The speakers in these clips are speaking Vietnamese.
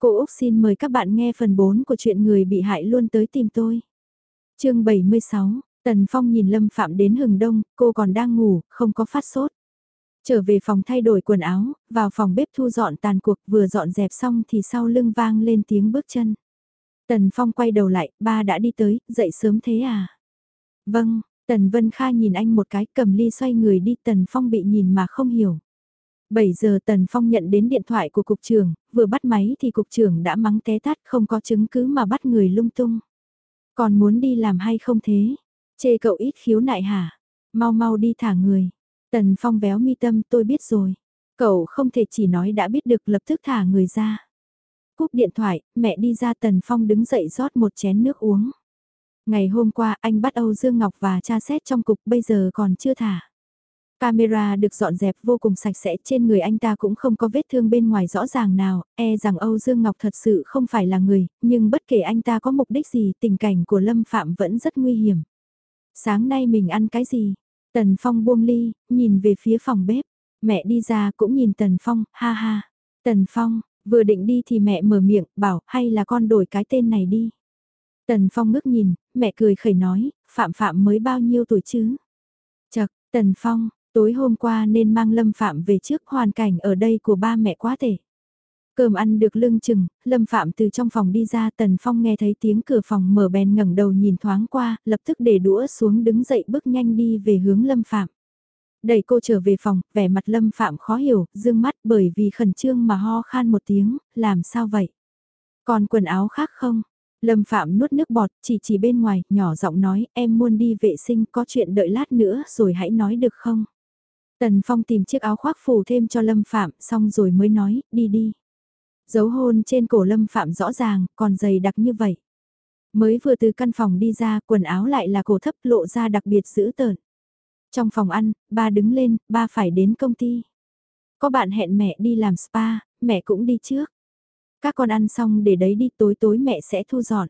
Cô Úc xin mời các bạn nghe phần 4 của chuyện người bị hại luôn tới tìm tôi. chương 76, Tần Phong nhìn Lâm Phạm đến hừng đông, cô còn đang ngủ, không có phát sốt. Trở về phòng thay đổi quần áo, vào phòng bếp thu dọn tàn cuộc vừa dọn dẹp xong thì sau lưng vang lên tiếng bước chân. Tần Phong quay đầu lại, ba đã đi tới, dậy sớm thế à? Vâng, Tần Vân Kha nhìn anh một cái cầm ly xoay người đi Tần Phong bị nhìn mà không hiểu. 7 giờ Tần Phong nhận đến điện thoại của cục trưởng, vừa bắt máy thì cục trưởng đã mắng té tát không có chứng cứ mà bắt người lung tung. Còn muốn đi làm hay không thế? Chê cậu ít khiếu nại hả? Mau mau đi thả người. Tần Phong véo mi tâm tôi biết rồi. Cậu không thể chỉ nói đã biết được lập tức thả người ra. Cúp điện thoại, mẹ đi ra Tần Phong đứng dậy rót một chén nước uống. Ngày hôm qua anh bắt Âu Dương Ngọc và cha xét trong cục bây giờ còn chưa thả. Camera được dọn dẹp vô cùng sạch sẽ trên người anh ta cũng không có vết thương bên ngoài rõ ràng nào, e rằng Âu Dương Ngọc thật sự không phải là người, nhưng bất kể anh ta có mục đích gì tình cảnh của Lâm Phạm vẫn rất nguy hiểm. Sáng nay mình ăn cái gì? Tần Phong buông ly, nhìn về phía phòng bếp. Mẹ đi ra cũng nhìn Tần Phong, ha ha. Tần Phong, vừa định đi thì mẹ mở miệng, bảo hay là con đổi cái tên này đi. Tần Phong ngước nhìn, mẹ cười khẩy nói, Phạm Phạm mới bao nhiêu tuổi chứ? Chật, Tần Phong, tối hôm qua nên mang Lâm Phạm về trước hoàn cảnh ở đây của ba mẹ quá tệ. Cơm ăn được lưng chừng, Lâm Phạm từ trong phòng đi ra Tần Phong nghe thấy tiếng cửa phòng mở bèn ngẩng đầu nhìn thoáng qua, lập tức để đũa xuống đứng dậy bước nhanh đi về hướng Lâm Phạm. Đẩy cô trở về phòng, vẻ mặt Lâm Phạm khó hiểu, dương mắt bởi vì khẩn trương mà ho khan một tiếng, làm sao vậy? Còn quần áo khác không? Lâm Phạm nuốt nước bọt, chỉ chỉ bên ngoài, nhỏ giọng nói, em muốn đi vệ sinh, có chuyện đợi lát nữa rồi hãy nói được không? Tần Phong tìm chiếc áo khoác phủ thêm cho Lâm Phạm, xong rồi mới nói, đi đi. Dấu hôn trên cổ Lâm Phạm rõ ràng, còn dày đặc như vậy. Mới vừa từ căn phòng đi ra, quần áo lại là cổ thấp lộ ra đặc biệt dữ tợn. Trong phòng ăn, ba đứng lên, ba phải đến công ty. Có bạn hẹn mẹ đi làm spa, mẹ cũng đi trước. Các con ăn xong để đấy đi tối tối mẹ sẽ thu dọn.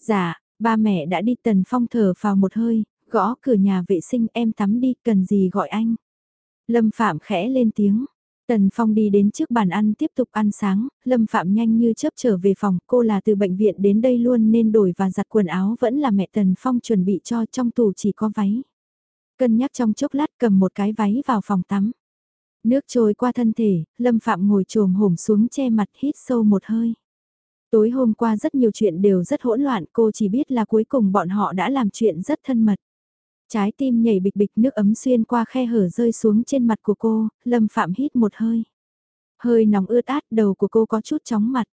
Dạ, ba mẹ đã đi tần phong thở vào một hơi, gõ cửa nhà vệ sinh em tắm đi, cần gì gọi anh. Lâm Phạm khẽ lên tiếng. Tần Phong đi đến trước bàn ăn tiếp tục ăn sáng, Lâm Phạm nhanh như chớp trở về phòng, cô là từ bệnh viện đến đây luôn nên đổi và giặt quần áo vẫn là mẹ Tần Phong chuẩn bị cho trong tủ chỉ có váy. Cân nhắc trong chốc lát cầm một cái váy vào phòng tắm. Nước trôi qua thân thể, Lâm Phạm ngồi trồm hổm xuống che mặt hít sâu một hơi. Tối hôm qua rất nhiều chuyện đều rất hỗn loạn, cô chỉ biết là cuối cùng bọn họ đã làm chuyện rất thân mật. Trái tim nhảy bịch bịch nước ấm xuyên qua khe hở rơi xuống trên mặt của cô, Lâm Phạm hít một hơi. Hơi nóng ướt át đầu của cô có chút chóng mặt.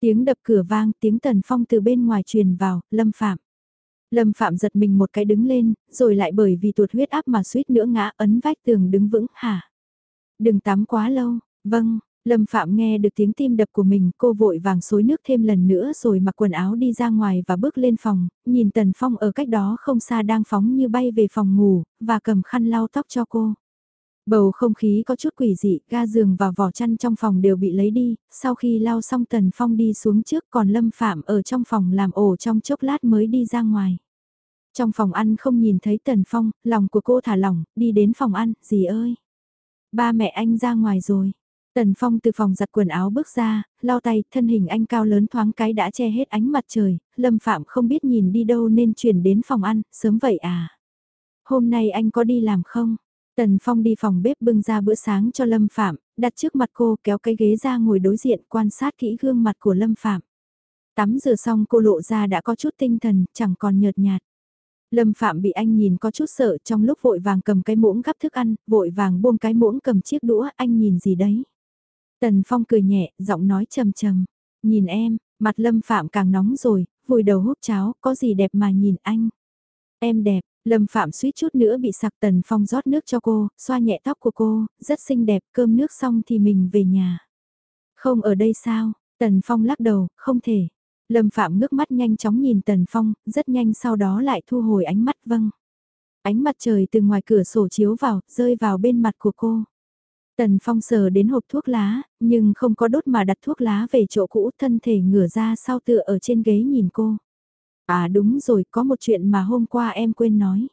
Tiếng đập cửa vang, tiếng tần phong từ bên ngoài truyền vào, Lâm Phạm. Lâm Phạm giật mình một cái đứng lên, rồi lại bởi vì tuột huyết áp mà suýt nữa ngã ấn vách tường đứng vững, hả? Đừng tắm quá lâu, vâng, Lâm Phạm nghe được tiếng tim đập của mình, cô vội vàng xối nước thêm lần nữa rồi mặc quần áo đi ra ngoài và bước lên phòng, nhìn Tần Phong ở cách đó không xa đang phóng như bay về phòng ngủ, và cầm khăn lau tóc cho cô. Bầu không khí có chút quỷ dị, ga giường và vỏ chăn trong phòng đều bị lấy đi, sau khi lau xong Tần Phong đi xuống trước còn Lâm Phạm ở trong phòng làm ổ trong chốc lát mới đi ra ngoài. Trong phòng ăn không nhìn thấy Tần Phong, lòng của cô thả lỏng, đi đến phòng ăn, dì ơi. Ba mẹ anh ra ngoài rồi. Tần Phong từ phòng giặt quần áo bước ra, lau tay, thân hình anh cao lớn thoáng cái đã che hết ánh mặt trời, Lâm Phạm không biết nhìn đi đâu nên chuyển đến phòng ăn, sớm vậy à? Hôm nay anh có đi làm không? Tần Phong đi phòng bếp bưng ra bữa sáng cho Lâm Phạm, đặt trước mặt cô kéo cái ghế ra ngồi đối diện quan sát kỹ gương mặt của Lâm Phạm. Tắm rửa xong cô lộ ra đã có chút tinh thần, chẳng còn nhợt nhạt. Lâm Phạm bị anh nhìn có chút sợ trong lúc vội vàng cầm cái muỗng gắp thức ăn, vội vàng buông cái muỗng cầm chiếc đũa, anh nhìn gì đấy? Tần Phong cười nhẹ, giọng nói trầm trầm. Nhìn em, mặt Lâm Phạm càng nóng rồi, vùi đầu hút cháo, có gì đẹp mà nhìn anh. Em đẹp, Lâm Phạm suýt chút nữa bị sặc Tần Phong rót nước cho cô, xoa nhẹ tóc của cô, rất xinh đẹp, cơm nước xong thì mình về nhà. Không ở đây sao? Tần Phong lắc đầu, không thể. Lâm Phạm ngước mắt nhanh chóng nhìn Tần Phong, rất nhanh sau đó lại thu hồi ánh mắt vâng. Ánh mặt trời từ ngoài cửa sổ chiếu vào, rơi vào bên mặt của cô. Tần Phong sờ đến hộp thuốc lá, nhưng không có đốt mà đặt thuốc lá về chỗ cũ thân thể ngửa ra sau tựa ở trên ghế nhìn cô. À đúng rồi, có một chuyện mà hôm qua em quên nói.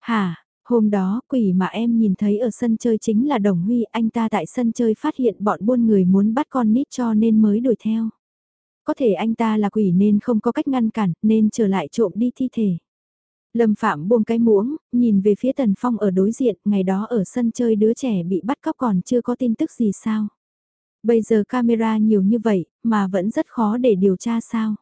Hả, Hôm đó, quỷ mà em nhìn thấy ở sân chơi chính là Đồng Huy, anh ta tại sân chơi phát hiện bọn buôn người muốn bắt con nít cho nên mới đuổi theo. Có thể anh ta là quỷ nên không có cách ngăn cản, nên trở lại trộm đi thi thể. Lâm Phạm buông cái muỗng, nhìn về phía Tần Phong ở đối diện, ngày đó ở sân chơi đứa trẻ bị bắt cóc còn chưa có tin tức gì sao. Bây giờ camera nhiều như vậy, mà vẫn rất khó để điều tra sao.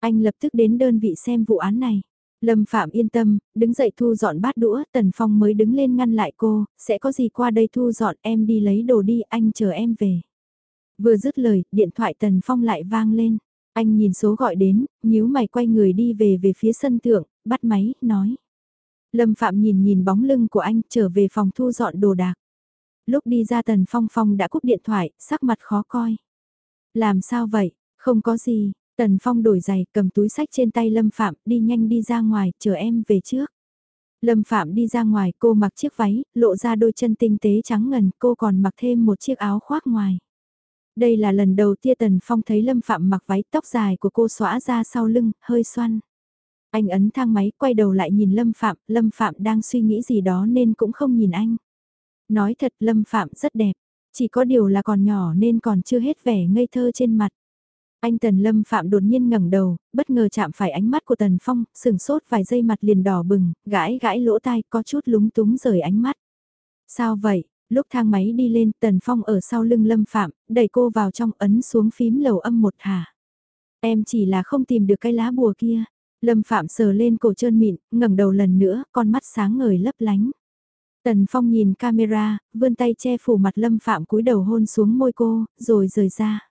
Anh lập tức đến đơn vị xem vụ án này. Lâm Phạm yên tâm, đứng dậy thu dọn bát đũa, Tần Phong mới đứng lên ngăn lại cô, sẽ có gì qua đây thu dọn em đi lấy đồ đi, anh chờ em về. Vừa dứt lời, điện thoại Tần Phong lại vang lên. Anh nhìn số gọi đến, nhíu mày quay người đi về về phía sân thượng, bắt máy, nói. Lâm Phạm nhìn nhìn bóng lưng của anh trở về phòng thu dọn đồ đạc. Lúc đi ra Tần Phong Phong đã cúp điện thoại, sắc mặt khó coi. Làm sao vậy? Không có gì. Tần Phong đổi giày, cầm túi sách trên tay Lâm Phạm, đi nhanh đi ra ngoài, chờ em về trước. Lâm Phạm đi ra ngoài, cô mặc chiếc váy, lộ ra đôi chân tinh tế trắng ngần, cô còn mặc thêm một chiếc áo khoác ngoài. Đây là lần đầu tia Tần Phong thấy Lâm Phạm mặc váy tóc dài của cô xõa ra sau lưng, hơi xoăn. Anh ấn thang máy, quay đầu lại nhìn Lâm Phạm, Lâm Phạm đang suy nghĩ gì đó nên cũng không nhìn anh. Nói thật Lâm Phạm rất đẹp, chỉ có điều là còn nhỏ nên còn chưa hết vẻ ngây thơ trên mặt. Anh Tần Lâm Phạm đột nhiên ngẩng đầu, bất ngờ chạm phải ánh mắt của Tần Phong, sừng sốt vài giây mặt liền đỏ bừng, gãi gãi lỗ tai có chút lúng túng rời ánh mắt. Sao vậy? Lúc thang máy đi lên, Tần Phong ở sau lưng Lâm Phạm, đẩy cô vào trong ấn xuống phím lầu âm một hả. Em chỉ là không tìm được cái lá bùa kia. Lâm Phạm sờ lên cổ trơn mịn, ngẩng đầu lần nữa, con mắt sáng ngời lấp lánh. Tần Phong nhìn camera, vươn tay che phủ mặt Lâm Phạm cúi đầu hôn xuống môi cô, rồi rời ra.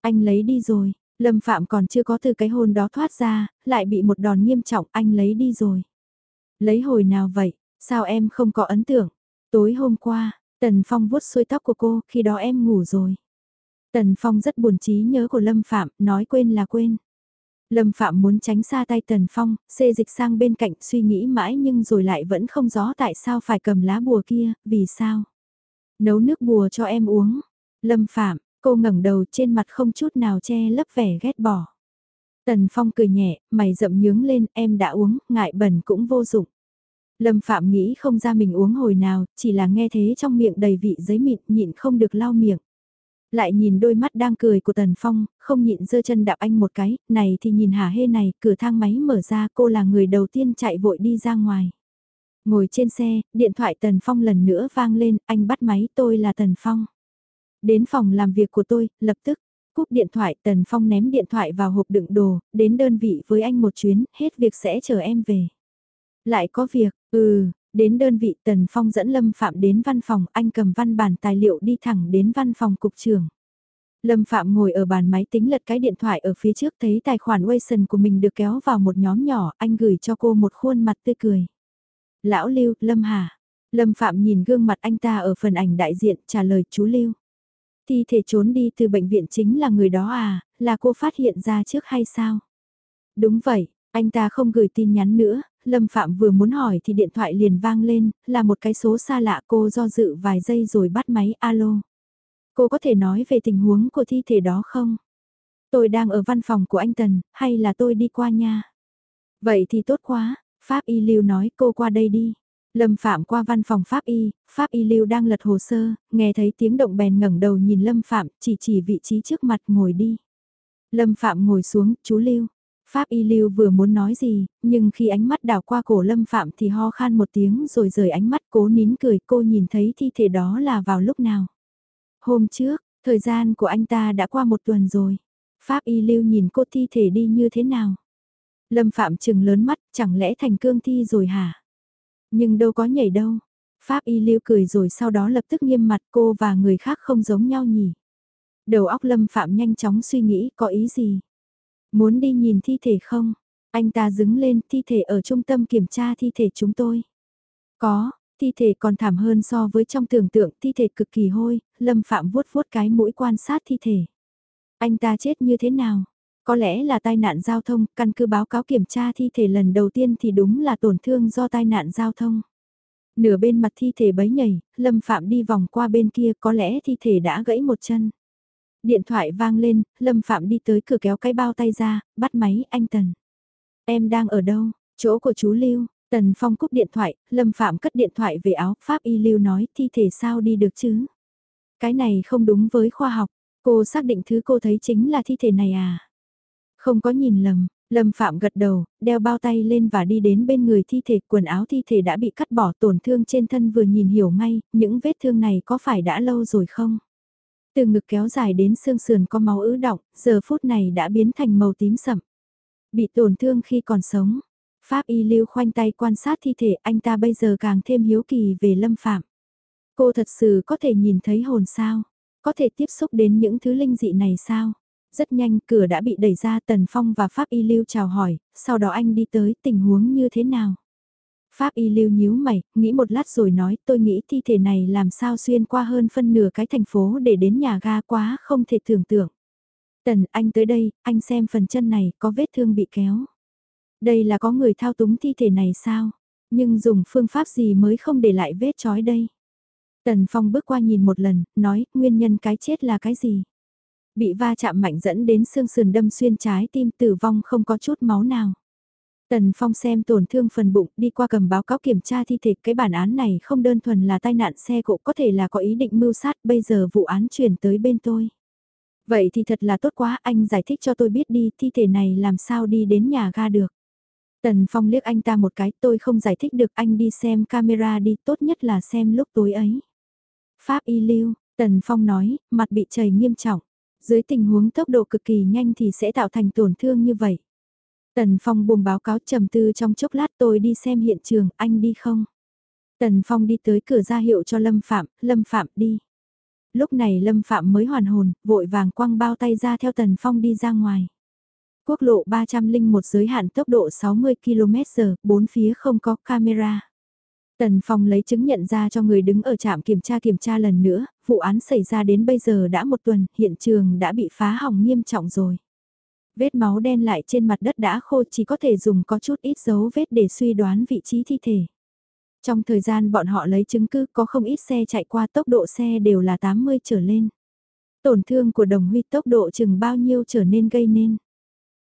Anh lấy đi rồi, Lâm Phạm còn chưa có từ cái hôn đó thoát ra, lại bị một đòn nghiêm trọng anh lấy đi rồi. Lấy hồi nào vậy, sao em không có ấn tượng? Tối hôm qua, Tần Phong vuốt xuôi tóc của cô, khi đó em ngủ rồi. Tần Phong rất buồn trí nhớ của Lâm Phạm, nói quên là quên. Lâm Phạm muốn tránh xa tay Tần Phong, xê dịch sang bên cạnh suy nghĩ mãi nhưng rồi lại vẫn không rõ tại sao phải cầm lá bùa kia, vì sao. Nấu nước bùa cho em uống. Lâm Phạm, cô ngẩng đầu trên mặt không chút nào che lấp vẻ ghét bỏ. Tần Phong cười nhẹ, mày rậm nhướng lên, em đã uống, ngại bẩn cũng vô dụng. Lâm Phạm nghĩ không ra mình uống hồi nào, chỉ là nghe thế trong miệng đầy vị giấy mịn nhịn không được lau miệng. Lại nhìn đôi mắt đang cười của Tần Phong, không nhịn dơ chân đạp anh một cái, này thì nhìn hả hê này, cửa thang máy mở ra cô là người đầu tiên chạy vội đi ra ngoài. Ngồi trên xe, điện thoại Tần Phong lần nữa vang lên, anh bắt máy tôi là Tần Phong. Đến phòng làm việc của tôi, lập tức, cúp điện thoại Tần Phong ném điện thoại vào hộp đựng đồ, đến đơn vị với anh một chuyến, hết việc sẽ chờ em về. Lại có việc, ừ, đến đơn vị Tần Phong dẫn Lâm Phạm đến văn phòng, anh cầm văn bản tài liệu đi thẳng đến văn phòng cục trưởng. Lâm Phạm ngồi ở bàn máy tính lật cái điện thoại ở phía trước thấy tài khoản Wason của mình được kéo vào một nhóm nhỏ, anh gửi cho cô một khuôn mặt tươi cười. Lão Lưu, Lâm Hà. Lâm Phạm nhìn gương mặt anh ta ở phần ảnh đại diện trả lời chú Lưu. Thi thể trốn đi từ bệnh viện chính là người đó à, là cô phát hiện ra trước hay sao? Đúng vậy, anh ta không gửi tin nhắn nữa, Lâm Phạm vừa muốn hỏi thì điện thoại liền vang lên, là một cái số xa lạ cô do dự vài giây rồi bắt máy alo. Cô có thể nói về tình huống của thi thể đó không? Tôi đang ở văn phòng của anh Tần, hay là tôi đi qua nha? Vậy thì tốt quá, Pháp Y Lưu nói cô qua đây đi. Lâm Phạm qua văn phòng Pháp Y, Pháp Y Lưu đang lật hồ sơ, nghe thấy tiếng động bèn ngẩng đầu nhìn Lâm Phạm, chỉ chỉ vị trí trước mặt ngồi đi. Lâm Phạm ngồi xuống, chú Lưu, Pháp y lưu vừa muốn nói gì, nhưng khi ánh mắt đảo qua cổ lâm phạm thì ho khan một tiếng rồi rời ánh mắt cố nín cười cô nhìn thấy thi thể đó là vào lúc nào. Hôm trước, thời gian của anh ta đã qua một tuần rồi. Pháp y lưu nhìn cô thi thể đi như thế nào. Lâm phạm trừng lớn mắt, chẳng lẽ thành cương thi rồi hả? Nhưng đâu có nhảy đâu. Pháp y lưu cười rồi sau đó lập tức nghiêm mặt cô và người khác không giống nhau nhỉ. Đầu óc lâm phạm nhanh chóng suy nghĩ có ý gì. Muốn đi nhìn thi thể không? Anh ta đứng lên thi thể ở trung tâm kiểm tra thi thể chúng tôi. Có, thi thể còn thảm hơn so với trong tưởng tượng thi thể cực kỳ hôi, Lâm Phạm vuốt vuốt cái mũi quan sát thi thể. Anh ta chết như thế nào? Có lẽ là tai nạn giao thông, căn cứ báo cáo kiểm tra thi thể lần đầu tiên thì đúng là tổn thương do tai nạn giao thông. Nửa bên mặt thi thể bấy nhảy, Lâm Phạm đi vòng qua bên kia có lẽ thi thể đã gãy một chân. Điện thoại vang lên, Lâm Phạm đi tới cửa kéo cái bao tay ra, bắt máy anh Tần. Em đang ở đâu? Chỗ của chú Lưu. Tần Phong cúp điện thoại, Lâm Phạm cất điện thoại về áo, Pháp Y Lưu nói thi thể sao đi được chứ? Cái này không đúng với khoa học, cô xác định thứ cô thấy chính là thi thể này à? Không có nhìn lầm, Lâm Phạm gật đầu, đeo bao tay lên và đi đến bên người thi thể, quần áo thi thể đã bị cắt bỏ tổn thương trên thân vừa nhìn hiểu ngay, những vết thương này có phải đã lâu rồi không? Từ ngực kéo dài đến xương sườn có máu ứ động, giờ phút này đã biến thành màu tím sậm. Bị tổn thương khi còn sống. Pháp y lưu khoanh tay quan sát thi thể anh ta bây giờ càng thêm hiếu kỳ về lâm phạm. Cô thật sự có thể nhìn thấy hồn sao? Có thể tiếp xúc đến những thứ linh dị này sao? Rất nhanh cửa đã bị đẩy ra Tần Phong và Pháp Y Lưu chào hỏi, sau đó anh đi tới tình huống như thế nào? Pháp Y Lưu nhíu mày, nghĩ một lát rồi nói tôi nghĩ thi thể này làm sao xuyên qua hơn phân nửa cái thành phố để đến nhà ga quá không thể tưởng tượng. Tần anh tới đây, anh xem phần chân này có vết thương bị kéo. Đây là có người thao túng thi thể này sao? Nhưng dùng phương pháp gì mới không để lại vết chói đây? Tần Phong bước qua nhìn một lần, nói nguyên nhân cái chết là cái gì? Bị va chạm mạnh dẫn đến xương sườn đâm xuyên trái tim tử vong không có chút máu nào. Tần Phong xem tổn thương phần bụng đi qua cầm báo cáo kiểm tra thi thể cái bản án này không đơn thuần là tai nạn xe cộ có thể là có ý định mưu sát bây giờ vụ án chuyển tới bên tôi. Vậy thì thật là tốt quá anh giải thích cho tôi biết đi thi thể này làm sao đi đến nhà ga được. Tần Phong liếc anh ta một cái tôi không giải thích được anh đi xem camera đi tốt nhất là xem lúc tối ấy. Pháp y lưu, Tần Phong nói, mặt bị chảy nghiêm trọng. Dưới tình huống tốc độ cực kỳ nhanh thì sẽ tạo thành tổn thương như vậy. Tần Phong buông báo cáo trầm tư trong chốc lát tôi đi xem hiện trường, anh đi không? Tần Phong đi tới cửa ra hiệu cho Lâm Phạm, Lâm Phạm đi. Lúc này Lâm Phạm mới hoàn hồn, vội vàng quăng bao tay ra theo Tần Phong đi ra ngoài. Quốc lộ 301 giới hạn tốc độ 60 km/h, bốn phía không có camera. Tần Phong lấy chứng nhận ra cho người đứng ở trạm kiểm tra kiểm tra lần nữa, vụ án xảy ra đến bây giờ đã một tuần, hiện trường đã bị phá hỏng nghiêm trọng rồi. Vết máu đen lại trên mặt đất đã khô chỉ có thể dùng có chút ít dấu vết để suy đoán vị trí thi thể. Trong thời gian bọn họ lấy chứng cứ có không ít xe chạy qua tốc độ xe đều là 80 trở lên. Tổn thương của đồng huy tốc độ chừng bao nhiêu trở nên gây nên.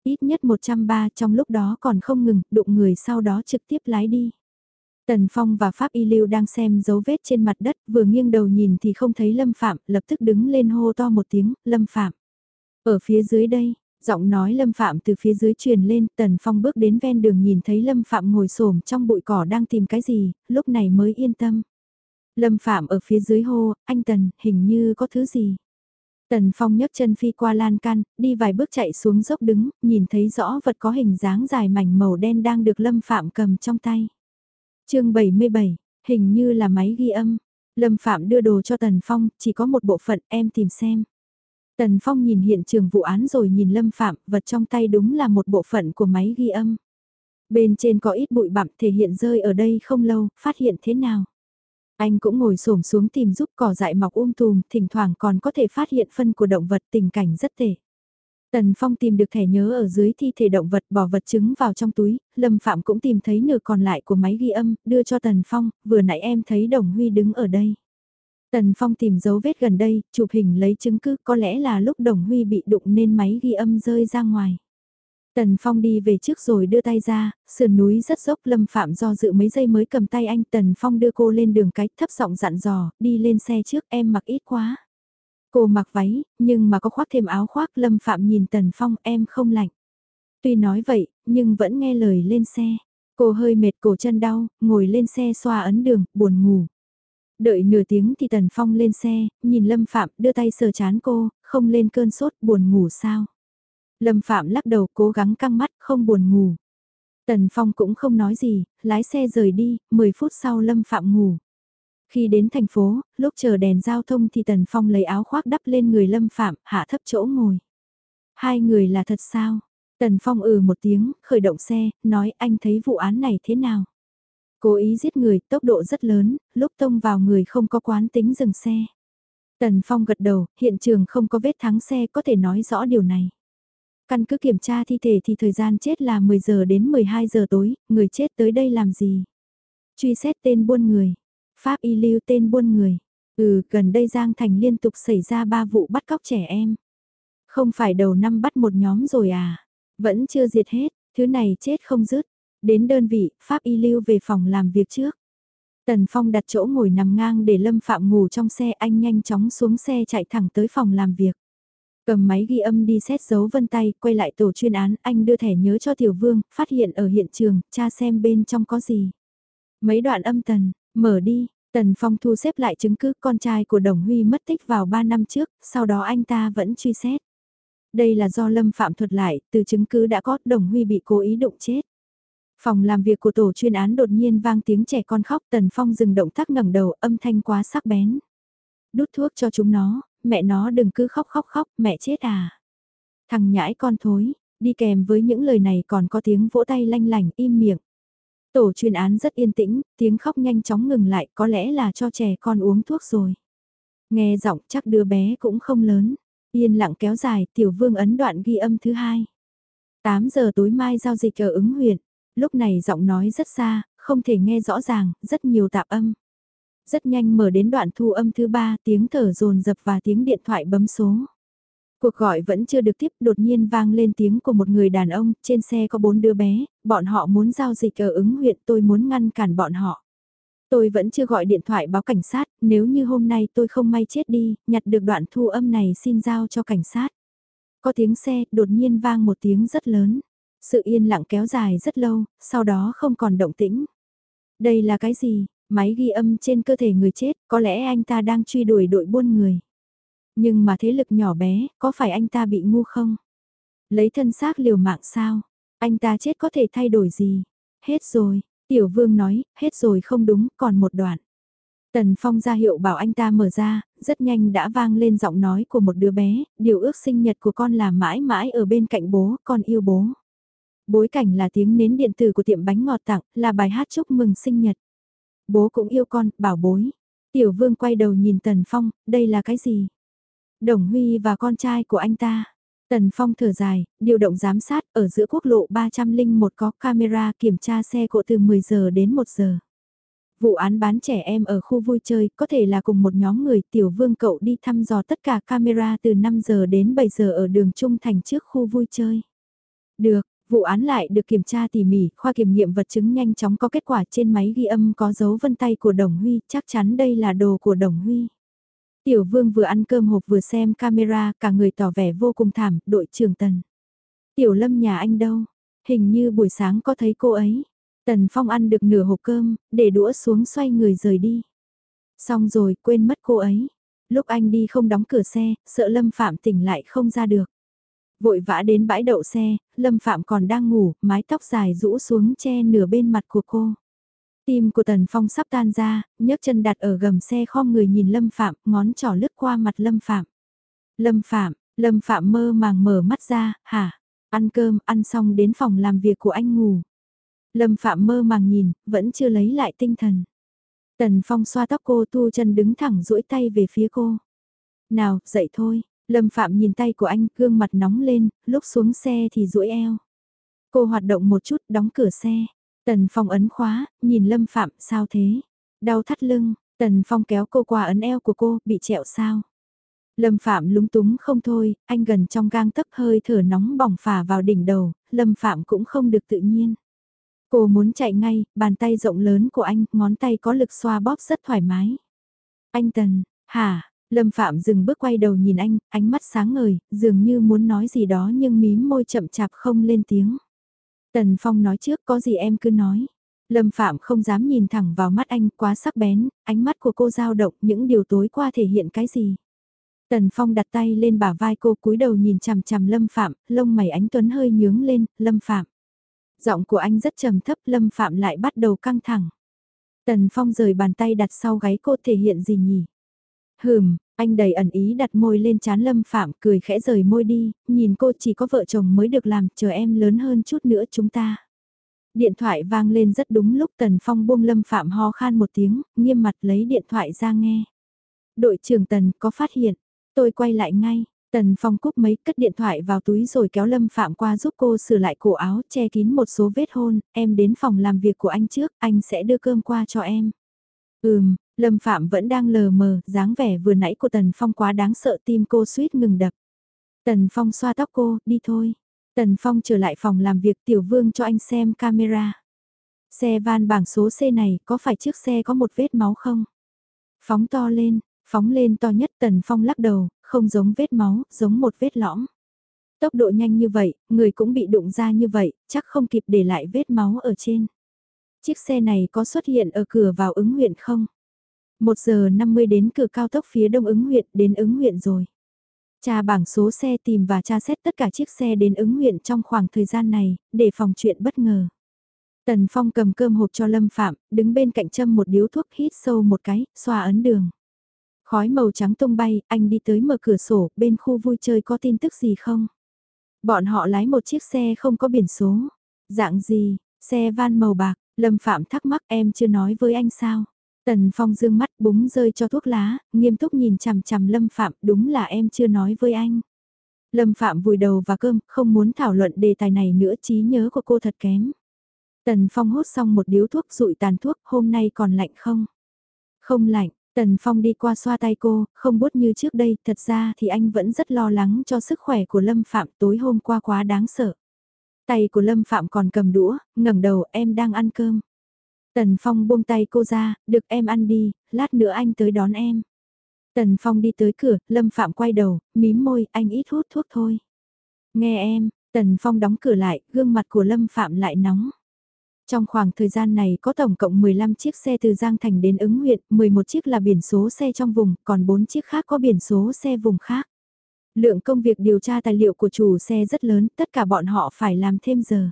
Ít nhất 130 trong lúc đó còn không ngừng, đụng người sau đó trực tiếp lái đi. Tần Phong và Pháp Y Lưu đang xem dấu vết trên mặt đất, vừa nghiêng đầu nhìn thì không thấy Lâm Phạm, lập tức đứng lên hô to một tiếng, Lâm Phạm. Ở phía dưới đây, giọng nói Lâm Phạm từ phía dưới truyền lên, Tần Phong bước đến ven đường nhìn thấy Lâm Phạm ngồi xổm trong bụi cỏ đang tìm cái gì, lúc này mới yên tâm. Lâm Phạm ở phía dưới hô, anh Tần, hình như có thứ gì. Tần Phong nhấc chân phi qua lan can, đi vài bước chạy xuống dốc đứng, nhìn thấy rõ vật có hình dáng dài mảnh màu đen đang được Lâm Phạm cầm trong tay chương 77, hình như là máy ghi âm. Lâm Phạm đưa đồ cho Tần Phong, chỉ có một bộ phận em tìm xem. Tần Phong nhìn hiện trường vụ án rồi nhìn Lâm Phạm, vật trong tay đúng là một bộ phận của máy ghi âm. Bên trên có ít bụi bặm thể hiện rơi ở đây không lâu, phát hiện thế nào. Anh cũng ngồi xổm xuống tìm giúp cỏ dại mọc um tùm, thỉnh thoảng còn có thể phát hiện phân của động vật tình cảnh rất tệ. Tần Phong tìm được thẻ nhớ ở dưới thi thể động vật bỏ vật chứng vào trong túi, Lâm Phạm cũng tìm thấy nửa còn lại của máy ghi âm, đưa cho Tần Phong, vừa nãy em thấy Đồng Huy đứng ở đây. Tần Phong tìm dấu vết gần đây, chụp hình lấy chứng cứ, có lẽ là lúc Đồng Huy bị đụng nên máy ghi âm rơi ra ngoài. Tần Phong đi về trước rồi đưa tay ra, sườn núi rất dốc Lâm Phạm do dự mấy giây mới cầm tay anh Tần Phong đưa cô lên đường cách thấp giọng dặn dò, đi lên xe trước em mặc ít quá. Cô mặc váy, nhưng mà có khoác thêm áo khoác Lâm Phạm nhìn Tần Phong em không lạnh. Tuy nói vậy, nhưng vẫn nghe lời lên xe. Cô hơi mệt cổ chân đau, ngồi lên xe xoa ấn đường, buồn ngủ. Đợi nửa tiếng thì Tần Phong lên xe, nhìn Lâm Phạm đưa tay sờ chán cô, không lên cơn sốt buồn ngủ sao. Lâm Phạm lắc đầu cố gắng căng mắt không buồn ngủ. Tần Phong cũng không nói gì, lái xe rời đi, 10 phút sau Lâm Phạm ngủ. Khi đến thành phố, lúc chờ đèn giao thông thì Tần Phong lấy áo khoác đắp lên người Lâm Phạm, hạ thấp chỗ ngồi. Hai người là thật sao? Tần Phong ừ một tiếng, khởi động xe, nói anh thấy vụ án này thế nào? Cố ý giết người, tốc độ rất lớn, lúc tông vào người không có quán tính dừng xe. Tần Phong gật đầu, hiện trường không có vết thắng xe có thể nói rõ điều này. Căn cứ kiểm tra thi thể thì thời gian chết là 10 giờ đến 12 giờ tối, người chết tới đây làm gì? Truy xét tên buôn người, Pháp y lưu tên buôn người. Ừ, gần đây Giang Thành liên tục xảy ra ba vụ bắt cóc trẻ em. Không phải đầu năm bắt một nhóm rồi à? Vẫn chưa diệt hết, thứ này chết không dứt. Đến đơn vị, Pháp y lưu về phòng làm việc trước. Tần Phong đặt chỗ ngồi nằm ngang để Lâm Phạm ngủ trong xe anh nhanh chóng xuống xe chạy thẳng tới phòng làm việc. Cầm máy ghi âm đi xét dấu vân tay, quay lại tổ chuyên án, anh đưa thẻ nhớ cho Tiểu Vương, phát hiện ở hiện trường, cha xem bên trong có gì. Mấy đoạn âm tần, mở đi, Tần Phong thu xếp lại chứng cứ con trai của Đồng Huy mất tích vào 3 năm trước, sau đó anh ta vẫn truy xét. Đây là do Lâm Phạm thuật lại, từ chứng cứ đã có Đồng Huy bị cố ý đụng chết. Phòng làm việc của tổ chuyên án đột nhiên vang tiếng trẻ con khóc Tần Phong dừng động tác ngẩng đầu âm thanh quá sắc bén. Đút thuốc cho chúng nó, mẹ nó đừng cứ khóc khóc khóc, mẹ chết à. Thằng nhãi con thối, đi kèm với những lời này còn có tiếng vỗ tay lanh lành im miệng. Tổ chuyên án rất yên tĩnh, tiếng khóc nhanh chóng ngừng lại có lẽ là cho trẻ con uống thuốc rồi. Nghe giọng chắc đứa bé cũng không lớn. Yên lặng kéo dài, tiểu vương ấn đoạn ghi âm thứ hai. 8 giờ tối mai giao dịch ở ứng huyện. Lúc này giọng nói rất xa, không thể nghe rõ ràng, rất nhiều tạp âm. Rất nhanh mở đến đoạn thu âm thứ ba, tiếng thở rồn dập và tiếng điện thoại bấm số. Cuộc gọi vẫn chưa được tiếp, đột nhiên vang lên tiếng của một người đàn ông, trên xe có bốn đứa bé, bọn họ muốn giao dịch ở ứng huyện tôi muốn ngăn cản bọn họ. Tôi vẫn chưa gọi điện thoại báo cảnh sát, nếu như hôm nay tôi không may chết đi, nhặt được đoạn thu âm này xin giao cho cảnh sát. Có tiếng xe, đột nhiên vang một tiếng rất lớn. Sự yên lặng kéo dài rất lâu, sau đó không còn động tĩnh. Đây là cái gì? Máy ghi âm trên cơ thể người chết, có lẽ anh ta đang truy đuổi đội buôn người. Nhưng mà thế lực nhỏ bé, có phải anh ta bị ngu không? Lấy thân xác liều mạng sao? Anh ta chết có thể thay đổi gì? Hết rồi, Tiểu Vương nói, hết rồi không đúng, còn một đoạn. Tần Phong ra hiệu bảo anh ta mở ra, rất nhanh đã vang lên giọng nói của một đứa bé, điều ước sinh nhật của con là mãi mãi ở bên cạnh bố, con yêu bố. Bối cảnh là tiếng nến điện tử của tiệm bánh ngọt tặng, là bài hát chúc mừng sinh nhật. Bố cũng yêu con, bảo bối. Tiểu Vương quay đầu nhìn Tần Phong, đây là cái gì? Đồng Huy và con trai của anh ta. Tần Phong thở dài, điều động giám sát ở giữa quốc lộ 301 có camera kiểm tra xe cộ từ 10 giờ đến 1 giờ. Vụ án bán trẻ em ở khu vui chơi có thể là cùng một nhóm người tiểu vương cậu đi thăm dò tất cả camera từ 5 giờ đến 7 giờ ở đường Trung Thành trước khu vui chơi. Được, vụ án lại được kiểm tra tỉ mỉ, khoa kiểm nghiệm vật chứng nhanh chóng có kết quả trên máy ghi âm có dấu vân tay của Đồng Huy, chắc chắn đây là đồ của Đồng Huy. Tiểu vương vừa ăn cơm hộp vừa xem camera, cả người tỏ vẻ vô cùng thảm, đội trưởng tần. Tiểu lâm nhà anh đâu? Hình như buổi sáng có thấy cô ấy. Tần Phong ăn được nửa hộp cơm, để đũa xuống xoay người rời đi. Xong rồi, quên mất cô ấy. Lúc anh đi không đóng cửa xe, sợ Lâm Phạm tỉnh lại không ra được. Vội vã đến bãi đậu xe, Lâm Phạm còn đang ngủ, mái tóc dài rũ xuống che nửa bên mặt của cô. Tim của Tần Phong sắp tan ra, nhấc chân đặt ở gầm xe khom người nhìn Lâm Phạm, ngón trỏ lướt qua mặt Lâm Phạm. Lâm Phạm, Lâm Phạm mơ màng mở mắt ra, hả? Ăn cơm, ăn xong đến phòng làm việc của anh ngủ. Lâm Phạm mơ màng nhìn, vẫn chưa lấy lại tinh thần. Tần Phong xoa tóc cô tu chân đứng thẳng duỗi tay về phía cô. Nào, dậy thôi. Lâm Phạm nhìn tay của anh, gương mặt nóng lên, lúc xuống xe thì duỗi eo. Cô hoạt động một chút, đóng cửa xe. Tần Phong ấn khóa, nhìn Lâm Phạm, sao thế? Đau thắt lưng, Tần Phong kéo cô qua ấn eo của cô, bị trẹo sao? Lâm Phạm lúng túng không thôi, anh gần trong gang tấc hơi thở nóng bỏng phả vào đỉnh đầu, Lâm Phạm cũng không được tự nhiên. Cô muốn chạy ngay, bàn tay rộng lớn của anh, ngón tay có lực xoa bóp rất thoải mái. Anh Tần, hả? Lâm Phạm dừng bước quay đầu nhìn anh, ánh mắt sáng ngời, dường như muốn nói gì đó nhưng mím môi chậm chạp không lên tiếng. Tần Phong nói trước có gì em cứ nói. Lâm Phạm không dám nhìn thẳng vào mắt anh quá sắc bén, ánh mắt của cô dao động những điều tối qua thể hiện cái gì. Tần Phong đặt tay lên bả vai cô cúi đầu nhìn chằm chằm Lâm Phạm, lông mày ánh tuấn hơi nhướng lên, Lâm Phạm. Giọng của anh rất trầm thấp, Lâm Phạm lại bắt đầu căng thẳng. Tần Phong rời bàn tay đặt sau gáy cô thể hiện gì nhỉ? Hừm, anh đầy ẩn ý đặt môi lên chán Lâm Phạm cười khẽ rời môi đi, nhìn cô chỉ có vợ chồng mới được làm, chờ em lớn hơn chút nữa chúng ta. Điện thoại vang lên rất đúng lúc Tần Phong buông Lâm Phạm ho khan một tiếng, nghiêm mặt lấy điện thoại ra nghe. Đội trưởng Tần có phát hiện, tôi quay lại ngay, Tần Phong cúp mấy cất điện thoại vào túi rồi kéo Lâm Phạm qua giúp cô sửa lại cổ áo che kín một số vết hôn, em đến phòng làm việc của anh trước, anh sẽ đưa cơm qua cho em. Ừm, Lâm Phạm vẫn đang lờ mờ, dáng vẻ vừa nãy của Tần Phong quá đáng sợ tim cô suýt ngừng đập. Tần Phong xoa tóc cô, đi thôi. Tần Phong trở lại phòng làm việc tiểu vương cho anh xem camera. Xe van bảng số C này có phải chiếc xe có một vết máu không? Phóng to lên, phóng lên to nhất Tần Phong lắc đầu, không giống vết máu, giống một vết lõm. Tốc độ nhanh như vậy, người cũng bị đụng ra như vậy, chắc không kịp để lại vết máu ở trên. Chiếc xe này có xuất hiện ở cửa vào ứng huyện không? 1 giờ 50 đến cửa cao tốc phía đông ứng huyện, đến ứng huyện rồi. Tra bảng số xe tìm và tra xét tất cả chiếc xe đến ứng huyện trong khoảng thời gian này, để phòng chuyện bất ngờ. Tần Phong cầm cơm hộp cho Lâm Phạm, đứng bên cạnh châm một điếu thuốc hít sâu một cái, xoa ấn đường. Khói màu trắng tung bay, anh đi tới mở cửa sổ, bên khu vui chơi có tin tức gì không? Bọn họ lái một chiếc xe không có biển số. Dạng gì, xe van màu bạc, Lâm Phạm thắc mắc em chưa nói với anh sao? Tần Phong dương mắt búng rơi cho thuốc lá, nghiêm túc nhìn chằm chằm Lâm Phạm, đúng là em chưa nói với anh. Lâm Phạm vùi đầu vào cơm, không muốn thảo luận đề tài này nữa, trí nhớ của cô thật kém. Tần Phong hút xong một điếu thuốc rụi tàn thuốc, hôm nay còn lạnh không? Không lạnh, Tần Phong đi qua xoa tay cô, không bút như trước đây, thật ra thì anh vẫn rất lo lắng cho sức khỏe của Lâm Phạm tối hôm qua quá đáng sợ. Tay của Lâm Phạm còn cầm đũa, ngẩng đầu em đang ăn cơm. Tần Phong buông tay cô ra, được em ăn đi, lát nữa anh tới đón em. Tần Phong đi tới cửa, Lâm Phạm quay đầu, mím môi, anh ít hút thuốc thôi. Nghe em, Tần Phong đóng cửa lại, gương mặt của Lâm Phạm lại nóng. Trong khoảng thời gian này có tổng cộng 15 chiếc xe từ Giang Thành đến ứng huyện, 11 chiếc là biển số xe trong vùng, còn 4 chiếc khác có biển số xe vùng khác. Lượng công việc điều tra tài liệu của chủ xe rất lớn, tất cả bọn họ phải làm thêm giờ.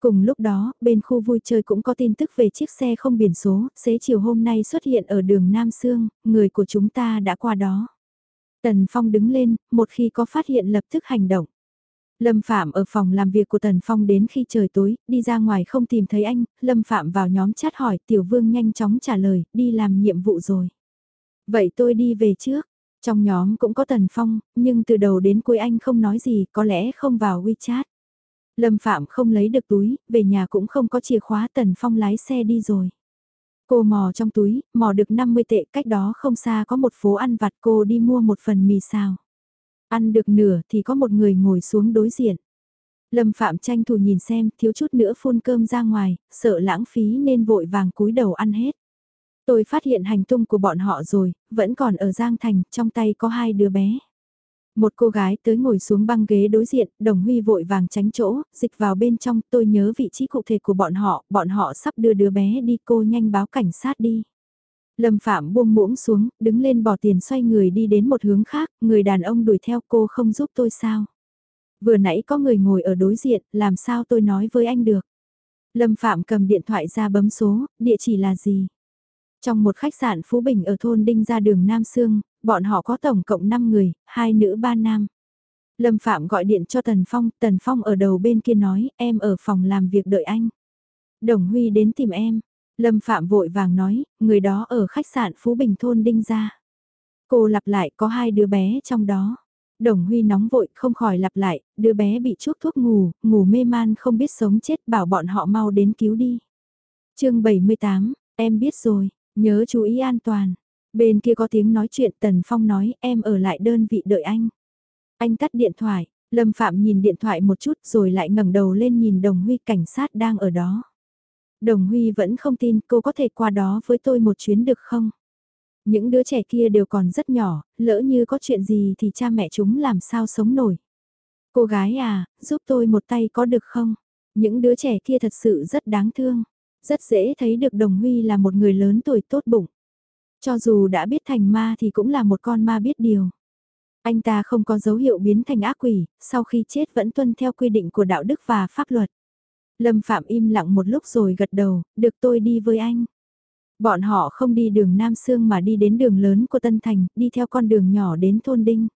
Cùng lúc đó, bên khu vui chơi cũng có tin tức về chiếc xe không biển số, xế chiều hôm nay xuất hiện ở đường Nam Sương, người của chúng ta đã qua đó. Tần Phong đứng lên, một khi có phát hiện lập tức hành động. Lâm Phạm ở phòng làm việc của Tần Phong đến khi trời tối, đi ra ngoài không tìm thấy anh, Lâm Phạm vào nhóm chat hỏi Tiểu Vương nhanh chóng trả lời, đi làm nhiệm vụ rồi. Vậy tôi đi về trước. Trong nhóm cũng có Tần Phong, nhưng từ đầu đến cuối anh không nói gì, có lẽ không vào WeChat. Lâm Phạm không lấy được túi, về nhà cũng không có chìa khóa Tần Phong lái xe đi rồi. Cô mò trong túi, mò được 50 tệ, cách đó không xa có một phố ăn vặt cô đi mua một phần mì xào. Ăn được nửa thì có một người ngồi xuống đối diện. Lâm Phạm tranh thủ nhìn xem, thiếu chút nữa phun cơm ra ngoài, sợ lãng phí nên vội vàng cúi đầu ăn hết. Tôi phát hiện hành tung của bọn họ rồi, vẫn còn ở Giang Thành, trong tay có hai đứa bé. Một cô gái tới ngồi xuống băng ghế đối diện, đồng huy vội vàng tránh chỗ, dịch vào bên trong, tôi nhớ vị trí cụ thể của bọn họ, bọn họ sắp đưa đứa bé đi cô nhanh báo cảnh sát đi. Lâm Phạm buông muỗng xuống, đứng lên bỏ tiền xoay người đi đến một hướng khác, người đàn ông đuổi theo cô không giúp tôi sao. Vừa nãy có người ngồi ở đối diện, làm sao tôi nói với anh được. Lâm Phạm cầm điện thoại ra bấm số, địa chỉ là gì? Trong một khách sạn Phú Bình ở thôn Đinh ra đường Nam Sương, bọn họ có tổng cộng 5 người, hai nữ ba nam. Lâm Phạm gọi điện cho Tần Phong, Tần Phong ở đầu bên kia nói, em ở phòng làm việc đợi anh. Đồng Huy đến tìm em, Lâm Phạm vội vàng nói, người đó ở khách sạn Phú Bình thôn Đinh gia. Cô lặp lại có hai đứa bé trong đó. Đồng Huy nóng vội không khỏi lặp lại, đứa bé bị chuốc thuốc ngủ, ngủ mê man không biết sống chết bảo bọn họ mau đến cứu đi. chương 78, em biết rồi, nhớ chú ý an toàn. Bên kia có tiếng nói chuyện Tần Phong nói em ở lại đơn vị đợi anh. Anh tắt điện thoại, Lâm Phạm nhìn điện thoại một chút rồi lại ngẩng đầu lên nhìn Đồng Huy cảnh sát đang ở đó. Đồng Huy vẫn không tin cô có thể qua đó với tôi một chuyến được không? Những đứa trẻ kia đều còn rất nhỏ, lỡ như có chuyện gì thì cha mẹ chúng làm sao sống nổi. Cô gái à, giúp tôi một tay có được không? Những đứa trẻ kia thật sự rất đáng thương. Rất dễ thấy được Đồng Huy là một người lớn tuổi tốt bụng. Cho dù đã biết thành ma thì cũng là một con ma biết điều. Anh ta không có dấu hiệu biến thành ác quỷ, sau khi chết vẫn tuân theo quy định của đạo đức và pháp luật. Lâm Phạm im lặng một lúc rồi gật đầu, được tôi đi với anh. Bọn họ không đi đường Nam Sương mà đi đến đường lớn của Tân Thành, đi theo con đường nhỏ đến thôn Đinh.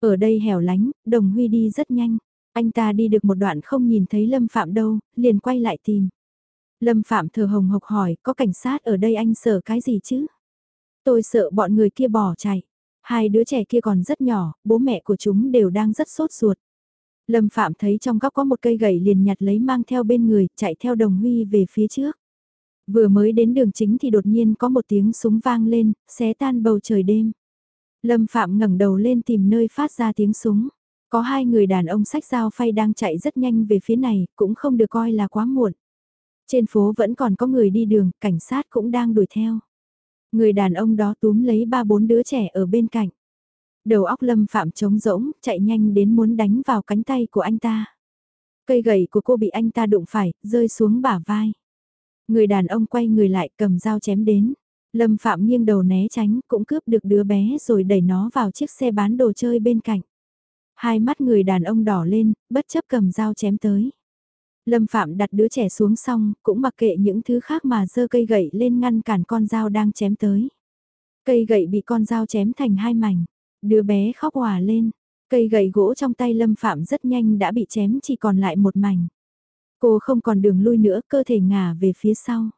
Ở đây hẻo lánh, Đồng Huy đi rất nhanh. Anh ta đi được một đoạn không nhìn thấy Lâm Phạm đâu, liền quay lại tìm. Lâm Phạm thờ hồng hộc hỏi, có cảnh sát ở đây anh sợ cái gì chứ? Tôi sợ bọn người kia bỏ chạy. Hai đứa trẻ kia còn rất nhỏ, bố mẹ của chúng đều đang rất sốt ruột. Lâm Phạm thấy trong góc có một cây gậy liền nhặt lấy mang theo bên người, chạy theo Đồng Huy về phía trước. Vừa mới đến đường chính thì đột nhiên có một tiếng súng vang lên, xé tan bầu trời đêm. Lâm Phạm ngẩng đầu lên tìm nơi phát ra tiếng súng. Có hai người đàn ông sách dao phay đang chạy rất nhanh về phía này, cũng không được coi là quá muộn. Trên phố vẫn còn có người đi đường, cảnh sát cũng đang đuổi theo. Người đàn ông đó túm lấy ba bốn đứa trẻ ở bên cạnh. Đầu óc lâm phạm trống rỗng, chạy nhanh đến muốn đánh vào cánh tay của anh ta. Cây gậy của cô bị anh ta đụng phải, rơi xuống bả vai. Người đàn ông quay người lại cầm dao chém đến. Lâm Phạm nghiêng đầu né tránh cũng cướp được đứa bé rồi đẩy nó vào chiếc xe bán đồ chơi bên cạnh. Hai mắt người đàn ông đỏ lên, bất chấp cầm dao chém tới. Lâm Phạm đặt đứa trẻ xuống xong, cũng mặc kệ những thứ khác mà giơ cây gậy lên ngăn cản con dao đang chém tới. Cây gậy bị con dao chém thành hai mảnh. Đứa bé khóc hòa lên. Cây gậy gỗ trong tay Lâm Phạm rất nhanh đã bị chém chỉ còn lại một mảnh. Cô không còn đường lui nữa, cơ thể ngả về phía sau.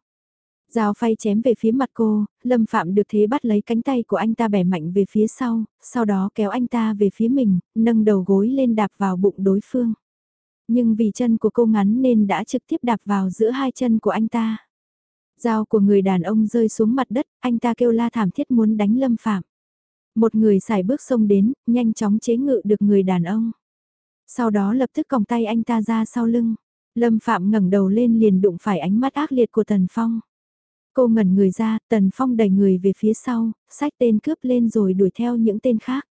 Dao phay chém về phía mặt cô, Lâm Phạm được thế bắt lấy cánh tay của anh ta bẻ mạnh về phía sau, sau đó kéo anh ta về phía mình, nâng đầu gối lên đạp vào bụng đối phương. Nhưng vì chân của cô ngắn nên đã trực tiếp đạp vào giữa hai chân của anh ta. Dao của người đàn ông rơi xuống mặt đất, anh ta kêu la thảm thiết muốn đánh Lâm Phạm. Một người xài bước xông đến, nhanh chóng chế ngự được người đàn ông. Sau đó lập tức còng tay anh ta ra sau lưng. Lâm Phạm ngẩng đầu lên liền đụng phải ánh mắt ác liệt của Tần Phong. Cô ngẩn người ra, Tần Phong đẩy người về phía sau, sách tên cướp lên rồi đuổi theo những tên khác.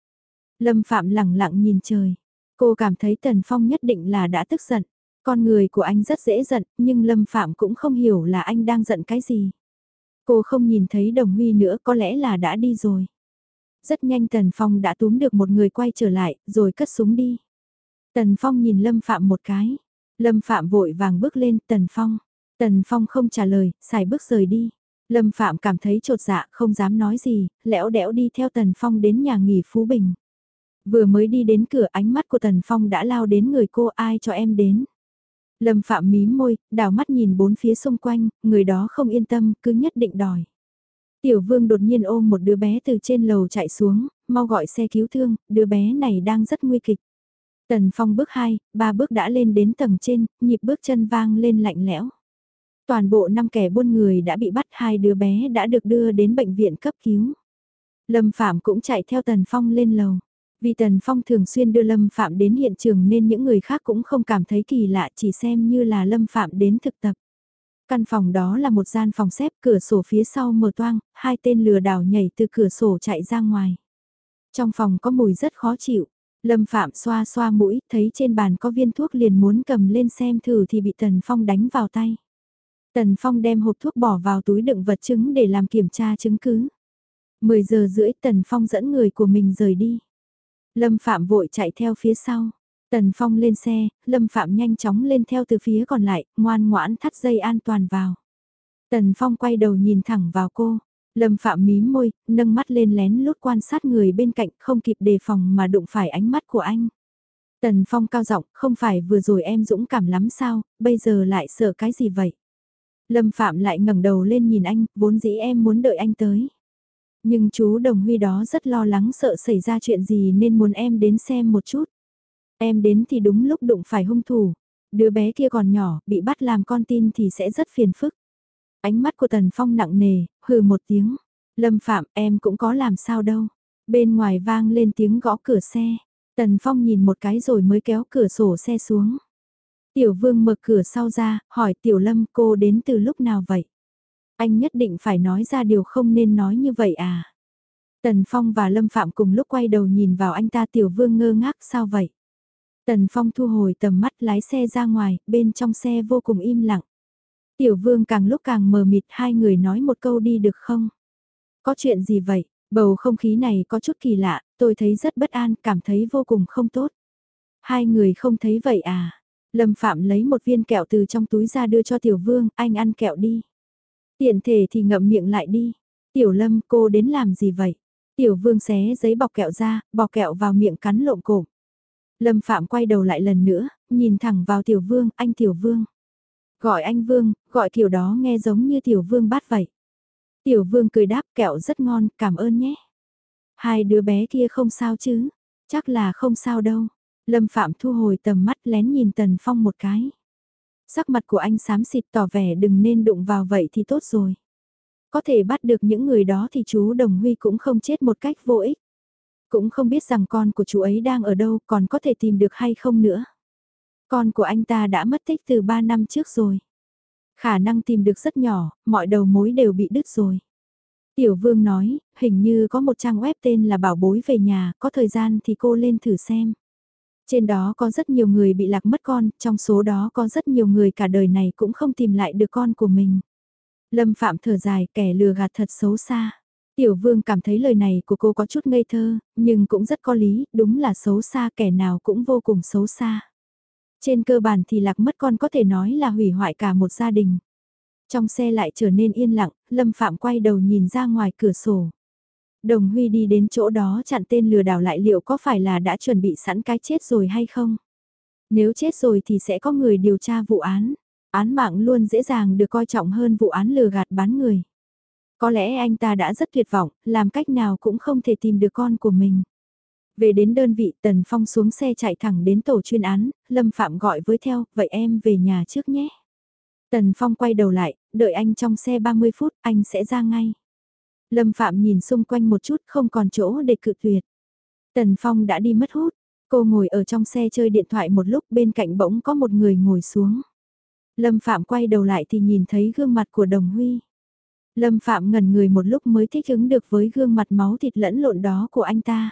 Lâm Phạm lẳng lặng nhìn trời. Cô cảm thấy Tần Phong nhất định là đã tức giận. Con người của anh rất dễ giận, nhưng Lâm Phạm cũng không hiểu là anh đang giận cái gì. Cô không nhìn thấy Đồng Huy nữa có lẽ là đã đi rồi. Rất nhanh Tần Phong đã túm được một người quay trở lại, rồi cất súng đi. Tần Phong nhìn Lâm Phạm một cái. Lâm Phạm vội vàng bước lên Tần Phong. Tần Phong không trả lời, xài bước rời đi. Lâm Phạm cảm thấy trột dạ không dám nói gì, lẽo đẽo đi theo Tần Phong đến nhà nghỉ Phú Bình. Vừa mới đi đến cửa ánh mắt của Tần Phong đã lao đến người cô ai cho em đến. Lâm Phạm mím môi, đào mắt nhìn bốn phía xung quanh, người đó không yên tâm, cứ nhất định đòi. Tiểu vương đột nhiên ôm một đứa bé từ trên lầu chạy xuống, mau gọi xe cứu thương, đứa bé này đang rất nguy kịch. Tần Phong bước hai, ba bước đã lên đến tầng trên, nhịp bước chân vang lên lạnh lẽo. Toàn bộ năm kẻ buôn người đã bị bắt hai đứa bé đã được đưa đến bệnh viện cấp cứu. Lâm Phạm cũng chạy theo Tần Phong lên lầu. Vì Tần Phong thường xuyên đưa Lâm Phạm đến hiện trường nên những người khác cũng không cảm thấy kỳ lạ chỉ xem như là Lâm Phạm đến thực tập. Căn phòng đó là một gian phòng xếp cửa sổ phía sau mở toang, hai tên lừa đảo nhảy từ cửa sổ chạy ra ngoài. Trong phòng có mùi rất khó chịu, Lâm Phạm xoa xoa mũi, thấy trên bàn có viên thuốc liền muốn cầm lên xem thử thì bị Tần Phong đánh vào tay. Tần Phong đem hộp thuốc bỏ vào túi đựng vật chứng để làm kiểm tra chứng cứ. 10 giờ rưỡi Tần Phong dẫn người của mình rời đi. Lâm Phạm vội chạy theo phía sau. Tần Phong lên xe, Lâm Phạm nhanh chóng lên theo từ phía còn lại, ngoan ngoãn thắt dây an toàn vào. Tần Phong quay đầu nhìn thẳng vào cô. Lâm Phạm mím môi, nâng mắt lên lén lút quan sát người bên cạnh không kịp đề phòng mà đụng phải ánh mắt của anh. Tần Phong cao giọng, không phải vừa rồi em dũng cảm lắm sao, bây giờ lại sợ cái gì vậy? Lâm Phạm lại ngẩng đầu lên nhìn anh, vốn dĩ em muốn đợi anh tới. Nhưng chú Đồng Huy đó rất lo lắng sợ xảy ra chuyện gì nên muốn em đến xem một chút. Em đến thì đúng lúc đụng phải hung thủ. Đứa bé kia còn nhỏ, bị bắt làm con tin thì sẽ rất phiền phức. Ánh mắt của Tần Phong nặng nề, hừ một tiếng. Lâm Phạm em cũng có làm sao đâu. Bên ngoài vang lên tiếng gõ cửa xe. Tần Phong nhìn một cái rồi mới kéo cửa sổ xe xuống. Tiểu Vương mở cửa sau ra, hỏi Tiểu Lâm cô đến từ lúc nào vậy? Anh nhất định phải nói ra điều không nên nói như vậy à? Tần Phong và Lâm Phạm cùng lúc quay đầu nhìn vào anh ta Tiểu Vương ngơ ngác sao vậy? Tần Phong thu hồi tầm mắt lái xe ra ngoài, bên trong xe vô cùng im lặng. Tiểu Vương càng lúc càng mờ mịt hai người nói một câu đi được không? Có chuyện gì vậy? Bầu không khí này có chút kỳ lạ, tôi thấy rất bất an, cảm thấy vô cùng không tốt. Hai người không thấy vậy à? Lâm Phạm lấy một viên kẹo từ trong túi ra đưa cho Tiểu Vương, anh ăn kẹo đi. Tiện thể thì ngậm miệng lại đi. Tiểu Lâm cô đến làm gì vậy? Tiểu Vương xé giấy bọc kẹo ra, bọc kẹo vào miệng cắn lộn cổ. Lâm Phạm quay đầu lại lần nữa, nhìn thẳng vào Tiểu Vương, anh Tiểu Vương. Gọi anh Vương, gọi kiểu đó nghe giống như Tiểu Vương bắt vậy. Tiểu Vương cười đáp kẹo rất ngon, cảm ơn nhé. Hai đứa bé kia không sao chứ? Chắc là không sao đâu. Lâm Phạm thu hồi tầm mắt lén nhìn Tần Phong một cái. Sắc mặt của anh xám xịt tỏ vẻ đừng nên đụng vào vậy thì tốt rồi. Có thể bắt được những người đó thì chú Đồng Huy cũng không chết một cách vô ích. Cũng không biết rằng con của chú ấy đang ở đâu còn có thể tìm được hay không nữa. Con của anh ta đã mất tích từ 3 năm trước rồi. Khả năng tìm được rất nhỏ, mọi đầu mối đều bị đứt rồi. Tiểu vương nói, hình như có một trang web tên là bảo bối về nhà, có thời gian thì cô lên thử xem. Trên đó có rất nhiều người bị lạc mất con, trong số đó có rất nhiều người cả đời này cũng không tìm lại được con của mình. Lâm Phạm thở dài kẻ lừa gạt thật xấu xa. Tiểu vương cảm thấy lời này của cô có chút ngây thơ, nhưng cũng rất có lý, đúng là xấu xa kẻ nào cũng vô cùng xấu xa. Trên cơ bản thì lạc mất con có thể nói là hủy hoại cả một gia đình. Trong xe lại trở nên yên lặng, Lâm Phạm quay đầu nhìn ra ngoài cửa sổ. Đồng Huy đi đến chỗ đó chặn tên lừa đảo lại liệu có phải là đã chuẩn bị sẵn cái chết rồi hay không? Nếu chết rồi thì sẽ có người điều tra vụ án. Án mạng luôn dễ dàng được coi trọng hơn vụ án lừa gạt bán người. Có lẽ anh ta đã rất tuyệt vọng, làm cách nào cũng không thể tìm được con của mình. Về đến đơn vị Tần Phong xuống xe chạy thẳng đến tổ chuyên án, Lâm Phạm gọi với theo, vậy em về nhà trước nhé. Tần Phong quay đầu lại, đợi anh trong xe 30 phút, anh sẽ ra ngay. Lâm Phạm nhìn xung quanh một chút không còn chỗ để cự tuyệt. Tần Phong đã đi mất hút, cô ngồi ở trong xe chơi điện thoại một lúc bên cạnh bỗng có một người ngồi xuống. Lâm Phạm quay đầu lại thì nhìn thấy gương mặt của Đồng Huy. Lâm Phạm ngẩn người một lúc mới thích ứng được với gương mặt máu thịt lẫn lộn đó của anh ta.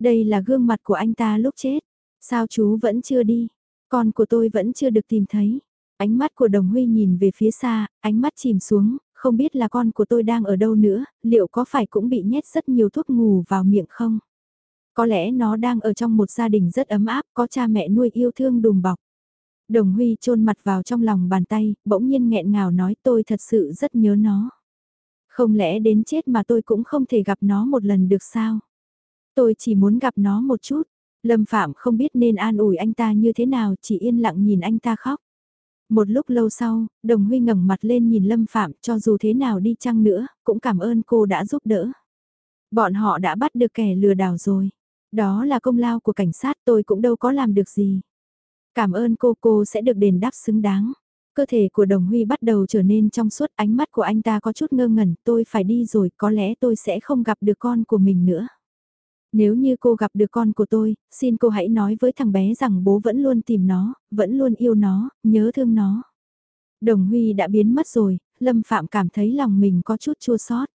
Đây là gương mặt của anh ta lúc chết. Sao chú vẫn chưa đi? Con của tôi vẫn chưa được tìm thấy. Ánh mắt của Đồng Huy nhìn về phía xa, ánh mắt chìm xuống, không biết là con của tôi đang ở đâu nữa, liệu có phải cũng bị nhét rất nhiều thuốc ngủ vào miệng không? Có lẽ nó đang ở trong một gia đình rất ấm áp, có cha mẹ nuôi yêu thương đùm bọc. Đồng Huy chôn mặt vào trong lòng bàn tay, bỗng nhiên nghẹn ngào nói tôi thật sự rất nhớ nó. Không lẽ đến chết mà tôi cũng không thể gặp nó một lần được sao? Tôi chỉ muốn gặp nó một chút. Lâm Phạm không biết nên an ủi anh ta như thế nào, chỉ yên lặng nhìn anh ta khóc. Một lúc lâu sau, Đồng Huy ngẩng mặt lên nhìn Lâm Phạm cho dù thế nào đi chăng nữa, cũng cảm ơn cô đã giúp đỡ. Bọn họ đã bắt được kẻ lừa đảo rồi. Đó là công lao của cảnh sát tôi cũng đâu có làm được gì. Cảm ơn cô cô sẽ được đền đáp xứng đáng. Cơ thể của Đồng Huy bắt đầu trở nên trong suốt ánh mắt của anh ta có chút ngơ ngẩn tôi phải đi rồi có lẽ tôi sẽ không gặp được con của mình nữa. Nếu như cô gặp được con của tôi, xin cô hãy nói với thằng bé rằng bố vẫn luôn tìm nó, vẫn luôn yêu nó, nhớ thương nó. Đồng Huy đã biến mất rồi, Lâm Phạm cảm thấy lòng mình có chút chua xót.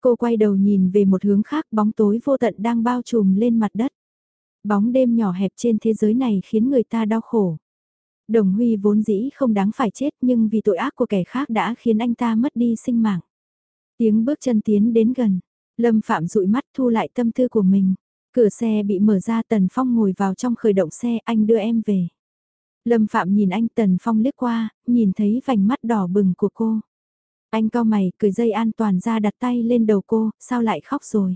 Cô quay đầu nhìn về một hướng khác bóng tối vô tận đang bao trùm lên mặt đất. Bóng đêm nhỏ hẹp trên thế giới này khiến người ta đau khổ. Đồng Huy vốn dĩ không đáng phải chết nhưng vì tội ác của kẻ khác đã khiến anh ta mất đi sinh mạng. Tiếng bước chân tiến đến gần, Lâm Phạm dụi mắt thu lại tâm tư của mình. Cửa xe bị mở ra Tần Phong ngồi vào trong khởi động xe anh đưa em về. Lâm Phạm nhìn anh Tần Phong liếc qua, nhìn thấy vành mắt đỏ bừng của cô. Anh cao mày, cười dây an toàn ra đặt tay lên đầu cô, sao lại khóc rồi.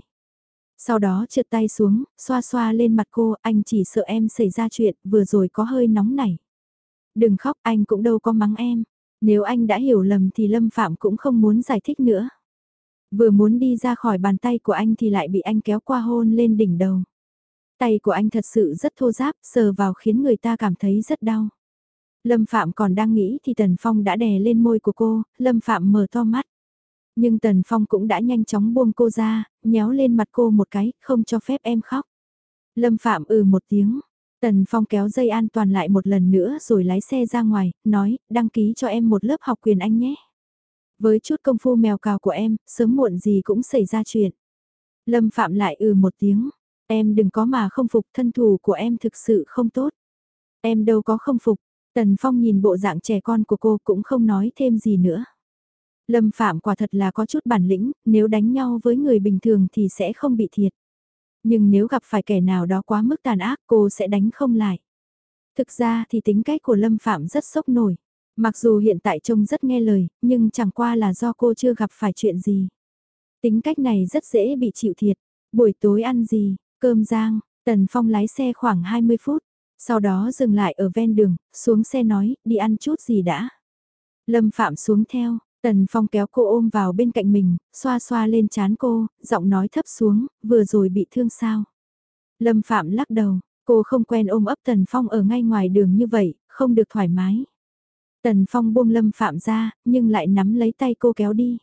Sau đó trượt tay xuống, xoa xoa lên mặt cô, anh chỉ sợ em xảy ra chuyện, vừa rồi có hơi nóng nảy. Đừng khóc, anh cũng đâu có mắng em. Nếu anh đã hiểu lầm thì Lâm Phạm cũng không muốn giải thích nữa. Vừa muốn đi ra khỏi bàn tay của anh thì lại bị anh kéo qua hôn lên đỉnh đầu. Tay của anh thật sự rất thô giáp, sờ vào khiến người ta cảm thấy rất đau. Lâm Phạm còn đang nghĩ thì Tần Phong đã đè lên môi của cô, Lâm Phạm mở to mắt. Nhưng Tần Phong cũng đã nhanh chóng buông cô ra, nhéo lên mặt cô một cái, không cho phép em khóc. Lâm Phạm ừ một tiếng. Tần Phong kéo dây an toàn lại một lần nữa rồi lái xe ra ngoài, nói, đăng ký cho em một lớp học quyền Anh nhé. Với chút công phu mèo cào của em, sớm muộn gì cũng xảy ra chuyện. Lâm Phạm lại ừ một tiếng, em đừng có mà không phục thân thủ của em thực sự không tốt. Em đâu có không phục, Tần Phong nhìn bộ dạng trẻ con của cô cũng không nói thêm gì nữa. Lâm Phạm quả thật là có chút bản lĩnh, nếu đánh nhau với người bình thường thì sẽ không bị thiệt. Nhưng nếu gặp phải kẻ nào đó quá mức tàn ác cô sẽ đánh không lại. Thực ra thì tính cách của Lâm Phạm rất sốc nổi. Mặc dù hiện tại trông rất nghe lời, nhưng chẳng qua là do cô chưa gặp phải chuyện gì. Tính cách này rất dễ bị chịu thiệt. Buổi tối ăn gì, cơm rang, Tần Phong lái xe khoảng 20 phút. Sau đó dừng lại ở ven đường, xuống xe nói, đi ăn chút gì đã. Lâm Phạm xuống theo, Tần Phong kéo cô ôm vào bên cạnh mình, xoa xoa lên chán cô, giọng nói thấp xuống, vừa rồi bị thương sao. Lâm Phạm lắc đầu, cô không quen ôm ấp Tần Phong ở ngay ngoài đường như vậy, không được thoải mái. Tần Phong buông Lâm Phạm ra, nhưng lại nắm lấy tay cô kéo đi.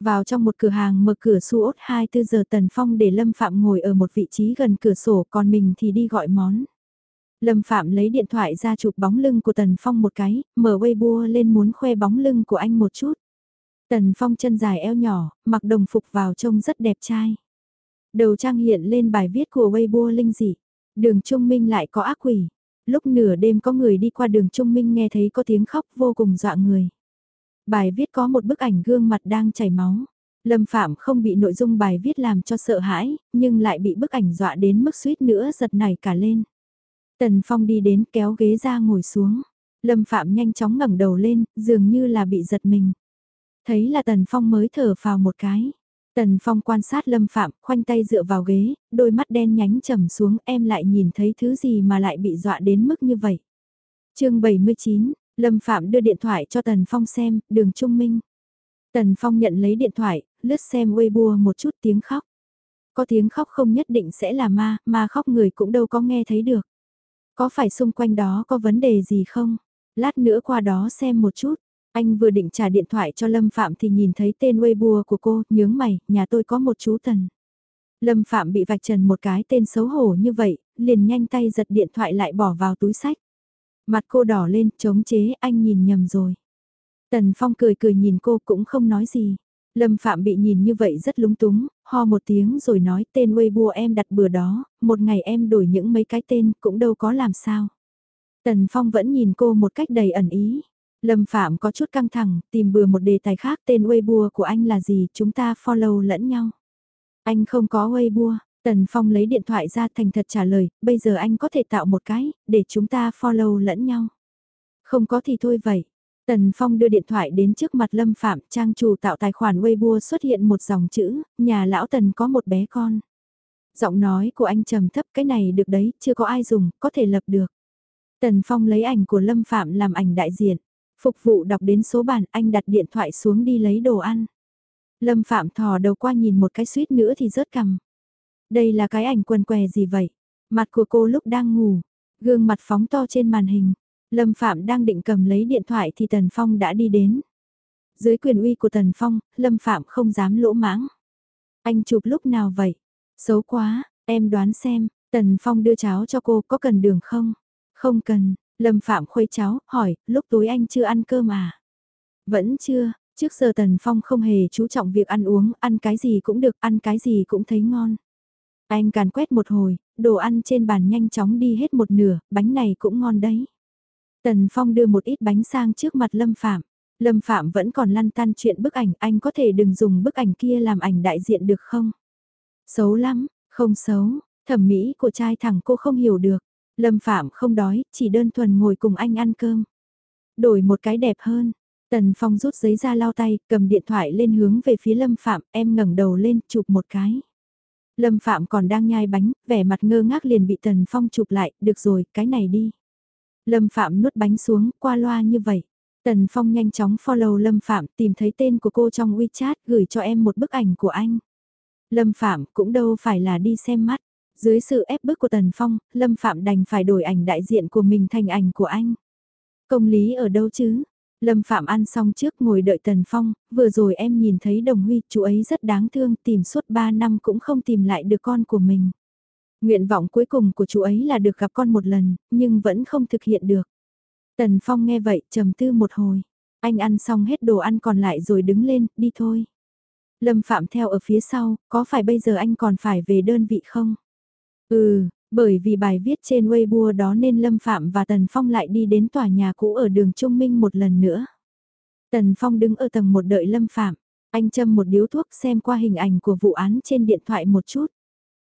Vào trong một cửa hàng mở cửa su ốt 24 giờ Tần Phong để Lâm Phạm ngồi ở một vị trí gần cửa sổ còn mình thì đi gọi món. Lâm Phạm lấy điện thoại ra chụp bóng lưng của Tần Phong một cái, mở Weibo lên muốn khoe bóng lưng của anh một chút. Tần Phong chân dài eo nhỏ, mặc đồng phục vào trông rất đẹp trai. Đầu trang hiện lên bài viết của Weibo linh dị. Đường Trung Minh lại có ác quỷ. Lúc nửa đêm có người đi qua đường Trung Minh nghe thấy có tiếng khóc vô cùng dọa người. Bài viết có một bức ảnh gương mặt đang chảy máu. Lâm Phạm không bị nội dung bài viết làm cho sợ hãi, nhưng lại bị bức ảnh dọa đến mức suýt nữa giật nảy cả lên. Tần Phong đi đến kéo ghế ra ngồi xuống. Lâm Phạm nhanh chóng ngẩng đầu lên, dường như là bị giật mình. Thấy là Tần Phong mới thở vào một cái. Tần Phong quan sát Lâm Phạm, khoanh tay dựa vào ghế, đôi mắt đen nhánh trầm xuống em lại nhìn thấy thứ gì mà lại bị dọa đến mức như vậy. chương 79, Lâm Phạm đưa điện thoại cho Tần Phong xem, đường trung minh. Tần Phong nhận lấy điện thoại, lướt xem Weibo một chút tiếng khóc. Có tiếng khóc không nhất định sẽ là ma, mà khóc người cũng đâu có nghe thấy được. Có phải xung quanh đó có vấn đề gì không? Lát nữa qua đó xem một chút. Anh vừa định trả điện thoại cho Lâm Phạm thì nhìn thấy tên Weibo của cô, nhướng mày, nhà tôi có một chú Tần. Lâm Phạm bị vạch trần một cái tên xấu hổ như vậy, liền nhanh tay giật điện thoại lại bỏ vào túi sách. Mặt cô đỏ lên, chống chế, anh nhìn nhầm rồi. Tần Phong cười cười nhìn cô cũng không nói gì. Lâm Phạm bị nhìn như vậy rất lúng túng, ho một tiếng rồi nói tên Weibo em đặt bừa đó, một ngày em đổi những mấy cái tên cũng đâu có làm sao. Tần Phong vẫn nhìn cô một cách đầy ẩn ý. Lâm Phạm có chút căng thẳng, tìm bừa một đề tài khác tên Weibo của anh là gì, chúng ta follow lẫn nhau. Anh không có Weibo, Tần Phong lấy điện thoại ra thành thật trả lời, bây giờ anh có thể tạo một cái, để chúng ta follow lẫn nhau. Không có thì thôi vậy. Tần Phong đưa điện thoại đến trước mặt Lâm Phạm, trang chủ tạo tài khoản Weibo xuất hiện một dòng chữ, nhà lão Tần có một bé con. Giọng nói của anh trầm thấp cái này được đấy, chưa có ai dùng, có thể lập được. Tần Phong lấy ảnh của Lâm Phạm làm ảnh đại diện. Phục vụ đọc đến số bàn, anh đặt điện thoại xuống đi lấy đồ ăn. Lâm Phạm thò đầu qua nhìn một cái suýt nữa thì rớt cằm. Đây là cái ảnh quần què gì vậy? Mặt của cô lúc đang ngủ, gương mặt phóng to trên màn hình. Lâm Phạm đang định cầm lấy điện thoại thì Tần Phong đã đi đến. Dưới quyền uy của Tần Phong, Lâm Phạm không dám lỗ mãng. Anh chụp lúc nào vậy? Xấu quá, em đoán xem, Tần Phong đưa cháo cho cô có cần đường không? Không cần, Lâm Phạm khuấy cháo, hỏi, lúc tối anh chưa ăn cơm à? Vẫn chưa, trước giờ Tần Phong không hề chú trọng việc ăn uống, ăn cái gì cũng được, ăn cái gì cũng thấy ngon. Anh càn quét một hồi, đồ ăn trên bàn nhanh chóng đi hết một nửa, bánh này cũng ngon đấy. Tần Phong đưa một ít bánh sang trước mặt Lâm Phạm. Lâm Phạm vẫn còn lăn tăn chuyện bức ảnh, anh có thể đừng dùng bức ảnh kia làm ảnh đại diện được không? Xấu lắm, không xấu, thẩm mỹ của trai thẳng cô không hiểu được. Lâm Phạm không đói, chỉ đơn thuần ngồi cùng anh ăn cơm. Đổi một cái đẹp hơn. Tần Phong rút giấy ra lau tay, cầm điện thoại lên hướng về phía Lâm Phạm, em ngẩng đầu lên, chụp một cái. Lâm Phạm còn đang nhai bánh, vẻ mặt ngơ ngác liền bị Tần Phong chụp lại, được rồi, cái này đi. Lâm Phạm nuốt bánh xuống, qua loa như vậy. Tần Phong nhanh chóng follow Lâm Phạm, tìm thấy tên của cô trong WeChat, gửi cho em một bức ảnh của anh. Lâm Phạm cũng đâu phải là đi xem mắt. Dưới sự ép bức của Tần Phong, Lâm Phạm đành phải đổi ảnh đại diện của mình thành ảnh của anh. Công lý ở đâu chứ? Lâm Phạm ăn xong trước ngồi đợi Tần Phong, vừa rồi em nhìn thấy Đồng Huy, chú ấy rất đáng thương, tìm suốt 3 năm cũng không tìm lại được con của mình. Nguyện vọng cuối cùng của chú ấy là được gặp con một lần, nhưng vẫn không thực hiện được. Tần Phong nghe vậy, trầm tư một hồi. Anh ăn xong hết đồ ăn còn lại rồi đứng lên, đi thôi. Lâm Phạm theo ở phía sau, có phải bây giờ anh còn phải về đơn vị không? Ừ, bởi vì bài viết trên Weibo đó nên Lâm Phạm và Tần Phong lại đi đến tòa nhà cũ ở đường Trung Minh một lần nữa. Tần Phong đứng ở tầng một đợi Lâm Phạm, anh châm một điếu thuốc xem qua hình ảnh của vụ án trên điện thoại một chút.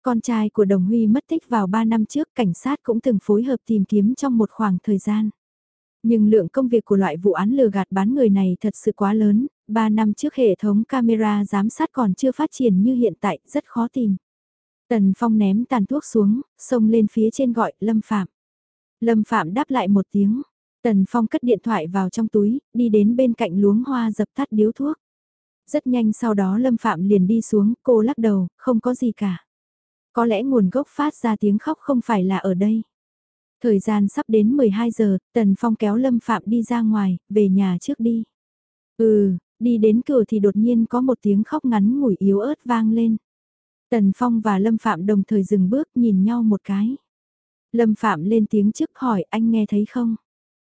Con trai của Đồng Huy mất tích vào 3 năm trước, cảnh sát cũng từng phối hợp tìm kiếm trong một khoảng thời gian. Nhưng lượng công việc của loại vụ án lừa gạt bán người này thật sự quá lớn, 3 năm trước hệ thống camera giám sát còn chưa phát triển như hiện tại, rất khó tìm. Tần Phong ném tàn thuốc xuống, xông lên phía trên gọi Lâm Phạm. Lâm Phạm đáp lại một tiếng. Tần Phong cất điện thoại vào trong túi, đi đến bên cạnh luống hoa dập tắt điếu thuốc. Rất nhanh sau đó Lâm Phạm liền đi xuống, cô lắc đầu, không có gì cả. Có lẽ nguồn gốc phát ra tiếng khóc không phải là ở đây. Thời gian sắp đến 12 giờ, Tần Phong kéo Lâm Phạm đi ra ngoài, về nhà trước đi. Ừ, đi đến cửa thì đột nhiên có một tiếng khóc ngắn ngủi yếu ớt vang lên. Tần Phong và Lâm Phạm đồng thời dừng bước nhìn nhau một cái. Lâm Phạm lên tiếng trước hỏi anh nghe thấy không?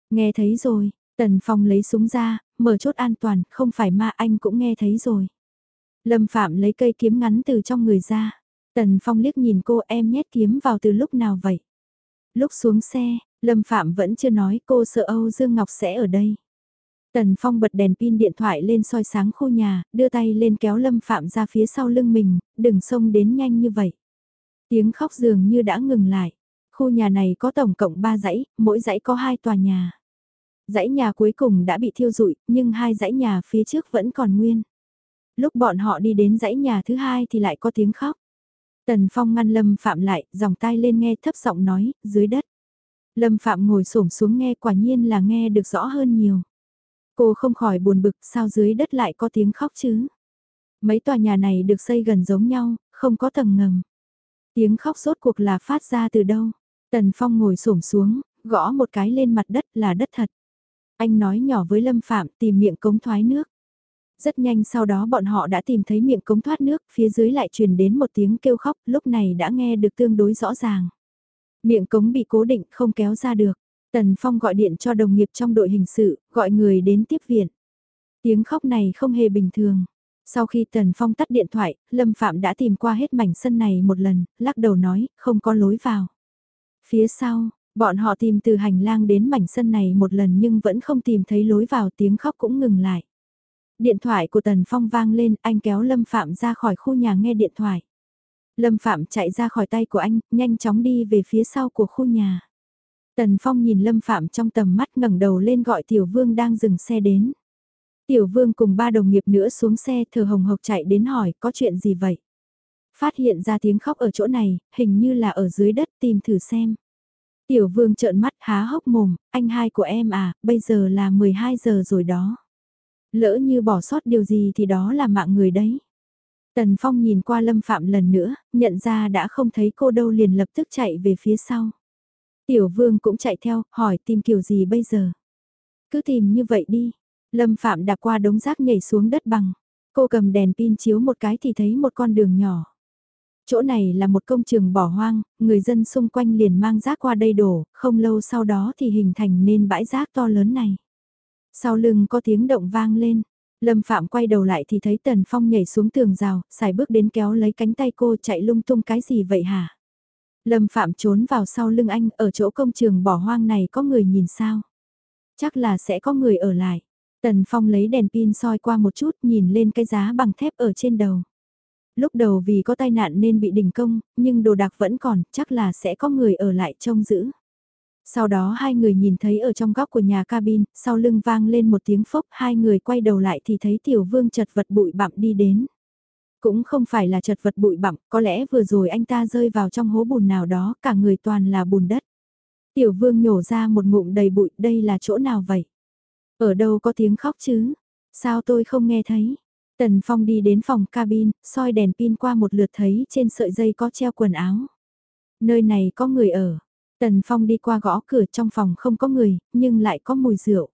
Nghe thấy rồi, Tần Phong lấy súng ra, mở chốt an toàn, không phải ma anh cũng nghe thấy rồi. Lâm Phạm lấy cây kiếm ngắn từ trong người ra. Tần Phong liếc nhìn cô em nhét kiếm vào từ lúc nào vậy? Lúc xuống xe, Lâm Phạm vẫn chưa nói cô sợ Âu Dương Ngọc sẽ ở đây. Tần Phong bật đèn pin điện thoại lên soi sáng khu nhà, đưa tay lên kéo Lâm Phạm ra phía sau lưng mình, đừng xông đến nhanh như vậy. Tiếng khóc dường như đã ngừng lại. Khu nhà này có tổng cộng 3 dãy, mỗi dãy có 2 tòa nhà. Dãy nhà cuối cùng đã bị thiêu rụi, nhưng hai dãy nhà phía trước vẫn còn nguyên. Lúc bọn họ đi đến dãy nhà thứ hai thì lại có tiếng khóc. Tần Phong ngăn Lâm Phạm lại, dòng tai lên nghe thấp giọng nói, dưới đất. Lâm Phạm ngồi xổm xuống nghe quả nhiên là nghe được rõ hơn nhiều. Cô không khỏi buồn bực sao dưới đất lại có tiếng khóc chứ. Mấy tòa nhà này được xây gần giống nhau, không có tầng ngầm. Tiếng khóc rốt cuộc là phát ra từ đâu. Tần Phong ngồi xổm xuống, gõ một cái lên mặt đất là đất thật. Anh nói nhỏ với Lâm Phạm tìm miệng cống thoái nước. Rất nhanh sau đó bọn họ đã tìm thấy miệng cống thoát nước, phía dưới lại truyền đến một tiếng kêu khóc, lúc này đã nghe được tương đối rõ ràng. Miệng cống bị cố định không kéo ra được. Tần Phong gọi điện cho đồng nghiệp trong đội hình sự, gọi người đến tiếp viện. Tiếng khóc này không hề bình thường. Sau khi Tần Phong tắt điện thoại, Lâm Phạm đã tìm qua hết mảnh sân này một lần, lắc đầu nói, không có lối vào. Phía sau, bọn họ tìm từ hành lang đến mảnh sân này một lần nhưng vẫn không tìm thấy lối vào tiếng khóc cũng ngừng lại. Điện thoại của Tần Phong vang lên, anh kéo Lâm Phạm ra khỏi khu nhà nghe điện thoại. Lâm Phạm chạy ra khỏi tay của anh, nhanh chóng đi về phía sau của khu nhà. Tần Phong nhìn Lâm Phạm trong tầm mắt ngẩng đầu lên gọi Tiểu Vương đang dừng xe đến. Tiểu Vương cùng ba đồng nghiệp nữa xuống xe thờ hồng hộc chạy đến hỏi có chuyện gì vậy. Phát hiện ra tiếng khóc ở chỗ này, hình như là ở dưới đất tìm thử xem. Tiểu Vương trợn mắt há hốc mồm, anh hai của em à, bây giờ là 12 giờ rồi đó. Lỡ như bỏ sót điều gì thì đó là mạng người đấy. Tần Phong nhìn qua Lâm Phạm lần nữa, nhận ra đã không thấy cô đâu liền lập tức chạy về phía sau. Tiểu Vương cũng chạy theo, hỏi tìm kiểu gì bây giờ. Cứ tìm như vậy đi. Lâm Phạm đạp qua đống rác nhảy xuống đất bằng. Cô cầm đèn pin chiếu một cái thì thấy một con đường nhỏ. Chỗ này là một công trường bỏ hoang, người dân xung quanh liền mang rác qua đây đổ, không lâu sau đó thì hình thành nên bãi rác to lớn này. Sau lưng có tiếng động vang lên, Lâm Phạm quay đầu lại thì thấy Tần Phong nhảy xuống tường rào, xài bước đến kéo lấy cánh tay cô chạy lung tung cái gì vậy hả? Lâm Phạm trốn vào sau lưng anh, ở chỗ công trường bỏ hoang này có người nhìn sao? Chắc là sẽ có người ở lại. Tần Phong lấy đèn pin soi qua một chút nhìn lên cái giá bằng thép ở trên đầu. Lúc đầu vì có tai nạn nên bị đình công, nhưng đồ đạc vẫn còn, chắc là sẽ có người ở lại trông giữ. Sau đó hai người nhìn thấy ở trong góc của nhà cabin, sau lưng vang lên một tiếng phốc, hai người quay đầu lại thì thấy tiểu vương chật vật bụi bặm đi đến. Cũng không phải là chật vật bụi bặm, có lẽ vừa rồi anh ta rơi vào trong hố bùn nào đó, cả người toàn là bùn đất. Tiểu vương nhổ ra một ngụm đầy bụi, đây là chỗ nào vậy? Ở đâu có tiếng khóc chứ? Sao tôi không nghe thấy? Tần Phong đi đến phòng cabin, soi đèn pin qua một lượt thấy trên sợi dây có treo quần áo. Nơi này có người ở. Tần Phong đi qua gõ cửa trong phòng không có người, nhưng lại có mùi rượu.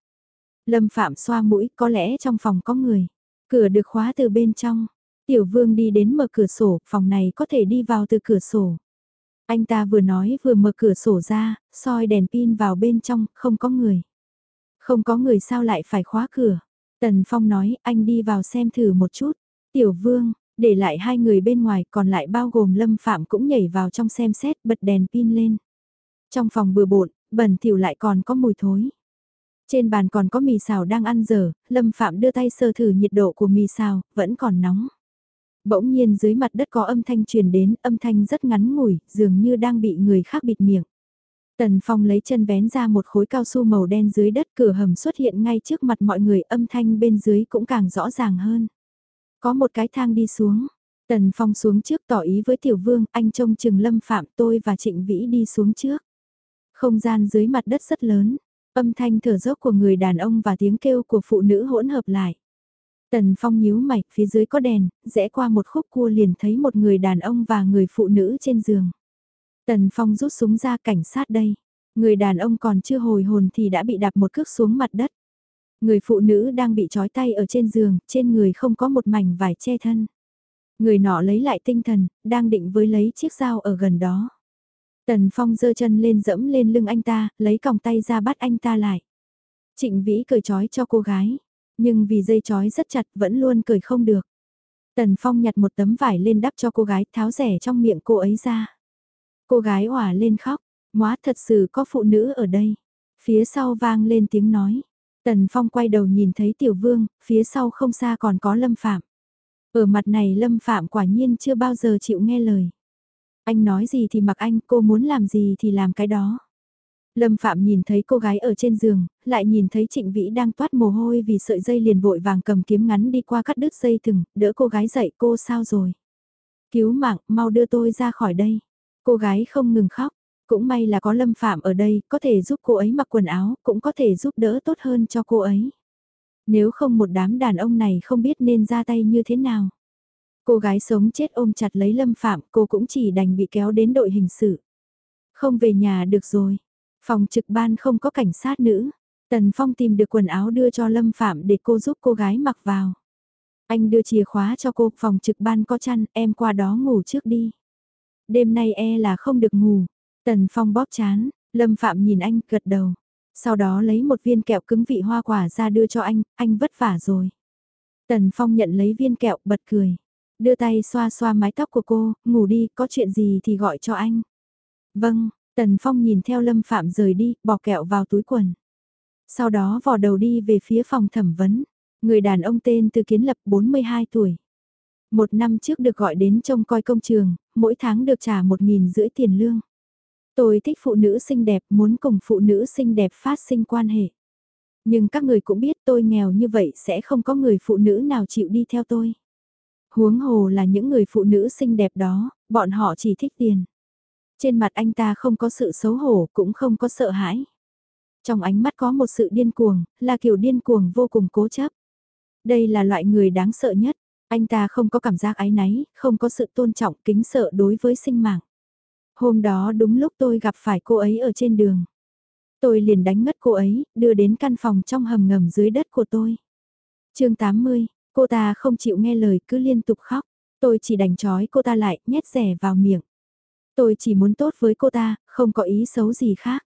Lâm Phạm xoa mũi, có lẽ trong phòng có người. Cửa được khóa từ bên trong. Tiểu Vương đi đến mở cửa sổ, phòng này có thể đi vào từ cửa sổ. Anh ta vừa nói vừa mở cửa sổ ra, soi đèn pin vào bên trong, không có người. Không có người sao lại phải khóa cửa. Tần Phong nói, anh đi vào xem thử một chút. Tiểu Vương, để lại hai người bên ngoài, còn lại bao gồm Lâm Phạm cũng nhảy vào trong xem xét, bật đèn pin lên. Trong phòng bừa bộn, bẩn thỉu lại còn có mùi thối. Trên bàn còn có mì xào đang ăn dở, Lâm Phạm đưa tay sơ thử nhiệt độ của mì xào, vẫn còn nóng. Bỗng nhiên dưới mặt đất có âm thanh truyền đến, âm thanh rất ngắn ngủi, dường như đang bị người khác bịt miệng. Tần Phong lấy chân vén ra một khối cao su màu đen dưới đất cửa hầm xuất hiện ngay trước mặt mọi người âm thanh bên dưới cũng càng rõ ràng hơn. Có một cái thang đi xuống. Tần Phong xuống trước tỏ ý với Tiểu Vương, anh trông chừng lâm phạm tôi và Trịnh Vĩ đi xuống trước. Không gian dưới mặt đất rất lớn, âm thanh thở dốc của người đàn ông và tiếng kêu của phụ nữ hỗn hợp lại. Tần Phong nhíu mày, phía dưới có đèn, rẽ qua một khúc cua liền thấy một người đàn ông và người phụ nữ trên giường. Tần Phong rút súng ra cảnh sát đây. Người đàn ông còn chưa hồi hồn thì đã bị đạp một cước xuống mặt đất. Người phụ nữ đang bị trói tay ở trên giường, trên người không có một mảnh vải che thân. Người nọ lấy lại tinh thần, đang định với lấy chiếc dao ở gần đó. Tần Phong giơ chân lên dẫm lên lưng anh ta, lấy còng tay ra bắt anh ta lại. Trịnh Vĩ cởi trói cho cô gái, nhưng vì dây chói rất chặt vẫn luôn cười không được. Tần Phong nhặt một tấm vải lên đắp cho cô gái tháo rẻ trong miệng cô ấy ra. Cô gái hỏa lên khóc, móa thật sự có phụ nữ ở đây. Phía sau vang lên tiếng nói. Tần Phong quay đầu nhìn thấy Tiểu Vương, phía sau không xa còn có Lâm Phạm. Ở mặt này Lâm Phạm quả nhiên chưa bao giờ chịu nghe lời. Anh nói gì thì mặc anh, cô muốn làm gì thì làm cái đó. Lâm Phạm nhìn thấy cô gái ở trên giường, lại nhìn thấy Trịnh Vĩ đang toát mồ hôi vì sợi dây liền vội vàng cầm kiếm ngắn đi qua cắt đứt dây thừng, đỡ cô gái dậy cô sao rồi. Cứu mạng, mau đưa tôi ra khỏi đây. Cô gái không ngừng khóc, cũng may là có Lâm Phạm ở đây, có thể giúp cô ấy mặc quần áo, cũng có thể giúp đỡ tốt hơn cho cô ấy. Nếu không một đám đàn ông này không biết nên ra tay như thế nào. Cô gái sống chết ôm chặt lấy Lâm Phạm, cô cũng chỉ đành bị kéo đến đội hình sự. Không về nhà được rồi. Phòng trực ban không có cảnh sát nữ. Tần Phong tìm được quần áo đưa cho Lâm Phạm để cô giúp cô gái mặc vào. Anh đưa chìa khóa cho cô, phòng trực ban có chăn, em qua đó ngủ trước đi. Đêm nay e là không được ngủ. Tần Phong bóp chán, Lâm Phạm nhìn anh gật đầu. Sau đó lấy một viên kẹo cứng vị hoa quả ra đưa cho anh, anh vất vả rồi. Tần Phong nhận lấy viên kẹo bật cười. Đưa tay xoa xoa mái tóc của cô, ngủ đi, có chuyện gì thì gọi cho anh. Vâng, Tần Phong nhìn theo Lâm Phạm rời đi, bỏ kẹo vào túi quần. Sau đó vò đầu đi về phía phòng thẩm vấn. Người đàn ông tên Từ Kiến Lập 42 tuổi. Một năm trước được gọi đến trông coi công trường, mỗi tháng được trả một nghìn rưỡi tiền lương. Tôi thích phụ nữ xinh đẹp, muốn cùng phụ nữ xinh đẹp phát sinh quan hệ. Nhưng các người cũng biết tôi nghèo như vậy sẽ không có người phụ nữ nào chịu đi theo tôi. Huống hồ là những người phụ nữ xinh đẹp đó, bọn họ chỉ thích tiền. Trên mặt anh ta không có sự xấu hổ, cũng không có sợ hãi. Trong ánh mắt có một sự điên cuồng, là kiểu điên cuồng vô cùng cố chấp. Đây là loại người đáng sợ nhất. Anh ta không có cảm giác ái náy, không có sự tôn trọng kính sợ đối với sinh mạng. Hôm đó đúng lúc tôi gặp phải cô ấy ở trên đường. Tôi liền đánh ngất cô ấy, đưa đến căn phòng trong hầm ngầm dưới đất của tôi. chương 80, cô ta không chịu nghe lời cứ liên tục khóc. Tôi chỉ đành trói cô ta lại, nhét rẻ vào miệng. Tôi chỉ muốn tốt với cô ta, không có ý xấu gì khác.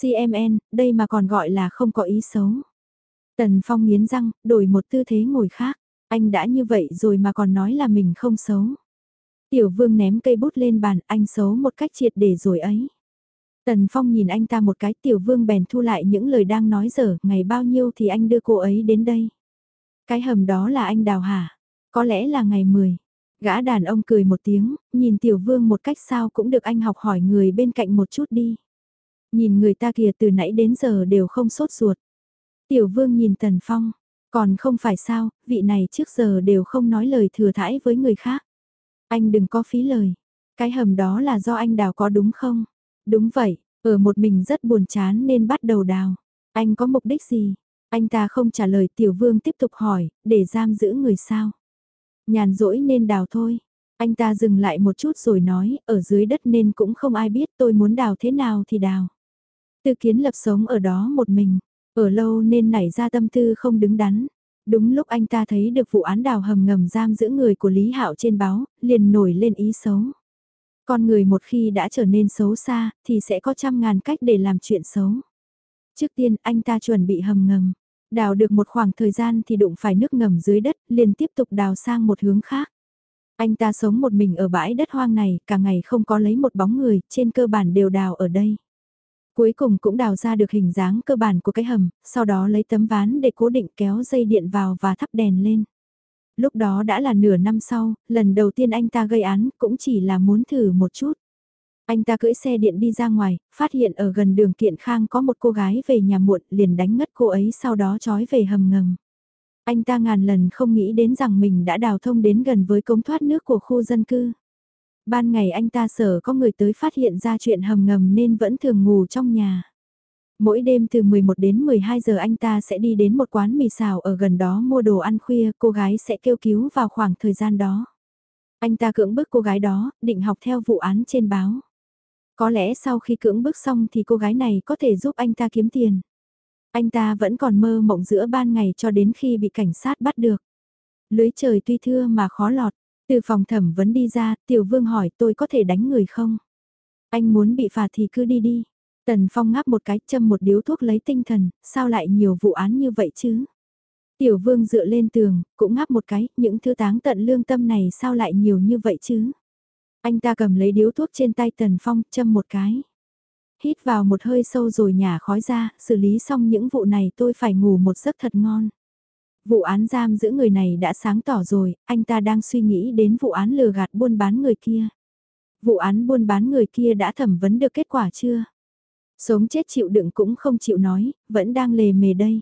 CMN, đây mà còn gọi là không có ý xấu. Tần Phong nghiến răng, đổi một tư thế ngồi khác. Anh đã như vậy rồi mà còn nói là mình không xấu. Tiểu vương ném cây bút lên bàn, anh xấu một cách triệt để rồi ấy. Tần Phong nhìn anh ta một cái tiểu vương bèn thu lại những lời đang nói dở, ngày bao nhiêu thì anh đưa cô ấy đến đây. Cái hầm đó là anh đào hả? Có lẽ là ngày 10. Gã đàn ông cười một tiếng, nhìn tiểu vương một cách sao cũng được anh học hỏi người bên cạnh một chút đi. Nhìn người ta kìa từ nãy đến giờ đều không sốt ruột. Tiểu vương nhìn Tần Phong, còn không phải sao, vị này trước giờ đều không nói lời thừa thãi với người khác. Anh đừng có phí lời. Cái hầm đó là do anh đào có đúng không? Đúng vậy, ở một mình rất buồn chán nên bắt đầu đào. Anh có mục đích gì? Anh ta không trả lời tiểu vương tiếp tục hỏi, để giam giữ người sao? Nhàn rỗi nên đào thôi. Anh ta dừng lại một chút rồi nói, ở dưới đất nên cũng không ai biết tôi muốn đào thế nào thì đào. Từ kiến lập sống ở đó một mình, ở lâu nên nảy ra tâm tư không đứng đắn. Đúng lúc anh ta thấy được vụ án đào hầm ngầm giam giữ người của Lý Hạo trên báo, liền nổi lên ý xấu. Con người một khi đã trở nên xấu xa, thì sẽ có trăm ngàn cách để làm chuyện xấu. Trước tiên anh ta chuẩn bị hầm ngầm. Đào được một khoảng thời gian thì đụng phải nước ngầm dưới đất, liền tiếp tục đào sang một hướng khác. Anh ta sống một mình ở bãi đất hoang này, cả ngày không có lấy một bóng người, trên cơ bản đều đào ở đây. Cuối cùng cũng đào ra được hình dáng cơ bản của cái hầm, sau đó lấy tấm ván để cố định kéo dây điện vào và thắp đèn lên. Lúc đó đã là nửa năm sau, lần đầu tiên anh ta gây án cũng chỉ là muốn thử một chút. Anh ta cưỡi xe điện đi ra ngoài, phát hiện ở gần đường Kiện Khang có một cô gái về nhà muộn liền đánh ngất cô ấy sau đó trói về hầm ngầm. Anh ta ngàn lần không nghĩ đến rằng mình đã đào thông đến gần với cống thoát nước của khu dân cư. Ban ngày anh ta sợ có người tới phát hiện ra chuyện hầm ngầm nên vẫn thường ngủ trong nhà. Mỗi đêm từ 11 đến 12 giờ anh ta sẽ đi đến một quán mì xào ở gần đó mua đồ ăn khuya, cô gái sẽ kêu cứu vào khoảng thời gian đó. Anh ta cưỡng bức cô gái đó, định học theo vụ án trên báo. Có lẽ sau khi cưỡng bức xong thì cô gái này có thể giúp anh ta kiếm tiền. Anh ta vẫn còn mơ mộng giữa ban ngày cho đến khi bị cảnh sát bắt được. Lưới trời tuy thưa mà khó lọt, từ phòng thẩm vấn đi ra, tiểu vương hỏi tôi có thể đánh người không? Anh muốn bị phạt thì cứ đi đi. Tần Phong ngáp một cái châm một điếu thuốc lấy tinh thần, sao lại nhiều vụ án như vậy chứ? Tiểu vương dựa lên tường, cũng ngáp một cái, những thứ táng tận lương tâm này sao lại nhiều như vậy chứ? Anh ta cầm lấy điếu thuốc trên tay Tần Phong, châm một cái. Hít vào một hơi sâu rồi nhả khói ra, xử lý xong những vụ này tôi phải ngủ một giấc thật ngon. Vụ án giam giữ người này đã sáng tỏ rồi, anh ta đang suy nghĩ đến vụ án lừa gạt buôn bán người kia. Vụ án buôn bán người kia đã thẩm vấn được kết quả chưa? Sống chết chịu đựng cũng không chịu nói, vẫn đang lề mề đây.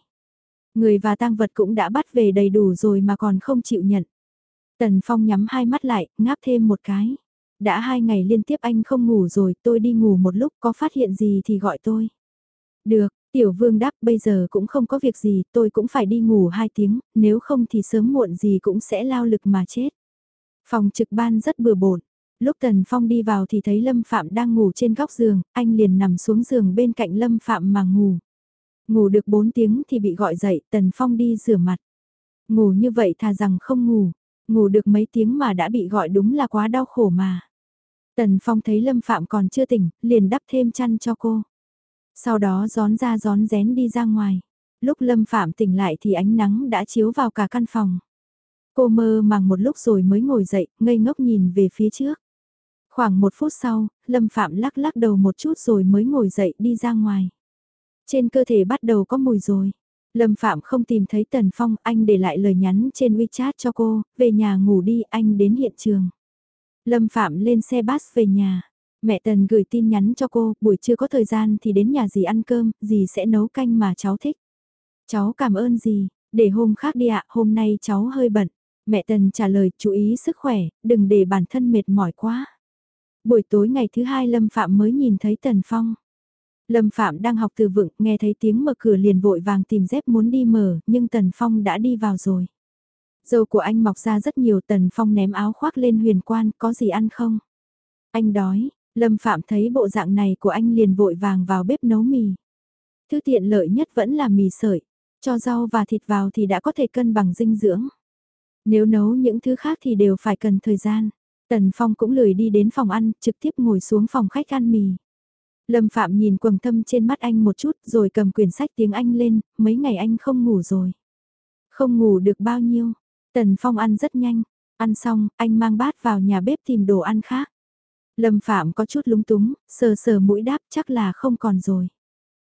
Người và tang vật cũng đã bắt về đầy đủ rồi mà còn không chịu nhận. Tần Phong nhắm hai mắt lại, ngáp thêm một cái. Đã hai ngày liên tiếp anh không ngủ rồi, tôi đi ngủ một lúc có phát hiện gì thì gọi tôi. Được, Tiểu Vương đáp bây giờ cũng không có việc gì, tôi cũng phải đi ngủ hai tiếng, nếu không thì sớm muộn gì cũng sẽ lao lực mà chết. Phòng trực ban rất bừa bộn. Lúc Tần Phong đi vào thì thấy Lâm Phạm đang ngủ trên góc giường, anh liền nằm xuống giường bên cạnh Lâm Phạm mà ngủ. Ngủ được 4 tiếng thì bị gọi dậy, Tần Phong đi rửa mặt. Ngủ như vậy thà rằng không ngủ, ngủ được mấy tiếng mà đã bị gọi đúng là quá đau khổ mà. Tần Phong thấy Lâm Phạm còn chưa tỉnh, liền đắp thêm chăn cho cô. Sau đó gión ra gión rén đi ra ngoài. Lúc Lâm Phạm tỉnh lại thì ánh nắng đã chiếu vào cả căn phòng. Cô mơ màng một lúc rồi mới ngồi dậy, ngây ngốc nhìn về phía trước. Khoảng một phút sau, Lâm Phạm lắc lắc đầu một chút rồi mới ngồi dậy đi ra ngoài. Trên cơ thể bắt đầu có mùi rồi. Lâm Phạm không tìm thấy Tần Phong, anh để lại lời nhắn trên WeChat cho cô, về nhà ngủ đi, anh đến hiện trường. Lâm Phạm lên xe bus về nhà. Mẹ Tần gửi tin nhắn cho cô, buổi trưa có thời gian thì đến nhà dì ăn cơm, dì sẽ nấu canh mà cháu thích. Cháu cảm ơn dì, để hôm khác đi ạ, hôm nay cháu hơi bận. Mẹ Tần trả lời, chú ý sức khỏe, đừng để bản thân mệt mỏi quá. Buổi tối ngày thứ hai Lâm Phạm mới nhìn thấy Tần Phong. Lâm Phạm đang học từ vựng, nghe thấy tiếng mở cửa liền vội vàng tìm dép muốn đi mở, nhưng Tần Phong đã đi vào rồi. Dâu của anh mọc ra rất nhiều Tần Phong ném áo khoác lên huyền quan, có gì ăn không? Anh đói, Lâm Phạm thấy bộ dạng này của anh liền vội vàng vào bếp nấu mì. Thứ tiện lợi nhất vẫn là mì sợi, cho rau và thịt vào thì đã có thể cân bằng dinh dưỡng. Nếu nấu những thứ khác thì đều phải cần thời gian. Tần Phong cũng lười đi đến phòng ăn, trực tiếp ngồi xuống phòng khách ăn mì. Lâm Phạm nhìn quầng thâm trên mắt anh một chút rồi cầm quyển sách tiếng Anh lên, mấy ngày anh không ngủ rồi. Không ngủ được bao nhiêu. Tần Phong ăn rất nhanh, ăn xong, anh mang bát vào nhà bếp tìm đồ ăn khác. Lâm Phạm có chút lúng túng, sờ sờ mũi đáp chắc là không còn rồi.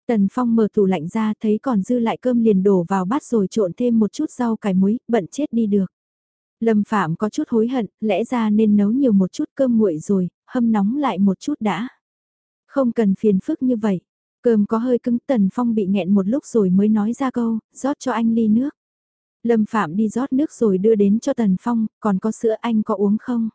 Tần Phong mở tủ lạnh ra thấy còn dư lại cơm liền đổ vào bát rồi trộn thêm một chút rau cải muối, bận chết đi được. Lâm Phạm có chút hối hận, lẽ ra nên nấu nhiều một chút cơm nguội rồi, hâm nóng lại một chút đã. Không cần phiền phức như vậy. Cơm có hơi cứng Tần Phong bị nghẹn một lúc rồi mới nói ra câu, rót cho anh ly nước. Lâm Phạm đi rót nước rồi đưa đến cho Tần Phong, còn có sữa anh có uống không?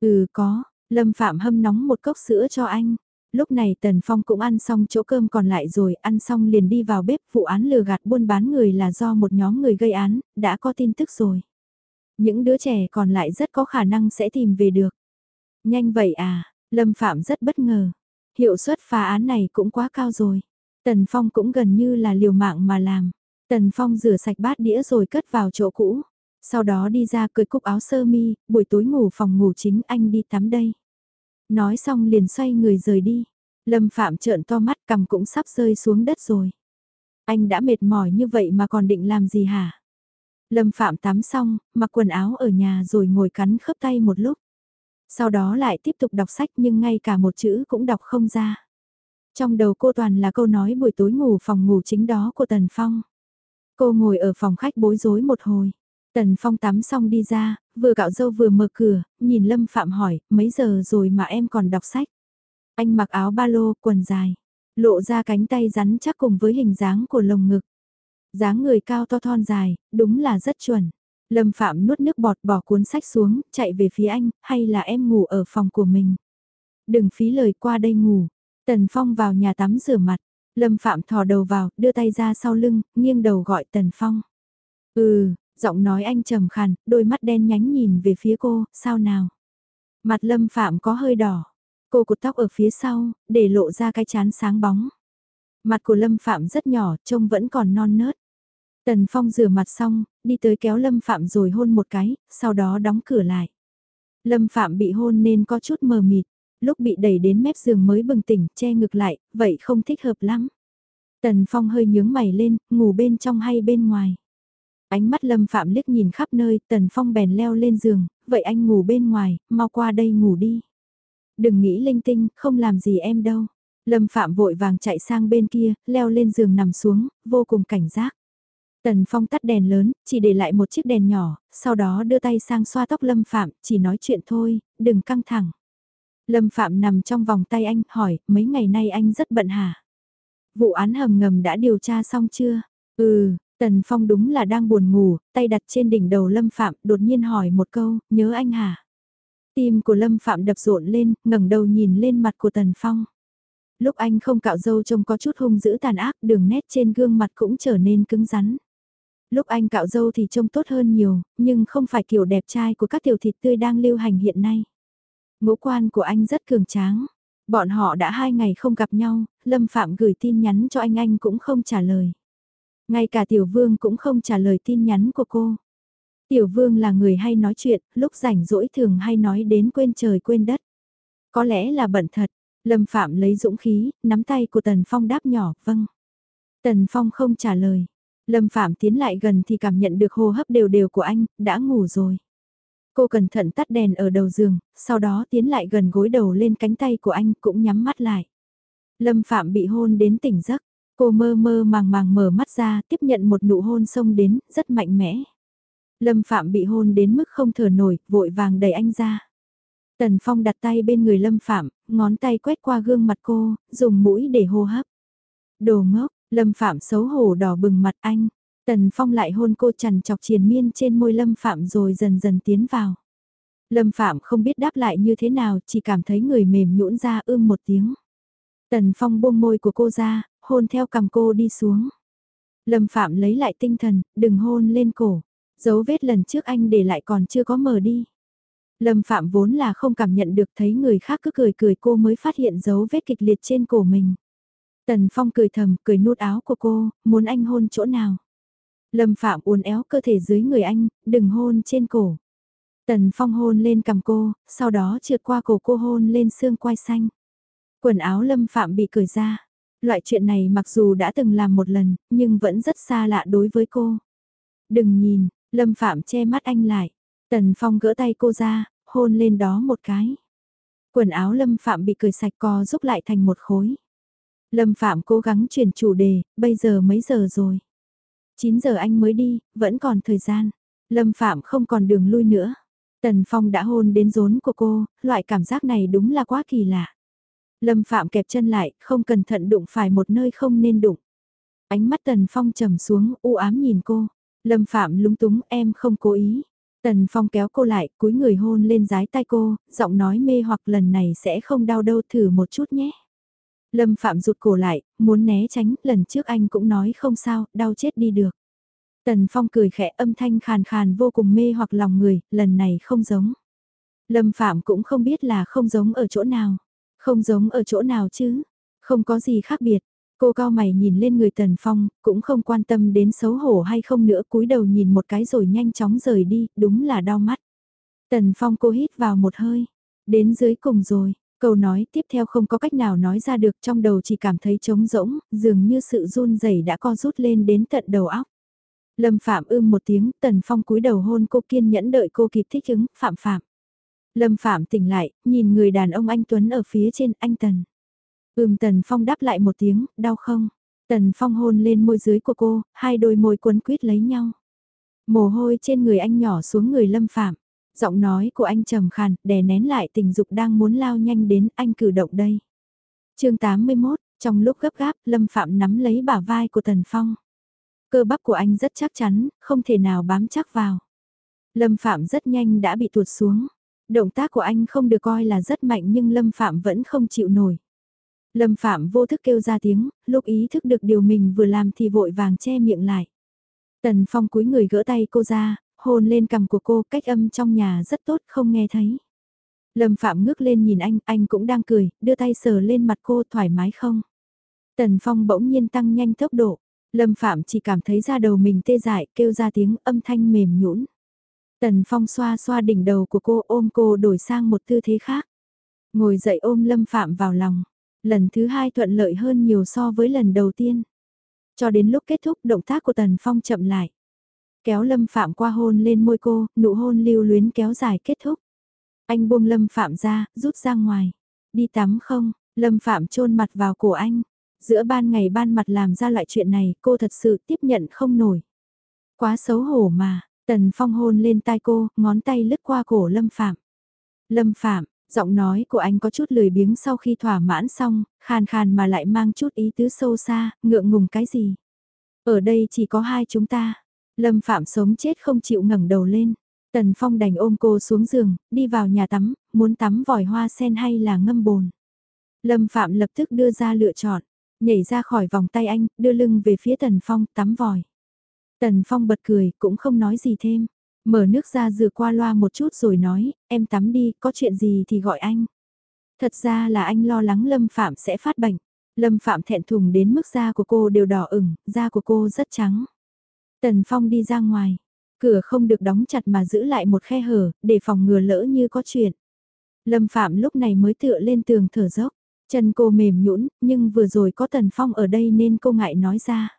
Ừ có, Lâm Phạm hâm nóng một cốc sữa cho anh. Lúc này Tần Phong cũng ăn xong chỗ cơm còn lại rồi, ăn xong liền đi vào bếp, vụ án lừa gạt buôn bán người là do một nhóm người gây án, đã có tin tức rồi. Những đứa trẻ còn lại rất có khả năng sẽ tìm về được. Nhanh vậy à, Lâm Phạm rất bất ngờ. Hiệu suất phá án này cũng quá cao rồi. Tần Phong cũng gần như là liều mạng mà làm. Tần Phong rửa sạch bát đĩa rồi cất vào chỗ cũ. Sau đó đi ra cười cúc áo sơ mi, buổi tối ngủ phòng ngủ chính anh đi tắm đây. Nói xong liền xoay người rời đi. Lâm Phạm trợn to mắt cầm cũng sắp rơi xuống đất rồi. Anh đã mệt mỏi như vậy mà còn định làm gì hả? Lâm Phạm tắm xong, mặc quần áo ở nhà rồi ngồi cắn khớp tay một lúc. Sau đó lại tiếp tục đọc sách nhưng ngay cả một chữ cũng đọc không ra. Trong đầu cô toàn là câu nói buổi tối ngủ phòng ngủ chính đó của Tần Phong. Cô ngồi ở phòng khách bối rối một hồi. Tần Phong tắm xong đi ra, vừa cạo dâu vừa mở cửa, nhìn Lâm Phạm hỏi, mấy giờ rồi mà em còn đọc sách. Anh mặc áo ba lô, quần dài, lộ ra cánh tay rắn chắc cùng với hình dáng của lồng ngực dáng người cao to thon dài, đúng là rất chuẩn. Lâm Phạm nuốt nước bọt bỏ cuốn sách xuống, chạy về phía anh, hay là em ngủ ở phòng của mình. Đừng phí lời qua đây ngủ. Tần Phong vào nhà tắm rửa mặt. Lâm Phạm thò đầu vào, đưa tay ra sau lưng, nghiêng đầu gọi Tần Phong. Ừ, giọng nói anh trầm khàn, đôi mắt đen nhánh nhìn về phía cô, sao nào? Mặt Lâm Phạm có hơi đỏ. Cô cột tóc ở phía sau, để lộ ra cái chán sáng bóng. Mặt của Lâm Phạm rất nhỏ, trông vẫn còn non nớt. Tần Phong rửa mặt xong, đi tới kéo Lâm Phạm rồi hôn một cái, sau đó đóng cửa lại. Lâm Phạm bị hôn nên có chút mờ mịt lúc bị đẩy đến mép giường mới bừng tỉnh, che ngực lại, vậy không thích hợp lắm. Tần Phong hơi nhướng mày lên, ngủ bên trong hay bên ngoài. Ánh mắt Lâm Phạm liếc nhìn khắp nơi, Tần Phong bèn leo lên giường, vậy anh ngủ bên ngoài, mau qua đây ngủ đi. Đừng nghĩ linh tinh, không làm gì em đâu. Lâm Phạm vội vàng chạy sang bên kia, leo lên giường nằm xuống, vô cùng cảnh giác. Tần Phong tắt đèn lớn, chỉ để lại một chiếc đèn nhỏ, sau đó đưa tay sang xoa tóc Lâm Phạm, chỉ nói chuyện thôi, đừng căng thẳng. Lâm Phạm nằm trong vòng tay anh, hỏi, mấy ngày nay anh rất bận hả? Vụ án hầm ngầm đã điều tra xong chưa? Ừ, Tần Phong đúng là đang buồn ngủ, tay đặt trên đỉnh đầu Lâm Phạm, đột nhiên hỏi một câu, nhớ anh hả? Tim của Lâm Phạm đập rộn lên, ngẩng đầu nhìn lên mặt của Tần Phong. Lúc anh không cạo râu trông có chút hung dữ tàn ác, đường nét trên gương mặt cũng trở nên cứng rắn. Lúc anh cạo râu thì trông tốt hơn nhiều, nhưng không phải kiểu đẹp trai của các tiểu thịt tươi đang lưu hành hiện nay. Ngũ quan của anh rất cường tráng. Bọn họ đã hai ngày không gặp nhau, Lâm Phạm gửi tin nhắn cho anh anh cũng không trả lời. Ngay cả Tiểu Vương cũng không trả lời tin nhắn của cô. Tiểu Vương là người hay nói chuyện, lúc rảnh rỗi thường hay nói đến quên trời quên đất. Có lẽ là bận thật, Lâm Phạm lấy dũng khí, nắm tay của Tần Phong đáp nhỏ, vâng. Tần Phong không trả lời. Lâm Phạm tiến lại gần thì cảm nhận được hô hấp đều đều của anh, đã ngủ rồi. Cô cẩn thận tắt đèn ở đầu giường, sau đó tiến lại gần gối đầu lên cánh tay của anh cũng nhắm mắt lại. Lâm Phạm bị hôn đến tỉnh giấc, cô mơ mơ màng màng mở mắt ra tiếp nhận một nụ hôn xông đến, rất mạnh mẽ. Lâm Phạm bị hôn đến mức không thở nổi, vội vàng đẩy anh ra. Tần Phong đặt tay bên người Lâm Phạm, ngón tay quét qua gương mặt cô, dùng mũi để hô hấp. Đồ ngốc, Lâm Phạm xấu hổ đỏ bừng mặt anh. Tần Phong lại hôn cô chằn chọc triền miên trên môi Lâm Phạm rồi dần dần tiến vào. Lâm Phạm không biết đáp lại như thế nào, chỉ cảm thấy người mềm nhũn ra ưm một tiếng. Tần Phong buông môi của cô ra, hôn theo cầm cô đi xuống. Lâm Phạm lấy lại tinh thần, đừng hôn lên cổ. Dấu vết lần trước anh để lại còn chưa có mờ đi. Lâm Phạm vốn là không cảm nhận được thấy người khác cứ cười cười cô mới phát hiện dấu vết kịch liệt trên cổ mình. Tần Phong cười thầm, cười nuốt áo của cô, muốn anh hôn chỗ nào. Lâm Phạm uốn éo cơ thể dưới người anh, đừng hôn trên cổ. Tần Phong hôn lên cầm cô, sau đó trượt qua cổ cô hôn lên xương quai xanh. Quần áo Lâm Phạm bị cởi ra. Loại chuyện này mặc dù đã từng làm một lần, nhưng vẫn rất xa lạ đối với cô. Đừng nhìn, Lâm Phạm che mắt anh lại. Tần Phong gỡ tay cô ra, hôn lên đó một cái. Quần áo Lâm Phạm bị cởi sạch co giúp lại thành một khối. Lâm Phạm cố gắng chuyển chủ đề, bây giờ mấy giờ rồi? 9 giờ anh mới đi, vẫn còn thời gian. Lâm Phạm không còn đường lui nữa. Tần Phong đã hôn đến rốn của cô, loại cảm giác này đúng là quá kỳ lạ. Lâm Phạm kẹp chân lại, không cẩn thận đụng phải một nơi không nên đụng. Ánh mắt Tần Phong trầm xuống, u ám nhìn cô. Lâm Phạm lúng túng, em không cố ý. Tần Phong kéo cô lại, cúi người hôn lên giái tay cô, giọng nói mê hoặc lần này sẽ không đau đâu thử một chút nhé. Lâm Phạm rụt cổ lại, muốn né tránh, lần trước anh cũng nói không sao, đau chết đi được. Tần Phong cười khẽ âm thanh khàn khàn vô cùng mê hoặc lòng người, lần này không giống. Lâm Phạm cũng không biết là không giống ở chỗ nào. Không giống ở chỗ nào chứ, không có gì khác biệt. Cô cao mày nhìn lên người Tần Phong, cũng không quan tâm đến xấu hổ hay không nữa cúi đầu nhìn một cái rồi nhanh chóng rời đi, đúng là đau mắt. Tần Phong cô hít vào một hơi, đến dưới cùng rồi, câu nói tiếp theo không có cách nào nói ra được trong đầu chỉ cảm thấy trống rỗng, dường như sự run rẩy đã co rút lên đến tận đầu óc. Lâm Phạm ưm một tiếng, Tần Phong cúi đầu hôn cô kiên nhẫn đợi cô kịp thích ứng, Phạm Phạm. Lâm Phạm tỉnh lại, nhìn người đàn ông anh Tuấn ở phía trên anh Tần. Ưm Tần Phong đáp lại một tiếng, đau không? Tần Phong hôn lên môi dưới của cô, hai đôi môi quấn quýt lấy nhau. Mồ hôi trên người anh nhỏ xuống người Lâm Phạm. Giọng nói của anh trầm khàn, đè nén lại tình dục đang muốn lao nhanh đến anh cử động đây. chương 81, trong lúc gấp gáp, Lâm Phạm nắm lấy bả vai của Tần Phong. Cơ bắp của anh rất chắc chắn, không thể nào bám chắc vào. Lâm Phạm rất nhanh đã bị tuột xuống. Động tác của anh không được coi là rất mạnh nhưng Lâm Phạm vẫn không chịu nổi. Lâm Phạm vô thức kêu ra tiếng, lúc ý thức được điều mình vừa làm thì vội vàng che miệng lại. Tần Phong cúi người gỡ tay cô ra, hôn lên cằm của cô cách âm trong nhà rất tốt không nghe thấy. Lâm Phạm ngước lên nhìn anh, anh cũng đang cười, đưa tay sờ lên mặt cô thoải mái không? Tần Phong bỗng nhiên tăng nhanh tốc độ, Lâm Phạm chỉ cảm thấy da đầu mình tê dại, kêu ra tiếng âm thanh mềm nhũn. Tần Phong xoa xoa đỉnh đầu của cô ôm cô đổi sang một tư thế khác. Ngồi dậy ôm Lâm Phạm vào lòng. Lần thứ hai thuận lợi hơn nhiều so với lần đầu tiên. Cho đến lúc kết thúc động tác của Tần Phong chậm lại. Kéo Lâm Phạm qua hôn lên môi cô, nụ hôn lưu luyến kéo dài kết thúc. Anh buông Lâm Phạm ra, rút ra ngoài. Đi tắm không? Lâm Phạm chôn mặt vào cổ anh. Giữa ban ngày ban mặt làm ra loại chuyện này cô thật sự tiếp nhận không nổi. Quá xấu hổ mà, Tần Phong hôn lên tai cô, ngón tay lướt qua cổ Lâm Phạm. Lâm Phạm, giọng nói của anh có chút lười biếng sau khi thỏa mãn xong, khàn khàn mà lại mang chút ý tứ sâu xa, ngượng ngùng cái gì. Ở đây chỉ có hai chúng ta. Lâm Phạm sống chết không chịu ngẩng đầu lên. Tần Phong đành ôm cô xuống giường, đi vào nhà tắm, muốn tắm vòi hoa sen hay là ngâm bồn. Lâm Phạm lập tức đưa ra lựa chọn, nhảy ra khỏi vòng tay anh, đưa lưng về phía Tần Phong, tắm vòi. Tần Phong bật cười, cũng không nói gì thêm. Mở nước ra rửa qua loa một chút rồi nói, em tắm đi, có chuyện gì thì gọi anh. Thật ra là anh lo lắng Lâm Phạm sẽ phát bệnh. Lâm Phạm thẹn thùng đến mức da của cô đều đỏ ửng, da của cô rất trắng. Tần Phong đi ra ngoài, cửa không được đóng chặt mà giữ lại một khe hở, để phòng ngừa lỡ như có chuyện. Lâm Phạm lúc này mới tựa lên tường thở dốc, chân cô mềm nhũn, nhưng vừa rồi có Tần Phong ở đây nên cô ngại nói ra.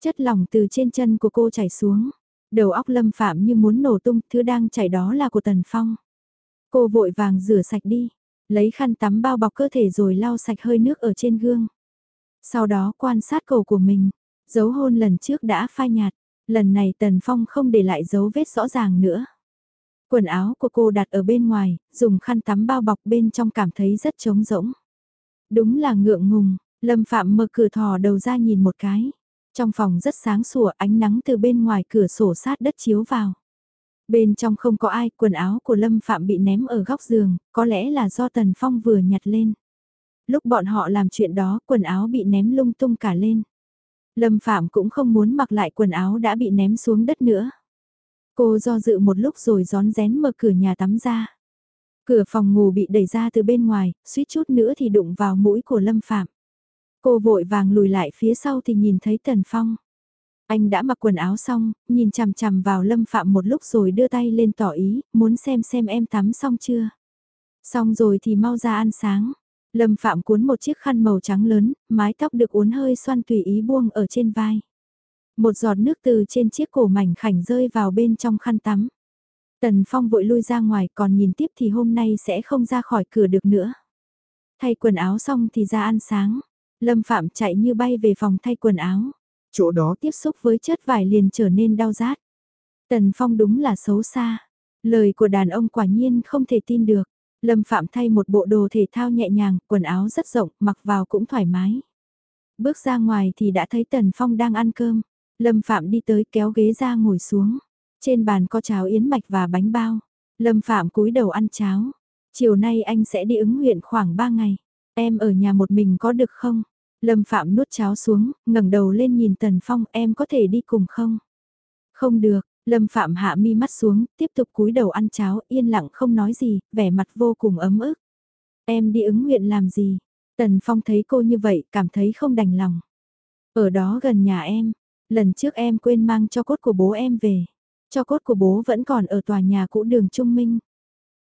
Chất lỏng từ trên chân của cô chảy xuống, đầu óc Lâm Phạm như muốn nổ tung, thứ đang chảy đó là của Tần Phong. Cô vội vàng rửa sạch đi, lấy khăn tắm bao bọc cơ thể rồi lau sạch hơi nước ở trên gương. Sau đó quan sát cầu của mình, dấu hôn lần trước đã phai nhạt, lần này Tần Phong không để lại dấu vết rõ ràng nữa. Quần áo của cô đặt ở bên ngoài, dùng khăn tắm bao bọc bên trong cảm thấy rất trống rỗng. Đúng là ngượng ngùng, Lâm Phạm mở cửa thò đầu ra nhìn một cái. Trong phòng rất sáng sủa ánh nắng từ bên ngoài cửa sổ sát đất chiếu vào. Bên trong không có ai, quần áo của Lâm Phạm bị ném ở góc giường, có lẽ là do Tần Phong vừa nhặt lên. Lúc bọn họ làm chuyện đó, quần áo bị ném lung tung cả lên. Lâm Phạm cũng không muốn mặc lại quần áo đã bị ném xuống đất nữa. Cô do dự một lúc rồi gión rén mở cửa nhà tắm ra. Cửa phòng ngủ bị đẩy ra từ bên ngoài, suýt chút nữa thì đụng vào mũi của Lâm Phạm. Cô vội vàng lùi lại phía sau thì nhìn thấy Tần Phong. Anh đã mặc quần áo xong, nhìn chằm chằm vào Lâm Phạm một lúc rồi đưa tay lên tỏ ý, muốn xem xem em tắm xong chưa. Xong rồi thì mau ra ăn sáng. Lâm Phạm cuốn một chiếc khăn màu trắng lớn, mái tóc được uốn hơi xoăn tùy ý buông ở trên vai. Một giọt nước từ trên chiếc cổ mảnh khảnh rơi vào bên trong khăn tắm. Tần Phong vội lui ra ngoài còn nhìn tiếp thì hôm nay sẽ không ra khỏi cửa được nữa. Thay quần áo xong thì ra ăn sáng. Lâm Phạm chạy như bay về phòng thay quần áo. Chỗ đó tiếp xúc với chất vải liền trở nên đau rát. Tần Phong đúng là xấu xa. Lời của đàn ông quả nhiên không thể tin được. Lâm Phạm thay một bộ đồ thể thao nhẹ nhàng, quần áo rất rộng, mặc vào cũng thoải mái. Bước ra ngoài thì đã thấy Tần Phong đang ăn cơm. Lâm Phạm đi tới kéo ghế ra ngồi xuống. Trên bàn có cháo yến mạch và bánh bao. Lâm Phạm cúi đầu ăn cháo. Chiều nay anh sẽ đi ứng huyện khoảng 3 ngày. Em ở nhà một mình có được không? Lâm Phạm nuốt cháo xuống, ngẩng đầu lên nhìn Tần Phong em có thể đi cùng không? Không được, Lâm Phạm hạ mi mắt xuống, tiếp tục cúi đầu ăn cháo, yên lặng không nói gì, vẻ mặt vô cùng ấm ức. Em đi ứng nguyện làm gì? Tần Phong thấy cô như vậy, cảm thấy không đành lòng. Ở đó gần nhà em, lần trước em quên mang cho cốt của bố em về. Cho cốt của bố vẫn còn ở tòa nhà cũ đường Trung Minh.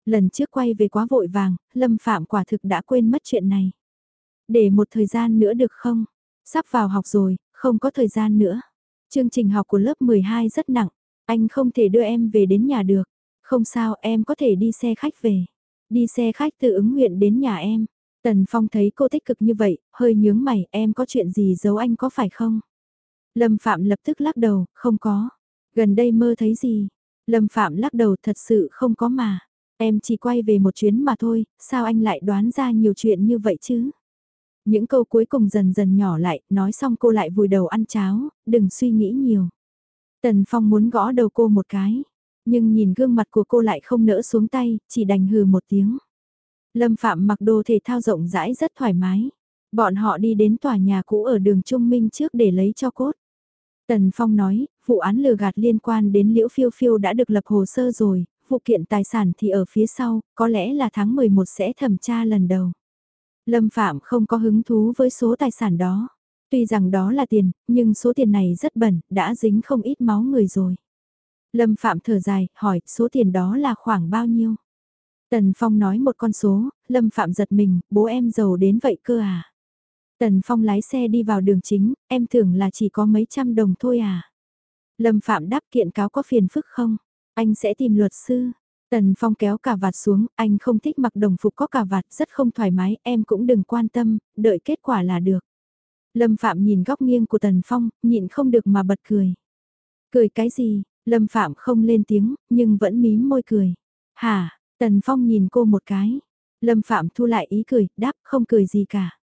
Lần trước quay về quá vội vàng, Lâm Phạm quả thực đã quên mất chuyện này. Để một thời gian nữa được không? Sắp vào học rồi, không có thời gian nữa. Chương trình học của lớp 12 rất nặng, anh không thể đưa em về đến nhà được. Không sao, em có thể đi xe khách về. Đi xe khách từ ứng nguyện đến nhà em. Tần Phong thấy cô tích cực như vậy, hơi nhướng mày, em có chuyện gì giấu anh có phải không? Lâm Phạm lập tức lắc đầu, không có. Gần đây mơ thấy gì? Lâm Phạm lắc đầu thật sự không có mà. Em chỉ quay về một chuyến mà thôi, sao anh lại đoán ra nhiều chuyện như vậy chứ? Những câu cuối cùng dần dần nhỏ lại, nói xong cô lại vùi đầu ăn cháo, đừng suy nghĩ nhiều. Tần Phong muốn gõ đầu cô một cái, nhưng nhìn gương mặt của cô lại không nỡ xuống tay, chỉ đành hừ một tiếng. Lâm Phạm mặc đồ thể thao rộng rãi rất thoải mái. Bọn họ đi đến tòa nhà cũ ở đường Trung Minh trước để lấy cho cốt. Tần Phong nói, vụ án lừa gạt liên quan đến Liễu Phiêu Phiêu đã được lập hồ sơ rồi, vụ kiện tài sản thì ở phía sau, có lẽ là tháng 11 sẽ thẩm tra lần đầu. Lâm Phạm không có hứng thú với số tài sản đó. Tuy rằng đó là tiền, nhưng số tiền này rất bẩn, đã dính không ít máu người rồi. Lâm Phạm thở dài, hỏi số tiền đó là khoảng bao nhiêu? Tần Phong nói một con số, Lâm Phạm giật mình, bố em giàu đến vậy cơ à? Tần Phong lái xe đi vào đường chính, em tưởng là chỉ có mấy trăm đồng thôi à? Lâm Phạm đáp kiện cáo có phiền phức không? Anh sẽ tìm luật sư. Tần Phong kéo cà vạt xuống, anh không thích mặc đồng phục có cà vạt, rất không thoải mái, em cũng đừng quan tâm, đợi kết quả là được. Lâm Phạm nhìn góc nghiêng của Tần Phong, nhịn không được mà bật cười. Cười cái gì? Lâm Phạm không lên tiếng, nhưng vẫn mím môi cười. Hả? Tần Phong nhìn cô một cái. Lâm Phạm thu lại ý cười, đáp không cười gì cả.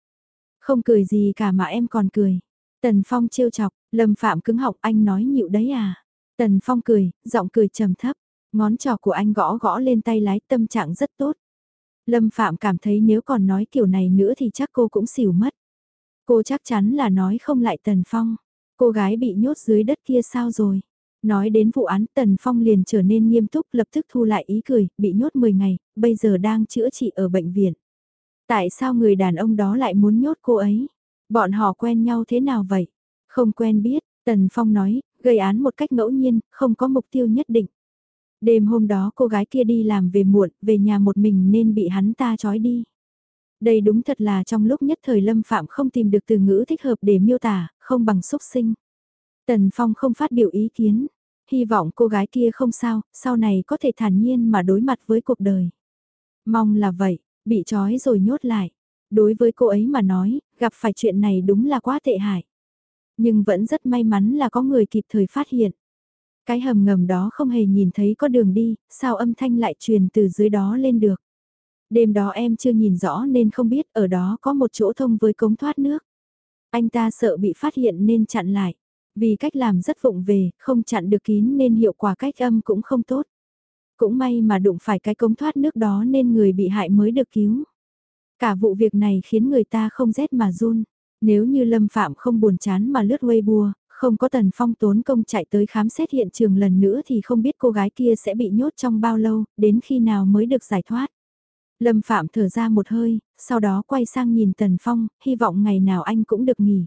Không cười gì cả mà em còn cười. Tần Phong trêu chọc, Lâm Phạm cứng họng anh nói nhịu đấy à. Tần Phong cười, giọng cười trầm thấp. Ngón trò của anh gõ gõ lên tay lái tâm trạng rất tốt. Lâm Phạm cảm thấy nếu còn nói kiểu này nữa thì chắc cô cũng xỉu mất. Cô chắc chắn là nói không lại Tần Phong. Cô gái bị nhốt dưới đất kia sao rồi? Nói đến vụ án Tần Phong liền trở nên nghiêm túc lập tức thu lại ý cười, bị nhốt 10 ngày, bây giờ đang chữa trị ở bệnh viện. Tại sao người đàn ông đó lại muốn nhốt cô ấy? Bọn họ quen nhau thế nào vậy? Không quen biết, Tần Phong nói, gây án một cách ngẫu nhiên, không có mục tiêu nhất định. Đêm hôm đó cô gái kia đi làm về muộn, về nhà một mình nên bị hắn ta trói đi. Đây đúng thật là trong lúc nhất thời Lâm Phạm không tìm được từ ngữ thích hợp để miêu tả, không bằng xúc sinh. Tần Phong không phát biểu ý kiến, hy vọng cô gái kia không sao, sau này có thể thản nhiên mà đối mặt với cuộc đời. Mong là vậy, bị trói rồi nhốt lại. Đối với cô ấy mà nói, gặp phải chuyện này đúng là quá tệ hại. Nhưng vẫn rất may mắn là có người kịp thời phát hiện. Cái hầm ngầm đó không hề nhìn thấy có đường đi, sao âm thanh lại truyền từ dưới đó lên được. Đêm đó em chưa nhìn rõ nên không biết ở đó có một chỗ thông với cống thoát nước. Anh ta sợ bị phát hiện nên chặn lại. Vì cách làm rất vụng về, không chặn được kín nên hiệu quả cách âm cũng không tốt. Cũng may mà đụng phải cái cống thoát nước đó nên người bị hại mới được cứu. Cả vụ việc này khiến người ta không rét mà run. Nếu như Lâm Phạm không buồn chán mà lướt Weibo, không có Tần Phong tốn công chạy tới khám xét hiện trường lần nữa thì không biết cô gái kia sẽ bị nhốt trong bao lâu, đến khi nào mới được giải thoát. Lâm Phạm thở ra một hơi, sau đó quay sang nhìn Tần Phong, hy vọng ngày nào anh cũng được nghỉ.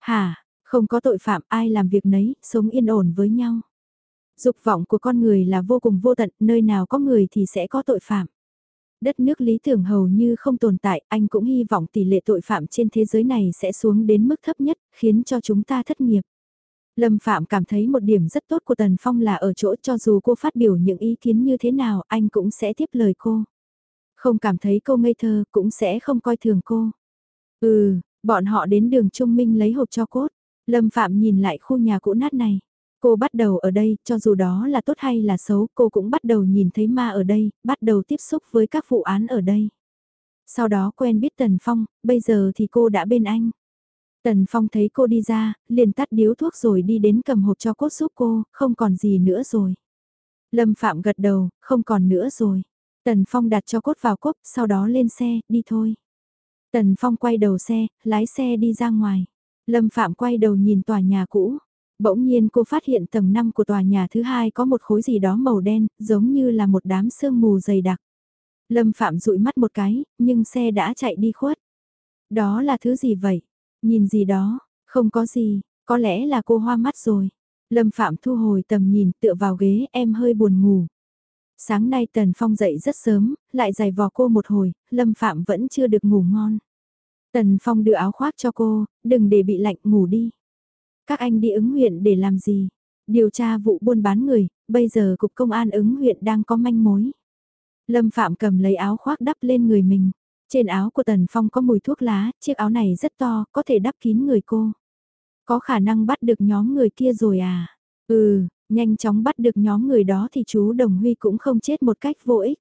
Hà, không có tội phạm ai làm việc nấy, sống yên ổn với nhau. Dục vọng của con người là vô cùng vô tận, nơi nào có người thì sẽ có tội phạm. Đất nước lý tưởng hầu như không tồn tại, anh cũng hy vọng tỷ lệ tội phạm trên thế giới này sẽ xuống đến mức thấp nhất, khiến cho chúng ta thất nghiệp. Lâm Phạm cảm thấy một điểm rất tốt của Tần Phong là ở chỗ cho dù cô phát biểu những ý kiến như thế nào, anh cũng sẽ tiếp lời cô. Không cảm thấy cô ngây thơ, cũng sẽ không coi thường cô. Ừ, bọn họ đến đường Trung Minh lấy hộp cho cốt. Lâm Phạm nhìn lại khu nhà cũ nát này. Cô bắt đầu ở đây, cho dù đó là tốt hay là xấu, cô cũng bắt đầu nhìn thấy ma ở đây, bắt đầu tiếp xúc với các vụ án ở đây. Sau đó quen biết Tần Phong, bây giờ thì cô đã bên anh. Tần Phong thấy cô đi ra, liền tắt điếu thuốc rồi đi đến cầm hộp cho cốt giúp cô, không còn gì nữa rồi. Lâm Phạm gật đầu, không còn nữa rồi. Tần Phong đặt cho cốt vào cốc, sau đó lên xe, đi thôi. Tần Phong quay đầu xe, lái xe đi ra ngoài. Lâm Phạm quay đầu nhìn tòa nhà cũ. Bỗng nhiên cô phát hiện tầng 5 của tòa nhà thứ hai có một khối gì đó màu đen, giống như là một đám sương mù dày đặc. Lâm Phạm dụi mắt một cái, nhưng xe đã chạy đi khuất. Đó là thứ gì vậy? Nhìn gì đó, không có gì, có lẽ là cô hoa mắt rồi. Lâm Phạm thu hồi tầm nhìn tựa vào ghế em hơi buồn ngủ. Sáng nay Tần Phong dậy rất sớm, lại giày vò cô một hồi, Lâm Phạm vẫn chưa được ngủ ngon. Tần Phong đưa áo khoác cho cô, đừng để bị lạnh ngủ đi. Các anh đi ứng huyện để làm gì? Điều tra vụ buôn bán người, bây giờ Cục Công an ứng huyện đang có manh mối. Lâm Phạm cầm lấy áo khoác đắp lên người mình. Trên áo của Tần Phong có mùi thuốc lá, chiếc áo này rất to, có thể đắp kín người cô. Có khả năng bắt được nhóm người kia rồi à? Ừ, nhanh chóng bắt được nhóm người đó thì chú Đồng Huy cũng không chết một cách vô ích.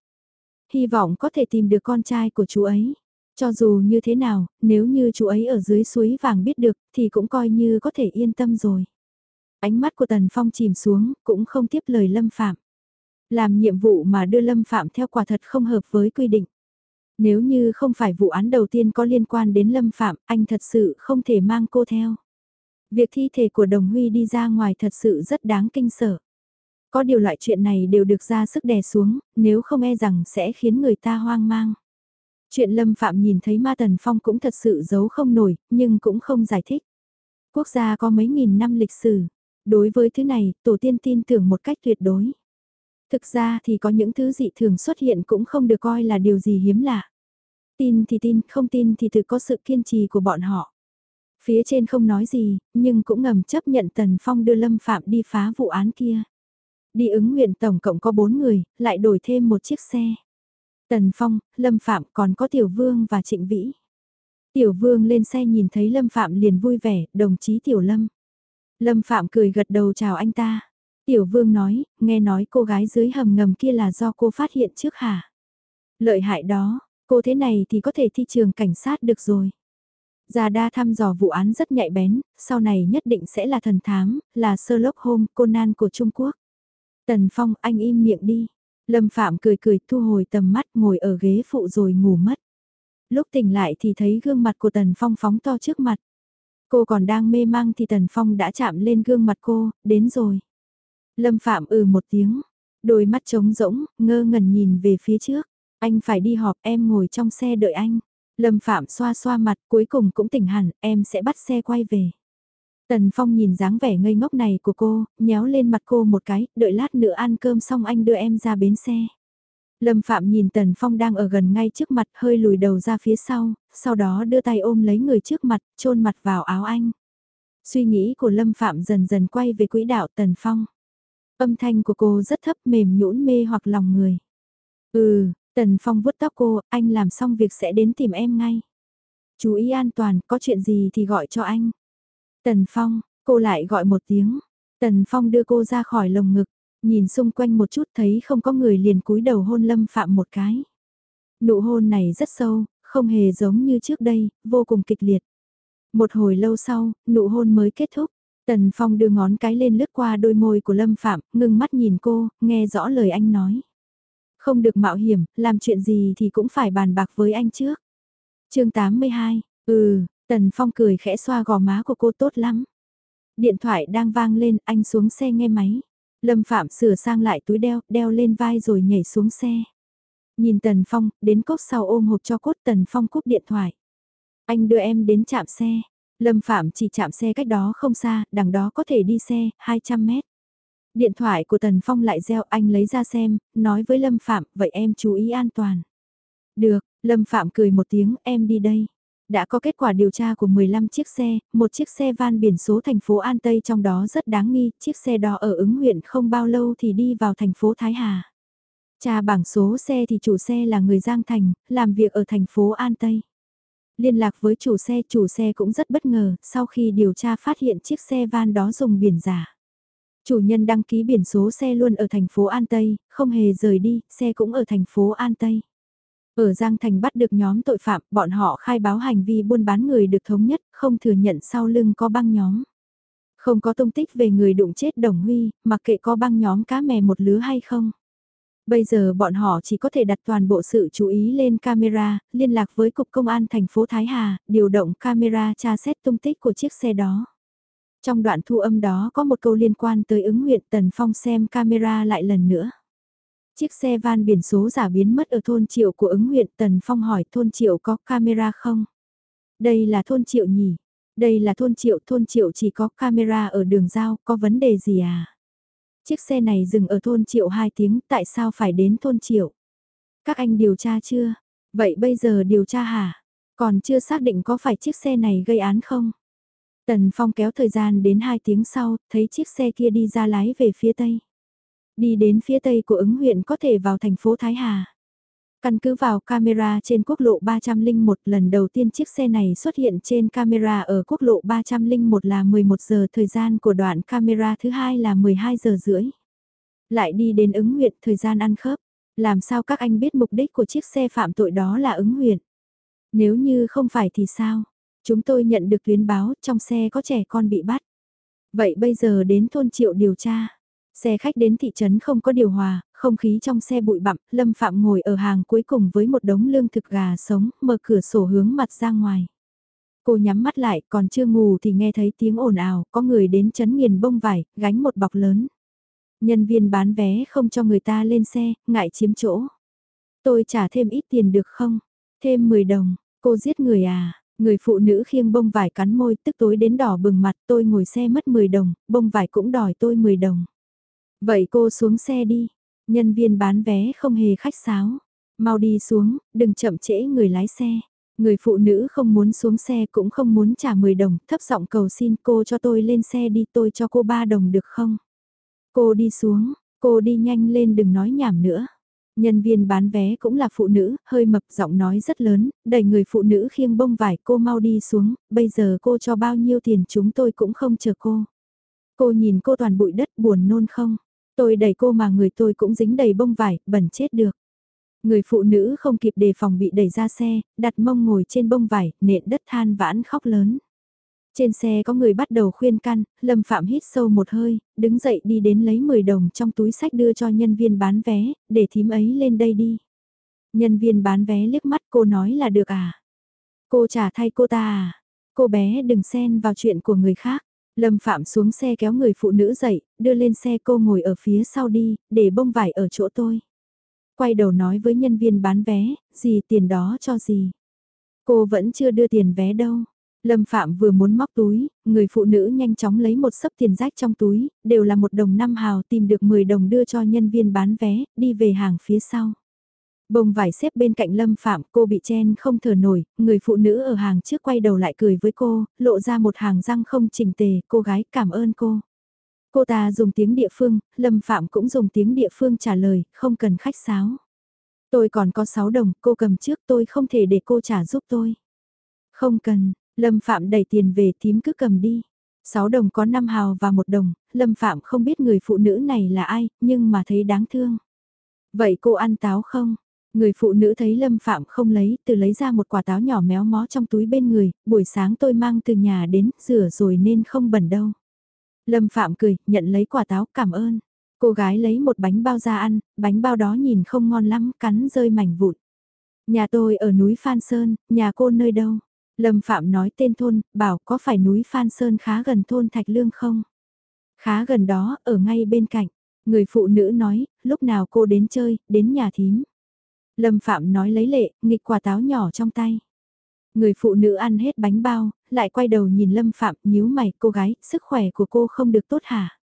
Hy vọng có thể tìm được con trai của chú ấy. Cho dù như thế nào, nếu như chú ấy ở dưới suối vàng biết được thì cũng coi như có thể yên tâm rồi. Ánh mắt của Tần Phong chìm xuống, cũng không tiếp lời Lâm Phạm. Làm nhiệm vụ mà đưa Lâm Phạm theo quả thật không hợp với quy định. Nếu như không phải vụ án đầu tiên có liên quan đến Lâm Phạm, anh thật sự không thể mang cô theo. Việc thi thể của Đồng Huy đi ra ngoài thật sự rất đáng kinh sợ. Có điều loại chuyện này đều được ra sức đè xuống, nếu không e rằng sẽ khiến người ta hoang mang. Chuyện Lâm Phạm nhìn thấy Ma Tần Phong cũng thật sự giấu không nổi, nhưng cũng không giải thích. Quốc gia có mấy nghìn năm lịch sử, đối với thứ này, tổ tiên tin tưởng một cách tuyệt đối. Thực ra thì có những thứ dị thường xuất hiện cũng không được coi là điều gì hiếm lạ. Tin thì tin, không tin thì tự có sự kiên trì của bọn họ. Phía trên không nói gì, nhưng cũng ngầm chấp nhận Tần Phong đưa Lâm Phạm đi phá vụ án kia. Đi ứng nguyện tổng cộng có 4 người, lại đổi thêm một chiếc xe. Tần Phong, Lâm Phạm còn có Tiểu Vương và Trịnh Vĩ. Tiểu Vương lên xe nhìn thấy Lâm Phạm liền vui vẻ, đồng chí Tiểu Lâm. Lâm Phạm cười gật đầu chào anh ta. Tiểu Vương nói, nghe nói cô gái dưới hầm ngầm kia là do cô phát hiện trước hả? Lợi hại đó, cô thế này thì có thể thi trường cảnh sát được rồi. Già đa thăm dò vụ án rất nhạy bén, sau này nhất định sẽ là thần thám, là Sherlock Holmes, Conan của Trung Quốc. Tần Phong, anh im miệng đi. Lâm Phạm cười cười thu hồi tầm mắt ngồi ở ghế phụ rồi ngủ mất. Lúc tỉnh lại thì thấy gương mặt của Tần Phong phóng to trước mặt. Cô còn đang mê mang thì Tần Phong đã chạm lên gương mặt cô, đến rồi. Lâm Phạm ừ một tiếng, đôi mắt trống rỗng, ngơ ngẩn nhìn về phía trước. Anh phải đi họp em ngồi trong xe đợi anh. Lâm Phạm xoa xoa mặt cuối cùng cũng tỉnh hẳn, em sẽ bắt xe quay về. Tần Phong nhìn dáng vẻ ngây ngốc này của cô, nhéo lên mặt cô một cái, đợi lát nữa ăn cơm xong anh đưa em ra bến xe. Lâm Phạm nhìn Tần Phong đang ở gần ngay trước mặt hơi lùi đầu ra phía sau, sau đó đưa tay ôm lấy người trước mặt, chôn mặt vào áo anh. Suy nghĩ của Lâm Phạm dần dần quay về quỹ đạo Tần Phong. Âm thanh của cô rất thấp mềm nhũn mê hoặc lòng người. Ừ, Tần Phong vuốt tóc cô, anh làm xong việc sẽ đến tìm em ngay. Chú ý an toàn, có chuyện gì thì gọi cho anh. Tần Phong, cô lại gọi một tiếng. Tần Phong đưa cô ra khỏi lồng ngực, nhìn xung quanh một chút thấy không có người liền cúi đầu hôn Lâm Phạm một cái. Nụ hôn này rất sâu, không hề giống như trước đây, vô cùng kịch liệt. Một hồi lâu sau, nụ hôn mới kết thúc. Tần Phong đưa ngón cái lên lướt qua đôi môi của Lâm Phạm, ngưng mắt nhìn cô, nghe rõ lời anh nói. Không được mạo hiểm, làm chuyện gì thì cũng phải bàn bạc với anh trước. chương 82, ừ, Tần Phong cười khẽ xoa gò má của cô tốt lắm. Điện thoại đang vang lên, anh xuống xe nghe máy. Lâm Phạm sửa sang lại túi đeo, đeo lên vai rồi nhảy xuống xe. Nhìn Tần Phong, đến cốc sau ôm hộp cho cốt Tần Phong cúp điện thoại. Anh đưa em đến chạm xe. Lâm Phạm chỉ chạm xe cách đó không xa, đằng đó có thể đi xe, 200 mét. Điện thoại của Tần Phong lại reo anh lấy ra xem, nói với Lâm Phạm, vậy em chú ý an toàn. Được, Lâm Phạm cười một tiếng, em đi đây. Đã có kết quả điều tra của 15 chiếc xe, một chiếc xe van biển số thành phố An Tây trong đó rất đáng nghi, chiếc xe đó ở ứng huyện không bao lâu thì đi vào thành phố Thái Hà. Tra bảng số xe thì chủ xe là người Giang Thành, làm việc ở thành phố An Tây. Liên lạc với chủ xe, chủ xe cũng rất bất ngờ, sau khi điều tra phát hiện chiếc xe van đó dùng biển giả. Chủ nhân đăng ký biển số xe luôn ở thành phố An Tây, không hề rời đi, xe cũng ở thành phố An Tây. Ở Giang Thành bắt được nhóm tội phạm, bọn họ khai báo hành vi buôn bán người được thống nhất, không thừa nhận sau lưng có băng nhóm. Không có tung tích về người đụng chết Đồng Huy, mặc kệ có băng nhóm cá mè một lứa hay không. Bây giờ bọn họ chỉ có thể đặt toàn bộ sự chú ý lên camera, liên lạc với Cục Công an thành phố Thái Hà, điều động camera tra xét tung tích của chiếc xe đó. Trong đoạn thu âm đó có một câu liên quan tới ứng huyện Tần Phong xem camera lại lần nữa. Chiếc xe van biển số giả biến mất ở thôn Triệu của ứng huyện Tần Phong hỏi thôn Triệu có camera không? Đây là thôn Triệu nhỉ? Đây là thôn Triệu, thôn Triệu chỉ có camera ở đường giao, có vấn đề gì à? Chiếc xe này dừng ở thôn Triệu 2 tiếng, tại sao phải đến thôn Triệu? Các anh điều tra chưa? Vậy bây giờ điều tra hả? Còn chưa xác định có phải chiếc xe này gây án không? Tần Phong kéo thời gian đến 2 tiếng sau, thấy chiếc xe kia đi ra lái về phía tây. Đi đến phía tây của ứng huyện có thể vào thành phố Thái Hà. Căn cứ vào camera trên quốc lộ 301 lần đầu tiên chiếc xe này xuất hiện trên camera ở quốc lộ 301 là 11 giờ thời gian của đoạn camera thứ hai là 12 giờ rưỡi. Lại đi đến ứng huyện thời gian ăn khớp. Làm sao các anh biết mục đích của chiếc xe phạm tội đó là ứng huyện? Nếu như không phải thì sao? Chúng tôi nhận được tuyến báo trong xe có trẻ con bị bắt. Vậy bây giờ đến thôn triệu điều tra. Xe khách đến thị trấn không có điều hòa, không khí trong xe bụi bặm, Lâm Phạm ngồi ở hàng cuối cùng với một đống lương thực gà sống, mở cửa sổ hướng mặt ra ngoài. Cô nhắm mắt lại, còn chưa ngủ thì nghe thấy tiếng ồn ào, có người đến chấn nghiền bông vải, gánh một bọc lớn. Nhân viên bán vé không cho người ta lên xe, ngại chiếm chỗ. Tôi trả thêm ít tiền được không? Thêm 10 đồng, cô giết người à? Người phụ nữ khiêng bông vải cắn môi tức tối đến đỏ bừng mặt tôi ngồi xe mất 10 đồng, bông vải cũng đòi tôi 10 đồng. Vậy cô xuống xe đi. Nhân viên bán vé không hề khách sáo. Mau đi xuống, đừng chậm trễ người lái xe. Người phụ nữ không muốn xuống xe cũng không muốn trả 10 đồng, thấp giọng cầu xin cô cho tôi lên xe đi tôi cho cô 3 đồng được không? Cô đi xuống, cô đi nhanh lên đừng nói nhảm nữa. Nhân viên bán vé cũng là phụ nữ, hơi mập giọng nói rất lớn, đẩy người phụ nữ khiêng bông vải cô mau đi xuống, bây giờ cô cho bao nhiêu tiền chúng tôi cũng không chờ cô. Cô nhìn cô toàn bụi đất buồn nôn không? Tôi đẩy cô mà người tôi cũng dính đầy bông vải, bẩn chết được. Người phụ nữ không kịp đề phòng bị đẩy ra xe, đặt mông ngồi trên bông vải, nện đất than vãn khóc lớn. Trên xe có người bắt đầu khuyên can, Lâm Phạm hít sâu một hơi, đứng dậy đi đến lấy 10 đồng trong túi sách đưa cho nhân viên bán vé, để thím ấy lên đây đi. Nhân viên bán vé liếc mắt cô nói là được à? Cô trả thay cô ta à? Cô bé đừng xen vào chuyện của người khác. Lâm Phạm xuống xe kéo người phụ nữ dậy, đưa lên xe cô ngồi ở phía sau đi, để bông vải ở chỗ tôi. Quay đầu nói với nhân viên bán vé, gì tiền đó cho gì. Cô vẫn chưa đưa tiền vé đâu. Lâm Phạm vừa muốn móc túi, người phụ nữ nhanh chóng lấy một sấp tiền rách trong túi, đều là một đồng năm hào tìm được 10 đồng đưa cho nhân viên bán vé, đi về hàng phía sau. Bông vải xếp bên cạnh Lâm Phạm, cô bị chen không thở nổi, người phụ nữ ở hàng trước quay đầu lại cười với cô, lộ ra một hàng răng không chỉnh tề, cô gái cảm ơn cô. Cô ta dùng tiếng địa phương, Lâm Phạm cũng dùng tiếng địa phương trả lời, không cần khách sáo. Tôi còn có 6 đồng, cô cầm trước tôi không thể để cô trả giúp tôi. Không cần, Lâm Phạm đẩy tiền về tím cứ cầm đi. 6 đồng có 5 hào và một đồng, Lâm Phạm không biết người phụ nữ này là ai, nhưng mà thấy đáng thương. Vậy cô ăn táo không? Người phụ nữ thấy Lâm Phạm không lấy, từ lấy ra một quả táo nhỏ méo mó trong túi bên người, buổi sáng tôi mang từ nhà đến, rửa rồi nên không bẩn đâu. Lâm Phạm cười, nhận lấy quả táo, cảm ơn. Cô gái lấy một bánh bao ra ăn, bánh bao đó nhìn không ngon lắm, cắn rơi mảnh vụn. Nhà tôi ở núi Phan Sơn, nhà cô nơi đâu? Lâm Phạm nói tên thôn, bảo có phải núi Phan Sơn khá gần thôn Thạch Lương không? Khá gần đó, ở ngay bên cạnh. Người phụ nữ nói, lúc nào cô đến chơi, đến nhà thím. Lâm Phạm nói lấy lệ, nghịch quả táo nhỏ trong tay. Người phụ nữ ăn hết bánh bao, lại quay đầu nhìn Lâm Phạm, nhíu mày, cô gái, sức khỏe của cô không được tốt hả?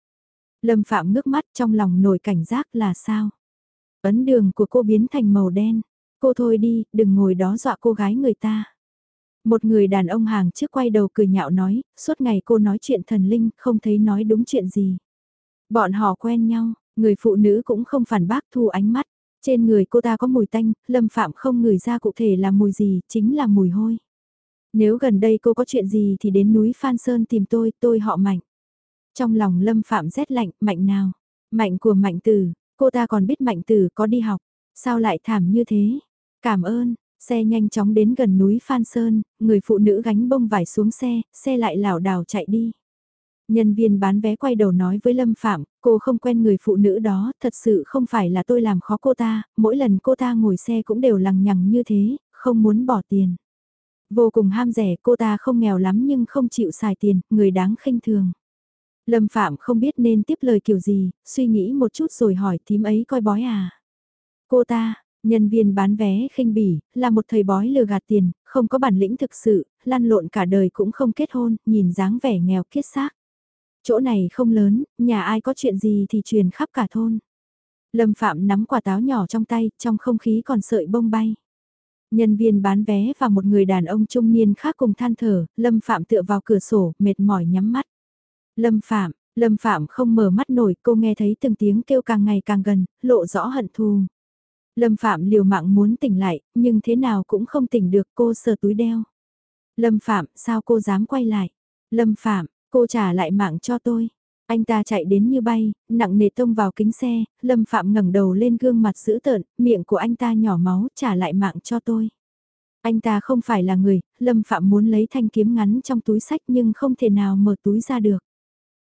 Lâm Phạm ngước mắt trong lòng nổi cảnh giác là sao? Ấn đường của cô biến thành màu đen. Cô thôi đi, đừng ngồi đó dọa cô gái người ta. Một người đàn ông hàng trước quay đầu cười nhạo nói, suốt ngày cô nói chuyện thần linh, không thấy nói đúng chuyện gì. Bọn họ quen nhau, người phụ nữ cũng không phản bác thu ánh mắt. Trên người cô ta có mùi tanh, Lâm Phạm không ngửi ra cụ thể là mùi gì, chính là mùi hôi. Nếu gần đây cô có chuyện gì thì đến núi Phan Sơn tìm tôi, tôi họ Mạnh. Trong lòng Lâm Phạm rét lạnh, Mạnh nào? Mạnh của Mạnh Tử, cô ta còn biết Mạnh Tử có đi học. Sao lại thảm như thế? Cảm ơn, xe nhanh chóng đến gần núi Phan Sơn, người phụ nữ gánh bông vải xuống xe, xe lại lảo đảo chạy đi. Nhân viên bán vé quay đầu nói với Lâm Phạm, cô không quen người phụ nữ đó, thật sự không phải là tôi làm khó cô ta, mỗi lần cô ta ngồi xe cũng đều lằng nhằng như thế, không muốn bỏ tiền. Vô cùng ham rẻ cô ta không nghèo lắm nhưng không chịu xài tiền, người đáng khinh thường. Lâm Phạm không biết nên tiếp lời kiểu gì, suy nghĩ một chút rồi hỏi thím ấy coi bói à. Cô ta, nhân viên bán vé khinh bỉ, là một thầy bói lừa gạt tiền, không có bản lĩnh thực sự, lăn lộn cả đời cũng không kết hôn, nhìn dáng vẻ nghèo kiết xác. Chỗ này không lớn, nhà ai có chuyện gì thì truyền khắp cả thôn. Lâm Phạm nắm quả táo nhỏ trong tay, trong không khí còn sợi bông bay. Nhân viên bán vé và một người đàn ông trung niên khác cùng than thở, Lâm Phạm tựa vào cửa sổ, mệt mỏi nhắm mắt. Lâm Phạm, Lâm Phạm không mở mắt nổi, cô nghe thấy từng tiếng kêu càng ngày càng gần, lộ rõ hận thù. Lâm Phạm liều mạng muốn tỉnh lại, nhưng thế nào cũng không tỉnh được cô sờ túi đeo. Lâm Phạm, sao cô dám quay lại? Lâm Phạm, cô trả lại mạng cho tôi. Anh ta chạy đến như bay, nặng nề tông vào kính xe, Lâm Phạm ngẩng đầu lên gương mặt dữ tợn, miệng của anh ta nhỏ máu, trả lại mạng cho tôi. Anh ta không phải là người, Lâm Phạm muốn lấy thanh kiếm ngắn trong túi sách nhưng không thể nào mở túi ra được.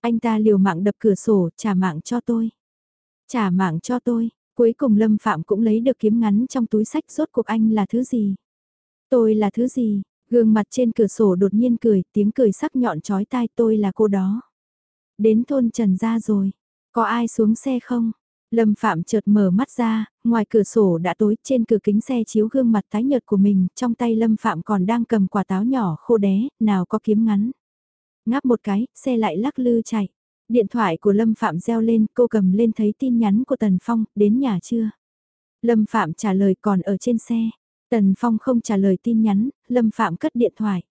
Anh ta liều mạng đập cửa sổ, trả mạng cho tôi. Trả mạng cho tôi, cuối cùng Lâm Phạm cũng lấy được kiếm ngắn trong túi sách rốt cuộc anh là thứ gì? Tôi là thứ gì? Gương mặt trên cửa sổ đột nhiên cười, tiếng cười sắc nhọn chói tai tôi là cô đó. Đến thôn Trần Gia rồi, có ai xuống xe không? Lâm Phạm chợt mở mắt ra, ngoài cửa sổ đã tối, trên cửa kính xe chiếu gương mặt tái nhợt của mình, trong tay Lâm Phạm còn đang cầm quả táo nhỏ khô đé, nào có kiếm ngắn. Ngáp một cái, xe lại lắc lư chạy. Điện thoại của Lâm Phạm reo lên, cô cầm lên thấy tin nhắn của Tần Phong, đến nhà chưa? Lâm Phạm trả lời còn ở trên xe. Tần Phong không trả lời tin nhắn, Lâm Phạm cất điện thoại.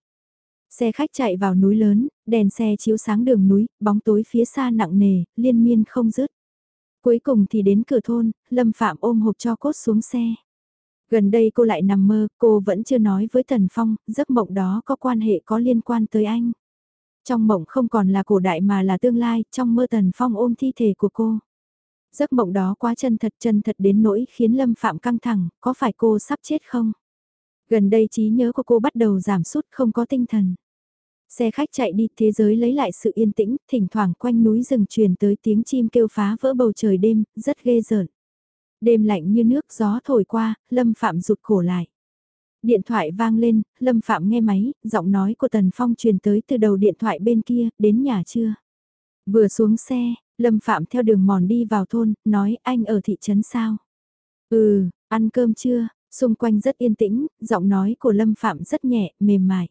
Xe khách chạy vào núi lớn, đèn xe chiếu sáng đường núi, bóng tối phía xa nặng nề, liên miên không dứt. Cuối cùng thì đến cửa thôn, Lâm Phạm ôm hộp cho cốt xuống xe. Gần đây cô lại nằm mơ, cô vẫn chưa nói với Tần Phong, giấc mộng đó có quan hệ có liên quan tới anh. Trong mộng không còn là cổ đại mà là tương lai, trong mơ Tần Phong ôm thi thể của cô. Giấc mộng đó quá chân thật chân thật đến nỗi khiến Lâm Phạm căng thẳng, có phải cô sắp chết không? Gần đây trí nhớ của cô bắt đầu giảm sút không có tinh thần. Xe khách chạy đi, thế giới lấy lại sự yên tĩnh, thỉnh thoảng quanh núi rừng truyền tới tiếng chim kêu phá vỡ bầu trời đêm, rất ghê rợn. Đêm lạnh như nước gió thổi qua, Lâm Phạm rụt cổ lại. Điện thoại vang lên, Lâm Phạm nghe máy, giọng nói của Tần Phong truyền tới từ đầu điện thoại bên kia, đến nhà chưa? Vừa xuống xe, Lâm Phạm theo đường mòn đi vào thôn, nói anh ở thị trấn sao? Ừ, ăn cơm chưa? Xung quanh rất yên tĩnh, giọng nói của Lâm Phạm rất nhẹ, mềm mại.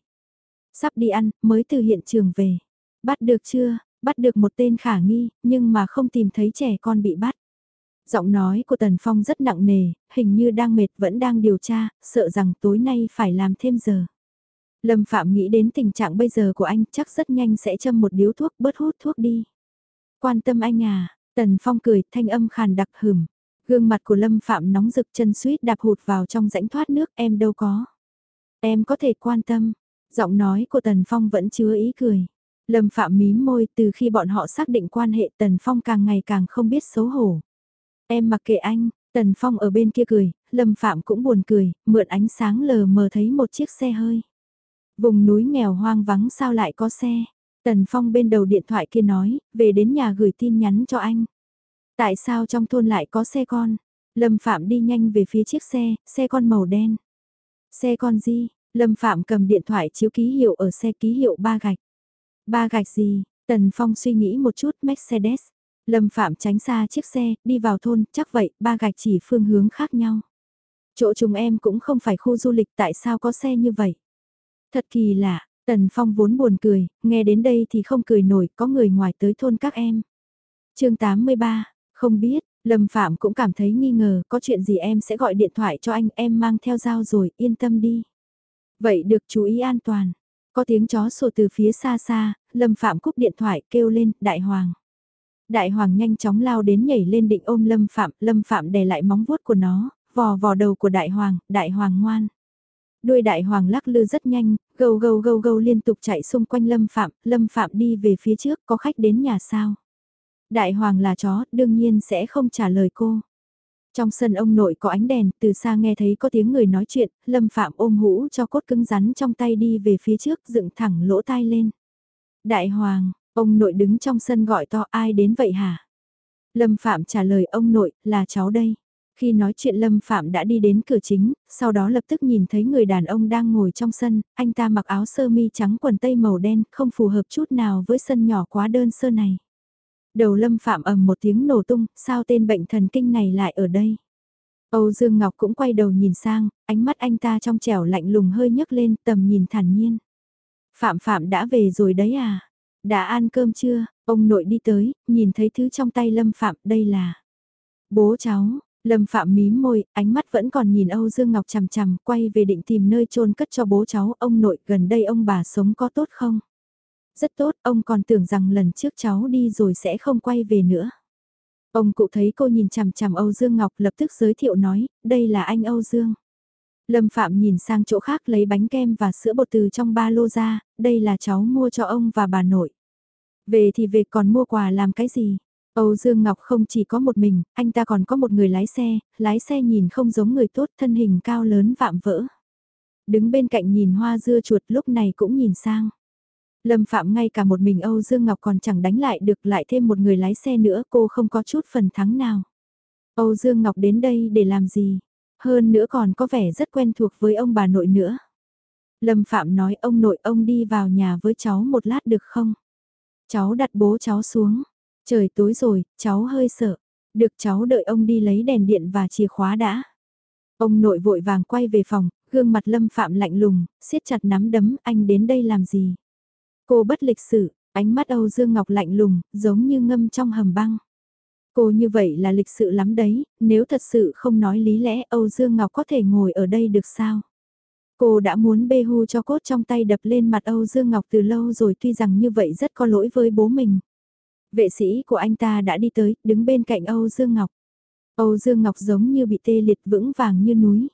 Sắp đi ăn, mới từ hiện trường về. Bắt được chưa? Bắt được một tên khả nghi, nhưng mà không tìm thấy trẻ con bị bắt. Giọng nói của Tần Phong rất nặng nề, hình như đang mệt vẫn đang điều tra, sợ rằng tối nay phải làm thêm giờ. Lâm Phạm nghĩ đến tình trạng bây giờ của anh chắc rất nhanh sẽ châm một điếu thuốc bớt hút thuốc đi. Quan tâm anh à, Tần Phong cười thanh âm khàn đặc hửm. Gương mặt của Lâm Phạm nóng rực chân suýt đạp hụt vào trong rãnh thoát nước em đâu có. Em có thể quan tâm. Giọng nói của Tần Phong vẫn chứa ý cười. Lâm Phạm mím môi từ khi bọn họ xác định quan hệ Tần Phong càng ngày càng không biết xấu hổ. Em mặc kệ anh, Tần Phong ở bên kia cười, Lâm Phạm cũng buồn cười, mượn ánh sáng lờ mờ thấy một chiếc xe hơi. Vùng núi nghèo hoang vắng sao lại có xe? Tần Phong bên đầu điện thoại kia nói, về đến nhà gửi tin nhắn cho anh. Tại sao trong thôn lại có xe con? Lâm Phạm đi nhanh về phía chiếc xe, xe con màu đen. Xe con gì? Lâm Phạm cầm điện thoại chiếu ký hiệu ở xe ký hiệu ba gạch. Ba gạch gì? Tần Phong suy nghĩ một chút Mercedes. Lâm Phạm tránh xa chiếc xe, đi vào thôn, chắc vậy, ba gạch chỉ phương hướng khác nhau. Chỗ chúng em cũng không phải khu du lịch, tại sao có xe như vậy? Thật kỳ lạ, Tần Phong vốn buồn cười, nghe đến đây thì không cười nổi, có người ngoài tới thôn các em. chương 83, không biết, Lâm Phạm cũng cảm thấy nghi ngờ, có chuyện gì em sẽ gọi điện thoại cho anh, em mang theo dao rồi, yên tâm đi. Vậy được chú ý an toàn. Có tiếng chó sủa từ phía xa xa, Lâm Phạm cúp điện thoại kêu lên, đại hoàng. Đại hoàng nhanh chóng lao đến nhảy lên định ôm Lâm Phạm, Lâm Phạm đè lại móng vuốt của nó, vò vò đầu của đại hoàng, đại hoàng ngoan. Đuôi đại hoàng lắc lư rất nhanh, gâu gâu gâu gâu liên tục chạy xung quanh Lâm Phạm, Lâm Phạm đi về phía trước, có khách đến nhà sao? Đại hoàng là chó, đương nhiên sẽ không trả lời cô. Trong sân ông nội có ánh đèn, từ xa nghe thấy có tiếng người nói chuyện, Lâm Phạm ôm hũ cho cốt cứng rắn trong tay đi về phía trước, dựng thẳng lỗ tai lên. Đại hoàng, ông nội đứng trong sân gọi to ai đến vậy hả? Lâm Phạm trả lời ông nội, là cháu đây. Khi nói chuyện Lâm Phạm đã đi đến cửa chính, sau đó lập tức nhìn thấy người đàn ông đang ngồi trong sân, anh ta mặc áo sơ mi trắng quần tây màu đen, không phù hợp chút nào với sân nhỏ quá đơn sơ này. Đầu Lâm Phạm ầm một tiếng nổ tung, sao tên bệnh thần kinh này lại ở đây? Âu Dương Ngọc cũng quay đầu nhìn sang, ánh mắt anh ta trong trẻo lạnh lùng hơi nhấc lên tầm nhìn thản nhiên. Phạm Phạm đã về rồi đấy à? Đã ăn cơm chưa? Ông nội đi tới, nhìn thấy thứ trong tay Lâm Phạm, đây là... Bố cháu, Lâm Phạm mím môi, ánh mắt vẫn còn nhìn Âu Dương Ngọc chằm chằm, quay về định tìm nơi chôn cất cho bố cháu, ông nội gần đây ông bà sống có tốt không? Rất tốt, ông còn tưởng rằng lần trước cháu đi rồi sẽ không quay về nữa. Ông cụ thấy cô nhìn chằm chằm Âu Dương Ngọc lập tức giới thiệu nói, đây là anh Âu Dương. Lâm Phạm nhìn sang chỗ khác lấy bánh kem và sữa bột từ trong ba lô ra, đây là cháu mua cho ông và bà nội. Về thì về còn mua quà làm cái gì? Âu Dương Ngọc không chỉ có một mình, anh ta còn có một người lái xe, lái xe nhìn không giống người tốt thân hình cao lớn vạm vỡ. Đứng bên cạnh nhìn hoa dưa chuột lúc này cũng nhìn sang. Lâm Phạm ngay cả một mình Âu Dương Ngọc còn chẳng đánh lại được lại thêm một người lái xe nữa cô không có chút phần thắng nào. Âu Dương Ngọc đến đây để làm gì? Hơn nữa còn có vẻ rất quen thuộc với ông bà nội nữa. Lâm Phạm nói ông nội ông đi vào nhà với cháu một lát được không? Cháu đặt bố cháu xuống. Trời tối rồi, cháu hơi sợ. Được cháu đợi ông đi lấy đèn điện và chìa khóa đã. Ông nội vội vàng quay về phòng, gương mặt Lâm Phạm lạnh lùng, siết chặt nắm đấm anh đến đây làm gì? Cô bất lịch sự, Ánh mắt Âu Dương Ngọc lạnh lùng, giống như ngâm trong hầm băng. Cô như vậy là lịch sự lắm đấy, nếu thật sự không nói lý lẽ Âu Dương Ngọc có thể ngồi ở đây được sao? Cô đã muốn bê hu cho cốt trong tay đập lên mặt Âu Dương Ngọc từ lâu rồi tuy rằng như vậy rất có lỗi với bố mình. Vệ sĩ của anh ta đã đi tới, đứng bên cạnh Âu Dương Ngọc. Âu Dương Ngọc giống như bị tê liệt vững vàng như núi.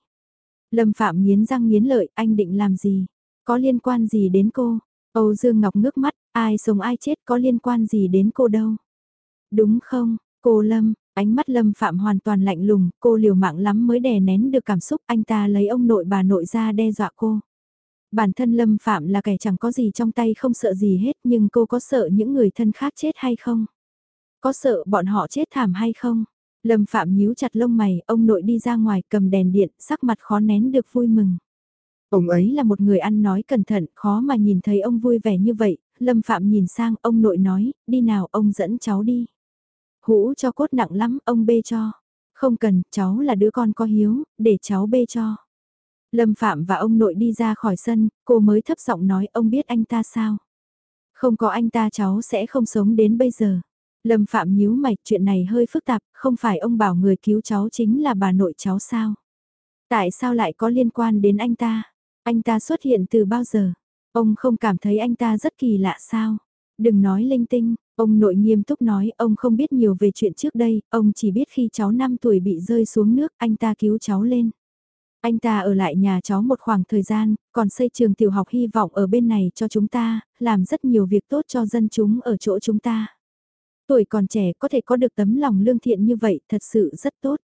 Lâm Phạm nghiến răng nghiến lợi, anh định làm gì? Có liên quan gì đến cô? Âu Dương Ngọc ngước mắt, ai sống ai chết có liên quan gì đến cô đâu? Đúng không, cô Lâm, ánh mắt Lâm Phạm hoàn toàn lạnh lùng, cô liều mạng lắm mới đè nén được cảm xúc anh ta lấy ông nội bà nội ra đe dọa cô. Bản thân Lâm Phạm là kẻ chẳng có gì trong tay không sợ gì hết nhưng cô có sợ những người thân khác chết hay không? Có sợ bọn họ chết thảm hay không? Lâm Phạm nhíu chặt lông mày, ông nội đi ra ngoài cầm đèn điện, sắc mặt khó nén được vui mừng. Ông ấy là một người ăn nói cẩn thận, khó mà nhìn thấy ông vui vẻ như vậy, Lâm Phạm nhìn sang, ông nội nói, đi nào ông dẫn cháu đi. Hũ cho cốt nặng lắm, ông bê cho. Không cần, cháu là đứa con có hiếu, để cháu bê cho. Lâm Phạm và ông nội đi ra khỏi sân, cô mới thấp giọng nói ông biết anh ta sao. Không có anh ta cháu sẽ không sống đến bây giờ. Lâm Phạm nhíu mày, chuyện này hơi phức tạp, không phải ông bảo người cứu cháu chính là bà nội cháu sao? Tại sao lại có liên quan đến anh ta? Anh ta xuất hiện từ bao giờ? Ông không cảm thấy anh ta rất kỳ lạ sao? Đừng nói linh tinh, ông nội nghiêm túc nói ông không biết nhiều về chuyện trước đây, ông chỉ biết khi cháu 5 tuổi bị rơi xuống nước anh ta cứu cháu lên. Anh ta ở lại nhà cháu một khoảng thời gian, còn xây trường tiểu học hy vọng ở bên này cho chúng ta, làm rất nhiều việc tốt cho dân chúng ở chỗ chúng ta. Tuổi còn trẻ có thể có được tấm lòng lương thiện như vậy thật sự rất tốt.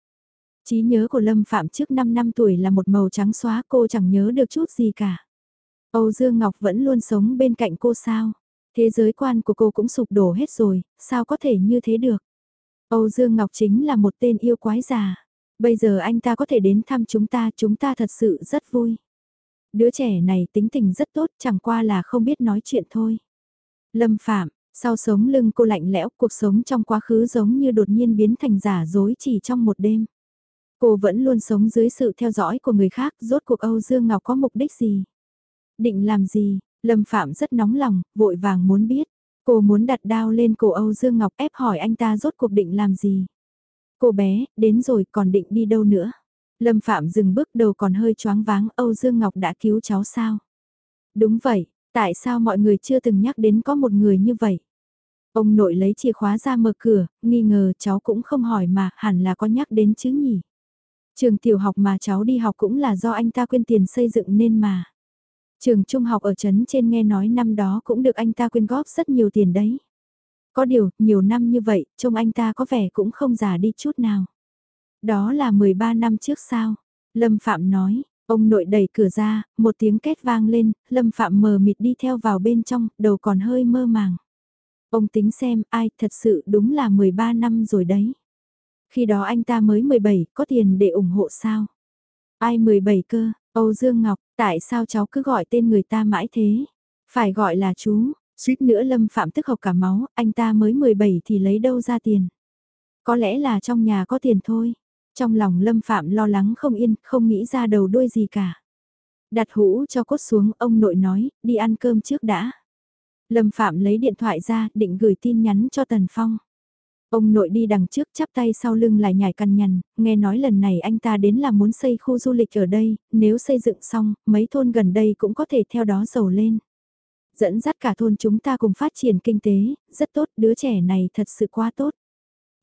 Trí nhớ của Lâm Phạm trước 5 năm tuổi là một màu trắng xóa cô chẳng nhớ được chút gì cả. Âu Dương Ngọc vẫn luôn sống bên cạnh cô sao? Thế giới quan của cô cũng sụp đổ hết rồi, sao có thể như thế được? Âu Dương Ngọc chính là một tên yêu quái già. Bây giờ anh ta có thể đến thăm chúng ta, chúng ta thật sự rất vui. Đứa trẻ này tính tình rất tốt, chẳng qua là không biết nói chuyện thôi. Lâm Phạm, sau sống lưng cô lạnh lẽo, cuộc sống trong quá khứ giống như đột nhiên biến thành giả dối chỉ trong một đêm. Cô vẫn luôn sống dưới sự theo dõi của người khác, rốt cuộc Âu Dương Ngọc có mục đích gì? Định làm gì? Lâm Phạm rất nóng lòng, vội vàng muốn biết. Cô muốn đặt đao lên cổ Âu Dương Ngọc ép hỏi anh ta rốt cuộc định làm gì? Cô bé, đến rồi còn định đi đâu nữa? Lâm Phạm dừng bước đầu còn hơi choáng váng Âu Dương Ngọc đã cứu cháu sao? Đúng vậy, tại sao mọi người chưa từng nhắc đến có một người như vậy? Ông nội lấy chìa khóa ra mở cửa, nghi ngờ cháu cũng không hỏi mà hẳn là có nhắc đến chứ nhỉ? Trường tiểu học mà cháu đi học cũng là do anh ta quyên tiền xây dựng nên mà. Trường trung học ở trấn trên nghe nói năm đó cũng được anh ta quyên góp rất nhiều tiền đấy. Có điều, nhiều năm như vậy, trông anh ta có vẻ cũng không già đi chút nào. Đó là 13 năm trước sao? Lâm Phạm nói, ông nội đẩy cửa ra, một tiếng két vang lên, Lâm Phạm mờ mịt đi theo vào bên trong, đầu còn hơi mơ màng. Ông tính xem, ai thật sự đúng là 13 năm rồi đấy. Khi đó anh ta mới 17, có tiền để ủng hộ sao? Ai 17 cơ, Âu Dương Ngọc, tại sao cháu cứ gọi tên người ta mãi thế? Phải gọi là chú, suýt nữa Lâm Phạm tức học cả máu, anh ta mới 17 thì lấy đâu ra tiền? Có lẽ là trong nhà có tiền thôi. Trong lòng Lâm Phạm lo lắng không yên, không nghĩ ra đầu đuôi gì cả. Đặt hũ cho cốt xuống, ông nội nói, đi ăn cơm trước đã. Lâm Phạm lấy điện thoại ra, định gửi tin nhắn cho Tần Phong. Ông nội đi đằng trước chắp tay sau lưng lại nhảy cằn nhằn, nghe nói lần này anh ta đến là muốn xây khu du lịch ở đây, nếu xây dựng xong, mấy thôn gần đây cũng có thể theo đó giàu lên. Dẫn dắt cả thôn chúng ta cùng phát triển kinh tế, rất tốt, đứa trẻ này thật sự quá tốt.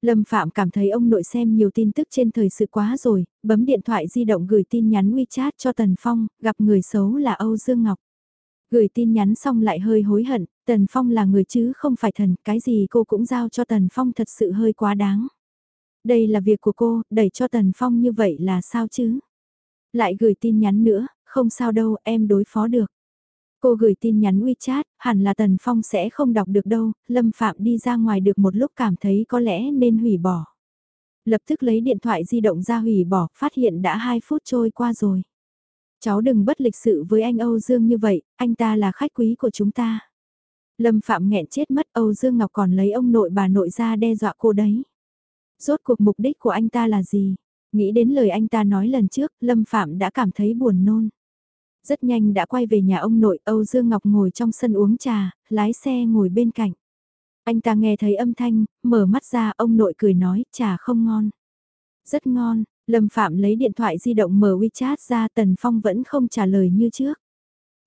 Lâm Phạm cảm thấy ông nội xem nhiều tin tức trên thời sự quá rồi, bấm điện thoại di động gửi tin nhắn WeChat cho Tần Phong, gặp người xấu là Âu Dương Ngọc. Gửi tin nhắn xong lại hơi hối hận, Tần Phong là người chứ không phải thần, cái gì cô cũng giao cho Tần Phong thật sự hơi quá đáng. Đây là việc của cô, đẩy cho Tần Phong như vậy là sao chứ? Lại gửi tin nhắn nữa, không sao đâu, em đối phó được. Cô gửi tin nhắn WeChat, hẳn là Tần Phong sẽ không đọc được đâu, Lâm Phạm đi ra ngoài được một lúc cảm thấy có lẽ nên hủy bỏ. Lập tức lấy điện thoại di động ra hủy bỏ, phát hiện đã 2 phút trôi qua rồi. Cháu đừng bất lịch sự với anh Âu Dương như vậy, anh ta là khách quý của chúng ta. Lâm Phạm nghẹn chết mất Âu Dương Ngọc còn lấy ông nội bà nội ra đe dọa cô đấy. Rốt cuộc mục đích của anh ta là gì? Nghĩ đến lời anh ta nói lần trước, Lâm Phạm đã cảm thấy buồn nôn. Rất nhanh đã quay về nhà ông nội, Âu Dương Ngọc ngồi trong sân uống trà, lái xe ngồi bên cạnh. Anh ta nghe thấy âm thanh, mở mắt ra, ông nội cười nói, trà không ngon. Rất ngon, Lâm Phạm lấy điện thoại di động mở WeChat ra, Tần Phong vẫn không trả lời như trước.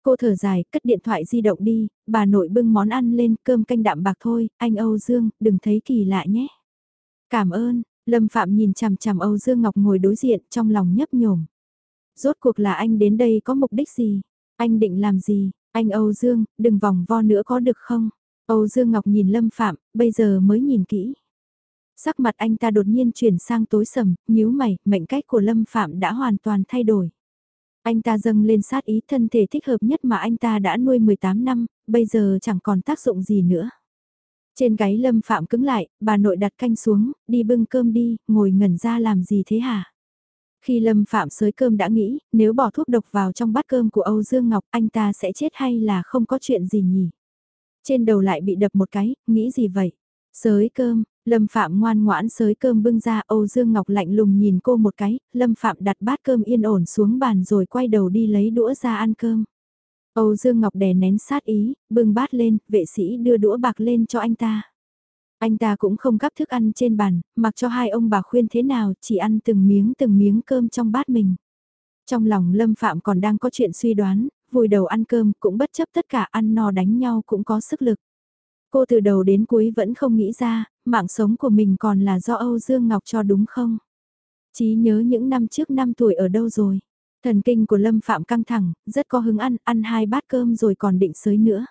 Cô thở dài, cất điện thoại di động đi, bà nội bưng món ăn lên, cơm canh đạm bạc thôi, anh Âu Dương, đừng thấy kỳ lạ nhé. Cảm ơn, Lâm Phạm nhìn chằm chằm Âu Dương Ngọc ngồi đối diện trong lòng nhấp nhổm. Rốt cuộc là anh đến đây có mục đích gì? Anh định làm gì? Anh Âu Dương, đừng vòng vo nữa có được không? Âu Dương Ngọc nhìn Lâm Phạm, bây giờ mới nhìn kỹ. Sắc mặt anh ta đột nhiên chuyển sang tối sầm, nhíu mày, mệnh cách của Lâm Phạm đã hoàn toàn thay đổi. Anh ta dâng lên sát ý thân thể thích hợp nhất mà anh ta đã nuôi 18 năm, bây giờ chẳng còn tác dụng gì nữa. Trên gáy Lâm Phạm cứng lại, bà nội đặt canh xuống, đi bưng cơm đi, ngồi ngẩn ra làm gì thế hả? Khi Lâm Phạm sới cơm đã nghĩ, nếu bỏ thuốc độc vào trong bát cơm của Âu Dương Ngọc anh ta sẽ chết hay là không có chuyện gì nhỉ? Trên đầu lại bị đập một cái, nghĩ gì vậy? Sới cơm, Lâm Phạm ngoan ngoãn sới cơm bưng ra Âu Dương Ngọc lạnh lùng nhìn cô một cái, Lâm Phạm đặt bát cơm yên ổn xuống bàn rồi quay đầu đi lấy đũa ra ăn cơm. Âu Dương Ngọc đè nén sát ý, bưng bát lên, vệ sĩ đưa đũa bạc lên cho anh ta. Anh ta cũng không gắp thức ăn trên bàn, mặc cho hai ông bà khuyên thế nào, chỉ ăn từng miếng từng miếng cơm trong bát mình. Trong lòng Lâm Phạm còn đang có chuyện suy đoán, vùi đầu ăn cơm cũng bất chấp tất cả ăn no đánh nhau cũng có sức lực. Cô từ đầu đến cuối vẫn không nghĩ ra, mạng sống của mình còn là do Âu Dương Ngọc cho đúng không? Chí nhớ những năm trước năm tuổi ở đâu rồi? Thần kinh của Lâm Phạm căng thẳng, rất có hứng ăn, ăn hai bát cơm rồi còn định sới nữa.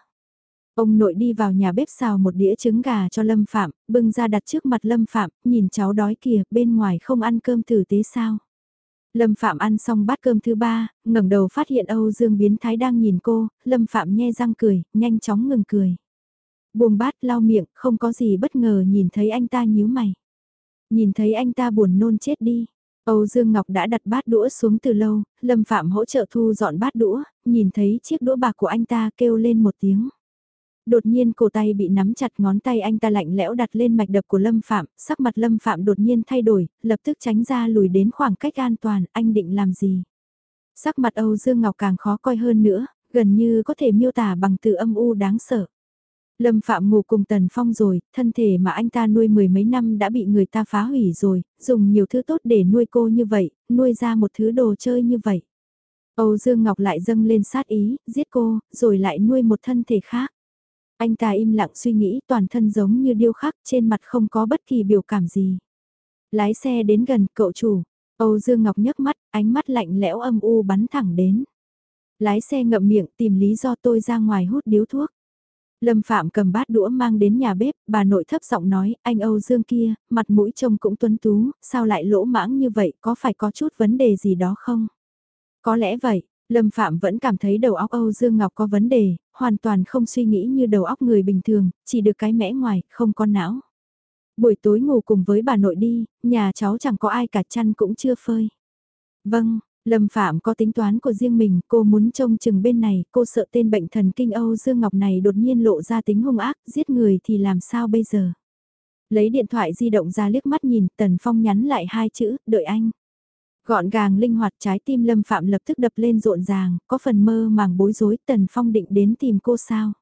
Ông nội đi vào nhà bếp xào một đĩa trứng gà cho Lâm Phạm, bưng ra đặt trước mặt Lâm Phạm, nhìn cháu đói kìa, bên ngoài không ăn cơm tử tế sao. Lâm Phạm ăn xong bát cơm thứ ba, ngẩng đầu phát hiện Âu Dương biến thái đang nhìn cô, Lâm Phạm nhe răng cười, nhanh chóng ngừng cười. Buông bát lau miệng, không có gì bất ngờ nhìn thấy anh ta nhíu mày. Nhìn thấy anh ta buồn nôn chết đi. Âu Dương Ngọc đã đặt bát đũa xuống từ lâu, Lâm Phạm hỗ trợ thu dọn bát đũa, nhìn thấy chiếc đũa bạc của anh ta kêu lên một tiếng. Đột nhiên cổ tay bị nắm chặt ngón tay anh ta lạnh lẽo đặt lên mạch đập của Lâm Phạm, sắc mặt Lâm Phạm đột nhiên thay đổi, lập tức tránh ra lùi đến khoảng cách an toàn, anh định làm gì? Sắc mặt Âu Dương Ngọc càng khó coi hơn nữa, gần như có thể miêu tả bằng từ âm u đáng sợ. Lâm Phạm ngủ cùng Tần Phong rồi, thân thể mà anh ta nuôi mười mấy năm đã bị người ta phá hủy rồi, dùng nhiều thứ tốt để nuôi cô như vậy, nuôi ra một thứ đồ chơi như vậy. Âu Dương Ngọc lại dâng lên sát ý, giết cô, rồi lại nuôi một thân thể khác. Anh ta im lặng suy nghĩ toàn thân giống như điêu khắc trên mặt không có bất kỳ biểu cảm gì. Lái xe đến gần cậu chủ, Âu Dương Ngọc nhấc mắt, ánh mắt lạnh lẽo âm u bắn thẳng đến. Lái xe ngậm miệng tìm lý do tôi ra ngoài hút điếu thuốc. Lâm Phạm cầm bát đũa mang đến nhà bếp, bà nội thấp giọng nói, anh Âu Dương kia, mặt mũi trông cũng tuấn tú, sao lại lỗ mãng như vậy, có phải có chút vấn đề gì đó không? Có lẽ vậy, Lâm Phạm vẫn cảm thấy đầu óc Âu Dương Ngọc có vấn đề, hoàn toàn không suy nghĩ như đầu óc người bình thường, chỉ được cái mẽ ngoài, không có não. Buổi tối ngủ cùng với bà nội đi, nhà cháu chẳng có ai cả chăn cũng chưa phơi. Vâng, Lâm Phạm có tính toán của riêng mình, cô muốn trông chừng bên này, cô sợ tên bệnh thần kinh Âu Dương Ngọc này đột nhiên lộ ra tính hung ác, giết người thì làm sao bây giờ? Lấy điện thoại di động ra liếc mắt nhìn, Tần Phong nhắn lại hai chữ, đợi anh. Gọn gàng linh hoạt trái tim Lâm Phạm lập tức đập lên rộn ràng, có phần mơ màng bối rối, Tần Phong định đến tìm cô sao?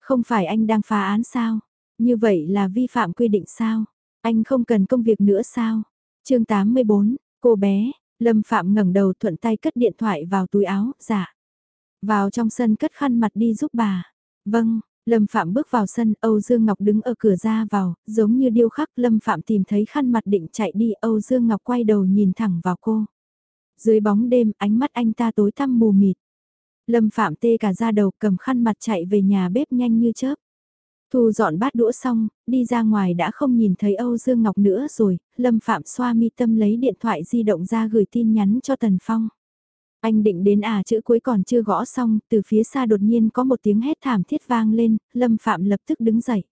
Không phải anh đang phá án sao? Như vậy là vi phạm quy định sao? Anh không cần công việc nữa sao? chương 84, cô bé, Lâm Phạm ngẩng đầu thuận tay cất điện thoại vào túi áo, dạ. Vào trong sân cất khăn mặt đi giúp bà. Vâng, Lâm Phạm bước vào sân, Âu Dương Ngọc đứng ở cửa ra vào, giống như điêu khắc Lâm Phạm tìm thấy khăn mặt định chạy đi, Âu Dương Ngọc quay đầu nhìn thẳng vào cô. Dưới bóng đêm, ánh mắt anh ta tối tăm mù mịt. Lâm Phạm tê cả ra đầu cầm khăn mặt chạy về nhà bếp nhanh như chớp. Thu dọn bát đũa xong, đi ra ngoài đã không nhìn thấy Âu Dương Ngọc nữa rồi, Lâm Phạm xoa mi tâm lấy điện thoại di động ra gửi tin nhắn cho Tần Phong. Anh định đến à chữ cuối còn chưa gõ xong, từ phía xa đột nhiên có một tiếng hét thảm thiết vang lên, Lâm Phạm lập tức đứng dậy.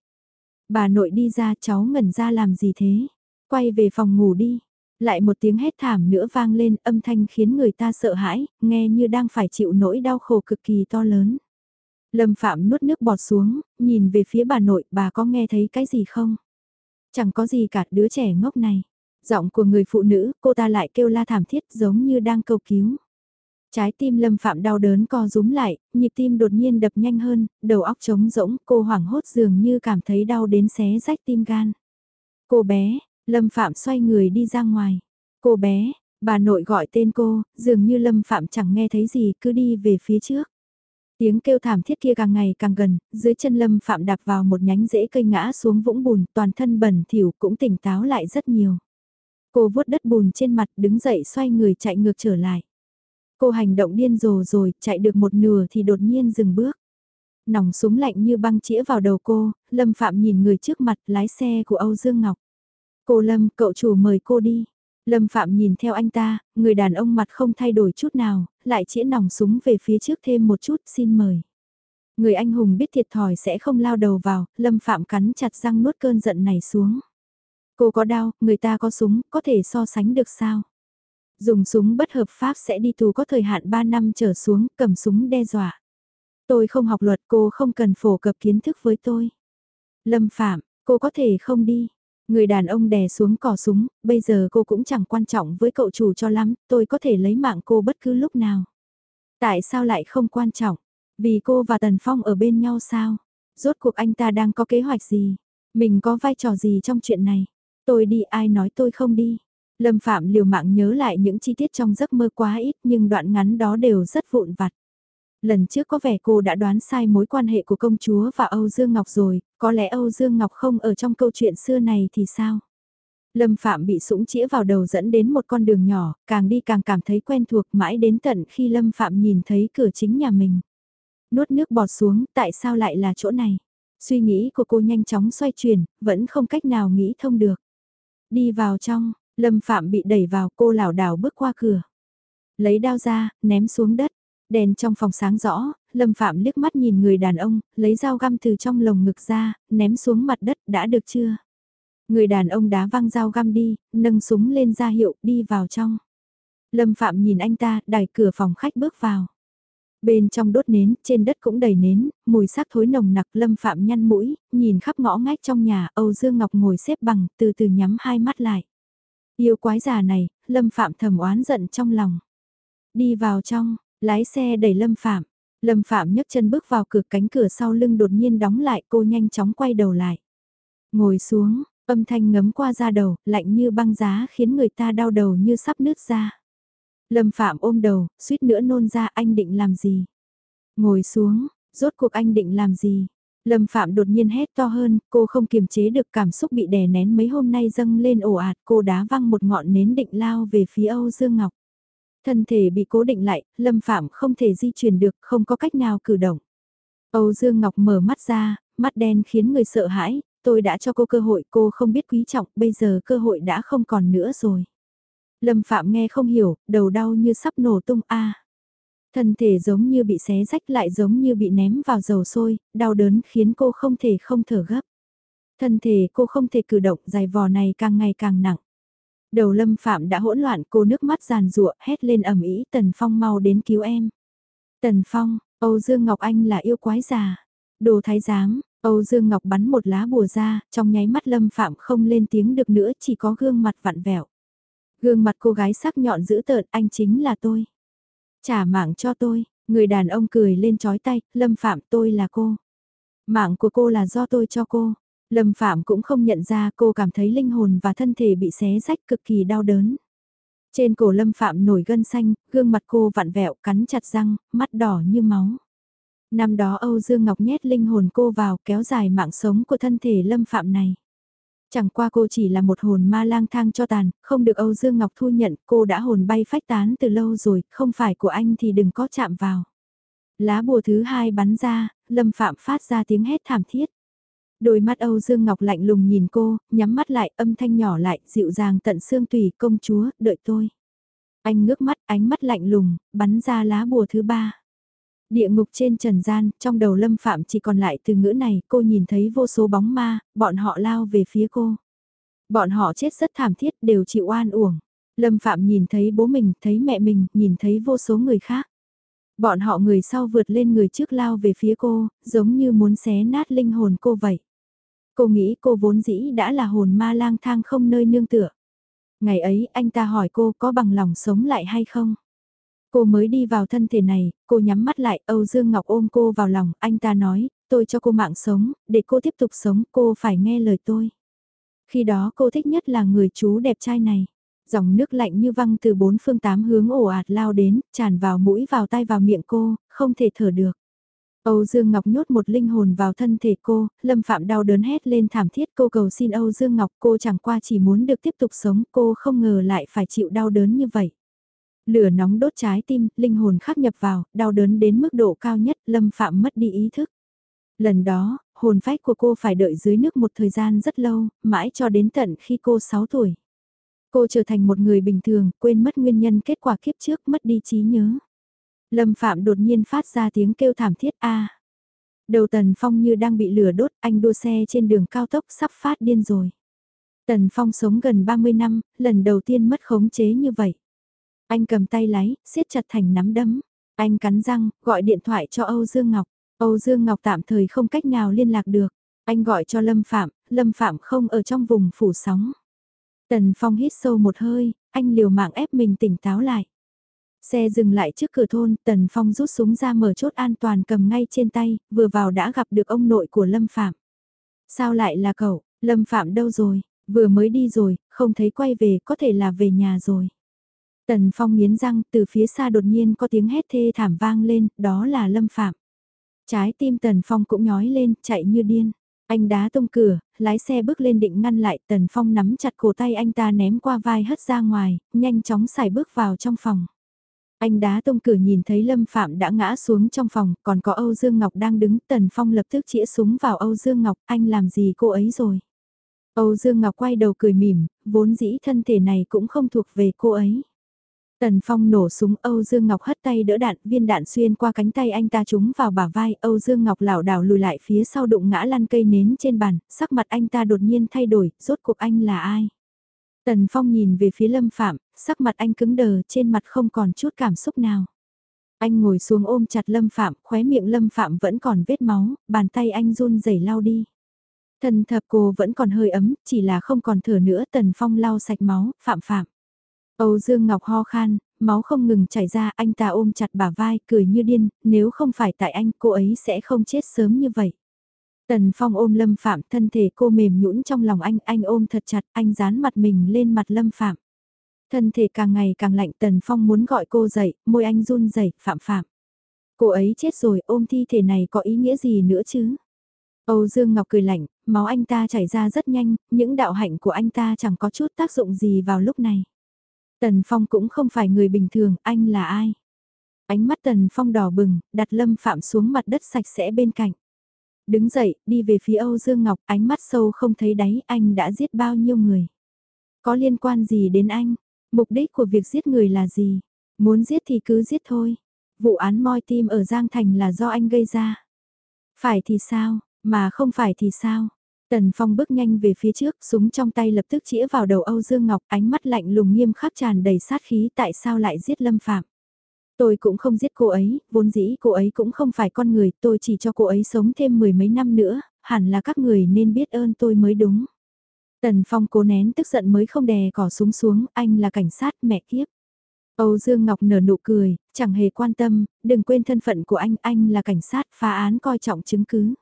Bà nội đi ra cháu ngẩn ra làm gì thế? Quay về phòng ngủ đi. Lại một tiếng hét thảm nữa vang lên âm thanh khiến người ta sợ hãi, nghe như đang phải chịu nỗi đau khổ cực kỳ to lớn. Lâm Phạm nuốt nước bọt xuống, nhìn về phía bà nội, bà có nghe thấy cái gì không? Chẳng có gì cả đứa trẻ ngốc này. Giọng của người phụ nữ, cô ta lại kêu la thảm thiết giống như đang cầu cứu. Trái tim lâm phạm đau đớn co rúm lại, nhịp tim đột nhiên đập nhanh hơn, đầu óc trống rỗng, cô hoảng hốt dường như cảm thấy đau đến xé rách tim gan. Cô bé, lâm phạm xoay người đi ra ngoài. Cô bé, bà nội gọi tên cô, dường như lâm phạm chẳng nghe thấy gì cứ đi về phía trước. Tiếng kêu thảm thiết kia càng ngày càng gần, dưới chân lâm phạm đạp vào một nhánh rễ cây ngã xuống vũng bùn, toàn thân bẩn thỉu cũng tỉnh táo lại rất nhiều. Cô vuốt đất bùn trên mặt đứng dậy xoay người chạy ngược trở lại. Cô hành động điên rồ rồi, chạy được một nửa thì đột nhiên dừng bước. Nòng súng lạnh như băng chĩa vào đầu cô, Lâm Phạm nhìn người trước mặt lái xe của Âu Dương Ngọc. Cô Lâm, cậu chủ mời cô đi. Lâm Phạm nhìn theo anh ta, người đàn ông mặt không thay đổi chút nào, lại chĩa nòng súng về phía trước thêm một chút, xin mời. Người anh hùng biết thiệt thòi sẽ không lao đầu vào, Lâm Phạm cắn chặt răng nuốt cơn giận này xuống. Cô có đau, người ta có súng, có thể so sánh được sao? Dùng súng bất hợp pháp sẽ đi tù có thời hạn 3 năm trở xuống, cầm súng đe dọa. Tôi không học luật cô không cần phổ cập kiến thức với tôi. Lâm Phạm, cô có thể không đi. Người đàn ông đè xuống cò súng, bây giờ cô cũng chẳng quan trọng với cậu chủ cho lắm, tôi có thể lấy mạng cô bất cứ lúc nào. Tại sao lại không quan trọng? Vì cô và Tần Phong ở bên nhau sao? Rốt cuộc anh ta đang có kế hoạch gì? Mình có vai trò gì trong chuyện này? Tôi đi ai nói tôi không đi? Lâm Phạm liều mạng nhớ lại những chi tiết trong giấc mơ quá ít nhưng đoạn ngắn đó đều rất vụn vặt. Lần trước có vẻ cô đã đoán sai mối quan hệ của công chúa và Âu Dương Ngọc rồi, có lẽ Âu Dương Ngọc không ở trong câu chuyện xưa này thì sao? Lâm Phạm bị sũng chĩa vào đầu dẫn đến một con đường nhỏ, càng đi càng cảm thấy quen thuộc mãi đến tận khi Lâm Phạm nhìn thấy cửa chính nhà mình. Nuốt nước bọt xuống, tại sao lại là chỗ này? Suy nghĩ của cô nhanh chóng xoay chuyển, vẫn không cách nào nghĩ thông được. Đi vào trong, Lâm Phạm bị đẩy vào cô lảo đảo bước qua cửa. Lấy đao ra, ném xuống đất. Đèn trong phòng sáng rõ, Lâm Phạm liếc mắt nhìn người đàn ông, lấy dao găm từ trong lồng ngực ra, ném xuống mặt đất đã được chưa? Người đàn ông đá văng dao găm đi, nâng súng lên ra hiệu đi vào trong. Lâm Phạm nhìn anh ta, đẩy cửa phòng khách bước vào. Bên trong đốt nến, trên đất cũng đầy nến, mùi xác thối nồng nặc Lâm Phạm nhăn mũi, nhìn khắp ngõ ngách trong nhà, Âu Dương Ngọc ngồi xếp bằng, từ từ nhắm hai mắt lại. Yêu quái già này, Lâm Phạm thầm oán giận trong lòng. Đi vào trong, lái xe đẩy Lâm Phạm. Lâm Phạm nhấc chân bước vào cửa cánh cửa sau lưng đột nhiên đóng lại cô nhanh chóng quay đầu lại. Ngồi xuống, âm thanh ngấm qua da đầu, lạnh như băng giá khiến người ta đau đầu như sắp nứt ra. Lâm Phạm ôm đầu, suýt nữa nôn ra anh định làm gì. Ngồi xuống, rốt cuộc anh định làm gì. Lâm Phạm đột nhiên hét to hơn, cô không kiềm chế được cảm xúc bị đè nén mấy hôm nay dâng lên ồ ạt, cô đá văng một ngọn nến định lao về phía Âu Dương Ngọc. Thân thể bị cố định lại, Lâm Phạm không thể di chuyển được, không có cách nào cử động. Âu Dương Ngọc mở mắt ra, mắt đen khiến người sợ hãi, tôi đã cho cô cơ hội, cô không biết quý trọng, bây giờ cơ hội đã không còn nữa rồi. Lâm Phạm nghe không hiểu, đầu đau như sắp nổ tung a. Thân thể giống như bị xé rách lại giống như bị ném vào dầu sôi, đau đớn khiến cô không thể không thở gấp. Thân thể cô không thể cử động dài vò này càng ngày càng nặng. Đầu lâm phạm đã hỗn loạn cô nước mắt giàn rụa hét lên ầm ĩ Tần Phong mau đến cứu em. Tần Phong, Âu Dương Ngọc Anh là yêu quái già. Đồ thái giám, Âu Dương Ngọc bắn một lá bùa ra, trong nháy mắt lâm phạm không lên tiếng được nữa chỉ có gương mặt vặn vẹo. Gương mặt cô gái sắc nhọn dữ tợn anh chính là tôi. Trả mạng cho tôi, người đàn ông cười lên chói tay, Lâm Phạm tôi là cô. Mạng của cô là do tôi cho cô. Lâm Phạm cũng không nhận ra cô cảm thấy linh hồn và thân thể bị xé rách cực kỳ đau đớn. Trên cổ Lâm Phạm nổi gân xanh, gương mặt cô vặn vẹo, cắn chặt răng, mắt đỏ như máu. Năm đó Âu Dương Ngọc nhét linh hồn cô vào kéo dài mạng sống của thân thể Lâm Phạm này. Chẳng qua cô chỉ là một hồn ma lang thang cho tàn, không được Âu Dương Ngọc thu nhận, cô đã hồn bay phách tán từ lâu rồi, không phải của anh thì đừng có chạm vào. Lá bùa thứ hai bắn ra, Lâm Phạm phát ra tiếng hét thảm thiết. Đôi mắt Âu Dương Ngọc lạnh lùng nhìn cô, nhắm mắt lại, âm thanh nhỏ lại, dịu dàng tận xương tùy, công chúa, đợi tôi. Anh ngước mắt, ánh mắt lạnh lùng, bắn ra lá bùa thứ ba. Địa ngục trên trần gian, trong đầu lâm phạm chỉ còn lại từ ngữ này, cô nhìn thấy vô số bóng ma, bọn họ lao về phía cô. Bọn họ chết rất thảm thiết, đều chịu oan uổng. Lâm phạm nhìn thấy bố mình, thấy mẹ mình, nhìn thấy vô số người khác. Bọn họ người sau vượt lên người trước lao về phía cô, giống như muốn xé nát linh hồn cô vậy. Cô nghĩ cô vốn dĩ đã là hồn ma lang thang không nơi nương tựa. Ngày ấy anh ta hỏi cô có bằng lòng sống lại hay không? Cô mới đi vào thân thể này, cô nhắm mắt lại, Âu Dương Ngọc ôm cô vào lòng, anh ta nói, tôi cho cô mạng sống, để cô tiếp tục sống, cô phải nghe lời tôi. Khi đó cô thích nhất là người chú đẹp trai này. Dòng nước lạnh như văng từ bốn phương tám hướng ồ ạt lao đến, tràn vào mũi vào tai vào miệng cô, không thể thở được. Âu Dương Ngọc nhốt một linh hồn vào thân thể cô, Lâm Phạm đau đớn hét lên thảm thiết cô cầu xin Âu Dương Ngọc cô chẳng qua chỉ muốn được tiếp tục sống cô không ngờ lại phải chịu đau đớn như vậy. Lửa nóng đốt trái tim, linh hồn khắc nhập vào, đau đớn đến mức độ cao nhất, Lâm Phạm mất đi ý thức. Lần đó, hồn phách của cô phải đợi dưới nước một thời gian rất lâu, mãi cho đến tận khi cô 6 tuổi. Cô trở thành một người bình thường, quên mất nguyên nhân kết quả kiếp trước mất đi trí nhớ. Lâm Phạm đột nhiên phát ra tiếng kêu thảm thiết a. Đầu Tần Phong như đang bị lửa đốt, anh đua xe trên đường cao tốc sắp phát điên rồi. Tần Phong sống gần 30 năm, lần đầu tiên mất khống chế như vậy. Anh cầm tay lái, siết chặt thành nắm đấm. Anh cắn răng, gọi điện thoại cho Âu Dương Ngọc. Âu Dương Ngọc tạm thời không cách nào liên lạc được. Anh gọi cho Lâm Phạm, Lâm Phạm không ở trong vùng phủ sóng. Tần Phong hít sâu một hơi, anh liều mạng ép mình tỉnh táo lại. Xe dừng lại trước cửa thôn, Tần Phong rút súng ra mở chốt an toàn cầm ngay trên tay, vừa vào đã gặp được ông nội của Lâm Phạm. Sao lại là cậu, Lâm Phạm đâu rồi, vừa mới đi rồi, không thấy quay về, có thể là về nhà rồi. Tần Phong nghiến răng, từ phía xa đột nhiên có tiếng hét thê thảm vang lên, đó là Lâm Phạm. Trái tim Tần Phong cũng nhói lên, chạy như điên. Anh đá tung cửa, lái xe bước lên định ngăn lại, Tần Phong nắm chặt cổ tay anh ta ném qua vai hất ra ngoài, nhanh chóng xài bước vào trong phòng. Anh đá tung cửa nhìn thấy Lâm Phạm đã ngã xuống trong phòng, còn có Âu Dương Ngọc đang đứng, Tần Phong lập tức chĩa súng vào Âu Dương Ngọc, anh làm gì cô ấy rồi? Âu Dương Ngọc quay đầu cười mỉm, vốn dĩ thân thể này cũng không thuộc về cô ấy. Tần Phong nổ súng Âu Dương Ngọc hất tay đỡ đạn, viên đạn xuyên qua cánh tay anh ta trúng vào bả vai, Âu Dương Ngọc lảo đảo lùi lại phía sau đụng ngã lăn cây nến trên bàn, sắc mặt anh ta đột nhiên thay đổi, rốt cuộc anh là ai? Tần Phong nhìn về phía Lâm Phạm, sắc mặt anh cứng đờ, trên mặt không còn chút cảm xúc nào. Anh ngồi xuống ôm chặt Lâm Phạm, khóe miệng Lâm Phạm vẫn còn vết máu, bàn tay anh run rẩy lau đi. Thần thập cô vẫn còn hơi ấm, chỉ là không còn thở nữa, Tần Phong lau sạch máu, Phạm Phạm. Âu Dương Ngọc ho khan, máu không ngừng chảy ra, anh ta ôm chặt bả vai, cười như điên, nếu không phải tại anh, cô ấy sẽ không chết sớm như vậy. Tần Phong ôm Lâm Phạm, thân thể cô mềm nhũn trong lòng anh, anh ôm thật chặt, anh dán mặt mình lên mặt Lâm Phạm. Thân thể càng ngày càng lạnh, Tần Phong muốn gọi cô dậy, môi anh run rẩy, Phạm Phạm. Cô ấy chết rồi, ôm thi thể này có ý nghĩa gì nữa chứ? Âu Dương Ngọc cười lạnh, máu anh ta chảy ra rất nhanh, những đạo hạnh của anh ta chẳng có chút tác dụng gì vào lúc này. Tần Phong cũng không phải người bình thường, anh là ai? Ánh mắt Tần Phong đỏ bừng, đặt Lâm Phạm xuống mặt đất sạch sẽ bên cạnh. Đứng dậy, đi về phía Âu Dương Ngọc, ánh mắt sâu không thấy đáy, anh đã giết bao nhiêu người? Có liên quan gì đến anh? Mục đích của việc giết người là gì? Muốn giết thì cứ giết thôi. Vụ án moi tim ở Giang Thành là do anh gây ra. Phải thì sao, mà không phải thì sao? Tần Phong bước nhanh về phía trước, súng trong tay lập tức chĩa vào đầu Âu Dương Ngọc, ánh mắt lạnh lùng nghiêm khắc tràn đầy sát khí tại sao lại giết Lâm Phạm. Tôi cũng không giết cô ấy, vốn dĩ cô ấy cũng không phải con người, tôi chỉ cho cô ấy sống thêm mười mấy năm nữa, hẳn là các người nên biết ơn tôi mới đúng. Tần Phong cố nén tức giận mới không đè cỏ súng xuống, anh là cảnh sát mẹ kiếp. Âu Dương Ngọc nở nụ cười, chẳng hề quan tâm, đừng quên thân phận của anh, anh là cảnh sát phá án coi trọng chứng cứ.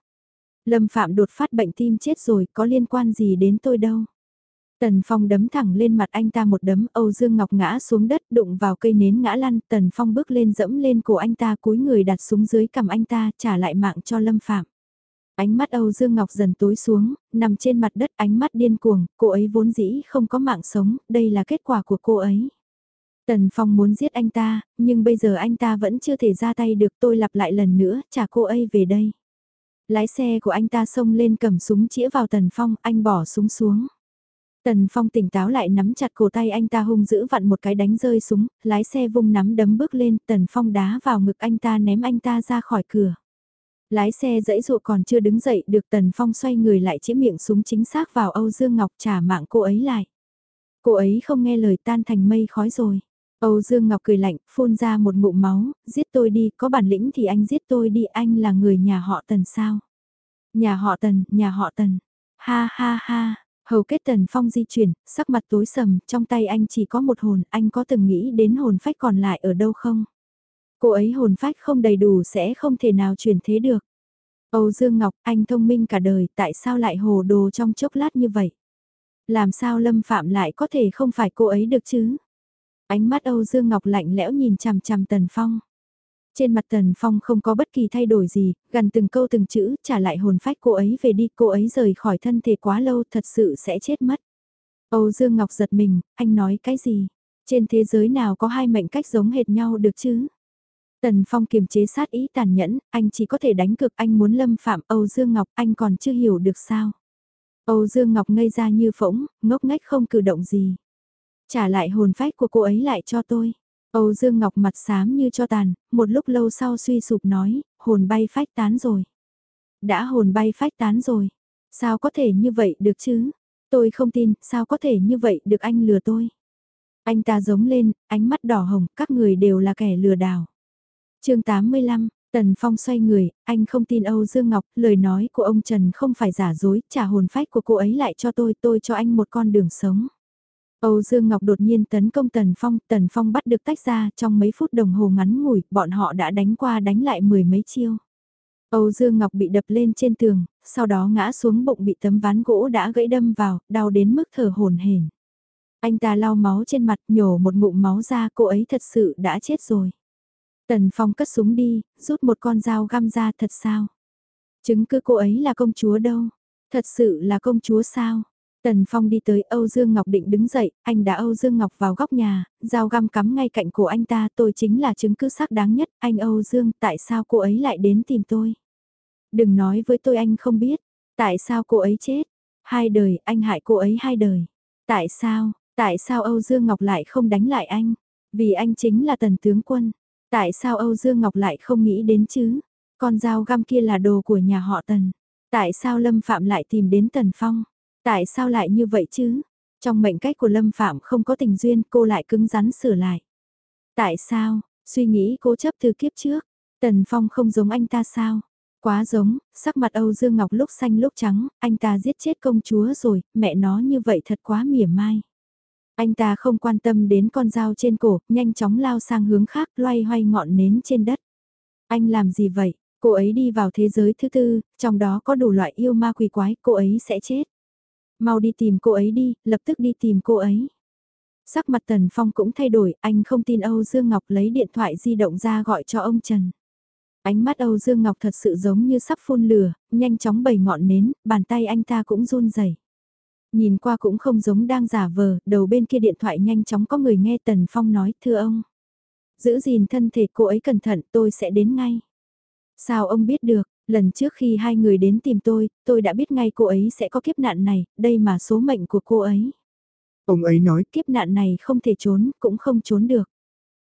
Lâm Phạm đột phát bệnh tim chết rồi, có liên quan gì đến tôi đâu. Tần Phong đấm thẳng lên mặt anh ta một đấm, Âu Dương Ngọc ngã xuống đất đụng vào cây nến ngã lăn, Tần Phong bước lên dẫm lên cổ anh ta cúi người đặt súng dưới cầm anh ta trả lại mạng cho Lâm Phạm. Ánh mắt Âu Dương Ngọc dần tối xuống, nằm trên mặt đất ánh mắt điên cuồng, cô ấy vốn dĩ không có mạng sống, đây là kết quả của cô ấy. Tần Phong muốn giết anh ta, nhưng bây giờ anh ta vẫn chưa thể ra tay được tôi lặp lại lần nữa, trả cô ấy về đây. Lái xe của anh ta xông lên cầm súng chĩa vào Tần Phong, anh bỏ súng xuống. Tần Phong tỉnh táo lại nắm chặt cổ tay anh ta hung dữ vặn một cái đánh rơi súng, lái xe vung nắm đấm bước lên, Tần Phong đá vào ngực anh ta ném anh ta ra khỏi cửa. Lái xe dãy dụ còn chưa đứng dậy được Tần Phong xoay người lại chĩa miệng súng chính xác vào Âu Dương Ngọc trả mạng cô ấy lại. Cô ấy không nghe lời tan thành mây khói rồi. Âu Dương Ngọc cười lạnh, phun ra một ngụm máu, giết tôi đi, có bản lĩnh thì anh giết tôi đi, anh là người nhà họ Tần sao? Nhà họ Tần, nhà họ Tần. Ha ha ha, hầu kết Tần Phong di chuyển, sắc mặt tối sầm, trong tay anh chỉ có một hồn, anh có từng nghĩ đến hồn phách còn lại ở đâu không? Cô ấy hồn phách không đầy đủ sẽ không thể nào chuyển thế được. Âu Dương Ngọc, anh thông minh cả đời, tại sao lại hồ đồ trong chốc lát như vậy? Làm sao Lâm Phạm lại có thể không phải cô ấy được chứ? Ánh mắt Âu Dương Ngọc lạnh lẽo nhìn chằm chằm Tần Phong. Trên mặt Tần Phong không có bất kỳ thay đổi gì, gần từng câu từng chữ, trả lại hồn phách cô ấy về đi, cô ấy rời khỏi thân thể quá lâu thật sự sẽ chết mất. Âu Dương Ngọc giật mình, anh nói cái gì? Trên thế giới nào có hai mệnh cách giống hệt nhau được chứ? Tần Phong kiềm chế sát ý tàn nhẫn, anh chỉ có thể đánh cực anh muốn lâm phạm Âu Dương Ngọc anh còn chưa hiểu được sao. Âu Dương Ngọc ngây ra như phỗng, ngốc ngách không cử động gì. Trả lại hồn phách của cô ấy lại cho tôi. Âu Dương Ngọc mặt xám như cho tàn, một lúc lâu sau suy sụp nói, hồn bay phách tán rồi. Đã hồn bay phách tán rồi. Sao có thể như vậy được chứ? Tôi không tin, sao có thể như vậy được anh lừa tôi? Anh ta giống lên, ánh mắt đỏ hồng, các người đều là kẻ lừa đảo. chương 85, Tần Phong xoay người, anh không tin Âu Dương Ngọc, lời nói của ông Trần không phải giả dối, trả hồn phách của cô ấy lại cho tôi, tôi cho anh một con đường sống. Âu Dương Ngọc đột nhiên tấn công Tần Phong, Tần Phong bắt được tách ra, trong mấy phút đồng hồ ngắn ngủi, bọn họ đã đánh qua đánh lại mười mấy chiêu. Âu Dương Ngọc bị đập lên trên tường, sau đó ngã xuống bụng bị tấm ván gỗ đã gãy đâm vào, đau đến mức thở hồn hển. Anh ta lau máu trên mặt nhổ một ngụm máu ra cô ấy thật sự đã chết rồi. Tần Phong cất súng đi, rút một con dao găm ra thật sao? Chứng cứ cô ấy là công chúa đâu? Thật sự là công chúa sao? Tần Phong đi tới Âu Dương Ngọc định đứng dậy, anh đã Âu Dương Ngọc vào góc nhà, dao găm cắm ngay cạnh cổ anh ta, tôi chính là chứng cứ xác đáng nhất, anh Âu Dương, tại sao cô ấy lại đến tìm tôi? Đừng nói với tôi anh không biết, tại sao cô ấy chết? Hai đời, anh hại cô ấy hai đời. Tại sao, tại sao Âu Dương Ngọc lại không đánh lại anh? Vì anh chính là tần tướng quân. Tại sao Âu Dương Ngọc lại không nghĩ đến chứ? Con dao găm kia là đồ của nhà họ tần. Tại sao Lâm Phạm lại tìm đến tần phong? Tại sao lại như vậy chứ? Trong mệnh cách của Lâm Phạm không có tình duyên cô lại cứng rắn sửa lại. Tại sao? Suy nghĩ cố chấp từ kiếp trước. Tần Phong không giống anh ta sao? Quá giống, sắc mặt Âu Dương Ngọc lúc xanh lúc trắng, anh ta giết chết công chúa rồi, mẹ nó như vậy thật quá mỉa mai. Anh ta không quan tâm đến con dao trên cổ, nhanh chóng lao sang hướng khác loay hoay ngọn nến trên đất. Anh làm gì vậy? Cô ấy đi vào thế giới thứ tư, trong đó có đủ loại yêu ma quỷ quái, cô ấy sẽ chết. Mau đi tìm cô ấy đi, lập tức đi tìm cô ấy. Sắc mặt Tần Phong cũng thay đổi, anh không tin Âu Dương Ngọc lấy điện thoại di động ra gọi cho ông Trần. Ánh mắt Âu Dương Ngọc thật sự giống như sắp phun lửa, nhanh chóng bầy ngọn nến, bàn tay anh ta cũng run rẩy. Nhìn qua cũng không giống đang giả vờ, đầu bên kia điện thoại nhanh chóng có người nghe Tần Phong nói, thưa ông. Giữ gìn thân thể cô ấy cẩn thận, tôi sẽ đến ngay. Sao ông biết được, lần trước khi hai người đến tìm tôi, tôi đã biết ngay cô ấy sẽ có kiếp nạn này, đây mà số mệnh của cô ấy. Ông ấy nói kiếp nạn này không thể trốn, cũng không trốn được.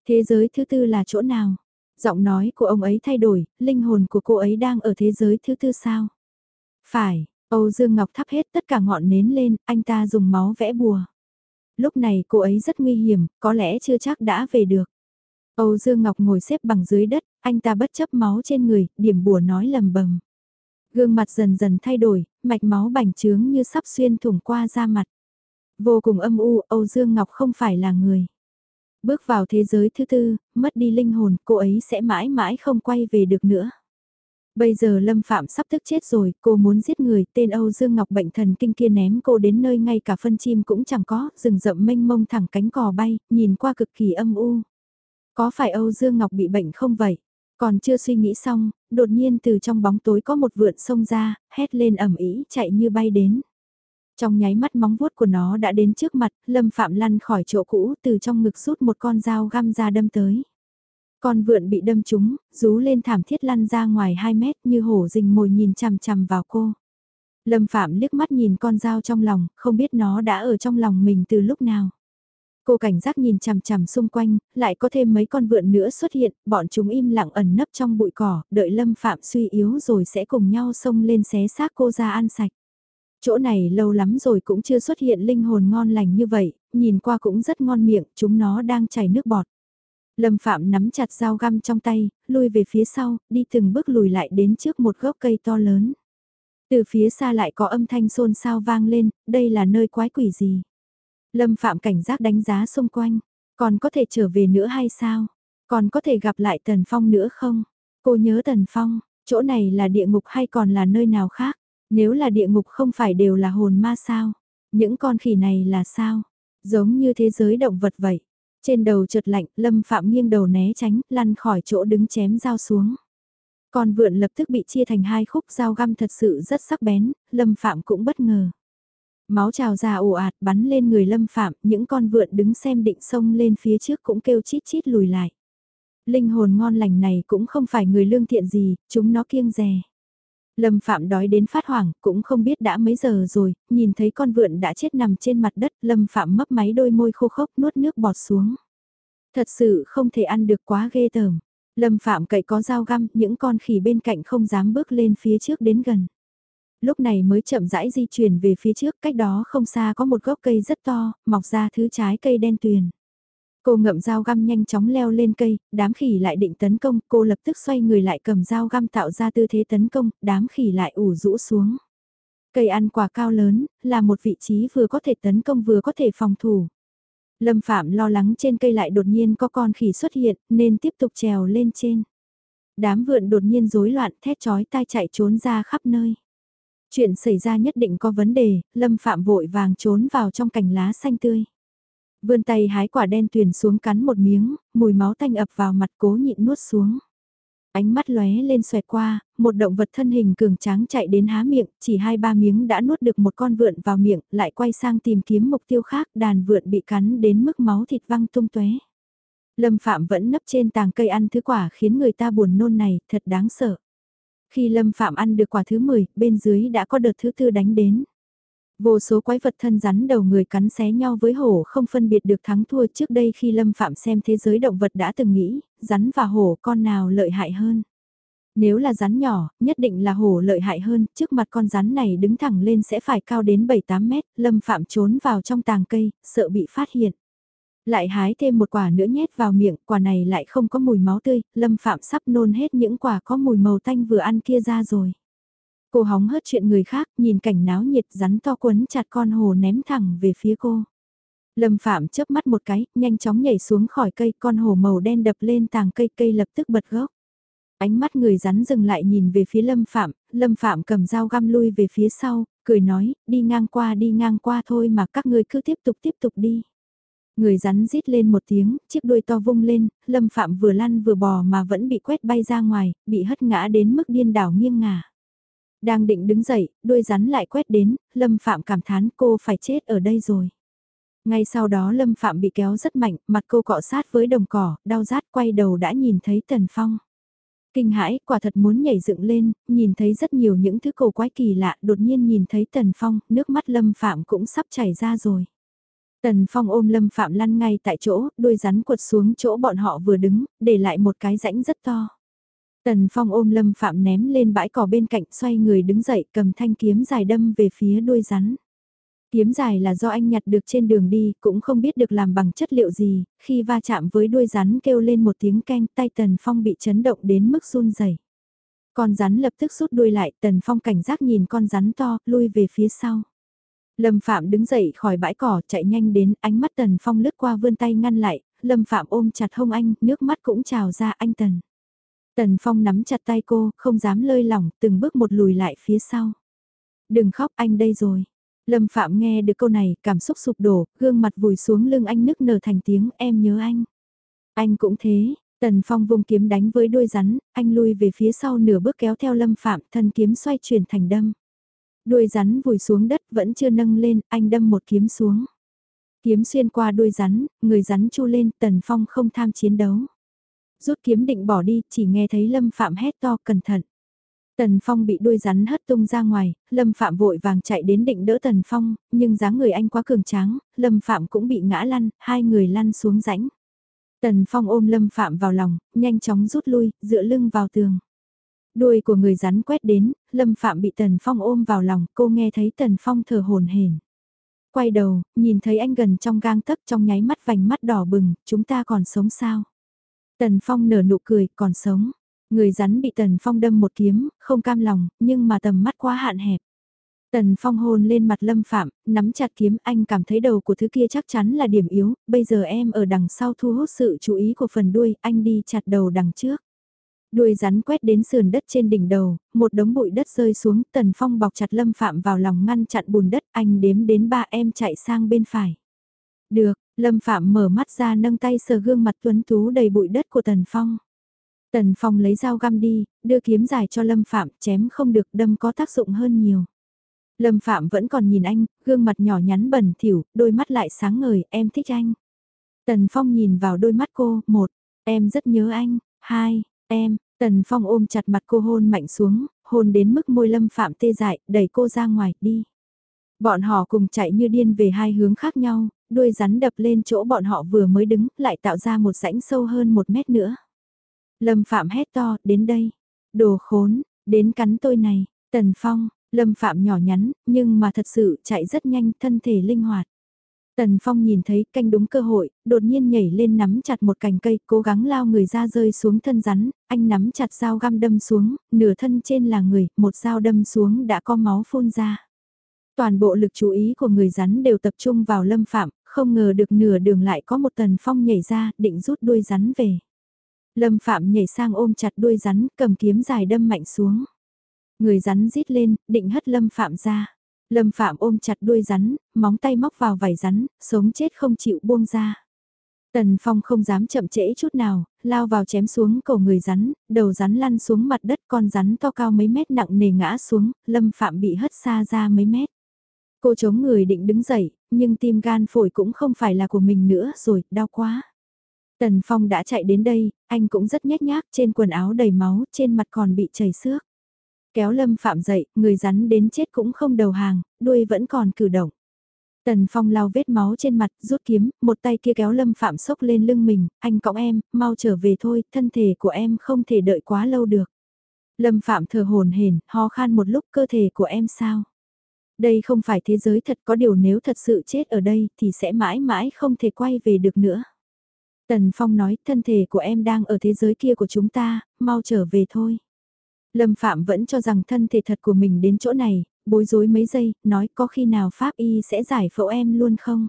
Thế giới thứ tư là chỗ nào? Giọng nói của ông ấy thay đổi, linh hồn của cô ấy đang ở thế giới thứ tư sao? Phải, Âu Dương Ngọc thắp hết tất cả ngọn nến lên, anh ta dùng máu vẽ bùa. Lúc này cô ấy rất nguy hiểm, có lẽ chưa chắc đã về được. Âu Dương Ngọc ngồi xếp bằng dưới đất, anh ta bất chấp máu trên người, điểm bùa nói lầm bầm. Gương mặt dần dần thay đổi, mạch máu bành trướng như sắp xuyên thủng qua da mặt. Vô cùng âm u, Âu Dương Ngọc không phải là người. Bước vào thế giới thứ tư, mất đi linh hồn, cô ấy sẽ mãi mãi không quay về được nữa. Bây giờ Lâm Phạm sắp tức chết rồi, cô muốn giết người, tên Âu Dương Ngọc bệnh thần kinh kia ném cô đến nơi ngay cả phân chim cũng chẳng có, rừng rậm mênh mông thẳng cánh cò bay, nhìn qua cực kỳ âm u. Có phải Âu Dương Ngọc bị bệnh không vậy? Còn chưa suy nghĩ xong, đột nhiên từ trong bóng tối có một vượn sông ra, hét lên ẩm ý chạy như bay đến. Trong nháy mắt móng vuốt của nó đã đến trước mặt, Lâm Phạm lăn khỏi chỗ cũ từ trong ngực rút một con dao găm ra đâm tới. Con vượn bị đâm trúng, rú lên thảm thiết lăn ra ngoài 2 mét như hổ rình mồi nhìn chằm chằm vào cô. Lâm Phạm liếc mắt nhìn con dao trong lòng, không biết nó đã ở trong lòng mình từ lúc nào. Cô cảnh giác nhìn chằm chằm xung quanh, lại có thêm mấy con vượn nữa xuất hiện, bọn chúng im lặng ẩn nấp trong bụi cỏ, đợi Lâm Phạm suy yếu rồi sẽ cùng nhau xông lên xé xác cô ra ăn sạch. Chỗ này lâu lắm rồi cũng chưa xuất hiện linh hồn ngon lành như vậy, nhìn qua cũng rất ngon miệng, chúng nó đang chảy nước bọt. Lâm Phạm nắm chặt dao găm trong tay, lui về phía sau, đi từng bước lùi lại đến trước một gốc cây to lớn. Từ phía xa lại có âm thanh xôn xao vang lên, đây là nơi quái quỷ gì? Lâm Phạm cảnh giác đánh giá xung quanh, còn có thể trở về nữa hay sao? Còn có thể gặp lại Tần Phong nữa không? Cô nhớ Tần Phong, chỗ này là địa ngục hay còn là nơi nào khác? Nếu là địa ngục không phải đều là hồn ma sao? Những con khỉ này là sao? Giống như thế giới động vật vậy. Trên đầu chợt lạnh, Lâm Phạm nghiêng đầu né tránh, lăn khỏi chỗ đứng chém dao xuống. Con vượn lập tức bị chia thành hai khúc dao găm thật sự rất sắc bén, Lâm Phạm cũng bất ngờ. Máu trào ra ồ ạt bắn lên người Lâm Phạm, những con vượn đứng xem định sông lên phía trước cũng kêu chít chít lùi lại. Linh hồn ngon lành này cũng không phải người lương thiện gì, chúng nó kiêng rè. Lâm Phạm đói đến phát hoảng, cũng không biết đã mấy giờ rồi, nhìn thấy con vượn đã chết nằm trên mặt đất, Lâm Phạm mấp máy đôi môi khô khốc nuốt nước bọt xuống. Thật sự không thể ăn được quá ghê tởm. Lâm Phạm cậy có dao găm, những con khỉ bên cạnh không dám bước lên phía trước đến gần. Lúc này mới chậm rãi di chuyển về phía trước, cách đó không xa có một gốc cây rất to, mọc ra thứ trái cây đen tuyền. Cô ngậm dao găm nhanh chóng leo lên cây, đám khỉ lại định tấn công, cô lập tức xoay người lại cầm dao găm tạo ra tư thế tấn công, đám khỉ lại ủ rũ xuống. Cây ăn quả cao lớn, là một vị trí vừa có thể tấn công vừa có thể phòng thủ. Lâm Phạm lo lắng trên cây lại đột nhiên có con khỉ xuất hiện, nên tiếp tục trèo lên trên. Đám vượn đột nhiên rối loạn thét chói tai chạy trốn ra khắp nơi. Chuyện xảy ra nhất định có vấn đề, Lâm Phạm vội vàng trốn vào trong cành lá xanh tươi. Vươn tay hái quả đen tuyền xuống cắn một miếng, mùi máu tanh ập vào mặt cố nhịn nuốt xuống. Ánh mắt lóe lên xoẹt qua, một động vật thân hình cường tráng chạy đến há miệng, chỉ hai ba miếng đã nuốt được một con vượn vào miệng, lại quay sang tìm kiếm mục tiêu khác, đàn vượn bị cắn đến mức máu thịt văng tung tóe. Lâm Phạm vẫn nấp trên tàng cây ăn thứ quả khiến người ta buồn nôn này, thật đáng sợ. Khi Lâm Phạm ăn được quả thứ 10, bên dưới đã có đợt thứ tư đánh đến. Vô số quái vật thân rắn đầu người cắn xé nhau với hổ không phân biệt được thắng thua trước đây khi Lâm Phạm xem thế giới động vật đã từng nghĩ, rắn và hổ con nào lợi hại hơn. Nếu là rắn nhỏ, nhất định là hổ lợi hại hơn, trước mặt con rắn này đứng thẳng lên sẽ phải cao đến 7-8 mét, Lâm Phạm trốn vào trong tàng cây, sợ bị phát hiện. Lại hái thêm một quả nữa nhét vào miệng, quả này lại không có mùi máu tươi, Lâm Phạm sắp nôn hết những quả có mùi màu tanh vừa ăn kia ra rồi. Cô hóng hớt chuyện người khác, nhìn cảnh náo nhiệt rắn to quấn chặt con hồ ném thẳng về phía cô. Lâm Phạm chớp mắt một cái, nhanh chóng nhảy xuống khỏi cây, con hồ màu đen đập lên tàng cây, cây lập tức bật gốc. Ánh mắt người rắn dừng lại nhìn về phía Lâm Phạm, Lâm Phạm cầm dao găm lui về phía sau, cười nói, đi ngang qua đi ngang qua thôi mà các ngươi cứ tiếp tục tiếp tục đi. Người rắn rít lên một tiếng, chiếc đuôi to vung lên, Lâm Phạm vừa lăn vừa bò mà vẫn bị quét bay ra ngoài, bị hất ngã đến mức điên đảo nghiêng ngả. Đang định đứng dậy, đuôi rắn lại quét đến, Lâm Phạm cảm thán cô phải chết ở đây rồi. Ngay sau đó Lâm Phạm bị kéo rất mạnh, mặt cô cọ sát với đồng cỏ, đau rát quay đầu đã nhìn thấy Tần Phong. Kinh hãi, quả thật muốn nhảy dựng lên, nhìn thấy rất nhiều những thứ cổ quái kỳ lạ, đột nhiên nhìn thấy Tần Phong, nước mắt Lâm Phạm cũng sắp chảy ra rồi. Tần Phong ôm Lâm Phạm lăn ngay tại chỗ, đuôi rắn quật xuống chỗ bọn họ vừa đứng, để lại một cái rãnh rất to. Tần Phong ôm Lâm Phạm ném lên bãi cỏ bên cạnh xoay người đứng dậy cầm thanh kiếm dài đâm về phía đuôi rắn. Kiếm dài là do anh nhặt được trên đường đi, cũng không biết được làm bằng chất liệu gì, khi va chạm với đuôi rắn kêu lên một tiếng keng tay Tần Phong bị chấn động đến mức run rẩy. Con rắn lập tức rút đuôi lại, Tần Phong cảnh giác nhìn con rắn to, lui về phía sau. Lâm Phạm đứng dậy khỏi bãi cỏ chạy nhanh đến, ánh mắt Tần Phong lướt qua vươn tay ngăn lại, Lâm Phạm ôm chặt hông anh, nước mắt cũng trào ra anh Tần. Tần Phong nắm chặt tay cô, không dám lơi lỏng, từng bước một lùi lại phía sau. Đừng khóc anh đây rồi. Lâm Phạm nghe được câu này, cảm xúc sụp đổ, gương mặt vùi xuống lưng anh nức nở thành tiếng em nhớ anh. Anh cũng thế, Tần Phong vùng kiếm đánh với đuôi rắn, anh lui về phía sau nửa bước kéo theo Lâm Phạm, thân kiếm xoay chuyển thành đâm. Đuôi rắn vùi xuống đất vẫn chưa nâng lên, anh đâm một kiếm xuống. Kiếm xuyên qua đuôi rắn, người rắn chu lên, Tần Phong không tham chiến đấu. Rút kiếm định bỏ đi, chỉ nghe thấy Lâm Phạm hét to cẩn thận. Tần Phong bị đuôi rắn hất tung ra ngoài, Lâm Phạm vội vàng chạy đến định đỡ Tần Phong, nhưng dáng người anh quá cường tráng, Lâm Phạm cũng bị ngã lăn, hai người lăn xuống rãnh. Tần Phong ôm Lâm Phạm vào lòng, nhanh chóng rút lui, dựa lưng vào tường. Đuôi của người rắn quét đến, Lâm Phạm bị Tần Phong ôm vào lòng, cô nghe thấy Tần Phong thở hồn hển. Quay đầu, nhìn thấy anh gần trong gang tấc trong nháy mắt vành mắt đỏ bừng, chúng ta còn sống sao? Tần Phong nở nụ cười, còn sống. Người rắn bị Tần Phong đâm một kiếm, không cam lòng, nhưng mà tầm mắt quá hạn hẹp. Tần Phong hôn lên mặt Lâm Phạm, nắm chặt kiếm anh cảm thấy đầu của thứ kia chắc chắn là điểm yếu, bây giờ em ở đằng sau thu hút sự chú ý của phần đuôi, anh đi chặt đầu đằng trước. Đuôi rắn quét đến sườn đất trên đỉnh đầu, một đống bụi đất rơi xuống, Tần Phong bọc chặt Lâm Phạm vào lòng ngăn chặn bùn đất, anh đếm đến ba em chạy sang bên phải. Được, Lâm Phạm mở mắt ra nâng tay sờ gương mặt tuấn tú đầy bụi đất của Tần Phong. Tần Phong lấy dao găm đi, đưa kiếm dài cho Lâm Phạm, chém không được đâm có tác dụng hơn nhiều. Lâm Phạm vẫn còn nhìn anh, gương mặt nhỏ nhắn bẩn thỉu, đôi mắt lại sáng ngời, em thích anh. Tần Phong nhìn vào đôi mắt cô, một, em rất nhớ anh, hai, em, Tần Phong ôm chặt mặt cô hôn mạnh xuống, hôn đến mức môi Lâm Phạm tê dại, đẩy cô ra ngoài, đi. Bọn họ cùng chạy như điên về hai hướng khác nhau, đuôi rắn đập lên chỗ bọn họ vừa mới đứng, lại tạo ra một rãnh sâu hơn một mét nữa. Lâm Phạm hét to, đến đây. Đồ khốn, đến cắn tôi này, Tần Phong, Lâm Phạm nhỏ nhắn, nhưng mà thật sự chạy rất nhanh, thân thể linh hoạt. Tần Phong nhìn thấy canh đúng cơ hội, đột nhiên nhảy lên nắm chặt một cành cây, cố gắng lao người ra rơi xuống thân rắn, anh nắm chặt dao găm đâm xuống, nửa thân trên là người, một dao đâm xuống đã có máu phun ra. Toàn bộ lực chú ý của người rắn đều tập trung vào Lâm Phạm, không ngờ được nửa đường lại có một Tần Phong nhảy ra, định rút đuôi rắn về. Lâm Phạm nhảy sang ôm chặt đuôi rắn, cầm kiếm dài đâm mạnh xuống. Người rắn rít lên, định hất Lâm Phạm ra. Lâm Phạm ôm chặt đuôi rắn, móng tay móc vào vảy rắn, sống chết không chịu buông ra. Tần Phong không dám chậm trễ chút nào, lao vào chém xuống cổ người rắn, đầu rắn lăn xuống mặt đất con rắn to cao mấy mét nặng nề ngã xuống, Lâm Phạm bị hất xa ra mấy mét. Cô chống người định đứng dậy, nhưng tim gan phổi cũng không phải là của mình nữa rồi, đau quá. Tần Phong đã chạy đến đây, anh cũng rất nhét nhác, trên quần áo đầy máu, trên mặt còn bị chảy xước. Kéo Lâm Phạm dậy, người rắn đến chết cũng không đầu hàng, đuôi vẫn còn cử động. Tần Phong lau vết máu trên mặt, rút kiếm, một tay kia kéo Lâm Phạm sốc lên lưng mình, anh cõng em, mau trở về thôi, thân thể của em không thể đợi quá lâu được. Lâm Phạm thở hồn hển, ho khan một lúc cơ thể của em sao? Đây không phải thế giới thật có điều nếu thật sự chết ở đây thì sẽ mãi mãi không thể quay về được nữa. Tần Phong nói thân thể của em đang ở thế giới kia của chúng ta, mau trở về thôi. Lâm Phạm vẫn cho rằng thân thể thật của mình đến chỗ này, bối rối mấy giây, nói có khi nào Pháp Y sẽ giải phẫu em luôn không?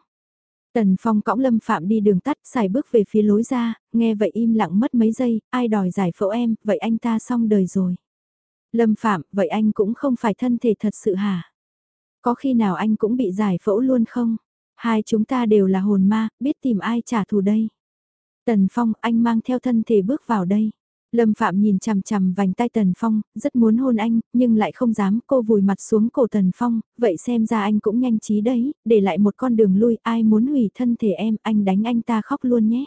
Tần Phong cõng Lâm Phạm đi đường tắt xài bước về phía lối ra, nghe vậy im lặng mất mấy giây, ai đòi giải phẫu em, vậy anh ta xong đời rồi. Lâm Phạm, vậy anh cũng không phải thân thể thật sự hả? Có khi nào anh cũng bị giải phẫu luôn không? Hai chúng ta đều là hồn ma, biết tìm ai trả thù đây. Tần Phong, anh mang theo thân thể bước vào đây. Lâm Phạm nhìn chằm chằm vành tay Tần Phong, rất muốn hôn anh, nhưng lại không dám cô vùi mặt xuống cổ Tần Phong, vậy xem ra anh cũng nhanh trí đấy, để lại một con đường lui, ai muốn hủy thân thể em, anh đánh anh ta khóc luôn nhé.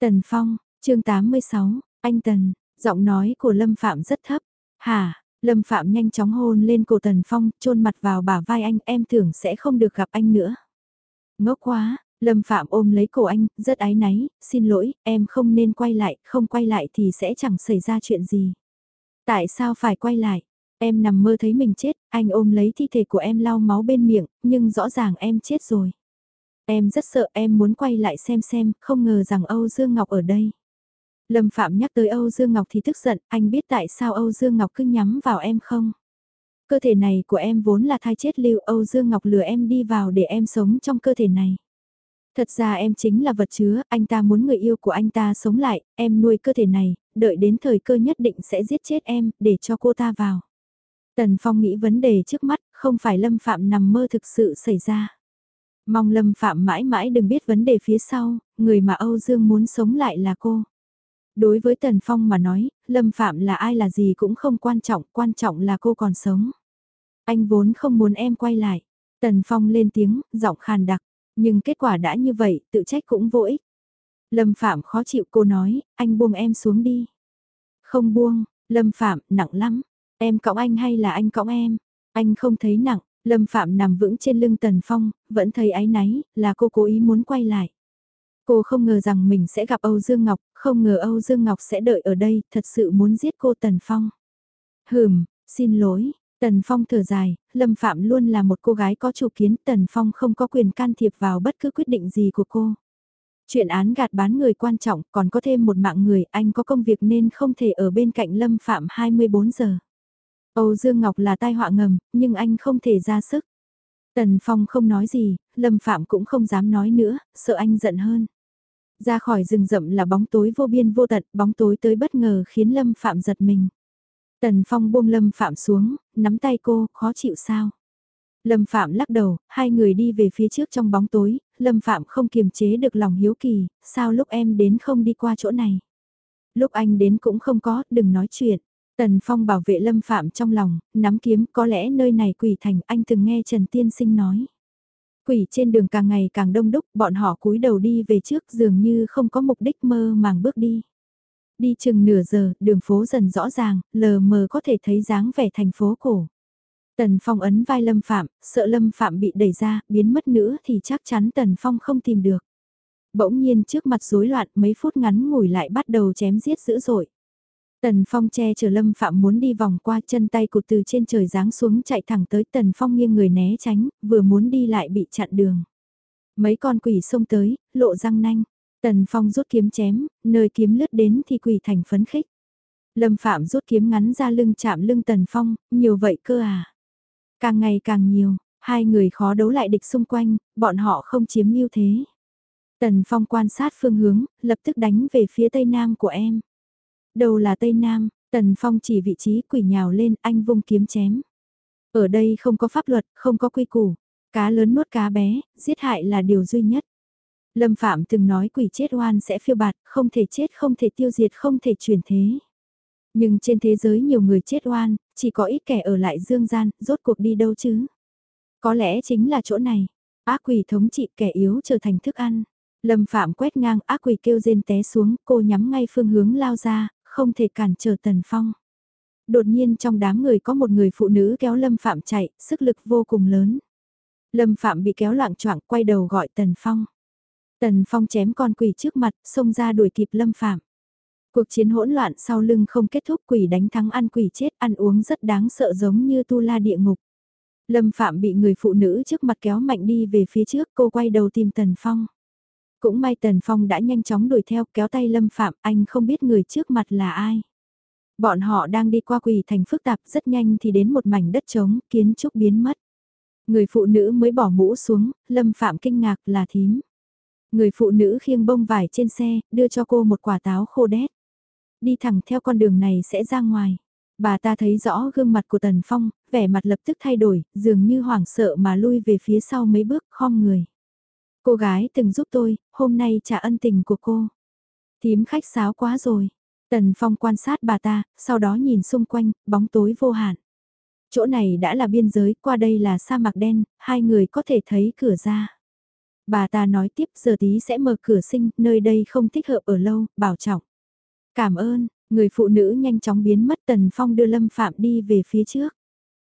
Tần Phong, chương 86, anh Tần, giọng nói của Lâm Phạm rất thấp, hả, Lâm Phạm nhanh chóng hôn lên cổ Tần Phong, chôn mặt vào bả vai anh, em tưởng sẽ không được gặp anh nữa. Ngốc quá, Lâm Phạm ôm lấy cổ anh, rất ái náy, xin lỗi, em không nên quay lại, không quay lại thì sẽ chẳng xảy ra chuyện gì. Tại sao phải quay lại? Em nằm mơ thấy mình chết, anh ôm lấy thi thể của em lau máu bên miệng, nhưng rõ ràng em chết rồi. Em rất sợ em muốn quay lại xem xem, không ngờ rằng Âu Dương Ngọc ở đây. Lâm Phạm nhắc tới Âu Dương Ngọc thì tức giận, anh biết tại sao Âu Dương Ngọc cứ nhắm vào em không? Cơ thể này của em vốn là thai chết lưu Âu Dương Ngọc lừa em đi vào để em sống trong cơ thể này. Thật ra em chính là vật chứa, anh ta muốn người yêu của anh ta sống lại, em nuôi cơ thể này, đợi đến thời cơ nhất định sẽ giết chết em, để cho cô ta vào. Tần Phong nghĩ vấn đề trước mắt, không phải Lâm Phạm nằm mơ thực sự xảy ra. Mong Lâm Phạm mãi mãi đừng biết vấn đề phía sau, người mà Âu Dương muốn sống lại là cô. Đối với Tần Phong mà nói, Lâm Phạm là ai là gì cũng không quan trọng, quan trọng là cô còn sống. Anh vốn không muốn em quay lại. Tần Phong lên tiếng, giọng khàn đặc. Nhưng kết quả đã như vậy, tự trách cũng vô ích. Lâm Phạm khó chịu cô nói, anh buông em xuống đi. Không buông, Lâm Phạm, nặng lắm. Em cõng anh hay là anh cõng em? Anh không thấy nặng, Lâm Phạm nằm vững trên lưng Tần Phong, vẫn thấy áy náy, là cô cố ý muốn quay lại. Cô không ngờ rằng mình sẽ gặp Âu Dương Ngọc, không ngờ Âu Dương Ngọc sẽ đợi ở đây, thật sự muốn giết cô Tần Phong. Hừm, xin lỗi, Tần Phong thở dài, Lâm Phạm luôn là một cô gái có chủ kiến, Tần Phong không có quyền can thiệp vào bất cứ quyết định gì của cô. Chuyện án gạt bán người quan trọng, còn có thêm một mạng người, anh có công việc nên không thể ở bên cạnh Lâm Phạm 24 giờ. Âu Dương Ngọc là tai họa ngầm, nhưng anh không thể ra sức. Tần Phong không nói gì, Lâm Phạm cũng không dám nói nữa, sợ anh giận hơn. Ra khỏi rừng rậm là bóng tối vô biên vô tận, bóng tối tới bất ngờ khiến Lâm Phạm giật mình. Tần Phong buông Lâm Phạm xuống, nắm tay cô, khó chịu sao? Lâm Phạm lắc đầu, hai người đi về phía trước trong bóng tối, Lâm Phạm không kiềm chế được lòng hiếu kỳ, sao lúc em đến không đi qua chỗ này? Lúc anh đến cũng không có, đừng nói chuyện. Tần Phong bảo vệ Lâm Phạm trong lòng, nắm kiếm có lẽ nơi này quỷ thành anh từng nghe Trần Tiên Sinh nói. Quỷ trên đường càng ngày càng đông đúc, bọn họ cúi đầu đi về trước dường như không có mục đích mơ màng bước đi. Đi chừng nửa giờ, đường phố dần rõ ràng, lờ mờ có thể thấy dáng vẻ thành phố cổ. Tần Phong ấn vai Lâm Phạm, sợ Lâm Phạm bị đẩy ra, biến mất nữa thì chắc chắn Tần Phong không tìm được. Bỗng nhiên trước mặt rối loạn mấy phút ngắn ngủi lại bắt đầu chém giết dữ dội. Tần Phong che chở Lâm Phạm muốn đi vòng qua chân tay cụt từ trên trời giáng xuống chạy thẳng tới Tần Phong nghiêng người né tránh, vừa muốn đi lại bị chặn đường. Mấy con quỷ xông tới, lộ răng nanh. Tần Phong rút kiếm chém, nơi kiếm lướt đến thì quỷ thành phấn khích. Lâm Phạm rút kiếm ngắn ra lưng chạm lưng Tần Phong, nhiều vậy cơ à. Càng ngày càng nhiều, hai người khó đấu lại địch xung quanh, bọn họ không chiếm ưu thế. Tần Phong quan sát phương hướng, lập tức đánh về phía tây nam của em. Đầu là tây nam, Tần Phong chỉ vị trí quỷ nhào lên, anh vung kiếm chém. Ở đây không có pháp luật, không có quy củ. Cá lớn nuốt cá bé, giết hại là điều duy nhất. Lâm Phạm từng nói quỷ chết oan sẽ phiêu bạt, không thể chết không thể tiêu diệt không thể chuyển thế. Nhưng trên thế giới nhiều người chết oan, chỉ có ít kẻ ở lại dương gian, rốt cuộc đi đâu chứ? Có lẽ chính là chỗ này. Ác quỷ thống trị kẻ yếu trở thành thức ăn. Lâm Phạm quét ngang ác quỷ kêu rên té xuống, cô nhắm ngay phương hướng lao ra, không thể cản trở Tần Phong. Đột nhiên trong đám người có một người phụ nữ kéo Lâm Phạm chạy, sức lực vô cùng lớn. Lâm Phạm bị kéo loạn choạng quay đầu gọi Tần Phong. Tần Phong chém con quỷ trước mặt, xông ra đuổi kịp Lâm Phạm. Cuộc chiến hỗn loạn sau lưng không kết thúc quỷ đánh thắng ăn quỷ chết ăn uống rất đáng sợ giống như tu la địa ngục. Lâm Phạm bị người phụ nữ trước mặt kéo mạnh đi về phía trước cô quay đầu tìm Tần Phong. Cũng may Tần Phong đã nhanh chóng đuổi theo kéo tay Lâm Phạm anh không biết người trước mặt là ai. Bọn họ đang đi qua quỷ thành phức tạp rất nhanh thì đến một mảnh đất trống kiến trúc biến mất. Người phụ nữ mới bỏ mũ xuống, Lâm Phạm kinh ngạc là thím. Người phụ nữ khiêng bông vải trên xe, đưa cho cô một quả táo khô đét. Đi thẳng theo con đường này sẽ ra ngoài. Bà ta thấy rõ gương mặt của Tần Phong, vẻ mặt lập tức thay đổi, dường như hoảng sợ mà lui về phía sau mấy bước, khom người. Cô gái từng giúp tôi, hôm nay trả ân tình của cô. Thím khách sáo quá rồi. Tần Phong quan sát bà ta, sau đó nhìn xung quanh, bóng tối vô hạn. Chỗ này đã là biên giới, qua đây là sa mạc đen, hai người có thể thấy cửa ra. Bà ta nói tiếp giờ tí sẽ mở cửa sinh, nơi đây không thích hợp ở lâu, bảo trọng. Cảm ơn, người phụ nữ nhanh chóng biến mất Tần Phong đưa Lâm Phạm đi về phía trước.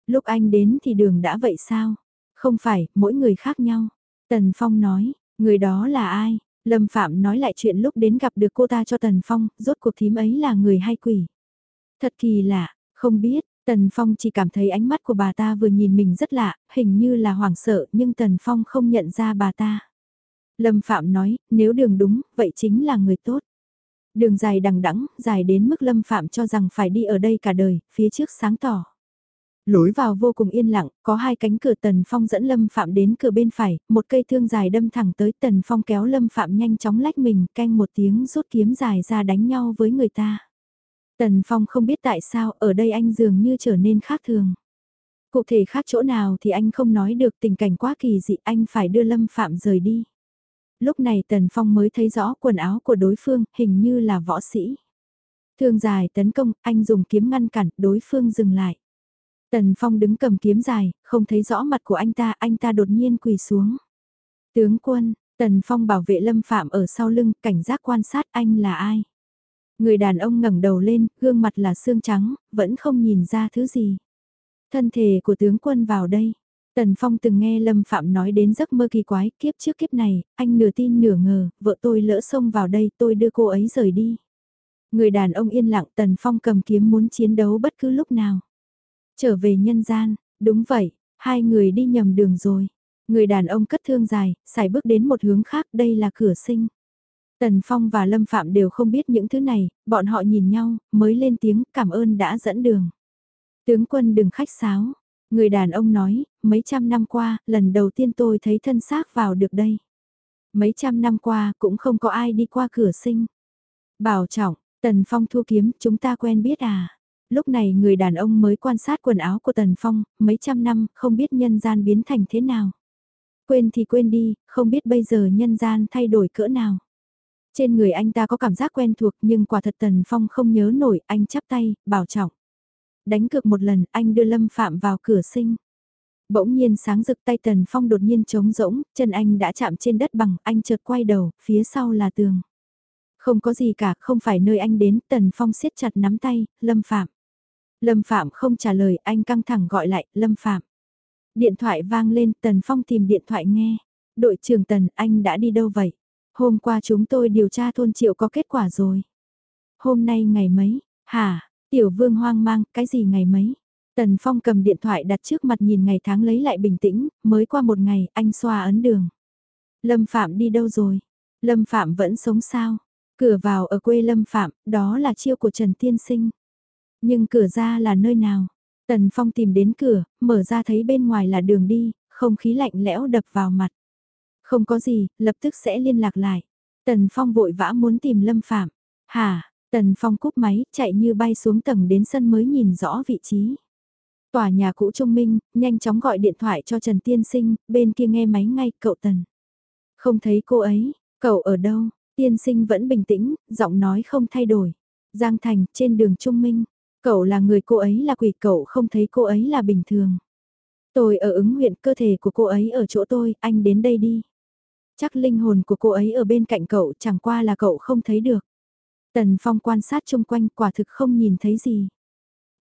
Lúc anh đến thì đường đã vậy sao? Không phải, mỗi người khác nhau. Tần Phong nói, người đó là ai? Lâm Phạm nói lại chuyện lúc đến gặp được cô ta cho Tần Phong, rốt cuộc thím ấy là người hay quỷ. Thật kỳ lạ, không biết, Tần Phong chỉ cảm thấy ánh mắt của bà ta vừa nhìn mình rất lạ, hình như là hoảng sợ nhưng Tần Phong không nhận ra bà ta. Lâm Phạm nói, nếu đường đúng, vậy chính là người tốt. Đường dài đằng đẵng, dài đến mức Lâm Phạm cho rằng phải đi ở đây cả đời, phía trước sáng tỏ. Lối vào vô cùng yên lặng, có hai cánh cửa Tần Phong dẫn Lâm Phạm đến cửa bên phải, một cây thương dài đâm thẳng tới Tần Phong kéo Lâm Phạm nhanh chóng lách mình, canh một tiếng rút kiếm dài ra đánh nhau với người ta. Tần Phong không biết tại sao ở đây anh dường như trở nên khác thường. Cụ thể khác chỗ nào thì anh không nói được tình cảnh quá kỳ dị anh phải đưa Lâm Phạm rời đi. Lúc này Tần Phong mới thấy rõ quần áo của đối phương hình như là võ sĩ. Thương dài tấn công, anh dùng kiếm ngăn cản, đối phương dừng lại. Tần Phong đứng cầm kiếm dài, không thấy rõ mặt của anh ta, anh ta đột nhiên quỳ xuống. Tướng quân, Tần Phong bảo vệ Lâm Phạm ở sau lưng, cảnh giác quan sát anh là ai. Người đàn ông ngẩng đầu lên, gương mặt là xương trắng, vẫn không nhìn ra thứ gì. Thân thể của tướng quân vào đây. Tần Phong từng nghe Lâm Phạm nói đến giấc mơ kỳ quái, kiếp trước kiếp này, anh nửa tin nửa ngờ, vợ tôi lỡ xông vào đây, tôi đưa cô ấy rời đi. Người đàn ông yên lặng Tần Phong cầm kiếm muốn chiến đấu bất cứ lúc nào. Trở về nhân gian, đúng vậy, hai người đi nhầm đường rồi. Người đàn ông cất thương dài, xài bước đến một hướng khác, đây là cửa sinh. Tần Phong và Lâm Phạm đều không biết những thứ này, bọn họ nhìn nhau, mới lên tiếng cảm ơn đã dẫn đường. Tướng quân đừng khách sáo. Người đàn ông nói, mấy trăm năm qua, lần đầu tiên tôi thấy thân xác vào được đây. Mấy trăm năm qua cũng không có ai đi qua cửa sinh. Bảo trọng, Tần Phong thu kiếm, chúng ta quen biết à? Lúc này người đàn ông mới quan sát quần áo của Tần Phong, mấy trăm năm, không biết nhân gian biến thành thế nào. Quên thì quên đi, không biết bây giờ nhân gian thay đổi cỡ nào. Trên người anh ta có cảm giác quen thuộc nhưng quả thật Tần Phong không nhớ nổi, anh chắp tay, bảo trọng. Đánh cược một lần, anh đưa Lâm Phạm vào cửa sinh. Bỗng nhiên sáng rực tay Tần Phong đột nhiên trống rỗng, chân anh đã chạm trên đất bằng, anh chợt quay đầu, phía sau là tường. Không có gì cả, không phải nơi anh đến, Tần Phong siết chặt nắm tay, Lâm Phạm. Lâm Phạm không trả lời, anh căng thẳng gọi lại, Lâm Phạm. Điện thoại vang lên, Tần Phong tìm điện thoại nghe. Đội trưởng Tần, anh đã đi đâu vậy? Hôm qua chúng tôi điều tra thôn triệu có kết quả rồi. Hôm nay ngày mấy? Hả? Tiểu vương hoang mang, cái gì ngày mấy? Tần Phong cầm điện thoại đặt trước mặt nhìn ngày tháng lấy lại bình tĩnh, mới qua một ngày, anh xoa ấn đường. Lâm Phạm đi đâu rồi? Lâm Phạm vẫn sống sao? Cửa vào ở quê Lâm Phạm, đó là chiêu của Trần Tiên Sinh. Nhưng cửa ra là nơi nào? Tần Phong tìm đến cửa, mở ra thấy bên ngoài là đường đi, không khí lạnh lẽo đập vào mặt. Không có gì, lập tức sẽ liên lạc lại. Tần Phong vội vã muốn tìm Lâm Phạm. Hả, Tần Phong cúp máy, chạy như bay xuống tầng đến sân mới nhìn rõ vị trí. Tòa nhà cũ trung minh, nhanh chóng gọi điện thoại cho Trần Tiên Sinh, bên kia nghe máy ngay, cậu Tần. Không thấy cô ấy, cậu ở đâu? Tiên Sinh vẫn bình tĩnh, giọng nói không thay đổi. Giang Thành, trên đường trung minh. Cậu là người cô ấy là quỷ cậu không thấy cô ấy là bình thường. Tôi ở ứng huyện cơ thể của cô ấy ở chỗ tôi, anh đến đây đi. Chắc linh hồn của cô ấy ở bên cạnh cậu chẳng qua là cậu không thấy được. Tần Phong quan sát chung quanh quả thực không nhìn thấy gì.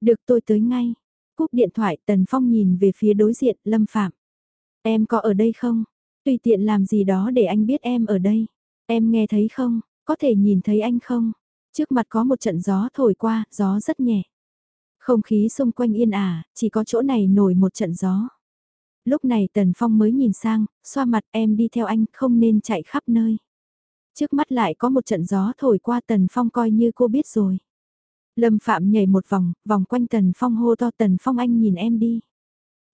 Được tôi tới ngay. Cúp điện thoại Tần Phong nhìn về phía đối diện Lâm Phạm. Em có ở đây không? Tùy tiện làm gì đó để anh biết em ở đây. Em nghe thấy không? Có thể nhìn thấy anh không? Trước mặt có một trận gió thổi qua, gió rất nhẹ. Không khí xung quanh yên ả, chỉ có chỗ này nổi một trận gió. Lúc này Tần Phong mới nhìn sang, xoa mặt em đi theo anh không nên chạy khắp nơi. Trước mắt lại có một trận gió thổi qua Tần Phong coi như cô biết rồi. Lâm Phạm nhảy một vòng, vòng quanh Tần Phong hô to Tần Phong anh nhìn em đi.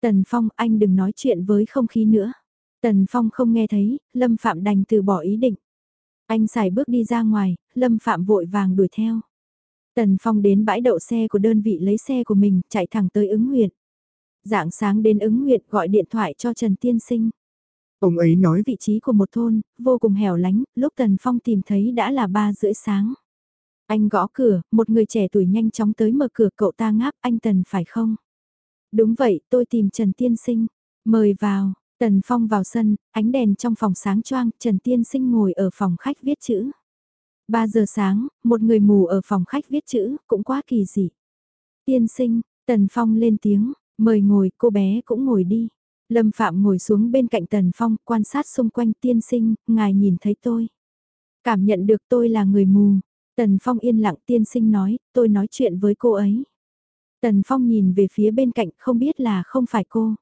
Tần Phong anh đừng nói chuyện với không khí nữa. Tần Phong không nghe thấy, Lâm Phạm đành từ bỏ ý định. Anh xài bước đi ra ngoài, Lâm Phạm vội vàng đuổi theo. Tần Phong đến bãi đậu xe của đơn vị lấy xe của mình, chạy thẳng tới ứng huyện. Dạng sáng đến ứng nguyện gọi điện thoại cho Trần Tiên Sinh. Ông ấy nói vị trí của một thôn, vô cùng hẻo lánh, lúc Tần Phong tìm thấy đã là ba rưỡi sáng. Anh gõ cửa, một người trẻ tuổi nhanh chóng tới mở cửa cậu ta ngáp, anh Tần phải không? Đúng vậy, tôi tìm Trần Tiên Sinh. Mời vào, Tần Phong vào sân, ánh đèn trong phòng sáng choang, Trần Tiên Sinh ngồi ở phòng khách viết chữ. 3 giờ sáng, một người mù ở phòng khách viết chữ, cũng quá kỳ dị. Tiên sinh, Tần Phong lên tiếng, mời ngồi, cô bé cũng ngồi đi. Lâm Phạm ngồi xuống bên cạnh Tần Phong, quan sát xung quanh tiên sinh, ngài nhìn thấy tôi. Cảm nhận được tôi là người mù. Tần Phong yên lặng tiên sinh nói, tôi nói chuyện với cô ấy. Tần Phong nhìn về phía bên cạnh không biết là không phải cô.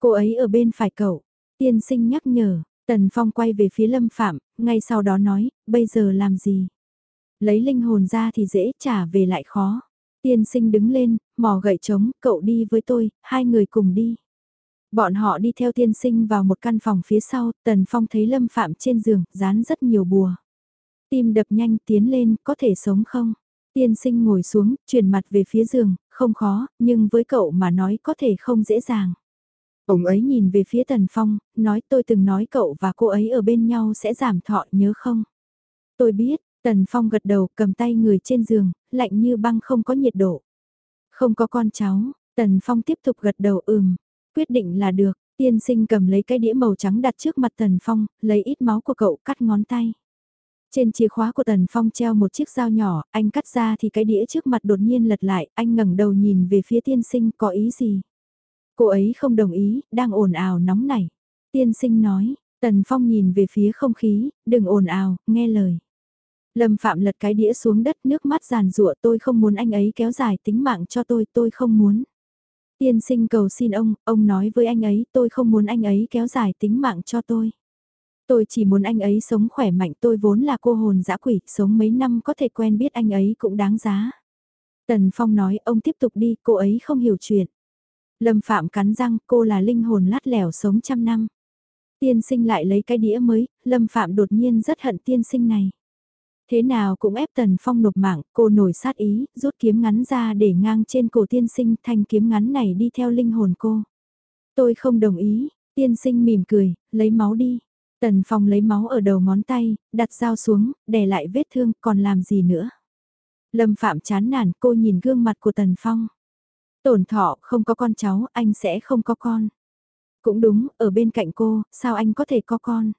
Cô ấy ở bên phải cậu. Tiên sinh nhắc nhở, Tần Phong quay về phía Lâm Phạm, ngay sau đó nói, bây giờ làm gì? Lấy linh hồn ra thì dễ trả về lại khó. Tiên sinh đứng lên, mò gậy trống, cậu đi với tôi, hai người cùng đi. Bọn họ đi theo tiên sinh vào một căn phòng phía sau, Tần Phong thấy Lâm Phạm trên giường, dán rất nhiều bùa. Tim đập nhanh tiến lên, có thể sống không? Tiên sinh ngồi xuống, chuyển mặt về phía giường, không khó, nhưng với cậu mà nói có thể không dễ dàng. Ông ấy nhìn về phía Tần Phong, nói tôi từng nói cậu và cô ấy ở bên nhau sẽ giảm thọ nhớ không? Tôi biết, Tần Phong gật đầu cầm tay người trên giường, lạnh như băng không có nhiệt độ. Không có con cháu, Tần Phong tiếp tục gật đầu ừm, quyết định là được, tiên sinh cầm lấy cái đĩa màu trắng đặt trước mặt Tần Phong, lấy ít máu của cậu cắt ngón tay. Trên chìa khóa của Tần Phong treo một chiếc dao nhỏ, anh cắt ra thì cái đĩa trước mặt đột nhiên lật lại, anh ngẩng đầu nhìn về phía tiên sinh có ý gì. Cô ấy không đồng ý, đang ồn ào nóng nảy. Tiên sinh nói, Tần Phong nhìn về phía không khí, đừng ồn ào, nghe lời. Lâm Phạm lật cái đĩa xuống đất nước mắt giàn rụa tôi không muốn anh ấy kéo dài tính mạng cho tôi, tôi không muốn. Tiên sinh cầu xin ông, ông nói với anh ấy tôi không muốn anh ấy kéo dài tính mạng cho tôi. Tôi chỉ muốn anh ấy sống khỏe mạnh tôi vốn là cô hồn dã quỷ, sống mấy năm có thể quen biết anh ấy cũng đáng giá. Tần Phong nói ông tiếp tục đi, cô ấy không hiểu chuyện. Lâm Phạm cắn răng, cô là linh hồn lát lẻo sống trăm năm. Tiên sinh lại lấy cái đĩa mới, Lâm Phạm đột nhiên rất hận tiên sinh này. Thế nào cũng ép Tần Phong nộp mạng, cô nổi sát ý, rút kiếm ngắn ra để ngang trên cổ tiên sinh thanh kiếm ngắn này đi theo linh hồn cô. Tôi không đồng ý, tiên sinh mỉm cười, lấy máu đi. Tần Phong lấy máu ở đầu ngón tay, đặt dao xuống, đè lại vết thương, còn làm gì nữa. Lâm Phạm chán nản cô nhìn gương mặt của Tần Phong. Tổn thọ không có con cháu, anh sẽ không có con. Cũng đúng, ở bên cạnh cô, sao anh có thể có con?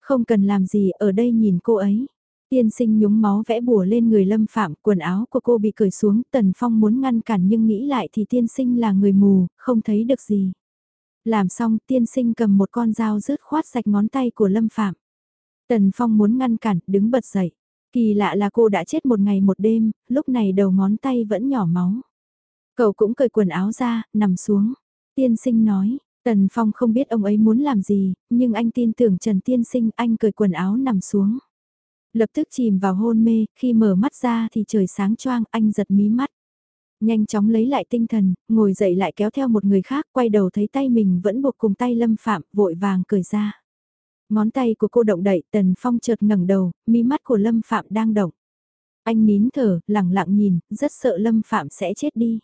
Không cần làm gì, ở đây nhìn cô ấy. Tiên sinh nhúng máu vẽ bùa lên người lâm phạm, quần áo của cô bị cởi xuống, tần phong muốn ngăn cản nhưng nghĩ lại thì tiên sinh là người mù, không thấy được gì. Làm xong, tiên sinh cầm một con dao rớt khoát sạch ngón tay của lâm phạm. Tần phong muốn ngăn cản, đứng bật dậy. Kỳ lạ là cô đã chết một ngày một đêm, lúc này đầu ngón tay vẫn nhỏ máu. Cậu cũng cởi quần áo ra, nằm xuống. Tiên sinh nói, Tần Phong không biết ông ấy muốn làm gì, nhưng anh tin tưởng Trần Tiên Sinh anh cởi quần áo nằm xuống. Lập tức chìm vào hôn mê, khi mở mắt ra thì trời sáng choang, anh giật mí mắt. Nhanh chóng lấy lại tinh thần, ngồi dậy lại kéo theo một người khác, quay đầu thấy tay mình vẫn buộc cùng tay Lâm Phạm, vội vàng cởi ra. Ngón tay của cô động đậy, Tần Phong chợt ngẩng đầu, mí mắt của Lâm Phạm đang động. Anh nín thở, lặng lặng nhìn, rất sợ Lâm Phạm sẽ chết đi.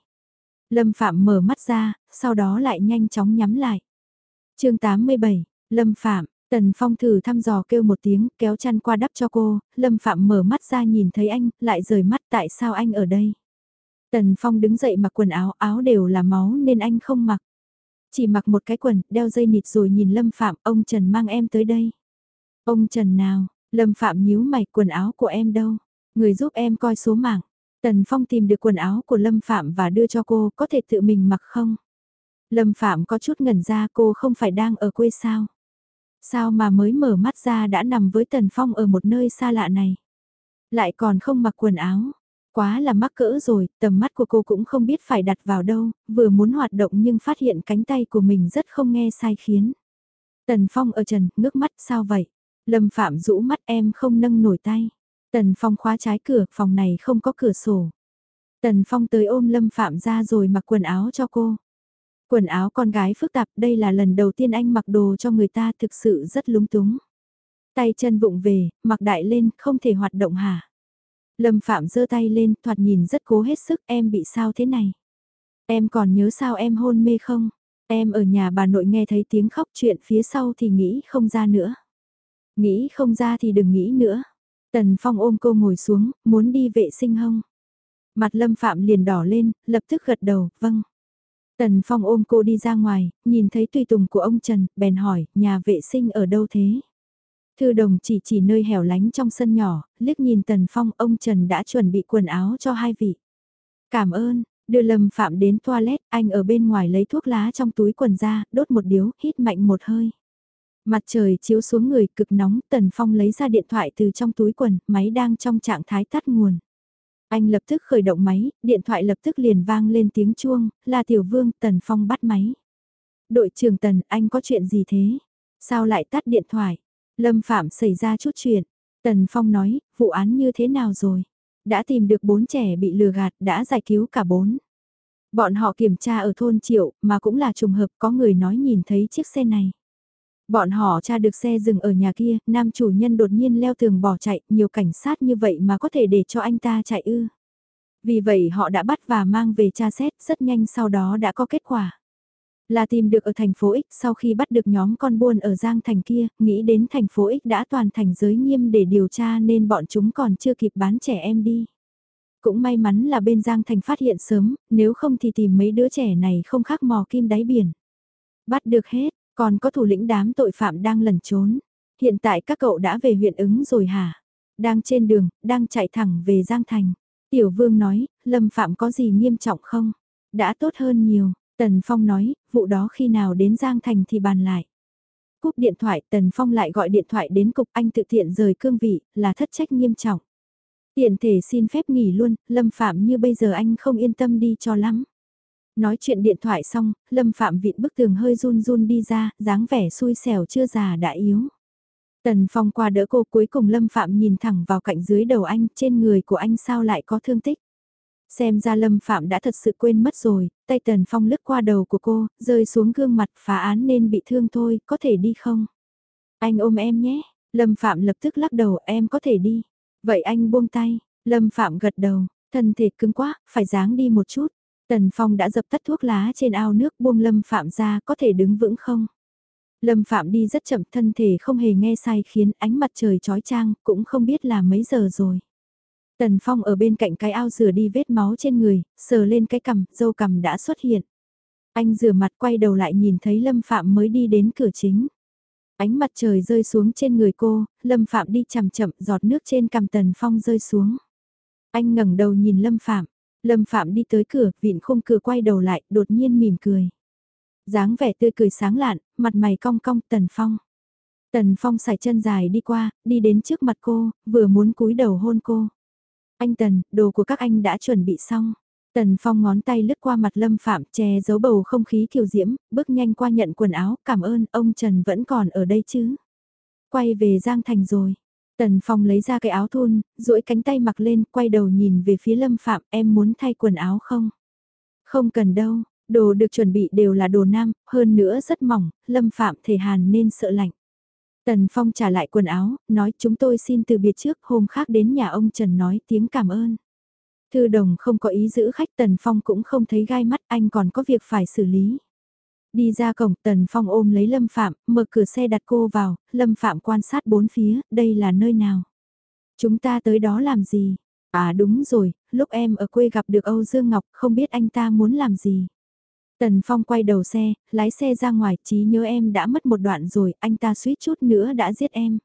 Lâm Phạm mở mắt ra, sau đó lại nhanh chóng nhắm lại. chương 87, Lâm Phạm, Tần Phong thử thăm dò kêu một tiếng, kéo chăn qua đắp cho cô, Lâm Phạm mở mắt ra nhìn thấy anh, lại rời mắt tại sao anh ở đây. Tần Phong đứng dậy mặc quần áo, áo đều là máu nên anh không mặc. Chỉ mặc một cái quần, đeo dây nịt rồi nhìn Lâm Phạm, ông Trần mang em tới đây. Ông Trần nào, Lâm Phạm nhíu mày, quần áo của em đâu? Người giúp em coi số mạng. Tần Phong tìm được quần áo của Lâm Phạm và đưa cho cô, có thể tự mình mặc không? Lâm Phạm có chút ngẩn ra cô không phải đang ở quê sao? Sao mà mới mở mắt ra đã nằm với Tần Phong ở một nơi xa lạ này? Lại còn không mặc quần áo. Quá là mắc cỡ rồi, tầm mắt của cô cũng không biết phải đặt vào đâu, vừa muốn hoạt động nhưng phát hiện cánh tay của mình rất không nghe sai khiến. Tần Phong ở trần, ngước mắt sao vậy? Lâm Phạm rũ mắt em không nâng nổi tay. Tần Phong khóa trái cửa, phòng này không có cửa sổ. Tần Phong tới ôm Lâm Phạm ra rồi mặc quần áo cho cô. Quần áo con gái phức tạp, đây là lần đầu tiên anh mặc đồ cho người ta thực sự rất lúng túng. Tay chân vụng về, mặc đại lên, không thể hoạt động hả? Lâm Phạm giơ tay lên, thoạt nhìn rất cố hết sức, em bị sao thế này? Em còn nhớ sao em hôn mê không? Em ở nhà bà nội nghe thấy tiếng khóc chuyện phía sau thì nghĩ không ra nữa. Nghĩ không ra thì đừng nghĩ nữa. Tần Phong ôm cô ngồi xuống, muốn đi vệ sinh hông? Mặt Lâm Phạm liền đỏ lên, lập tức gật đầu, vâng. Tần Phong ôm cô đi ra ngoài, nhìn thấy tùy tùng của ông Trần, bèn hỏi, nhà vệ sinh ở đâu thế? Thư đồng chỉ chỉ nơi hẻo lánh trong sân nhỏ, liếc nhìn Tần Phong, ông Trần đã chuẩn bị quần áo cho hai vị. Cảm ơn, đưa Lâm Phạm đến toilet, anh ở bên ngoài lấy thuốc lá trong túi quần ra, đốt một điếu, hít mạnh một hơi. Mặt trời chiếu xuống người cực nóng, Tần Phong lấy ra điện thoại từ trong túi quần, máy đang trong trạng thái tắt nguồn. Anh lập tức khởi động máy, điện thoại lập tức liền vang lên tiếng chuông, là Tiểu Vương, Tần Phong bắt máy. Đội trưởng Tần, anh có chuyện gì thế? Sao lại tắt điện thoại? Lâm Phạm xảy ra chút chuyện. Tần Phong nói, vụ án như thế nào rồi? Đã tìm được bốn trẻ bị lừa gạt, đã giải cứu cả bốn. Bọn họ kiểm tra ở thôn Triệu, mà cũng là trùng hợp có người nói nhìn thấy chiếc xe này. Bọn họ tra được xe dừng ở nhà kia, nam chủ nhân đột nhiên leo tường bỏ chạy, nhiều cảnh sát như vậy mà có thể để cho anh ta chạy ư. Vì vậy họ đã bắt và mang về tra xét rất nhanh sau đó đã có kết quả. Là tìm được ở thành phố X sau khi bắt được nhóm con buôn ở Giang Thành kia, nghĩ đến thành phố X đã toàn thành giới nghiêm để điều tra nên bọn chúng còn chưa kịp bán trẻ em đi. Cũng may mắn là bên Giang Thành phát hiện sớm, nếu không thì tìm mấy đứa trẻ này không khác mò kim đáy biển. Bắt được hết, còn có thủ lĩnh đám tội phạm đang lẩn trốn. Hiện tại các cậu đã về huyện ứng rồi hả? Đang trên đường, đang chạy thẳng về Giang Thành. Tiểu Vương nói, Lâm Phạm có gì nghiêm trọng không? Đã tốt hơn nhiều. Tần Phong nói, vụ đó khi nào đến Giang Thành thì bàn lại. Cúp điện thoại, Tần Phong lại gọi điện thoại đến cục anh tự thiện rời cương vị, là thất trách nghiêm trọng. Tiện thể xin phép nghỉ luôn, Lâm Phạm như bây giờ anh không yên tâm đi cho lắm. Nói chuyện điện thoại xong, Lâm Phạm vịn bức tường hơi run run đi ra, dáng vẻ xui xẻo chưa già đã yếu. Tần Phong qua đỡ cô cuối cùng Lâm Phạm nhìn thẳng vào cạnh dưới đầu anh, trên người của anh sao lại có thương tích. Xem ra Lâm Phạm đã thật sự quên mất rồi, tay Tần Phong lướt qua đầu của cô, rơi xuống gương mặt phá án nên bị thương thôi, có thể đi không? Anh ôm em nhé, Lâm Phạm lập tức lắc đầu em có thể đi. Vậy anh buông tay, Lâm Phạm gật đầu, thân thể cứng quá, phải dáng đi một chút. Tần Phong đã dập tắt thuốc lá trên ao nước buông Lâm Phạm ra có thể đứng vững không? Lâm Phạm đi rất chậm thân thể không hề nghe sai khiến ánh mặt trời chói chang cũng không biết là mấy giờ rồi. Tần Phong ở bên cạnh cái ao rửa đi vết máu trên người, sờ lên cái cằm, dâu cằm đã xuất hiện. Anh rửa mặt quay đầu lại nhìn thấy Lâm Phạm mới đi đến cửa chính. Ánh mặt trời rơi xuống trên người cô, Lâm Phạm đi chậm chậm giọt nước trên cằm Tần Phong rơi xuống. Anh ngẩng đầu nhìn Lâm Phạm, Lâm Phạm đi tới cửa, vịn khung cửa quay đầu lại, đột nhiên mỉm cười. dáng vẻ tươi cười sáng lạn, mặt mày cong cong Tần Phong. Tần Phong xài chân dài đi qua, đi đến trước mặt cô, vừa muốn cúi đầu hôn cô. Anh Tần, đồ của các anh đã chuẩn bị xong. Tần Phong ngón tay lướt qua mặt Lâm Phạm che giấu bầu không khí kiều diễm, bước nhanh qua nhận quần áo, cảm ơn, ông Trần vẫn còn ở đây chứ. Quay về Giang Thành rồi. Tần Phong lấy ra cái áo thun, duỗi cánh tay mặc lên, quay đầu nhìn về phía Lâm Phạm, em muốn thay quần áo không? Không cần đâu, đồ được chuẩn bị đều là đồ nam, hơn nữa rất mỏng, Lâm Phạm thể hàn nên sợ lạnh. Tần Phong trả lại quần áo, nói chúng tôi xin từ biệt trước, hôm khác đến nhà ông Trần nói tiếng cảm ơn. Thư đồng không có ý giữ khách Tần Phong cũng không thấy gai mắt anh còn có việc phải xử lý. Đi ra cổng Tần Phong ôm lấy Lâm Phạm, mở cửa xe đặt cô vào, Lâm Phạm quan sát bốn phía, đây là nơi nào? Chúng ta tới đó làm gì? À đúng rồi, lúc em ở quê gặp được Âu Dương Ngọc không biết anh ta muốn làm gì. Tần Phong quay đầu xe, lái xe ra ngoài, trí nhớ em đã mất một đoạn rồi, anh ta suýt chút nữa đã giết em.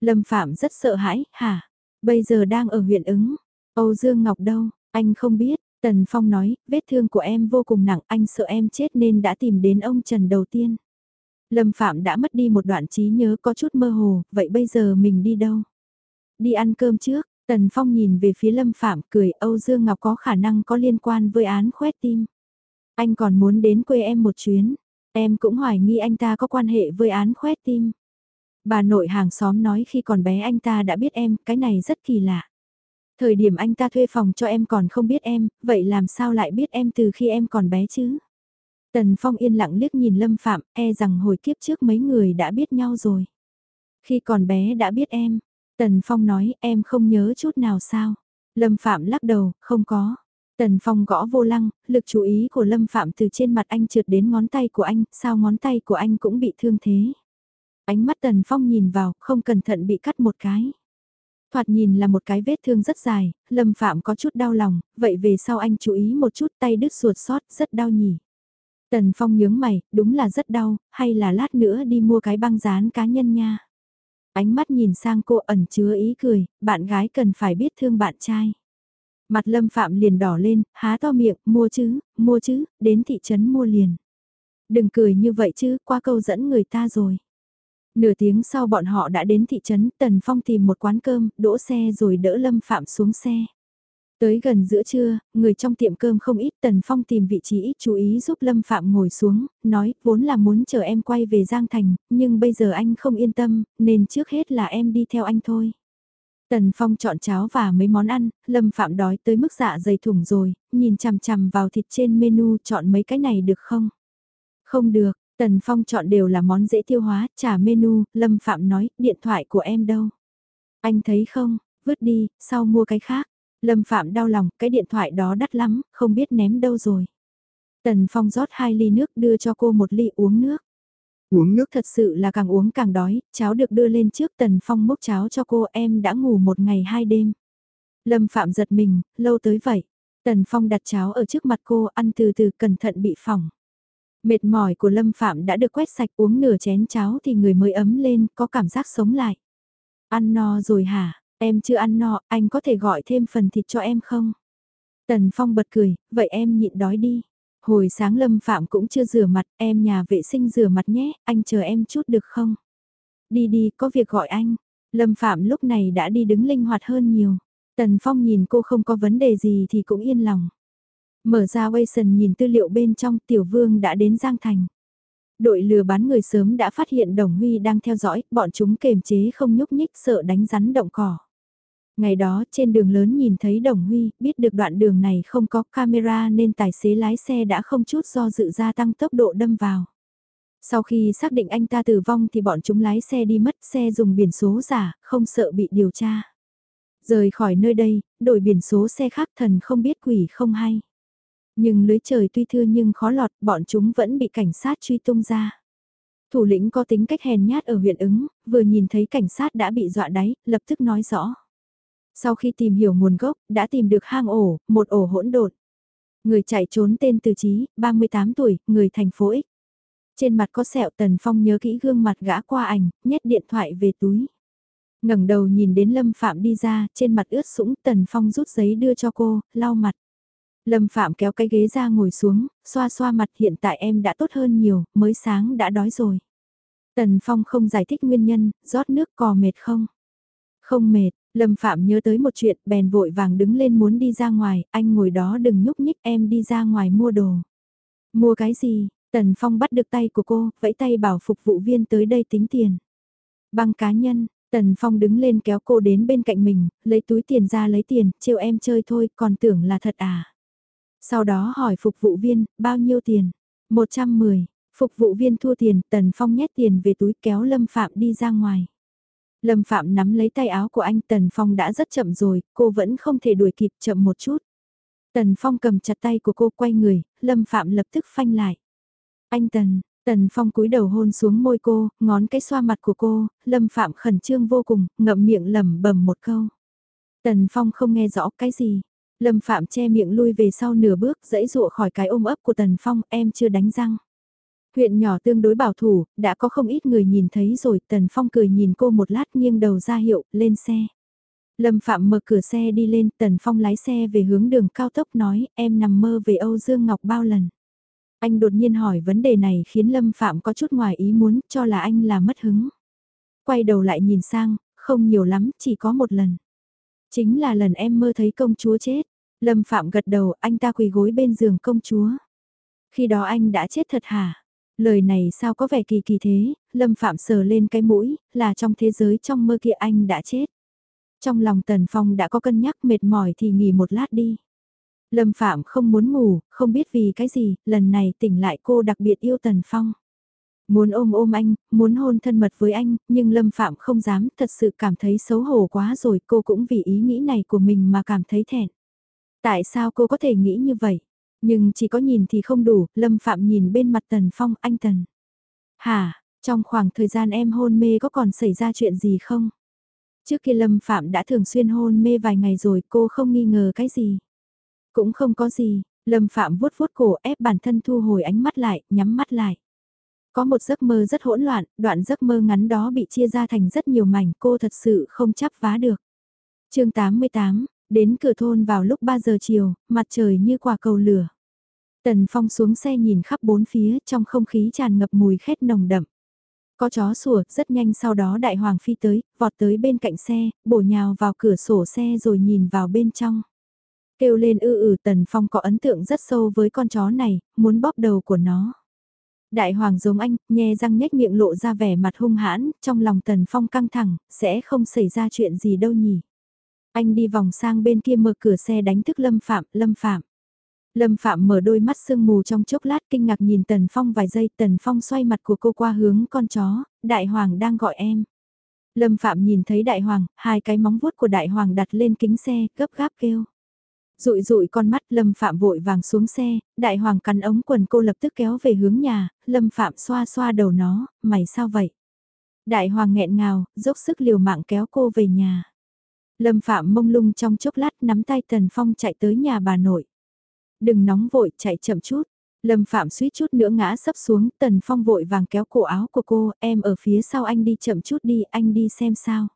Lâm Phạm rất sợ hãi, hả? Bây giờ đang ở huyện ứng. Âu Dương Ngọc đâu, anh không biết. Tần Phong nói, vết thương của em vô cùng nặng, anh sợ em chết nên đã tìm đến ông Trần đầu tiên. Lâm Phạm đã mất đi một đoạn trí nhớ có chút mơ hồ, vậy bây giờ mình đi đâu? Đi ăn cơm trước, Tần Phong nhìn về phía Lâm Phạm cười Âu Dương Ngọc có khả năng có liên quan với án khoét tim. Anh còn muốn đến quê em một chuyến. Em cũng hoài nghi anh ta có quan hệ với án khoét tim. Bà nội hàng xóm nói khi còn bé anh ta đã biết em, cái này rất kỳ lạ. Thời điểm anh ta thuê phòng cho em còn không biết em, vậy làm sao lại biết em từ khi em còn bé chứ? Tần Phong yên lặng liếc nhìn Lâm Phạm, e rằng hồi kiếp trước mấy người đã biết nhau rồi. Khi còn bé đã biết em, Tần Phong nói em không nhớ chút nào sao? Lâm Phạm lắc đầu, không có. Tần Phong gõ vô lăng, lực chú ý của Lâm Phạm từ trên mặt anh trượt đến ngón tay của anh, sao ngón tay của anh cũng bị thương thế. Ánh mắt Tần Phong nhìn vào, không cẩn thận bị cắt một cái. Thoạt nhìn là một cái vết thương rất dài, Lâm Phạm có chút đau lòng, vậy về sau anh chú ý một chút tay đứt ruột sót, rất đau nhỉ. Tần Phong nhướng mày, đúng là rất đau, hay là lát nữa đi mua cái băng dán cá nhân nha. Ánh mắt nhìn sang cô ẩn chứa ý cười, bạn gái cần phải biết thương bạn trai. Mặt lâm phạm liền đỏ lên, há to miệng, mua chứ, mua chứ, đến thị trấn mua liền. Đừng cười như vậy chứ, qua câu dẫn người ta rồi. Nửa tiếng sau bọn họ đã đến thị trấn, Tần Phong tìm một quán cơm, đỗ xe rồi đỡ Lâm Phạm xuống xe. Tới gần giữa trưa, người trong tiệm cơm không ít Tần Phong tìm vị trí ít chú ý giúp Lâm Phạm ngồi xuống, nói vốn là muốn chờ em quay về Giang Thành, nhưng bây giờ anh không yên tâm, nên trước hết là em đi theo anh thôi. Tần Phong chọn cháo và mấy món ăn, Lâm Phạm đói tới mức dạ dày thủng rồi, nhìn chằm chằm vào thịt trên menu chọn mấy cái này được không? Không được, Tần Phong chọn đều là món dễ tiêu hóa, trả menu, Lâm Phạm nói, điện thoại của em đâu? Anh thấy không, vứt đi, sau mua cái khác. Lâm Phạm đau lòng, cái điện thoại đó đắt lắm, không biết ném đâu rồi. Tần Phong rót hai ly nước đưa cho cô một ly uống nước. Uống nước thật sự là càng uống càng đói, cháo được đưa lên trước Tần Phong múc cháo cho cô em đã ngủ một ngày hai đêm. Lâm Phạm giật mình, lâu tới vậy. Tần Phong đặt cháo ở trước mặt cô ăn từ từ cẩn thận bị phỏng. Mệt mỏi của Lâm Phạm đã được quét sạch uống nửa chén cháo thì người mới ấm lên, có cảm giác sống lại. Ăn no rồi hả, em chưa ăn no, anh có thể gọi thêm phần thịt cho em không? Tần Phong bật cười, vậy em nhịn đói đi. Hồi sáng Lâm Phạm cũng chưa rửa mặt, em nhà vệ sinh rửa mặt nhé, anh chờ em chút được không? Đi đi, có việc gọi anh. Lâm Phạm lúc này đã đi đứng linh hoạt hơn nhiều. Tần Phong nhìn cô không có vấn đề gì thì cũng yên lòng. Mở ra Wason nhìn tư liệu bên trong tiểu vương đã đến Giang Thành. Đội lừa bán người sớm đã phát hiện Đồng Huy đang theo dõi, bọn chúng kềm chế không nhúc nhích sợ đánh rắn động cỏ. Ngày đó trên đường lớn nhìn thấy Đồng Huy, biết được đoạn đường này không có camera nên tài xế lái xe đã không chút do dự gia tăng tốc độ đâm vào. Sau khi xác định anh ta tử vong thì bọn chúng lái xe đi mất xe dùng biển số giả, không sợ bị điều tra. Rời khỏi nơi đây, đổi biển số xe khác thần không biết quỷ không hay. Nhưng lưới trời tuy thưa nhưng khó lọt, bọn chúng vẫn bị cảnh sát truy tung ra. Thủ lĩnh có tính cách hèn nhát ở huyện ứng, vừa nhìn thấy cảnh sát đã bị dọa đáy, lập tức nói rõ. Sau khi tìm hiểu nguồn gốc, đã tìm được hang ổ, một ổ hỗn độn. Người chạy trốn tên Từ Chí, 38 tuổi, người thành phố X. Trên mặt có sẹo Tần Phong nhớ kỹ gương mặt gã qua ảnh, nhét điện thoại về túi. ngẩng đầu nhìn đến Lâm Phạm đi ra, trên mặt ướt sũng Tần Phong rút giấy đưa cho cô, lau mặt. Lâm Phạm kéo cái ghế ra ngồi xuống, xoa xoa mặt hiện tại em đã tốt hơn nhiều, mới sáng đã đói rồi. Tần Phong không giải thích nguyên nhân, rót nước cò mệt không? Không mệt, Lâm Phạm nhớ tới một chuyện, bèn vội vàng đứng lên muốn đi ra ngoài, anh ngồi đó đừng nhúc nhích em đi ra ngoài mua đồ. Mua cái gì? Tần Phong bắt được tay của cô, vẫy tay bảo phục vụ viên tới đây tính tiền. Băng cá nhân, Tần Phong đứng lên kéo cô đến bên cạnh mình, lấy túi tiền ra lấy tiền, trêu em chơi thôi, còn tưởng là thật à. Sau đó hỏi phục vụ viên, bao nhiêu tiền? 110, phục vụ viên thua tiền, Tần Phong nhét tiền về túi kéo Lâm Phạm đi ra ngoài. Lâm Phạm nắm lấy tay áo của anh Tần Phong đã rất chậm rồi, cô vẫn không thể đuổi kịp chậm một chút. Tần Phong cầm chặt tay của cô quay người, Lâm Phạm lập tức phanh lại. Anh Tần, Tần Phong cúi đầu hôn xuống môi cô, ngón cái xoa mặt của cô, Lâm Phạm khẩn trương vô cùng, ngậm miệng lẩm bẩm một câu. Tần Phong không nghe rõ cái gì. Lâm Phạm che miệng lui về sau nửa bước, dãy dụa khỏi cái ôm ấp của Tần Phong, em chưa đánh răng. Huyện nhỏ tương đối bảo thủ, đã có không ít người nhìn thấy rồi, Tần Phong cười nhìn cô một lát nghiêng đầu ra hiệu, lên xe. Lâm Phạm mở cửa xe đi lên, Tần Phong lái xe về hướng đường cao tốc nói, em nằm mơ về Âu Dương Ngọc bao lần. Anh đột nhiên hỏi vấn đề này khiến Lâm Phạm có chút ngoài ý muốn, cho là anh là mất hứng. Quay đầu lại nhìn sang, không nhiều lắm, chỉ có một lần. Chính là lần em mơ thấy công chúa chết. Lâm Phạm gật đầu, anh ta quỳ gối bên giường công chúa. Khi đó anh đã chết thật hả? Lời này sao có vẻ kỳ kỳ thế, Lâm Phạm sờ lên cái mũi, là trong thế giới trong mơ kia anh đã chết. Trong lòng Tần Phong đã có cân nhắc mệt mỏi thì nghỉ một lát đi. Lâm Phạm không muốn ngủ, không biết vì cái gì, lần này tỉnh lại cô đặc biệt yêu Tần Phong. Muốn ôm ôm anh, muốn hôn thân mật với anh, nhưng Lâm Phạm không dám, thật sự cảm thấy xấu hổ quá rồi, cô cũng vì ý nghĩ này của mình mà cảm thấy thẹn. Tại sao cô có thể nghĩ như vậy? Nhưng chỉ có nhìn thì không đủ, Lâm Phạm nhìn bên mặt Tần Phong, anh Tần. Hả, trong khoảng thời gian em hôn mê có còn xảy ra chuyện gì không? Trước kia Lâm Phạm đã thường xuyên hôn mê vài ngày rồi cô không nghi ngờ cái gì. Cũng không có gì, Lâm Phạm vuốt vuốt cổ ép bản thân thu hồi ánh mắt lại, nhắm mắt lại. Có một giấc mơ rất hỗn loạn, đoạn giấc mơ ngắn đó bị chia ra thành rất nhiều mảnh cô thật sự không chấp vá được. chương 88, đến cửa thôn vào lúc 3 giờ chiều, mặt trời như quả cầu lửa. Tần Phong xuống xe nhìn khắp bốn phía trong không khí tràn ngập mùi khét nồng đậm. Có chó sủa, rất nhanh sau đó đại hoàng phi tới, vọt tới bên cạnh xe, bổ nhào vào cửa sổ xe rồi nhìn vào bên trong. Kêu lên ư ử Tần Phong có ấn tượng rất sâu với con chó này, muốn bóp đầu của nó. Đại hoàng giống anh, nhe răng nhếch miệng lộ ra vẻ mặt hung hãn, trong lòng Tần Phong căng thẳng, sẽ không xảy ra chuyện gì đâu nhỉ. Anh đi vòng sang bên kia mở cửa xe đánh thức Lâm Phạm, Lâm Phạm. Lâm Phạm mở đôi mắt sương mù trong chốc lát kinh ngạc nhìn Tần Phong vài giây, Tần Phong xoay mặt của cô qua hướng con chó, Đại Hoàng đang gọi em. Lâm Phạm nhìn thấy Đại Hoàng, hai cái móng vuốt của Đại Hoàng đặt lên kính xe, gấp gáp kêu. Rụi rụi con mắt Lâm Phạm vội vàng xuống xe, Đại Hoàng cắn ống quần cô lập tức kéo về hướng nhà, Lâm Phạm xoa xoa đầu nó, mày sao vậy? Đại Hoàng nghẹn ngào, dốc sức liều mạng kéo cô về nhà. Lâm Phạm mông lung trong chốc lát nắm tay Tần Phong chạy tới nhà bà nội. Đừng nóng vội, chạy chậm chút. Lâm Phạm suýt chút nữa ngã sấp xuống, Tần Phong vội vàng kéo cổ áo của cô, em ở phía sau anh đi chậm chút đi, anh đi xem sao.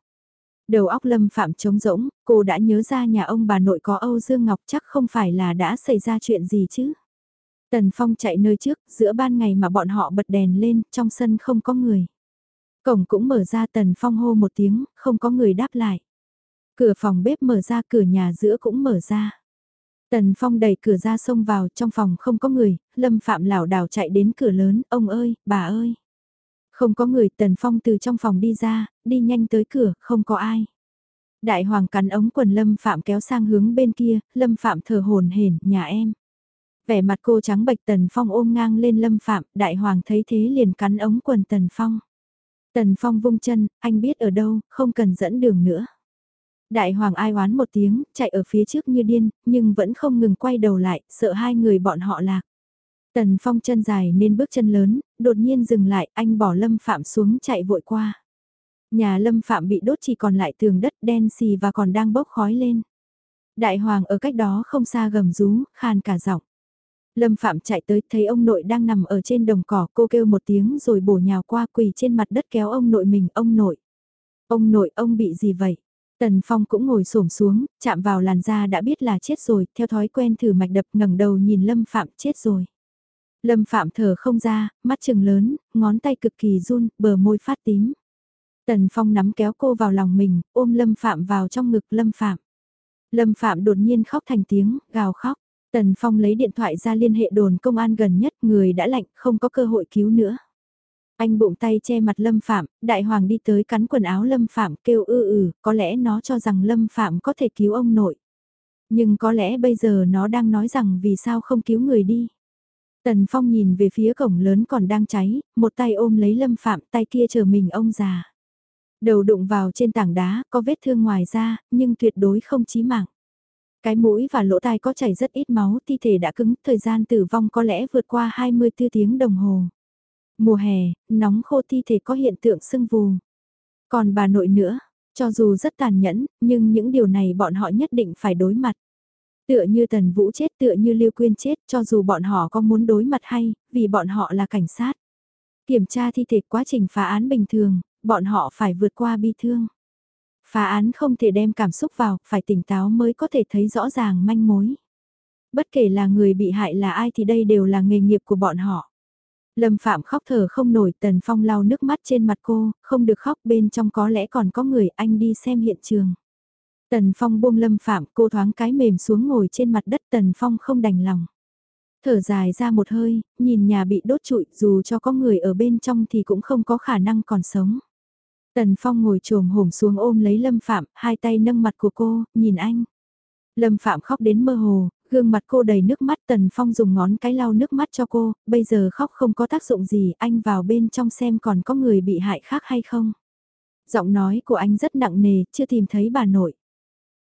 Đầu óc Lâm Phạm trống rỗng, cô đã nhớ ra nhà ông bà nội có Âu Dương Ngọc chắc không phải là đã xảy ra chuyện gì chứ. Tần Phong chạy nơi trước, giữa ban ngày mà bọn họ bật đèn lên, trong sân không có người. Cổng cũng mở ra Tần Phong hô một tiếng, không có người đáp lại. Cửa phòng bếp mở ra, cửa nhà giữa cũng mở ra. Tần Phong đẩy cửa ra xông vào, trong phòng không có người, Lâm Phạm lảo đảo chạy đến cửa lớn, ông ơi, bà ơi. Không có người, Tần Phong từ trong phòng đi ra, đi nhanh tới cửa, không có ai. Đại hoàng cắn ống quần Lâm Phạm kéo sang hướng bên kia, Lâm Phạm thở hồn hển, nhà em. Vẻ mặt cô trắng bệch Tần Phong ôm ngang lên Lâm Phạm, đại hoàng thấy thế liền cắn ống quần Tần Phong. Tần Phong vung chân, anh biết ở đâu, không cần dẫn đường nữa. Đại hoàng ai oán một tiếng, chạy ở phía trước như điên, nhưng vẫn không ngừng quay đầu lại, sợ hai người bọn họ lạc. Tần Phong chân dài nên bước chân lớn, đột nhiên dừng lại, anh bỏ Lâm Phạm xuống chạy vội qua. Nhà Lâm Phạm bị đốt chỉ còn lại tường đất đen xì và còn đang bốc khói lên. Đại hoàng ở cách đó không xa gầm rú, khan cả giọng. Lâm Phạm chạy tới thấy ông nội đang nằm ở trên đồng cỏ cô kêu một tiếng rồi bổ nhào qua quỳ trên mặt đất kéo ông nội mình ông nội. Ông nội ông bị gì vậy? Tần Phong cũng ngồi xổm xuống, chạm vào làn da đã biết là chết rồi, theo thói quen thử mạch đập ngẩng đầu nhìn Lâm Phạm chết rồi. Lâm Phạm thở không ra, mắt trừng lớn, ngón tay cực kỳ run, bờ môi phát tím. Tần Phong nắm kéo cô vào lòng mình, ôm Lâm Phạm vào trong ngực Lâm Phạm. Lâm Phạm đột nhiên khóc thành tiếng, gào khóc. Tần Phong lấy điện thoại ra liên hệ đồn công an gần nhất, người đã lạnh, không có cơ hội cứu nữa. Anh bụng tay che mặt Lâm Phạm, đại hoàng đi tới cắn quần áo Lâm Phạm kêu ư ừ, có lẽ nó cho rằng Lâm Phạm có thể cứu ông nội. Nhưng có lẽ bây giờ nó đang nói rằng vì sao không cứu người đi. Tần Phong nhìn về phía cổng lớn còn đang cháy, một tay ôm lấy Lâm Phạm tay kia chờ mình ông già. Đầu đụng vào trên tảng đá, có vết thương ngoài ra, nhưng tuyệt đối không chí mạng. Cái mũi và lỗ tai có chảy rất ít máu, thi thể đã cứng, thời gian tử vong có lẽ vượt qua 24 tiếng đồng hồ. Mùa hè, nóng khô thi thể có hiện tượng sưng vù. Còn bà nội nữa, cho dù rất tàn nhẫn, nhưng những điều này bọn họ nhất định phải đối mặt. Tựa như Tần Vũ chết tựa như Lưu Quyên chết cho dù bọn họ có muốn đối mặt hay, vì bọn họ là cảnh sát. Kiểm tra thi thể quá trình phá án bình thường, bọn họ phải vượt qua bi thương. Phá án không thể đem cảm xúc vào, phải tỉnh táo mới có thể thấy rõ ràng manh mối. Bất kể là người bị hại là ai thì đây đều là nghề nghiệp của bọn họ. Lâm Phạm khóc thở không nổi, Tần Phong lau nước mắt trên mặt cô, không được khóc bên trong có lẽ còn có người anh đi xem hiện trường. Tần Phong buông Lâm Phạm, cô thoáng cái mềm xuống ngồi trên mặt đất Tần Phong không đành lòng. Thở dài ra một hơi, nhìn nhà bị đốt trụi, dù cho có người ở bên trong thì cũng không có khả năng còn sống. Tần Phong ngồi trồm hổm xuống ôm lấy Lâm Phạm, hai tay nâng mặt của cô, nhìn anh. Lâm Phạm khóc đến mơ hồ, gương mặt cô đầy nước mắt Tần Phong dùng ngón cái lau nước mắt cho cô, bây giờ khóc không có tác dụng gì, anh vào bên trong xem còn có người bị hại khác hay không. Giọng nói của anh rất nặng nề, chưa tìm thấy bà nội.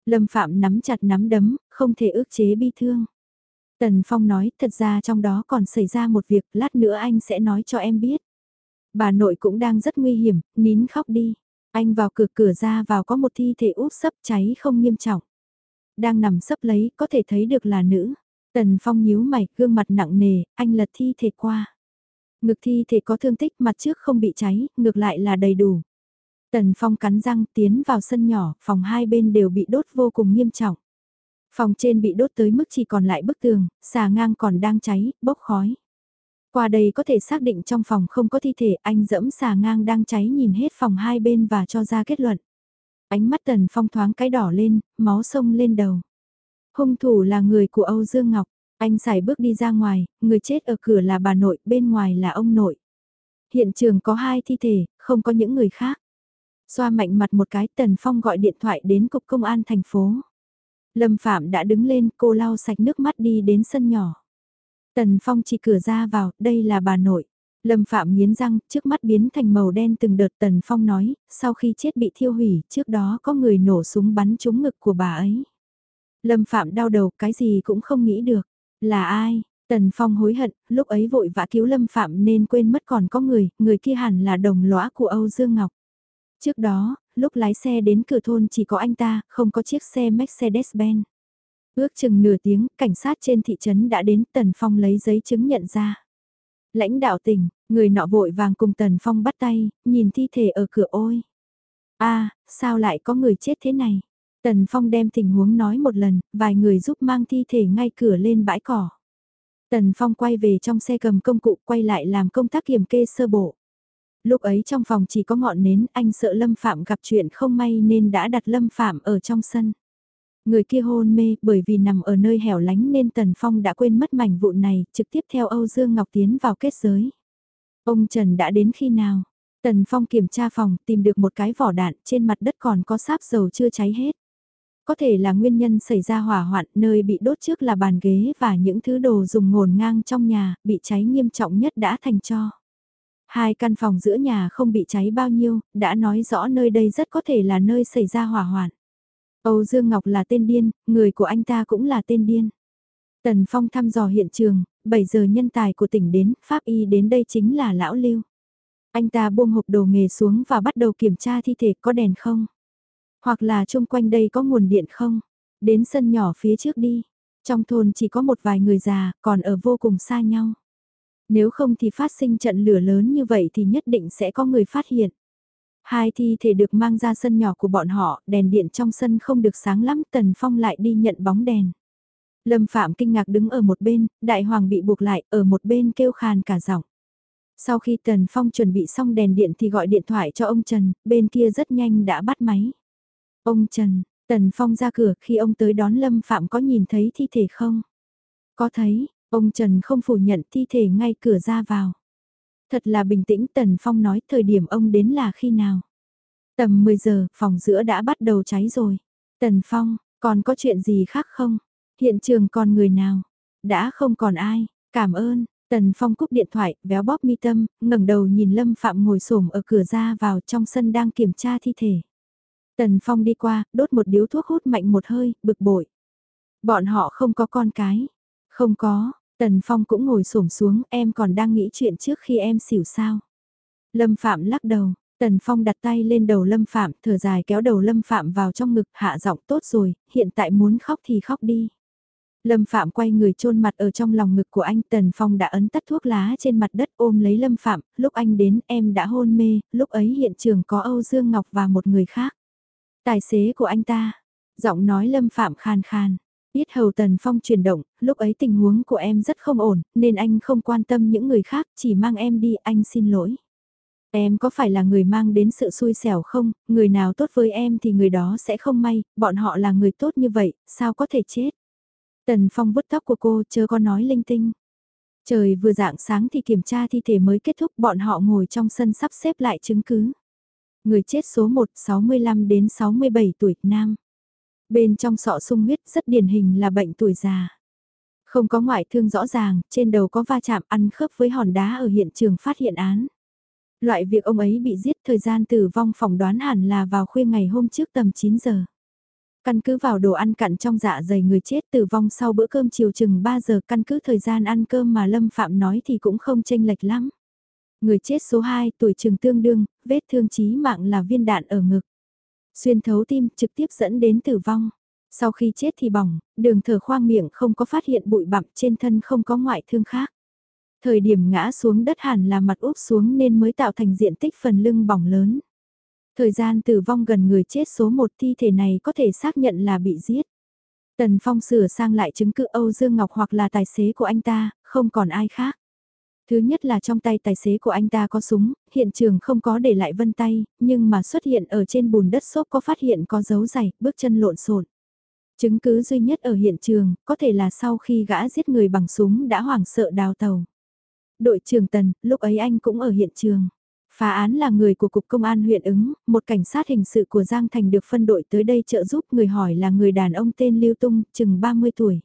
Lâm Phạm nắm chặt nắm đấm, không thể ước chế bi thương. Tần Phong nói, thật ra trong đó còn xảy ra một việc, lát nữa anh sẽ nói cho em biết. Bà nội cũng đang rất nguy hiểm, nín khóc đi. Anh vào cửa cửa ra vào có một thi thể úp sấp cháy không nghiêm trọng. Đang nằm sấp lấy, có thể thấy được là nữ. Tần Phong nhíu mày, gương mặt nặng nề, anh lật thi thể qua. Ngực thi thể có thương tích, mặt trước không bị cháy, ngược lại là đầy đủ. Tần Phong cắn răng tiến vào sân nhỏ, phòng hai bên đều bị đốt vô cùng nghiêm trọng. Phòng trên bị đốt tới mức chỉ còn lại bức tường, xà ngang còn đang cháy, bốc khói. Qua đây có thể xác định trong phòng không có thi thể, anh dẫm xà ngang đang cháy nhìn hết phòng hai bên và cho ra kết luận. Ánh mắt Tần Phong thoáng cái đỏ lên, máu sông lên đầu. Hung thủ là người của Âu Dương Ngọc, anh xài bước đi ra ngoài, người chết ở cửa là bà nội, bên ngoài là ông nội. Hiện trường có hai thi thể, không có những người khác. Xoa mạnh mặt một cái Tần Phong gọi điện thoại đến cục công an thành phố. Lâm Phạm đã đứng lên cô lau sạch nước mắt đi đến sân nhỏ. Tần Phong chỉ cửa ra vào, đây là bà nội. Lâm Phạm nghiến răng, trước mắt biến thành màu đen từng đợt Tần Phong nói, sau khi chết bị thiêu hủy, trước đó có người nổ súng bắn trúng ngực của bà ấy. Lâm Phạm đau đầu, cái gì cũng không nghĩ được. Là ai? Tần Phong hối hận, lúc ấy vội vã cứu Lâm Phạm nên quên mất còn có người, người kia hẳn là đồng lõa của Âu Dương Ngọc. Trước đó, lúc lái xe đến cửa thôn chỉ có anh ta, không có chiếc xe Mercedes-Benz. Ước chừng nửa tiếng, cảnh sát trên thị trấn đã đến Tần Phong lấy giấy chứng nhận ra. Lãnh đạo tỉnh, người nọ vội vàng cùng Tần Phong bắt tay, nhìn thi thể ở cửa ôi. a sao lại có người chết thế này? Tần Phong đem tình huống nói một lần, vài người giúp mang thi thể ngay cửa lên bãi cỏ. Tần Phong quay về trong xe cầm công cụ quay lại làm công tác kiểm kê sơ bộ. Lúc ấy trong phòng chỉ có ngọn nến, anh sợ Lâm Phạm gặp chuyện không may nên đã đặt Lâm Phạm ở trong sân. Người kia hôn mê bởi vì nằm ở nơi hẻo lánh nên Tần Phong đã quên mất mảnh vụn này, trực tiếp theo Âu Dương Ngọc tiến vào kết giới. Ông Trần đã đến khi nào? Tần Phong kiểm tra phòng, tìm được một cái vỏ đạn, trên mặt đất còn có sáp dầu chưa cháy hết. Có thể là nguyên nhân xảy ra hỏa hoạn, nơi bị đốt trước là bàn ghế và những thứ đồ dùng ngổn ngang trong nhà, bị cháy nghiêm trọng nhất đã thành cho. Hai căn phòng giữa nhà không bị cháy bao nhiêu, đã nói rõ nơi đây rất có thể là nơi xảy ra hỏa hoạn. Âu Dương Ngọc là tên điên, người của anh ta cũng là tên điên. Tần Phong thăm dò hiện trường, 7 giờ nhân tài của tỉnh đến, pháp y đến đây chính là lão lưu. Anh ta buông hộp đồ nghề xuống và bắt đầu kiểm tra thi thể có đèn không. Hoặc là chung quanh đây có nguồn điện không. Đến sân nhỏ phía trước đi. Trong thôn chỉ có một vài người già, còn ở vô cùng xa nhau. Nếu không thì phát sinh trận lửa lớn như vậy thì nhất định sẽ có người phát hiện. Hai thi thể được mang ra sân nhỏ của bọn họ, đèn điện trong sân không được sáng lắm, Tần Phong lại đi nhận bóng đèn. Lâm Phạm kinh ngạc đứng ở một bên, Đại Hoàng bị buộc lại, ở một bên kêu khàn cả giọng. Sau khi Tần Phong chuẩn bị xong đèn điện thì gọi điện thoại cho ông Trần, bên kia rất nhanh đã bắt máy. Ông Trần, Tần Phong ra cửa khi ông tới đón Lâm Phạm có nhìn thấy thi thể không? Có thấy, ông Trần không phủ nhận thi thể ngay cửa ra vào. Thật là bình tĩnh Tần Phong nói thời điểm ông đến là khi nào? Tầm 10 giờ, phòng giữa đã bắt đầu cháy rồi. Tần Phong, còn có chuyện gì khác không? Hiện trường còn người nào? Đã không còn ai, cảm ơn. Tần Phong cúp điện thoại, véo bóp mi tâm, ngẩng đầu nhìn Lâm Phạm ngồi xổm ở cửa ra vào trong sân đang kiểm tra thi thể. Tần Phong đi qua, đốt một điếu thuốc hút mạnh một hơi, bực bội. Bọn họ không có con cái. Không có, Tần Phong cũng ngồi xổm xuống, em còn đang nghĩ chuyện trước khi em xỉu sao. Lâm Phạm lắc đầu, Tần Phong đặt tay lên đầu Lâm Phạm, thở dài kéo đầu Lâm Phạm vào trong ngực, hạ giọng tốt rồi, hiện tại muốn khóc thì khóc đi. Lâm Phạm quay người chôn mặt ở trong lòng ngực của anh, Tần Phong đã ấn tắt thuốc lá trên mặt đất ôm lấy Lâm Phạm, lúc anh đến em đã hôn mê, lúc ấy hiện trường có Âu Dương Ngọc và một người khác. Tài xế của anh ta, giọng nói Lâm Phạm khan khan. Biết hầu Tần Phong chuyển động, lúc ấy tình huống của em rất không ổn, nên anh không quan tâm những người khác, chỉ mang em đi, anh xin lỗi. Em có phải là người mang đến sự xui xẻo không, người nào tốt với em thì người đó sẽ không may, bọn họ là người tốt như vậy, sao có thể chết. Tần Phong vứt tóc của cô chớ có nói linh tinh. Trời vừa dạng sáng thì kiểm tra thi thể mới kết thúc bọn họ ngồi trong sân sắp xếp lại chứng cứ. Người chết số 1, 65 đến 67 tuổi, nam. Bên trong sọ sung huyết rất điển hình là bệnh tuổi già. Không có ngoại thương rõ ràng, trên đầu có va chạm ăn khớp với hòn đá ở hiện trường phát hiện án. Loại việc ông ấy bị giết thời gian tử vong phỏng đoán hẳn là vào khuya ngày hôm trước tầm 9 giờ. Căn cứ vào đồ ăn cặn trong dạ dày người chết tử vong sau bữa cơm chiều chừng 3 giờ căn cứ thời gian ăn cơm mà Lâm Phạm nói thì cũng không chênh lệch lắm. Người chết số 2 tuổi trường tương đương, vết thương chí mạng là viên đạn ở ngực. Xuyên thấu tim trực tiếp dẫn đến tử vong. Sau khi chết thì bỏng, đường thở khoang miệng không có phát hiện bụi bặm trên thân không có ngoại thương khác. Thời điểm ngã xuống đất hẳn là mặt úp xuống nên mới tạo thành diện tích phần lưng bỏng lớn. Thời gian tử vong gần người chết số một thi thể này có thể xác nhận là bị giết. Tần Phong sửa sang lại chứng cứ Âu Dương Ngọc hoặc là tài xế của anh ta, không còn ai khác. Thứ nhất là trong tay tài xế của anh ta có súng, hiện trường không có để lại vân tay, nhưng mà xuất hiện ở trên bùn đất xốp có phát hiện có dấu giày, bước chân lộn xộn. Chứng cứ duy nhất ở hiện trường, có thể là sau khi gã giết người bằng súng đã hoảng sợ đào tàu. Đội trưởng Tần, lúc ấy anh cũng ở hiện trường. Phá án là người của Cục Công an huyện ứng, một cảnh sát hình sự của Giang Thành được phân đội tới đây trợ giúp người hỏi là người đàn ông tên Lưu Tung, chừng 30 tuổi.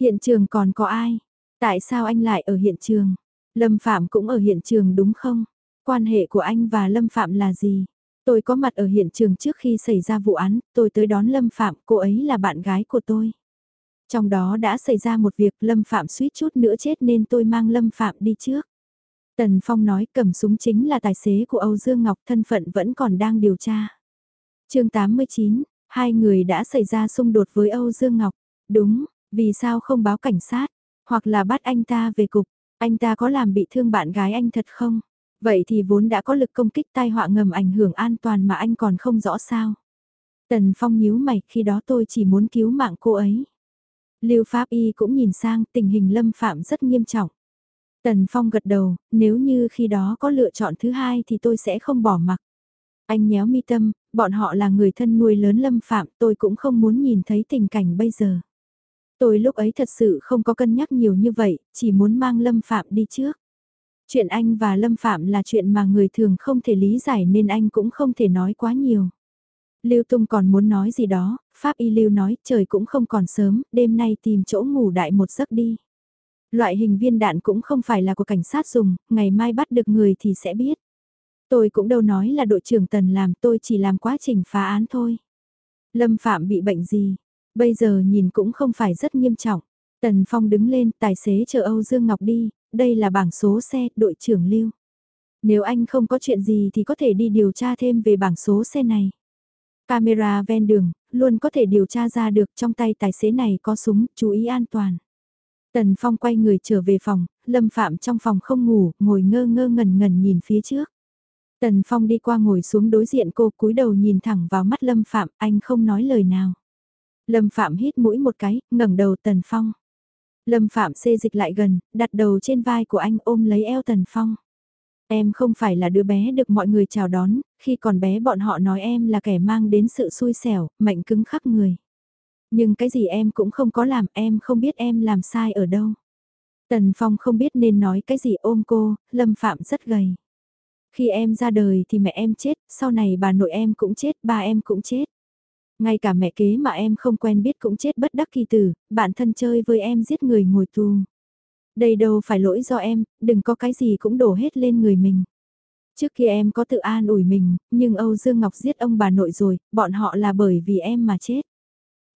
Hiện trường còn có ai? Tại sao anh lại ở hiện trường? Lâm Phạm cũng ở hiện trường đúng không? Quan hệ của anh và Lâm Phạm là gì? Tôi có mặt ở hiện trường trước khi xảy ra vụ án, tôi tới đón Lâm Phạm, cô ấy là bạn gái của tôi. Trong đó đã xảy ra một việc Lâm Phạm suýt chút nữa chết nên tôi mang Lâm Phạm đi trước. Tần Phong nói cầm súng chính là tài xế của Âu Dương Ngọc thân phận vẫn còn đang điều tra. chương 89, hai người đã xảy ra xung đột với Âu Dương Ngọc. Đúng, vì sao không báo cảnh sát, hoặc là bắt anh ta về cục, anh ta có làm bị thương bạn gái anh thật không? Vậy thì vốn đã có lực công kích tai họa ngầm ảnh hưởng an toàn mà anh còn không rõ sao. Tần Phong nhíu mày, khi đó tôi chỉ muốn cứu mạng cô ấy. Lưu Pháp Y cũng nhìn sang, tình hình lâm phạm rất nghiêm trọng. Tần Phong gật đầu, nếu như khi đó có lựa chọn thứ hai thì tôi sẽ không bỏ mặc. Anh nhéo mi tâm, bọn họ là người thân nuôi lớn lâm phạm, tôi cũng không muốn nhìn thấy tình cảnh bây giờ. Tôi lúc ấy thật sự không có cân nhắc nhiều như vậy, chỉ muốn mang lâm phạm đi trước. Chuyện anh và Lâm Phạm là chuyện mà người thường không thể lý giải nên anh cũng không thể nói quá nhiều. Lưu Tung còn muốn nói gì đó, Pháp Y Lưu nói trời cũng không còn sớm, đêm nay tìm chỗ ngủ đại một giấc đi. Loại hình viên đạn cũng không phải là của cảnh sát dùng, ngày mai bắt được người thì sẽ biết. Tôi cũng đâu nói là đội trưởng Tần làm tôi chỉ làm quá trình phá án thôi. Lâm Phạm bị bệnh gì? Bây giờ nhìn cũng không phải rất nghiêm trọng. Tần Phong đứng lên, tài xế chờ Âu Dương Ngọc đi, đây là bảng số xe, đội trưởng Lưu. Nếu anh không có chuyện gì thì có thể đi điều tra thêm về bảng số xe này. Camera ven đường, luôn có thể điều tra ra được trong tay tài xế này có súng, chú ý an toàn. Tần Phong quay người trở về phòng, Lâm Phạm trong phòng không ngủ, ngồi ngơ ngơ ngẩn ngẩn nhìn phía trước. Tần Phong đi qua ngồi xuống đối diện cô cúi đầu nhìn thẳng vào mắt Lâm Phạm, anh không nói lời nào. Lâm Phạm hít mũi một cái, ngẩng đầu Tần Phong. Lâm Phạm xê dịch lại gần, đặt đầu trên vai của anh ôm lấy eo Tần Phong. Em không phải là đứa bé được mọi người chào đón, khi còn bé bọn họ nói em là kẻ mang đến sự xui xẻo, mệnh cứng khắc người. Nhưng cái gì em cũng không có làm, em không biết em làm sai ở đâu. Tần Phong không biết nên nói cái gì ôm cô, Lâm Phạm rất gầy. Khi em ra đời thì mẹ em chết, sau này bà nội em cũng chết, ba em cũng chết. Ngay cả mẹ kế mà em không quen biết cũng chết bất đắc kỳ tử, bạn thân chơi với em giết người ngồi tù. Đây đâu phải lỗi do em, đừng có cái gì cũng đổ hết lên người mình. Trước kia em có tự an ủi mình, nhưng Âu Dương Ngọc giết ông bà nội rồi, bọn họ là bởi vì em mà chết.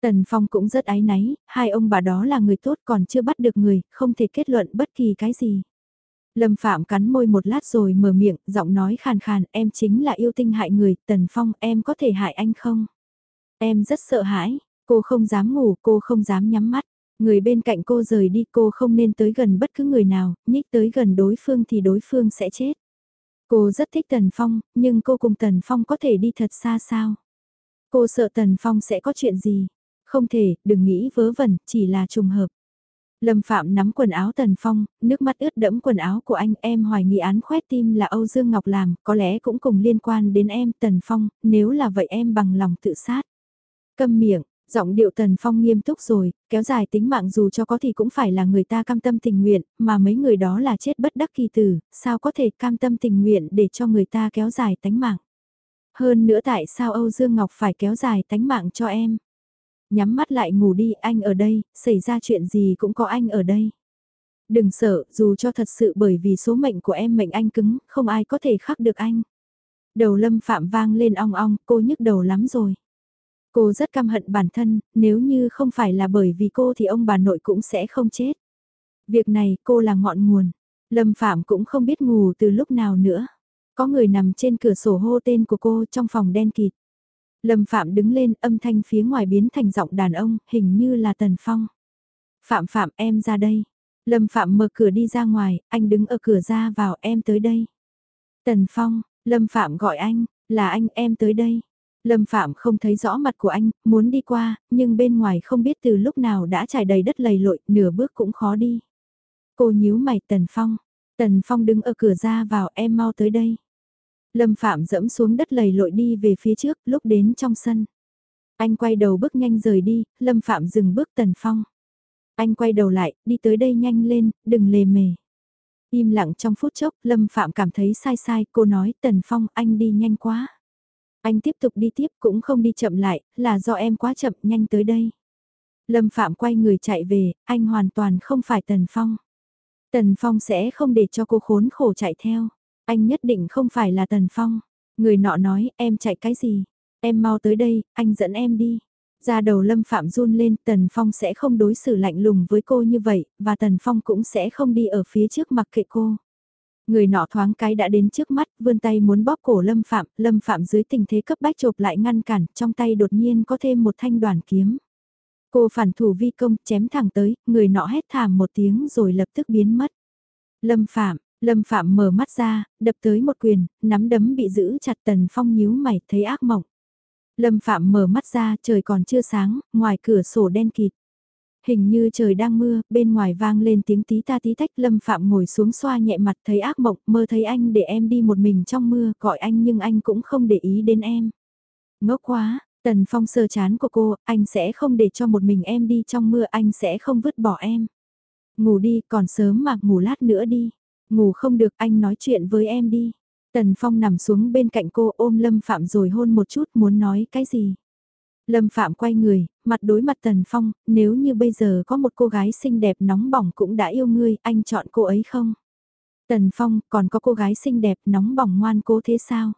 Tần Phong cũng rất ái náy, hai ông bà đó là người tốt còn chưa bắt được người, không thể kết luận bất kỳ cái gì. Lâm Phạm cắn môi một lát rồi mở miệng, giọng nói khàn khàn, em chính là yêu tinh hại người, Tần Phong, em có thể hại anh không? Em rất sợ hãi, cô không dám ngủ, cô không dám nhắm mắt. Người bên cạnh cô rời đi cô không nên tới gần bất cứ người nào, nhích tới gần đối phương thì đối phương sẽ chết. Cô rất thích Tần Phong, nhưng cô cùng Tần Phong có thể đi thật xa sao? Cô sợ Tần Phong sẽ có chuyện gì? Không thể, đừng nghĩ vớ vẩn, chỉ là trùng hợp. Lâm Phạm nắm quần áo Tần Phong, nước mắt ướt đẫm quần áo của anh em hoài nghi án khoét tim là Âu Dương Ngọc làm, có lẽ cũng cùng liên quan đến em Tần Phong, nếu là vậy em bằng lòng tự sát. Câm miệng, giọng điệu Tần Phong nghiêm túc rồi, kéo dài tính mạng dù cho có thì cũng phải là người ta cam tâm tình nguyện, mà mấy người đó là chết bất đắc kỳ tử, sao có thể cam tâm tình nguyện để cho người ta kéo dài tánh mạng. Hơn nữa tại sao Âu Dương Ngọc phải kéo dài tánh mạng cho em? Nhắm mắt lại ngủ đi, anh ở đây, xảy ra chuyện gì cũng có anh ở đây. Đừng sợ, dù cho thật sự bởi vì số mệnh của em mệnh anh cứng, không ai có thể khắc được anh. Đầu lâm phạm vang lên ong ong, cô nhức đầu lắm rồi. Cô rất căm hận bản thân, nếu như không phải là bởi vì cô thì ông bà nội cũng sẽ không chết. Việc này cô là ngọn nguồn. Lâm Phạm cũng không biết ngủ từ lúc nào nữa. Có người nằm trên cửa sổ hô tên của cô trong phòng đen kịt. Lâm Phạm đứng lên âm thanh phía ngoài biến thành giọng đàn ông, hình như là Tần Phong. Phạm Phạm em ra đây. Lâm Phạm mở cửa đi ra ngoài, anh đứng ở cửa ra vào em tới đây. Tần Phong, Lâm Phạm gọi anh, là anh em tới đây. Lâm Phạm không thấy rõ mặt của anh, muốn đi qua, nhưng bên ngoài không biết từ lúc nào đã trải đầy đất lầy lội, nửa bước cũng khó đi. Cô nhíu mày Tần Phong. Tần Phong đứng ở cửa ra vào em mau tới đây. Lâm Phạm dẫm xuống đất lầy lội đi về phía trước, lúc đến trong sân. Anh quay đầu bước nhanh rời đi, Lâm Phạm dừng bước Tần Phong. Anh quay đầu lại, đi tới đây nhanh lên, đừng lề mề. Im lặng trong phút chốc, Lâm Phạm cảm thấy sai sai, cô nói Tần Phong anh đi nhanh quá. Anh tiếp tục đi tiếp cũng không đi chậm lại, là do em quá chậm nhanh tới đây. Lâm Phạm quay người chạy về, anh hoàn toàn không phải Tần Phong. Tần Phong sẽ không để cho cô khốn khổ chạy theo. Anh nhất định không phải là Tần Phong. Người nọ nói, em chạy cái gì? Em mau tới đây, anh dẫn em đi. Ra đầu Lâm Phạm run lên, Tần Phong sẽ không đối xử lạnh lùng với cô như vậy, và Tần Phong cũng sẽ không đi ở phía trước mặc kệ cô. Người nọ thoáng cái đã đến trước mắt, vươn tay muốn bóp cổ Lâm Phạm, Lâm Phạm dưới tình thế cấp bách chộp lại ngăn cản, trong tay đột nhiên có thêm một thanh đoàn kiếm. Cô phản thủ vi công, chém thẳng tới, người nọ hét thảm một tiếng rồi lập tức biến mất. Lâm Phạm, Lâm Phạm mở mắt ra, đập tới một quyền, nắm đấm bị giữ chặt Tần Phong nhíu mày, thấy ác mộng. Lâm Phạm mở mắt ra, trời còn chưa sáng, ngoài cửa sổ đen kịt. Hình như trời đang mưa, bên ngoài vang lên tiếng tí ta tí tách Lâm Phạm ngồi xuống xoa nhẹ mặt thấy ác mộng, mơ thấy anh để em đi một mình trong mưa, gọi anh nhưng anh cũng không để ý đến em. Ngốc quá, Tần Phong sơ chán của cô, anh sẽ không để cho một mình em đi trong mưa, anh sẽ không vứt bỏ em. Ngủ đi, còn sớm mà ngủ lát nữa đi. Ngủ không được anh nói chuyện với em đi. Tần Phong nằm xuống bên cạnh cô ôm Lâm Phạm rồi hôn một chút muốn nói cái gì. Lâm Phạm quay người, mặt đối mặt Tần Phong, nếu như bây giờ có một cô gái xinh đẹp nóng bỏng cũng đã yêu ngươi, anh chọn cô ấy không? Tần Phong, còn có cô gái xinh đẹp nóng bỏng ngoan cố thế sao?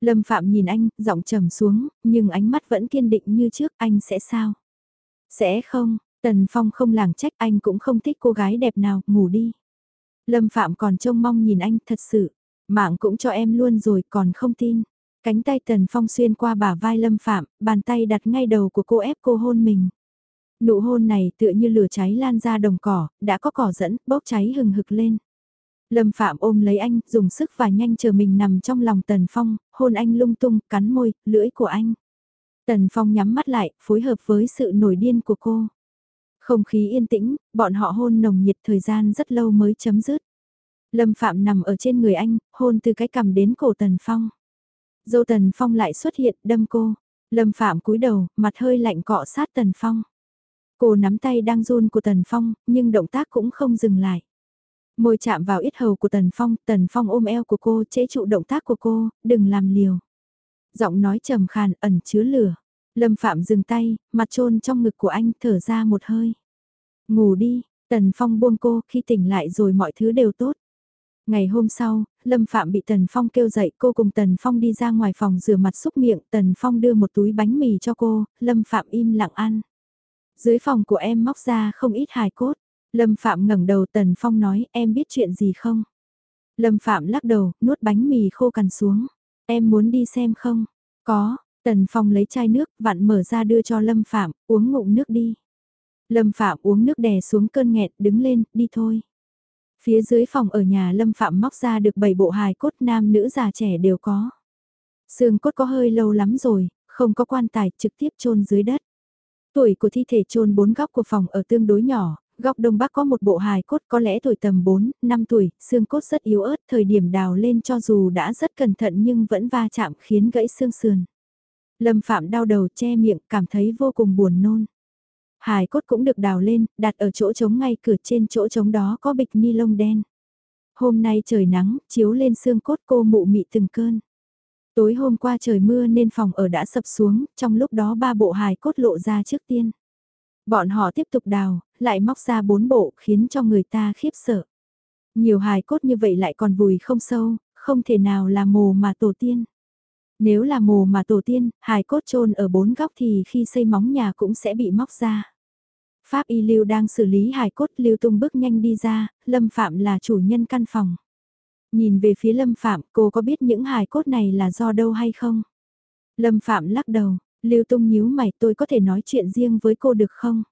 Lâm Phạm nhìn anh, giọng trầm xuống, nhưng ánh mắt vẫn kiên định như trước, anh sẽ sao? Sẽ không, Tần Phong không làng trách anh cũng không thích cô gái đẹp nào, ngủ đi. Lâm Phạm còn trông mong nhìn anh thật sự, mạng cũng cho em luôn rồi còn không tin. Cánh tay Tần Phong xuyên qua bả vai Lâm Phạm, bàn tay đặt ngay đầu của cô ép cô hôn mình. Nụ hôn này tựa như lửa cháy lan ra đồng cỏ, đã có cỏ dẫn, bốc cháy hừng hực lên. Lâm Phạm ôm lấy anh, dùng sức và nhanh chờ mình nằm trong lòng Tần Phong, hôn anh lung tung, cắn môi, lưỡi của anh. Tần Phong nhắm mắt lại, phối hợp với sự nổi điên của cô. Không khí yên tĩnh, bọn họ hôn nồng nhiệt thời gian rất lâu mới chấm dứt. Lâm Phạm nằm ở trên người anh, hôn từ cái cằm đến cổ Tần Phong. Dâu Tần Phong lại xuất hiện, đâm cô. Lâm Phạm cúi đầu, mặt hơi lạnh cọ sát Tần Phong. Cô nắm tay đang run của Tần Phong, nhưng động tác cũng không dừng lại. Môi chạm vào ít hầu của Tần Phong, Tần Phong ôm eo của cô, chế trụ động tác của cô, đừng làm liều. Giọng nói trầm khàn, ẩn chứa lửa. Lâm Phạm dừng tay, mặt trôn trong ngực của anh, thở ra một hơi. Ngủ đi, Tần Phong buông cô, khi tỉnh lại rồi mọi thứ đều tốt. Ngày hôm sau, Lâm Phạm bị Tần Phong kêu dậy, cô cùng Tần Phong đi ra ngoài phòng rửa mặt xúc miệng, Tần Phong đưa một túi bánh mì cho cô, Lâm Phạm im lặng ăn. Dưới phòng của em móc ra không ít hài cốt. Lâm Phạm ngẩng đầu Tần Phong nói em biết chuyện gì không? Lâm Phạm lắc đầu, nuốt bánh mì khô cằn xuống. Em muốn đi xem không? Có, Tần Phong lấy chai nước, vặn mở ra đưa cho Lâm Phạm, uống ngụm nước đi. Lâm Phạm uống nước đè xuống cơn nghẹt, đứng lên, đi thôi. Phía dưới phòng ở nhà Lâm Phạm móc ra được 7 bộ hài cốt nam nữ già trẻ đều có. Xương cốt có hơi lâu lắm rồi, không có quan tài trực tiếp chôn dưới đất. Tuổi của thi thể chôn bốn góc của phòng ở tương đối nhỏ, góc đông bắc có một bộ hài cốt có lẽ tuổi tầm 4, 5 tuổi, xương cốt rất yếu ớt, thời điểm đào lên cho dù đã rất cẩn thận nhưng vẫn va chạm khiến gãy xương sườn. Lâm Phạm đau đầu che miệng, cảm thấy vô cùng buồn nôn. Hài cốt cũng được đào lên, đặt ở chỗ trống ngay cửa trên chỗ trống đó có bịch ni lông đen. Hôm nay trời nắng, chiếu lên xương cốt cô mụ mị từng cơn. Tối hôm qua trời mưa nên phòng ở đã sập xuống, trong lúc đó ba bộ hài cốt lộ ra trước tiên. Bọn họ tiếp tục đào, lại móc ra bốn bộ khiến cho người ta khiếp sợ. Nhiều hài cốt như vậy lại còn vùi không sâu, không thể nào là mồ mà tổ tiên. Nếu là mồ mà tổ tiên, hài cốt chôn ở bốn góc thì khi xây móng nhà cũng sẽ bị móc ra. Pháp y lưu đang xử lý hài cốt lưu tung bước nhanh đi ra, Lâm Phạm là chủ nhân căn phòng. Nhìn về phía Lâm Phạm, cô có biết những hài cốt này là do đâu hay không? Lâm Phạm lắc đầu, lưu tung nhíu mày tôi có thể nói chuyện riêng với cô được không?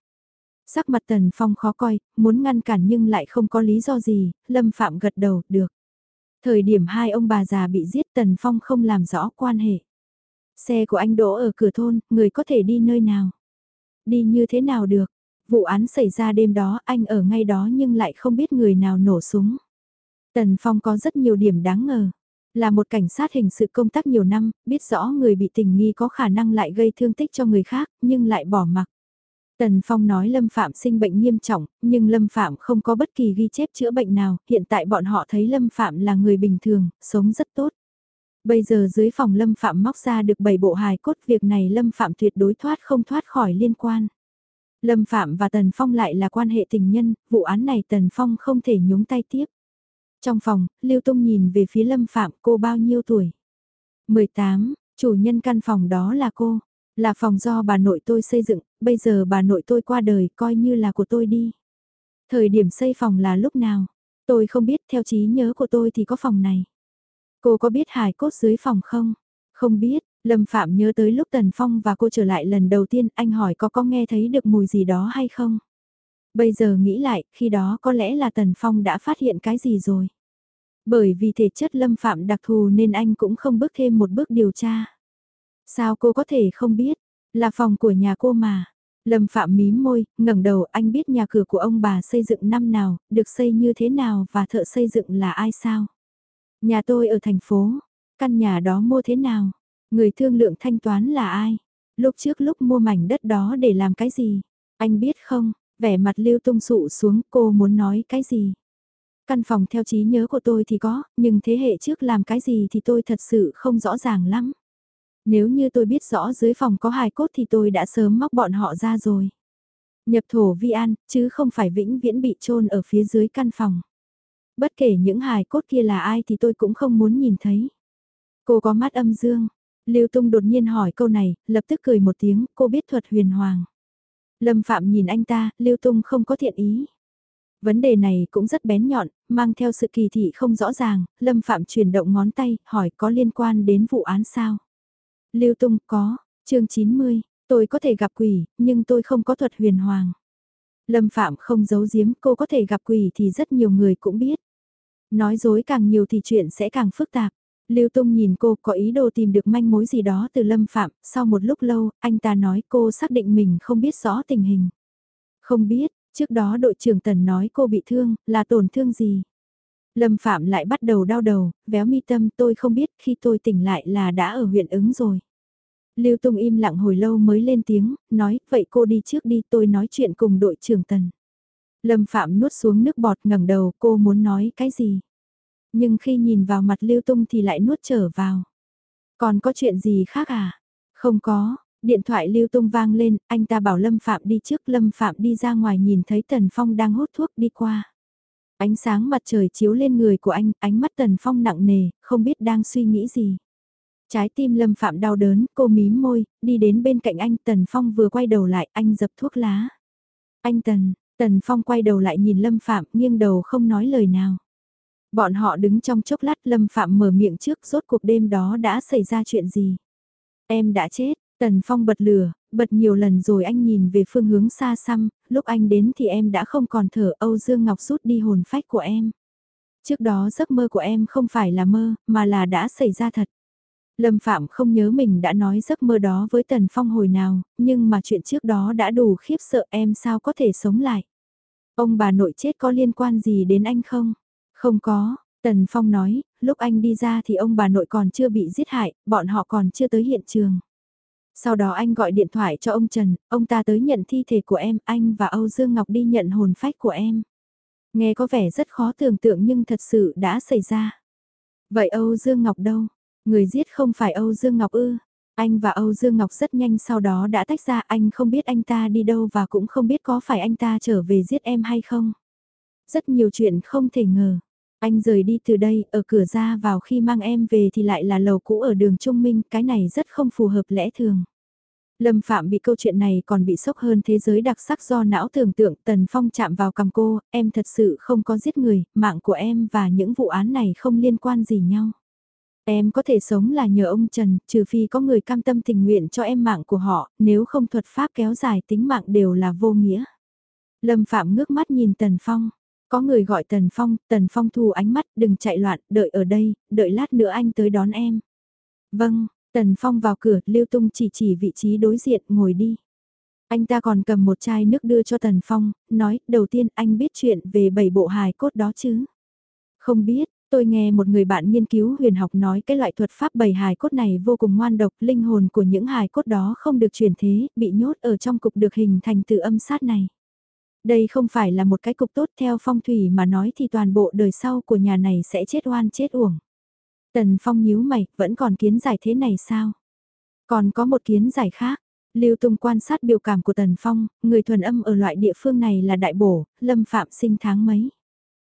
Sắc mặt Tần Phong khó coi, muốn ngăn cản nhưng lại không có lý do gì, Lâm Phạm gật đầu, được. Thời điểm hai ông bà già bị giết Tần Phong không làm rõ quan hệ. Xe của anh đỗ ở cửa thôn, người có thể đi nơi nào? Đi như thế nào được? Vụ án xảy ra đêm đó anh ở ngay đó nhưng lại không biết người nào nổ súng. Tần Phong có rất nhiều điểm đáng ngờ. Là một cảnh sát hình sự công tác nhiều năm, biết rõ người bị tình nghi có khả năng lại gây thương tích cho người khác, nhưng lại bỏ mặc. Tần Phong nói Lâm Phạm sinh bệnh nghiêm trọng, nhưng Lâm Phạm không có bất kỳ ghi chép chữa bệnh nào, hiện tại bọn họ thấy Lâm Phạm là người bình thường, sống rất tốt. Bây giờ dưới phòng Lâm Phạm móc ra được 7 bộ hài cốt việc này Lâm Phạm tuyệt đối thoát không thoát khỏi liên quan. Lâm Phạm và Tần Phong lại là quan hệ tình nhân, vụ án này Tần Phong không thể nhúng tay tiếp. Trong phòng, Lưu Tông nhìn về phía Lâm Phạm cô bao nhiêu tuổi? 18, chủ nhân căn phòng đó là cô. Là phòng do bà nội tôi xây dựng, bây giờ bà nội tôi qua đời coi như là của tôi đi. Thời điểm xây phòng là lúc nào? Tôi không biết theo trí nhớ của tôi thì có phòng này. Cô có biết hài cốt dưới phòng không? Không biết, Lâm Phạm nhớ tới lúc Tần Phong và cô trở lại lần đầu tiên anh hỏi có có nghe thấy được mùi gì đó hay không? Bây giờ nghĩ lại, khi đó có lẽ là Tần Phong đã phát hiện cái gì rồi. Bởi vì thể chất Lâm Phạm đặc thù nên anh cũng không bước thêm một bước điều tra. Sao cô có thể không biết? Là phòng của nhà cô mà. Lâm Phạm mím môi, ngẩng đầu anh biết nhà cửa của ông bà xây dựng năm nào, được xây như thế nào và thợ xây dựng là ai sao? Nhà tôi ở thành phố, căn nhà đó mua thế nào? Người thương lượng thanh toán là ai? Lúc trước lúc mua mảnh đất đó để làm cái gì? Anh biết không? Vẻ mặt lưu tung sụ xuống cô muốn nói cái gì? Căn phòng theo trí nhớ của tôi thì có, nhưng thế hệ trước làm cái gì thì tôi thật sự không rõ ràng lắm. Nếu như tôi biết rõ dưới phòng có hài cốt thì tôi đã sớm móc bọn họ ra rồi. Nhập thổ vi an, chứ không phải vĩnh viễn bị chôn ở phía dưới căn phòng. Bất kể những hài cốt kia là ai thì tôi cũng không muốn nhìn thấy. Cô có mắt âm dương. Lưu Tung đột nhiên hỏi câu này, lập tức cười một tiếng, cô biết thuật huyền hoàng. Lâm Phạm nhìn anh ta, Lưu Tung không có thiện ý. Vấn đề này cũng rất bén nhọn, mang theo sự kỳ thị không rõ ràng, Lâm Phạm chuyển động ngón tay, hỏi có liên quan đến vụ án sao? Lưu Tung có, chương 90, tôi có thể gặp quỷ, nhưng tôi không có thuật huyền hoàng. Lâm Phạm không giấu giếm cô có thể gặp quỷ thì rất nhiều người cũng biết. Nói dối càng nhiều thì chuyện sẽ càng phức tạp. Lưu Tung nhìn cô có ý đồ tìm được manh mối gì đó từ Lâm Phạm, sau một lúc lâu, anh ta nói cô xác định mình không biết rõ tình hình. Không biết, trước đó đội trưởng Tần nói cô bị thương, là tổn thương gì? Lâm Phạm lại bắt đầu đau đầu, véo mi tâm tôi không biết khi tôi tỉnh lại là đã ở huyện ứng rồi. Lưu Tung im lặng hồi lâu mới lên tiếng, nói, vậy cô đi trước đi tôi nói chuyện cùng đội trưởng Tần. Lâm Phạm nuốt xuống nước bọt ngẩng đầu cô muốn nói cái gì? Nhưng khi nhìn vào mặt Lưu Tung thì lại nuốt trở vào. Còn có chuyện gì khác à? Không có, điện thoại Lưu Tung vang lên, anh ta bảo Lâm Phạm đi trước, Lâm Phạm đi ra ngoài nhìn thấy Tần Phong đang hút thuốc đi qua. Ánh sáng mặt trời chiếu lên người của anh, ánh mắt Tần Phong nặng nề, không biết đang suy nghĩ gì. Trái tim Lâm Phạm đau đớn, cô mím môi, đi đến bên cạnh anh, Tần Phong vừa quay đầu lại, anh dập thuốc lá. Anh Tần, Tần Phong quay đầu lại nhìn Lâm Phạm, nghiêng đầu không nói lời nào. Bọn họ đứng trong chốc lát Lâm Phạm mở miệng trước rốt cuộc đêm đó đã xảy ra chuyện gì. Em đã chết, Tần Phong bật lửa, bật nhiều lần rồi anh nhìn về phương hướng xa xăm, lúc anh đến thì em đã không còn thở Âu Dương Ngọc rút đi hồn phách của em. Trước đó giấc mơ của em không phải là mơ, mà là đã xảy ra thật. Lâm Phạm không nhớ mình đã nói giấc mơ đó với Tần Phong hồi nào, nhưng mà chuyện trước đó đã đủ khiếp sợ em sao có thể sống lại. Ông bà nội chết có liên quan gì đến anh không? Không có, Tần Phong nói, lúc anh đi ra thì ông bà nội còn chưa bị giết hại, bọn họ còn chưa tới hiện trường. Sau đó anh gọi điện thoại cho ông Trần, ông ta tới nhận thi thể của em, anh và Âu Dương Ngọc đi nhận hồn phách của em. Nghe có vẻ rất khó tưởng tượng nhưng thật sự đã xảy ra. Vậy Âu Dương Ngọc đâu? Người giết không phải Âu Dương Ngọc ư? Anh và Âu Dương Ngọc rất nhanh sau đó đã tách ra anh không biết anh ta đi đâu và cũng không biết có phải anh ta trở về giết em hay không. Rất nhiều chuyện không thể ngờ. Anh rời đi từ đây, ở cửa ra vào khi mang em về thì lại là lầu cũ ở đường Trung Minh, cái này rất không phù hợp lẽ thường. Lâm Phạm bị câu chuyện này còn bị sốc hơn thế giới đặc sắc do não tưởng tượng Tần Phong chạm vào cầm cô, em thật sự không có giết người, mạng của em và những vụ án này không liên quan gì nhau. Em có thể sống là nhờ ông Trần, trừ phi có người cam tâm tình nguyện cho em mạng của họ, nếu không thuật pháp kéo dài tính mạng đều là vô nghĩa. Lâm Phạm ngước mắt nhìn Tần Phong. Có người gọi Tần Phong, Tần Phong thu ánh mắt, đừng chạy loạn, đợi ở đây, đợi lát nữa anh tới đón em. Vâng, Tần Phong vào cửa, Lưu Tung chỉ chỉ vị trí đối diện, ngồi đi. Anh ta còn cầm một chai nước đưa cho Tần Phong, nói, đầu tiên anh biết chuyện về bảy bộ hài cốt đó chứ? Không biết, tôi nghe một người bạn nghiên cứu huyền học nói cái loại thuật pháp bảy hài cốt này vô cùng ngoan độc, linh hồn của những hài cốt đó không được chuyển thế, bị nhốt ở trong cục được hình thành từ âm sát này. Đây không phải là một cái cục tốt theo phong thủy mà nói thì toàn bộ đời sau của nhà này sẽ chết oan chết uổng. Tần Phong nhíu mày, vẫn còn kiến giải thế này sao? Còn có một kiến giải khác. Lưu Tung quan sát biểu cảm của Tần Phong, người thuần âm ở loại địa phương này là đại bổ, lâm phạm sinh tháng mấy.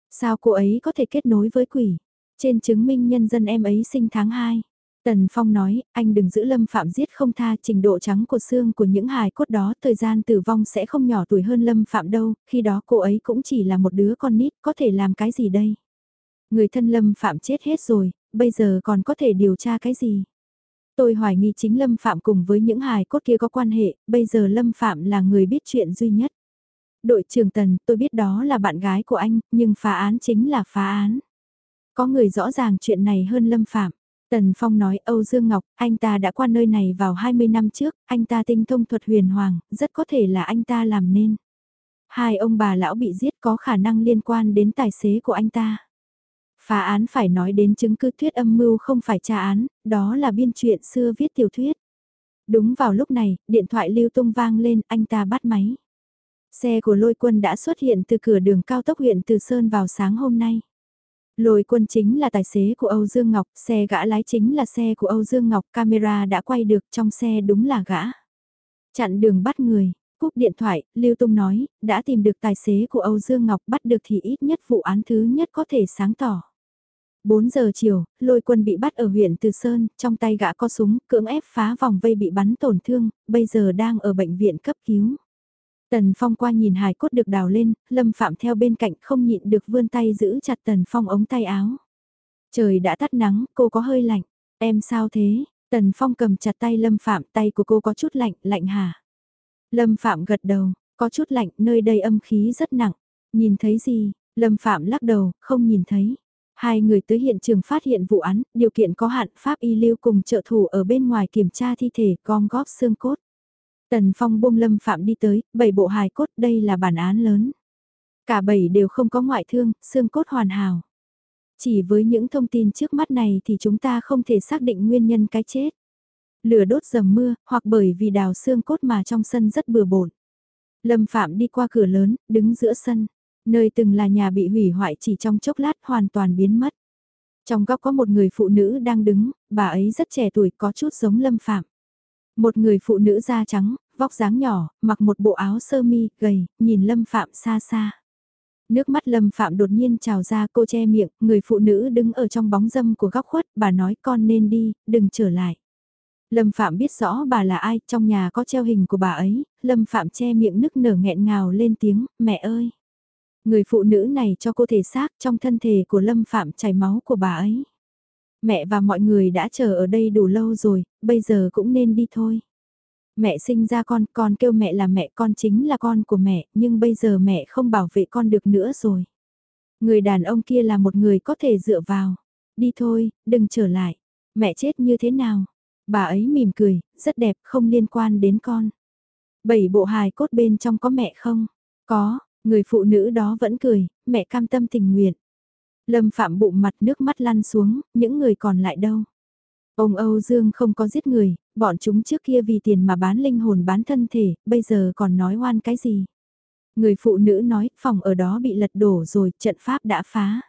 Sao cô ấy có thể kết nối với quỷ? Trên chứng minh nhân dân em ấy sinh tháng 2. Tần Phong nói, anh đừng giữ Lâm Phạm giết không tha trình độ trắng của xương của những hài cốt đó thời gian tử vong sẽ không nhỏ tuổi hơn Lâm Phạm đâu, khi đó cô ấy cũng chỉ là một đứa con nít, có thể làm cái gì đây? Người thân Lâm Phạm chết hết rồi, bây giờ còn có thể điều tra cái gì? Tôi hoài nghi chính Lâm Phạm cùng với những hài cốt kia có quan hệ, bây giờ Lâm Phạm là người biết chuyện duy nhất. Đội trưởng Tần, tôi biết đó là bạn gái của anh, nhưng phá án chính là phá án. Có người rõ ràng chuyện này hơn Lâm Phạm. Tần Phong nói Âu Dương Ngọc, anh ta đã qua nơi này vào 20 năm trước, anh ta tinh thông thuật huyền hoàng, rất có thể là anh ta làm nên. Hai ông bà lão bị giết có khả năng liên quan đến tài xế của anh ta. Phá án phải nói đến chứng cứ thuyết âm mưu không phải tra án, đó là biên truyện xưa viết tiểu thuyết. Đúng vào lúc này, điện thoại lưu tung vang lên, anh ta bắt máy. Xe của lôi quân đã xuất hiện từ cửa đường cao tốc huyện Từ Sơn vào sáng hôm nay. Lôi quân chính là tài xế của Âu Dương Ngọc, xe gã lái chính là xe của Âu Dương Ngọc, camera đã quay được trong xe đúng là gã. Chặn đường bắt người, cúp điện thoại, Lưu Tung nói, đã tìm được tài xế của Âu Dương Ngọc bắt được thì ít nhất vụ án thứ nhất có thể sáng tỏ. 4 giờ chiều, lôi quân bị bắt ở huyện Từ Sơn, trong tay gã có súng, cưỡng ép phá vòng vây bị bắn tổn thương, bây giờ đang ở bệnh viện cấp cứu. Tần Phong qua nhìn hài cốt được đào lên, Lâm Phạm theo bên cạnh không nhịn được vươn tay giữ chặt Tần Phong ống tay áo. Trời đã tắt nắng, cô có hơi lạnh. Em sao thế? Tần Phong cầm chặt tay Lâm Phạm, tay của cô có chút lạnh, lạnh hả? Lâm Phạm gật đầu, có chút lạnh, nơi đây âm khí rất nặng. Nhìn thấy gì? Lâm Phạm lắc đầu, không nhìn thấy. Hai người tới hiện trường phát hiện vụ án, điều kiện có hạn Pháp y lưu cùng trợ thủ ở bên ngoài kiểm tra thi thể, gom góp xương cốt. Tần Phong buông Lâm Phạm đi tới, bảy bộ hài cốt đây là bản án lớn. Cả bảy đều không có ngoại thương, xương cốt hoàn hảo. Chỉ với những thông tin trước mắt này thì chúng ta không thể xác định nguyên nhân cái chết. Lửa đốt dầm mưa, hoặc bởi vì đào xương cốt mà trong sân rất bừa bộn. Lâm Phạm đi qua cửa lớn, đứng giữa sân. Nơi từng là nhà bị hủy hoại chỉ trong chốc lát hoàn toàn biến mất. Trong góc có một người phụ nữ đang đứng, bà ấy rất trẻ tuổi có chút giống Lâm Phạm. Một người phụ nữ da trắng, vóc dáng nhỏ, mặc một bộ áo sơ mi, gầy, nhìn Lâm Phạm xa xa. Nước mắt Lâm Phạm đột nhiên trào ra cô che miệng, người phụ nữ đứng ở trong bóng dâm của góc khuất, bà nói con nên đi, đừng trở lại. Lâm Phạm biết rõ bà là ai, trong nhà có treo hình của bà ấy, Lâm Phạm che miệng nức nở nghẹn ngào lên tiếng, mẹ ơi. Người phụ nữ này cho cô thể xác trong thân thể của Lâm Phạm chảy máu của bà ấy. Mẹ và mọi người đã chờ ở đây đủ lâu rồi, bây giờ cũng nên đi thôi. Mẹ sinh ra con, con kêu mẹ là mẹ con chính là con của mẹ, nhưng bây giờ mẹ không bảo vệ con được nữa rồi. Người đàn ông kia là một người có thể dựa vào. Đi thôi, đừng trở lại. Mẹ chết như thế nào? Bà ấy mỉm cười, rất đẹp, không liên quan đến con. Bảy bộ hài cốt bên trong có mẹ không? Có, người phụ nữ đó vẫn cười, mẹ cam tâm tình nguyện. Lâm Phạm bụng mặt nước mắt lăn xuống, những người còn lại đâu? Ông Âu Dương không có giết người, bọn chúng trước kia vì tiền mà bán linh hồn bán thân thể, bây giờ còn nói oan cái gì? Người phụ nữ nói, phòng ở đó bị lật đổ rồi, trận pháp đã phá.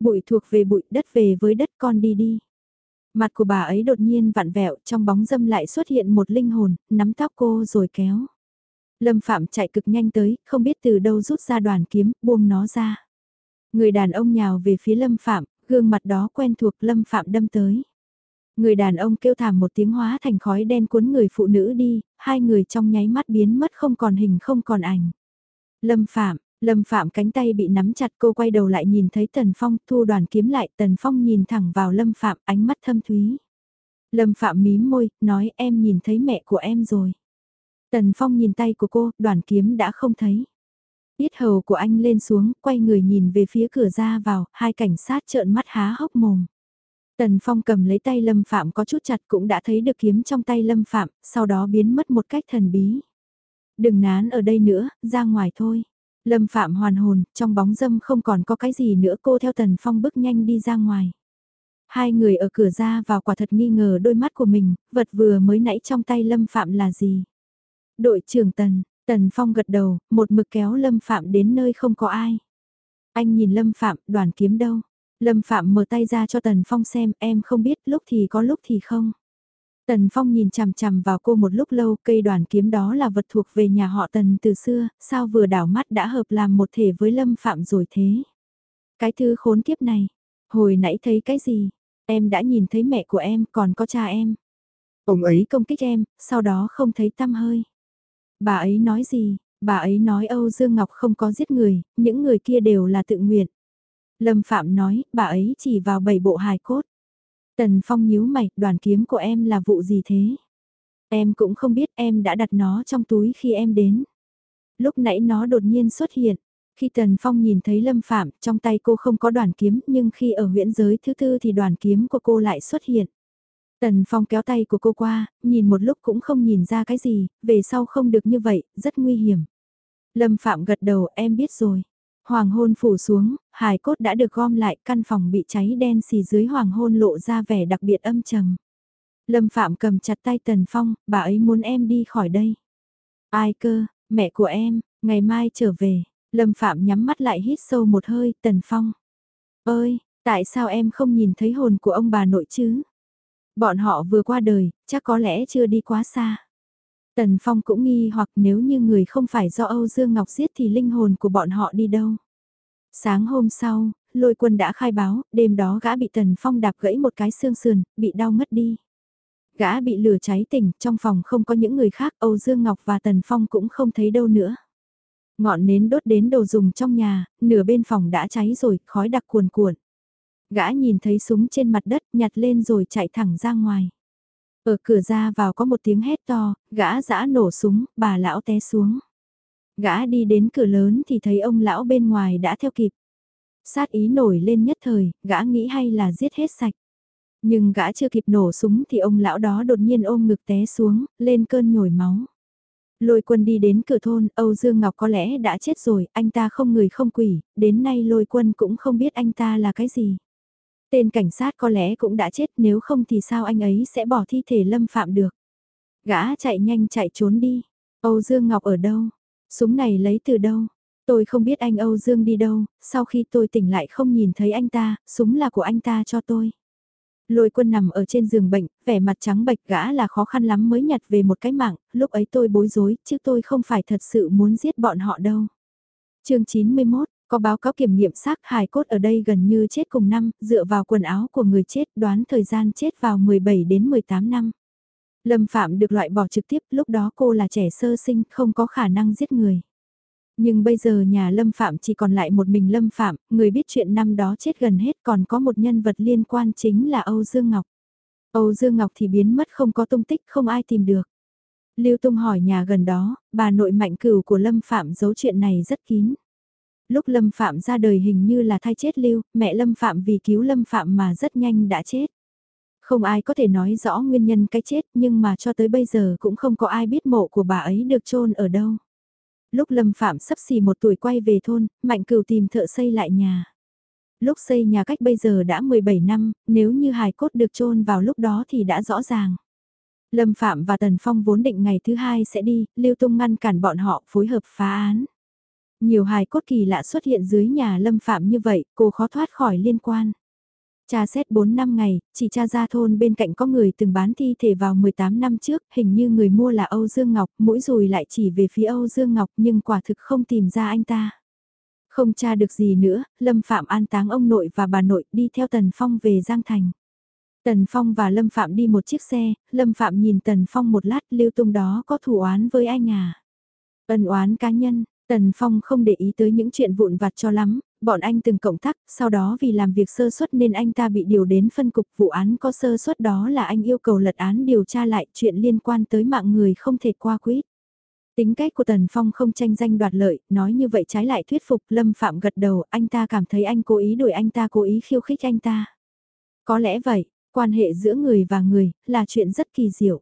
Bụi thuộc về bụi, đất về với đất con đi đi. Mặt của bà ấy đột nhiên vặn vẹo, trong bóng dâm lại xuất hiện một linh hồn, nắm tóc cô rồi kéo. Lâm Phạm chạy cực nhanh tới, không biết từ đâu rút ra đoàn kiếm, buông nó ra. Người đàn ông nhào về phía Lâm Phạm, gương mặt đó quen thuộc Lâm Phạm đâm tới. Người đàn ông kêu thảm một tiếng hóa thành khói đen cuốn người phụ nữ đi, hai người trong nháy mắt biến mất không còn hình không còn ảnh. Lâm Phạm, Lâm Phạm cánh tay bị nắm chặt cô quay đầu lại nhìn thấy Tần Phong thu đoàn kiếm lại Tần Phong nhìn thẳng vào Lâm Phạm ánh mắt thâm thúy. Lâm Phạm mím môi, nói em nhìn thấy mẹ của em rồi. Tần Phong nhìn tay của cô, đoàn kiếm đã không thấy. Biết hầu của anh lên xuống, quay người nhìn về phía cửa ra vào, hai cảnh sát trợn mắt há hốc mồm. Tần Phong cầm lấy tay Lâm Phạm có chút chặt cũng đã thấy được kiếm trong tay Lâm Phạm, sau đó biến mất một cách thần bí. Đừng nán ở đây nữa, ra ngoài thôi. Lâm Phạm hoàn hồn, trong bóng dâm không còn có cái gì nữa cô theo Tần Phong bước nhanh đi ra ngoài. Hai người ở cửa ra vào quả thật nghi ngờ đôi mắt của mình, vật vừa mới nãy trong tay Lâm Phạm là gì. Đội trưởng Tần, Tần Phong gật đầu, một mực kéo Lâm Phạm đến nơi không có ai. Anh nhìn Lâm Phạm, đoàn kiếm đâu? Lâm Phạm mở tay ra cho Tần Phong xem, em không biết, lúc thì có lúc thì không. Tần Phong nhìn chằm chằm vào cô một lúc lâu, cây đoàn kiếm đó là vật thuộc về nhà họ Tần từ xưa, sao vừa đảo mắt đã hợp làm một thể với Lâm Phạm rồi thế? Cái thứ khốn kiếp này, hồi nãy thấy cái gì? Em đã nhìn thấy mẹ của em, còn có cha em. Ông ấy công kích em, sau đó không thấy tâm hơi. Bà ấy nói gì? Bà ấy nói Âu Dương Ngọc không có giết người, những người kia đều là tự nguyện. Lâm Phạm nói, bà ấy chỉ vào bảy bộ hài cốt. Tần Phong nhíu mày, đoàn kiếm của em là vụ gì thế? Em cũng không biết em đã đặt nó trong túi khi em đến. Lúc nãy nó đột nhiên xuất hiện. Khi Tần Phong nhìn thấy Lâm Phạm, trong tay cô không có đoàn kiếm, nhưng khi ở huyện giới thứ tư thì đoàn kiếm của cô lại xuất hiện. Tần Phong kéo tay của cô qua, nhìn một lúc cũng không nhìn ra cái gì, về sau không được như vậy, rất nguy hiểm. Lâm Phạm gật đầu, em biết rồi. Hoàng hôn phủ xuống, hài cốt đã được gom lại, căn phòng bị cháy đen xì dưới hoàng hôn lộ ra vẻ đặc biệt âm trầm. Lâm Phạm cầm chặt tay Tần Phong, bà ấy muốn em đi khỏi đây. Ai cơ, mẹ của em, Ngày mai trở về, Lâm Phạm nhắm mắt lại hít sâu một hơi, Tần Phong. Ơi, tại sao em không nhìn thấy hồn của ông bà nội chứ? Bọn họ vừa qua đời, chắc có lẽ chưa đi quá xa. Tần Phong cũng nghi hoặc nếu như người không phải do Âu Dương Ngọc giết thì linh hồn của bọn họ đi đâu. Sáng hôm sau, lôi quân đã khai báo, đêm đó gã bị Tần Phong đạp gãy một cái xương sườn, bị đau mất đi. Gã bị lửa cháy tỉnh, trong phòng không có những người khác, Âu Dương Ngọc và Tần Phong cũng không thấy đâu nữa. Ngọn nến đốt đến đồ dùng trong nhà, nửa bên phòng đã cháy rồi, khói đặc cuồn cuộn. Gã nhìn thấy súng trên mặt đất, nhặt lên rồi chạy thẳng ra ngoài. Ở cửa ra vào có một tiếng hét to, gã giã nổ súng, bà lão té xuống. Gã đi đến cửa lớn thì thấy ông lão bên ngoài đã theo kịp. Sát ý nổi lên nhất thời, gã nghĩ hay là giết hết sạch. Nhưng gã chưa kịp nổ súng thì ông lão đó đột nhiên ôm ngực té xuống, lên cơn nhồi máu. Lôi quân đi đến cửa thôn, Âu Dương Ngọc có lẽ đã chết rồi, anh ta không người không quỷ, đến nay lôi quân cũng không biết anh ta là cái gì. Tên cảnh sát có lẽ cũng đã chết nếu không thì sao anh ấy sẽ bỏ thi thể lâm phạm được. Gã chạy nhanh chạy trốn đi. Âu Dương Ngọc ở đâu? Súng này lấy từ đâu? Tôi không biết anh Âu Dương đi đâu, sau khi tôi tỉnh lại không nhìn thấy anh ta, súng là của anh ta cho tôi. Lôi quân nằm ở trên giường bệnh, vẻ mặt trắng bệch gã là khó khăn lắm mới nhặt về một cái mạng, lúc ấy tôi bối rối, chứ tôi không phải thật sự muốn giết bọn họ đâu. chương 91, có báo cáo kiểm nghiệm xác hài cốt ở đây gần như chết cùng năm, dựa vào quần áo của người chết đoán thời gian chết vào 17 đến 18 năm. Lâm Phạm được loại bỏ trực tiếp, lúc đó cô là trẻ sơ sinh, không có khả năng giết người. Nhưng bây giờ nhà Lâm Phạm chỉ còn lại một mình Lâm Phạm, người biết chuyện năm đó chết gần hết còn có một nhân vật liên quan chính là Âu Dương Ngọc. Âu Dương Ngọc thì biến mất không có tung tích không ai tìm được. Lưu Tung hỏi nhà gần đó, bà nội mạnh cửu của Lâm Phạm giấu chuyện này rất kín. Lúc Lâm Phạm ra đời hình như là thai chết Lưu, mẹ Lâm Phạm vì cứu Lâm Phạm mà rất nhanh đã chết. Không ai có thể nói rõ nguyên nhân cái chết nhưng mà cho tới bây giờ cũng không có ai biết mộ của bà ấy được chôn ở đâu. Lúc Lâm Phạm sắp xì một tuổi quay về thôn, Mạnh Cửu tìm thợ xây lại nhà. Lúc xây nhà cách bây giờ đã 17 năm, nếu như hài cốt được chôn vào lúc đó thì đã rõ ràng. Lâm Phạm và Tần Phong vốn định ngày thứ hai sẽ đi, Lưu Tung ngăn cản bọn họ phối hợp phá án. Nhiều hài cốt kỳ lạ xuất hiện dưới nhà Lâm Phạm như vậy, cô khó thoát khỏi liên quan. Cha xét 4 năm ngày, chỉ cha ra thôn bên cạnh có người từng bán thi thể vào 18 năm trước, hình như người mua là Âu Dương Ngọc, mũi rùi lại chỉ về phía Âu Dương Ngọc nhưng quả thực không tìm ra anh ta. Không tra được gì nữa, Lâm Phạm an táng ông nội và bà nội đi theo Tần Phong về Giang Thành. Tần Phong và Lâm Phạm đi một chiếc xe, Lâm Phạm nhìn Tần Phong một lát lưu tung đó có thủ oán với anh à. Ân oán cá nhân, Tần Phong không để ý tới những chuyện vụn vặt cho lắm, bọn anh từng cộng tác, sau đó vì làm việc sơ suất nên anh ta bị điều đến phân cục vụ án có sơ suất đó là anh yêu cầu lật án điều tra lại chuyện liên quan tới mạng người không thể qua quýt. Tính cách của Tần Phong không tranh danh đoạt lợi, nói như vậy trái lại thuyết phục Lâm Phạm gật đầu, anh ta cảm thấy anh cố ý đuổi anh ta cố ý khiêu khích anh ta. Có lẽ vậy, quan hệ giữa người và người là chuyện rất kỳ diệu.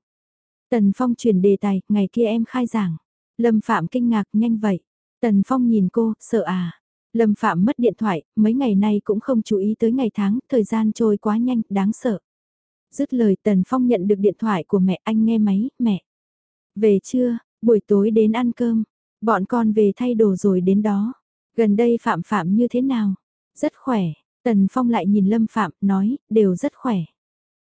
Tần Phong chuyển đề tài, ngày kia em khai giảng. Lâm Phạm kinh ngạc nhanh vậy. Tần Phong nhìn cô, sợ à. Lâm Phạm mất điện thoại, mấy ngày nay cũng không chú ý tới ngày tháng, thời gian trôi quá nhanh, đáng sợ. Dứt lời Tần Phong nhận được điện thoại của mẹ anh nghe máy, mẹ. Về chưa, buổi tối đến ăn cơm, bọn con về thay đồ rồi đến đó. Gần đây Phạm Phạm như thế nào? Rất khỏe, Tần Phong lại nhìn Lâm Phạm, nói, đều rất khỏe.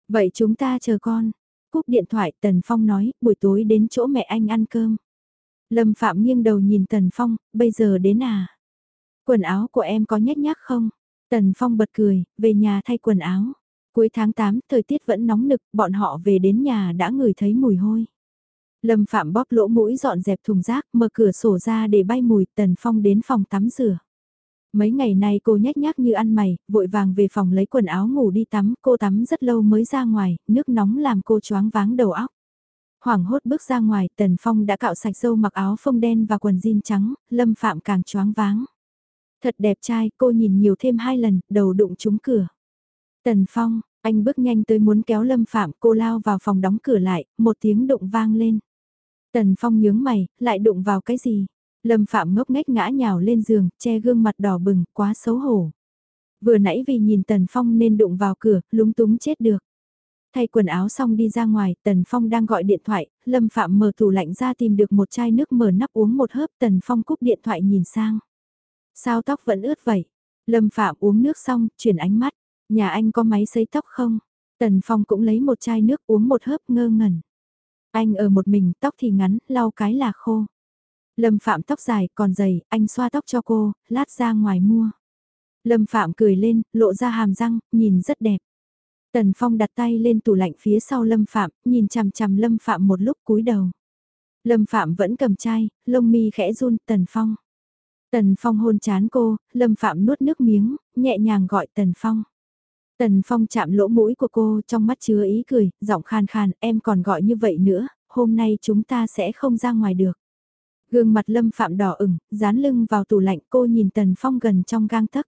Vậy chúng ta chờ con. Cúp điện thoại Tần Phong nói, buổi tối đến chỗ mẹ anh ăn cơm. Lâm Phạm nghiêng đầu nhìn Tần Phong, bây giờ đến à? Quần áo của em có nhét nhác không? Tần Phong bật cười, về nhà thay quần áo. Cuối tháng 8, thời tiết vẫn nóng nực, bọn họ về đến nhà đã ngửi thấy mùi hôi. Lâm Phạm bóp lỗ mũi dọn dẹp thùng rác, mở cửa sổ ra để bay mùi, Tần Phong đến phòng tắm rửa. Mấy ngày nay cô nhét nhác như ăn mày, vội vàng về phòng lấy quần áo ngủ đi tắm, cô tắm rất lâu mới ra ngoài, nước nóng làm cô choáng váng đầu óc. Hoảng hốt bước ra ngoài, Tần Phong đã cạo sạch dâu mặc áo phông đen và quần jean trắng, Lâm Phạm càng choáng váng. Thật đẹp trai, cô nhìn nhiều thêm hai lần, đầu đụng trúng cửa. Tần Phong, anh bước nhanh tới muốn kéo Lâm Phạm, cô lao vào phòng đóng cửa lại, một tiếng đụng vang lên. Tần Phong nhướng mày, lại đụng vào cái gì? Lâm Phạm ngốc nghếch ngã nhào lên giường, che gương mặt đỏ bừng, quá xấu hổ. Vừa nãy vì nhìn Tần Phong nên đụng vào cửa, lúng túng chết được. Thay quần áo xong đi ra ngoài, Tần Phong đang gọi điện thoại, Lâm Phạm mở tủ lạnh ra tìm được một chai nước mở nắp uống một hớp, Tần Phong cúp điện thoại nhìn sang. Sao tóc vẫn ướt vậy? Lâm Phạm uống nước xong, chuyển ánh mắt. Nhà anh có máy sấy tóc không? Tần Phong cũng lấy một chai nước uống một hớp ngơ ngẩn. Anh ở một mình, tóc thì ngắn, lau cái là khô. Lâm Phạm tóc dài, còn dày, anh xoa tóc cho cô, lát ra ngoài mua. Lâm Phạm cười lên, lộ ra hàm răng, nhìn rất đẹp. Tần Phong đặt tay lên tủ lạnh phía sau Lâm Phạm, nhìn chằm chằm Lâm Phạm một lúc cúi đầu. Lâm Phạm vẫn cầm chai, lông mi khẽ run, Tần Phong. Tần Phong hôn chán cô, Lâm Phạm nuốt nước miếng, nhẹ nhàng gọi Tần Phong. Tần Phong chạm lỗ mũi của cô trong mắt chứa ý cười, giọng khan khan, em còn gọi như vậy nữa, hôm nay chúng ta sẽ không ra ngoài được. Gương mặt Lâm Phạm đỏ ửng, dán lưng vào tủ lạnh cô nhìn Tần Phong gần trong gang tấc.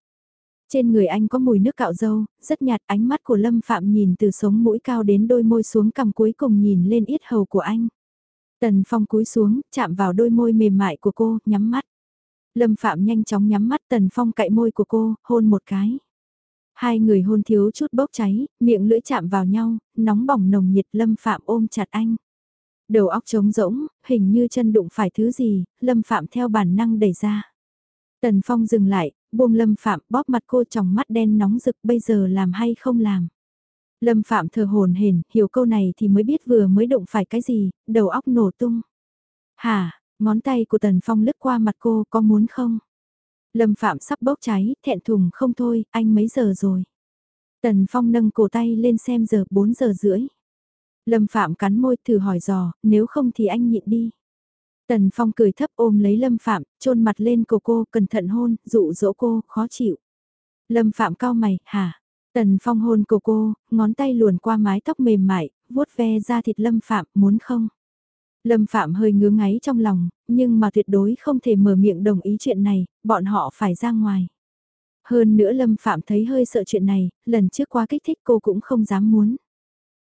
Trên người anh có mùi nước cạo dâu, rất nhạt ánh mắt của Lâm Phạm nhìn từ sống mũi cao đến đôi môi xuống cằm cuối cùng nhìn lên yết hầu của anh. Tần Phong cúi xuống, chạm vào đôi môi mềm mại của cô, nhắm mắt. Lâm Phạm nhanh chóng nhắm mắt Tần Phong cạy môi của cô, hôn một cái. Hai người hôn thiếu chút bốc cháy, miệng lưỡi chạm vào nhau, nóng bỏng nồng nhiệt Lâm Phạm ôm chặt anh. Đầu óc trống rỗng, hình như chân đụng phải thứ gì, Lâm Phạm theo bản năng đẩy ra. Tần Phong dừng lại, buông Lâm Phạm bóp mặt cô trong mắt đen nóng rực bây giờ làm hay không làm. Lâm Phạm thờ hồn hển, hiểu câu này thì mới biết vừa mới đụng phải cái gì, đầu óc nổ tung. Hả, ngón tay của Tần Phong lướt qua mặt cô có muốn không? Lâm Phạm sắp bốc cháy, thẹn thùng không thôi, anh mấy giờ rồi? Tần Phong nâng cổ tay lên xem giờ 4 giờ rưỡi. Lâm Phạm cắn môi thử hỏi dò, nếu không thì anh nhịn đi. Tần Phong cười thấp ôm lấy Lâm Phạm, chôn mặt lên cổ cô, cẩn thận hôn, dụ dỗ cô, khó chịu. Lâm Phạm cao mày, hả? Tần Phong hôn cổ cô, ngón tay luồn qua mái tóc mềm mại, vuốt ve ra thịt Lâm Phạm, muốn không? Lâm Phạm hơi ngứa ngáy trong lòng, nhưng mà tuyệt đối không thể mở miệng đồng ý chuyện này, bọn họ phải ra ngoài. Hơn nữa Lâm Phạm thấy hơi sợ chuyện này, lần trước quá kích thích cô cũng không dám muốn.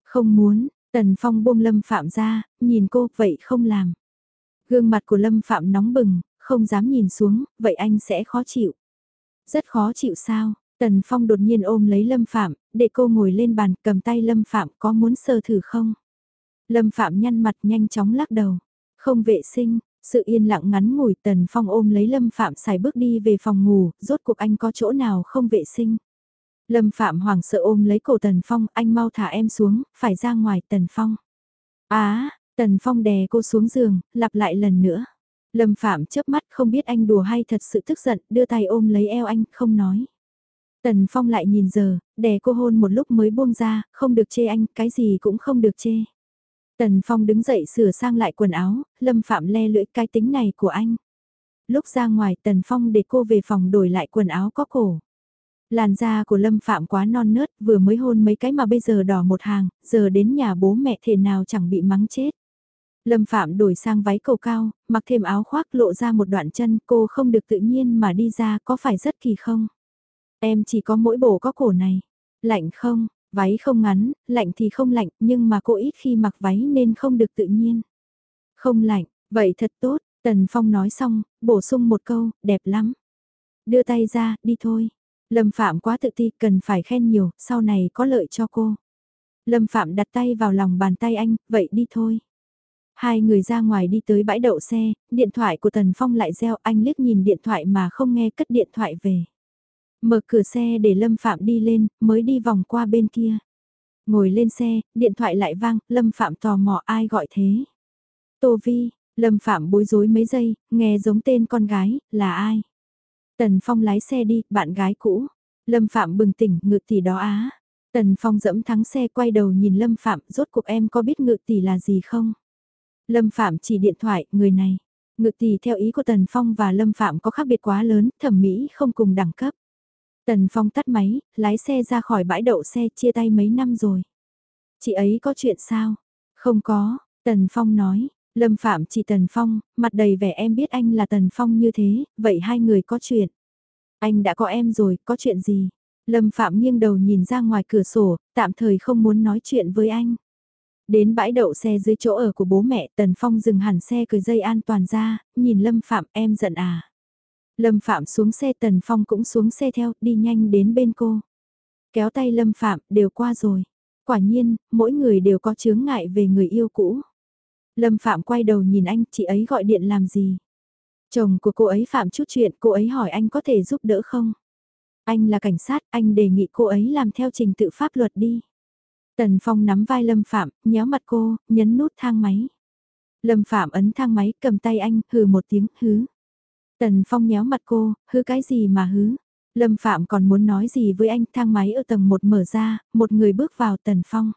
Không muốn, Tần Phong buông Lâm Phạm ra, nhìn cô, vậy không làm. Gương mặt của Lâm Phạm nóng bừng, không dám nhìn xuống, vậy anh sẽ khó chịu. Rất khó chịu sao? Tần Phong đột nhiên ôm lấy Lâm Phạm, để cô ngồi lên bàn cầm tay Lâm Phạm có muốn sờ thử không? Lâm Phạm nhăn mặt nhanh chóng lắc đầu. Không vệ sinh, sự yên lặng ngắn ngủi Tần Phong ôm lấy Lâm Phạm xài bước đi về phòng ngủ, rốt cuộc anh có chỗ nào không vệ sinh. Lâm Phạm hoảng sợ ôm lấy cổ Tần Phong, anh mau thả em xuống, phải ra ngoài Tần Phong. Á, Tần Phong đè cô xuống giường, lặp lại lần nữa. Lâm Phạm chớp mắt không biết anh đùa hay thật sự tức giận, đưa tay ôm lấy eo anh, không nói. Tần Phong lại nhìn giờ, đè cô hôn một lúc mới buông ra, không được chê anh, cái gì cũng không được chê. Tần Phong đứng dậy sửa sang lại quần áo, Lâm Phạm le lưỡi cái tính này của anh. Lúc ra ngoài Tần Phong để cô về phòng đổi lại quần áo có cổ. Làn da của Lâm Phạm quá non nớt, vừa mới hôn mấy cái mà bây giờ đỏ một hàng, giờ đến nhà bố mẹ thể nào chẳng bị mắng chết. Lâm Phạm đổi sang váy cầu cao, mặc thêm áo khoác lộ ra một đoạn chân cô không được tự nhiên mà đi ra có phải rất kỳ không? Em chỉ có mỗi bộ có cổ này. Lạnh không, váy không ngắn, lạnh thì không lạnh nhưng mà cô ít khi mặc váy nên không được tự nhiên. Không lạnh, vậy thật tốt, Tần Phong nói xong, bổ sung một câu, đẹp lắm. Đưa tay ra, đi thôi. Lâm Phạm quá tự ti, cần phải khen nhiều, sau này có lợi cho cô. Lâm Phạm đặt tay vào lòng bàn tay anh, vậy đi thôi. Hai người ra ngoài đi tới bãi đậu xe, điện thoại của Tần Phong lại reo anh liếc nhìn điện thoại mà không nghe cất điện thoại về. Mở cửa xe để Lâm Phạm đi lên, mới đi vòng qua bên kia. Ngồi lên xe, điện thoại lại vang, Lâm Phạm tò mò ai gọi thế. Tô Vi, Lâm Phạm bối rối mấy giây, nghe giống tên con gái, là ai? Tần Phong lái xe đi, bạn gái cũ. Lâm Phạm bừng tỉnh, ngự tỷ đó á. Tần Phong dẫm thắng xe quay đầu nhìn Lâm Phạm, rốt cuộc em có biết ngự tỷ là gì không? Lâm Phạm chỉ điện thoại, người này. Ngự tỷ theo ý của Tần Phong và Lâm Phạm có khác biệt quá lớn, thẩm mỹ không cùng đẳng cấp. Tần Phong tắt máy, lái xe ra khỏi bãi đậu xe chia tay mấy năm rồi. Chị ấy có chuyện sao? Không có, Tần Phong nói. Lâm Phạm chỉ Tần Phong, mặt đầy vẻ em biết anh là Tần Phong như thế, vậy hai người có chuyện. Anh đã có em rồi, có chuyện gì? Lâm Phạm nghiêng đầu nhìn ra ngoài cửa sổ, tạm thời không muốn nói chuyện với anh. Đến bãi đậu xe dưới chỗ ở của bố mẹ, Tần Phong dừng hẳn xe cười dây an toàn ra, nhìn Lâm Phạm em giận à. Lâm Phạm xuống xe Tần Phong cũng xuống xe theo, đi nhanh đến bên cô. Kéo tay Lâm Phạm, đều qua rồi. Quả nhiên, mỗi người đều có chướng ngại về người yêu cũ. Lâm Phạm quay đầu nhìn anh, chị ấy gọi điện làm gì? Chồng của cô ấy phạm chút chuyện, cô ấy hỏi anh có thể giúp đỡ không? Anh là cảnh sát, anh đề nghị cô ấy làm theo trình tự pháp luật đi. Tần Phong nắm vai Lâm Phạm, nhéo mặt cô, nhấn nút thang máy. Lâm Phạm ấn thang máy, cầm tay anh, hừ một tiếng, hứ. Tần Phong nhéo mặt cô, hứ cái gì mà hứ. Lâm Phạm còn muốn nói gì với anh, thang máy ở tầng 1 mở ra, một người bước vào Tần Phong.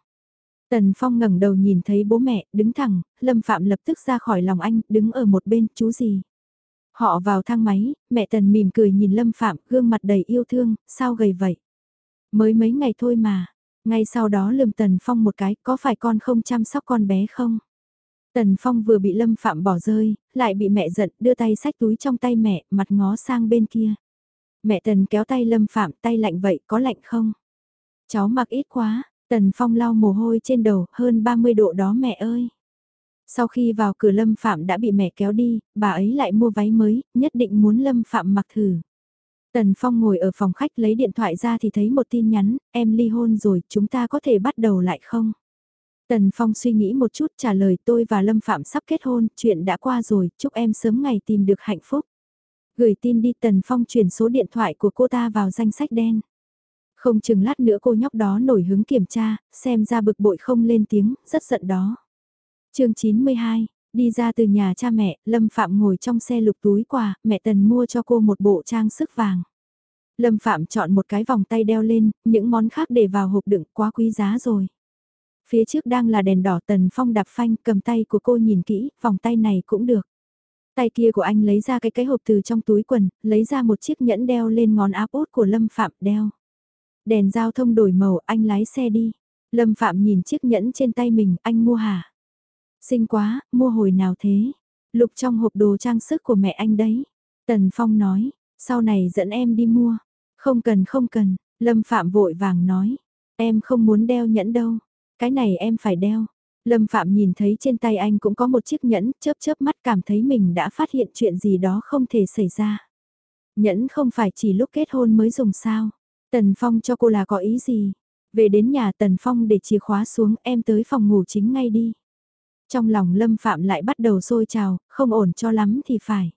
Tần Phong ngẩng đầu nhìn thấy bố mẹ, đứng thẳng, Lâm Phạm lập tức ra khỏi lòng anh, đứng ở một bên, chú gì. Họ vào thang máy, mẹ Tần mỉm cười nhìn Lâm Phạm, gương mặt đầy yêu thương, sao gầy vậy? Mới mấy ngày thôi mà, ngay sau đó lườm Tần Phong một cái, có phải con không chăm sóc con bé không? Tần Phong vừa bị Lâm Phạm bỏ rơi, lại bị mẹ giận, đưa tay sách túi trong tay mẹ, mặt ngó sang bên kia. Mẹ Tần kéo tay Lâm Phạm, tay lạnh vậy, có lạnh không? Cháu mặc ít quá, Tần Phong lau mồ hôi trên đầu, hơn 30 độ đó mẹ ơi. Sau khi vào cửa Lâm Phạm đã bị mẹ kéo đi, bà ấy lại mua váy mới, nhất định muốn Lâm Phạm mặc thử. Tần Phong ngồi ở phòng khách lấy điện thoại ra thì thấy một tin nhắn, em ly hôn rồi, chúng ta có thể bắt đầu lại không? Tần Phong suy nghĩ một chút trả lời tôi và Lâm Phạm sắp kết hôn, chuyện đã qua rồi, chúc em sớm ngày tìm được hạnh phúc. Gửi tin đi Tần Phong chuyển số điện thoại của cô ta vào danh sách đen. Không chừng lát nữa cô nhóc đó nổi hứng kiểm tra, xem ra bực bội không lên tiếng, rất giận đó. chương 92, đi ra từ nhà cha mẹ, Lâm Phạm ngồi trong xe lục túi quà, mẹ Tần mua cho cô một bộ trang sức vàng. Lâm Phạm chọn một cái vòng tay đeo lên, những món khác để vào hộp đựng quá quý giá rồi. Phía trước đang là đèn đỏ Tần Phong đạp phanh cầm tay của cô nhìn kỹ, vòng tay này cũng được. Tay kia của anh lấy ra cái cái hộp từ trong túi quần, lấy ra một chiếc nhẫn đeo lên ngón áp út của Lâm Phạm đeo. Đèn giao thông đổi màu, anh lái xe đi. Lâm Phạm nhìn chiếc nhẫn trên tay mình, anh mua hả? Xinh quá, mua hồi nào thế? Lục trong hộp đồ trang sức của mẹ anh đấy. Tần Phong nói, sau này dẫn em đi mua. Không cần không cần, Lâm Phạm vội vàng nói. Em không muốn đeo nhẫn đâu. Cái này em phải đeo. Lâm Phạm nhìn thấy trên tay anh cũng có một chiếc nhẫn, chớp chớp mắt cảm thấy mình đã phát hiện chuyện gì đó không thể xảy ra. Nhẫn không phải chỉ lúc kết hôn mới dùng sao. Tần Phong cho cô là có ý gì? Về đến nhà Tần Phong để chìa khóa xuống em tới phòng ngủ chính ngay đi. Trong lòng Lâm Phạm lại bắt đầu sôi trào, không ổn cho lắm thì phải.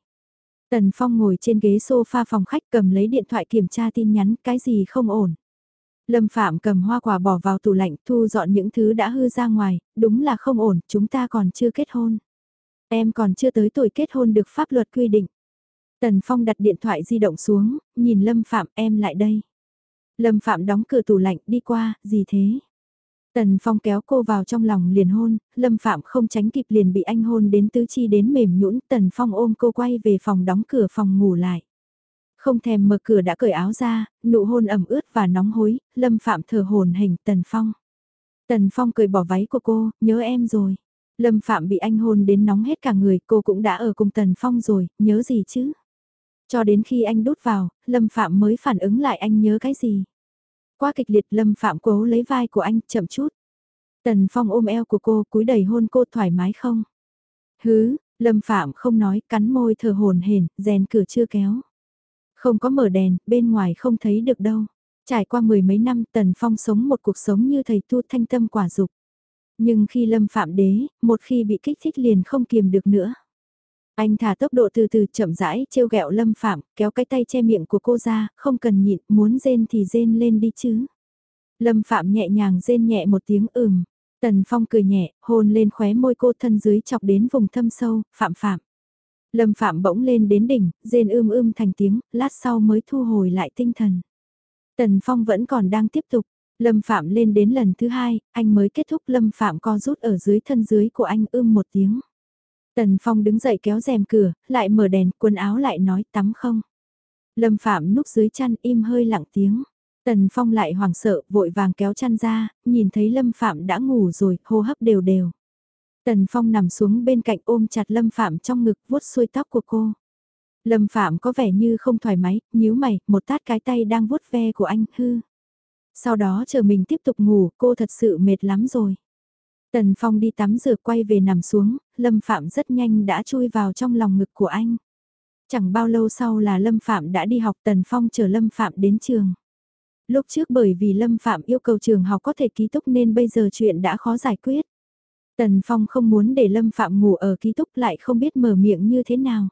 Tần Phong ngồi trên ghế sofa phòng khách cầm lấy điện thoại kiểm tra tin nhắn, cái gì không ổn. Lâm Phạm cầm hoa quả bỏ vào tủ lạnh thu dọn những thứ đã hư ra ngoài, đúng là không ổn, chúng ta còn chưa kết hôn. Em còn chưa tới tuổi kết hôn được pháp luật quy định. Tần Phong đặt điện thoại di động xuống, nhìn Lâm Phạm em lại đây. Lâm Phạm đóng cửa tủ lạnh đi qua, gì thế? Tần Phong kéo cô vào trong lòng liền hôn, Lâm Phạm không tránh kịp liền bị anh hôn đến tứ chi đến mềm nhũn Tần Phong ôm cô quay về phòng đóng cửa phòng ngủ lại. Không thèm mở cửa đã cởi áo ra, nụ hôn ẩm ướt và nóng hối, Lâm Phạm thở hồn hình Tần Phong. Tần Phong cười bỏ váy của cô, nhớ em rồi. Lâm Phạm bị anh hôn đến nóng hết cả người, cô cũng đã ở cùng Tần Phong rồi, nhớ gì chứ? Cho đến khi anh đút vào, Lâm Phạm mới phản ứng lại anh nhớ cái gì. Quá kịch liệt Lâm Phạm cố lấy vai của anh, chậm chút. Tần Phong ôm eo của cô, cúi đầy hôn cô thoải mái không? Hứ, Lâm Phạm không nói, cắn môi thở hồn hển, rèn cửa chưa kéo. Không có mở đèn, bên ngoài không thấy được đâu. Trải qua mười mấy năm Tần Phong sống một cuộc sống như thầy tu thanh tâm quả dục. Nhưng khi Lâm Phạm đế, một khi bị kích thích liền không kiềm được nữa. Anh thả tốc độ từ từ chậm rãi trêu ghẹo Lâm Phạm, kéo cái tay che miệng của cô ra, không cần nhịn, muốn rên thì rên lên đi chứ. Lâm Phạm nhẹ nhàng rên nhẹ một tiếng ừm. Tần Phong cười nhẹ, hôn lên khóe môi cô thân dưới chọc đến vùng thâm sâu, Phạm Phạm. Lâm Phạm bỗng lên đến đỉnh, rên ưm ưm thành tiếng, lát sau mới thu hồi lại tinh thần. Tần Phong vẫn còn đang tiếp tục. Lâm Phạm lên đến lần thứ hai, anh mới kết thúc Lâm Phạm co rút ở dưới thân dưới của anh ưm một tiếng. Tần Phong đứng dậy kéo rèm cửa, lại mở đèn, quần áo lại nói tắm không. Lâm Phạm núp dưới chăn im hơi lặng tiếng. Tần Phong lại hoảng sợ, vội vàng kéo chăn ra, nhìn thấy Lâm Phạm đã ngủ rồi, hô hấp đều đều. Tần Phong nằm xuống bên cạnh ôm chặt Lâm Phạm trong ngực vuốt xuôi tóc của cô. Lâm Phạm có vẻ như không thoải mái, nhíu mày, một tát cái tay đang vuốt ve của anh, hư. Sau đó chờ mình tiếp tục ngủ, cô thật sự mệt lắm rồi. Tần Phong đi tắm rửa quay về nằm xuống, Lâm Phạm rất nhanh đã chui vào trong lòng ngực của anh. Chẳng bao lâu sau là Lâm Phạm đã đi học Tần Phong chờ Lâm Phạm đến trường. Lúc trước bởi vì Lâm Phạm yêu cầu trường học có thể ký túc nên bây giờ chuyện đã khó giải quyết. Tần Phong không muốn để Lâm Phạm ngủ ở ký túc lại không biết mở miệng như thế nào.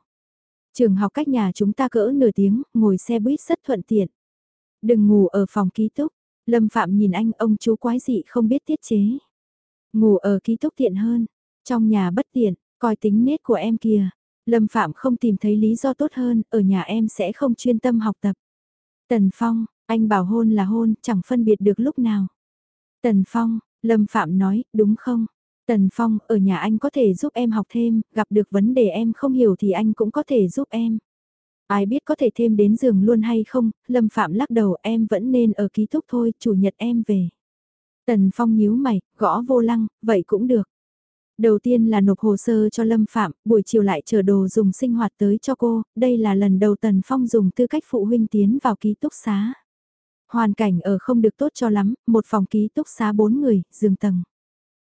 Trường học cách nhà chúng ta cỡ nửa tiếng, ngồi xe buýt rất thuận tiện. Đừng ngủ ở phòng ký túc. Lâm Phạm nhìn anh ông chú quái dị không biết tiết chế. Ngủ ở ký túc tiện hơn. Trong nhà bất tiện, coi tính nết của em kìa. Lâm Phạm không tìm thấy lý do tốt hơn, ở nhà em sẽ không chuyên tâm học tập. Tần Phong, anh bảo hôn là hôn, chẳng phân biệt được lúc nào. Tần Phong, Lâm Phạm nói, đúng không? Tần Phong, ở nhà anh có thể giúp em học thêm, gặp được vấn đề em không hiểu thì anh cũng có thể giúp em. Ai biết có thể thêm đến giường luôn hay không, Lâm Phạm lắc đầu em vẫn nên ở ký túc thôi, chủ nhật em về. Tần Phong nhíu mày, gõ vô lăng, vậy cũng được. Đầu tiên là nộp hồ sơ cho Lâm Phạm, buổi chiều lại chờ đồ dùng sinh hoạt tới cho cô, đây là lần đầu Tần Phong dùng tư cách phụ huynh tiến vào ký túc xá. Hoàn cảnh ở không được tốt cho lắm, một phòng ký túc xá bốn người, giường tầng.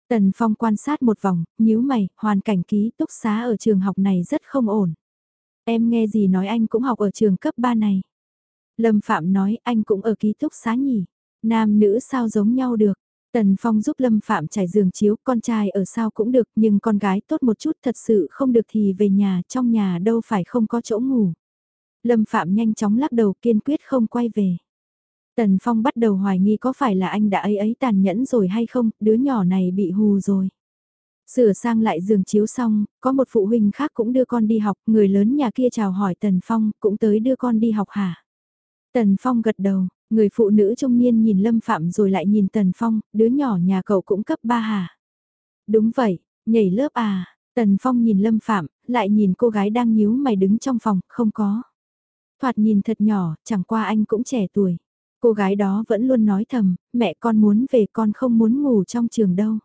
Tần Phong quan sát một vòng, nhíu mày, hoàn cảnh ký túc xá ở trường học này rất không ổn. Em nghe gì nói anh cũng học ở trường cấp 3 này. Lâm Phạm nói anh cũng ở ký túc xá nhỉ. Nam nữ sao giống nhau được. Tần Phong giúp Lâm Phạm trải giường chiếu, con trai ở sao cũng được, nhưng con gái tốt một chút thật sự không được thì về nhà, trong nhà đâu phải không có chỗ ngủ. Lâm Phạm nhanh chóng lắc đầu kiên quyết không quay về. Tần Phong bắt đầu hoài nghi có phải là anh đã ấy ấy tàn nhẫn rồi hay không, đứa nhỏ này bị hù rồi. Sửa sang lại giường chiếu xong, có một phụ huynh khác cũng đưa con đi học, người lớn nhà kia chào hỏi Tần Phong, cũng tới đưa con đi học hả? Tần Phong gật đầu, người phụ nữ trung niên nhìn Lâm Phạm rồi lại nhìn Tần Phong, đứa nhỏ nhà cậu cũng cấp 3 hả? Đúng vậy, nhảy lớp à? Tần Phong nhìn Lâm Phạm, lại nhìn cô gái đang nhíu mày đứng trong phòng, không có. Thoạt nhìn thật nhỏ, chẳng qua anh cũng trẻ tuổi. Cô gái đó vẫn luôn nói thầm, mẹ con muốn về con không muốn ngủ trong trường đâu.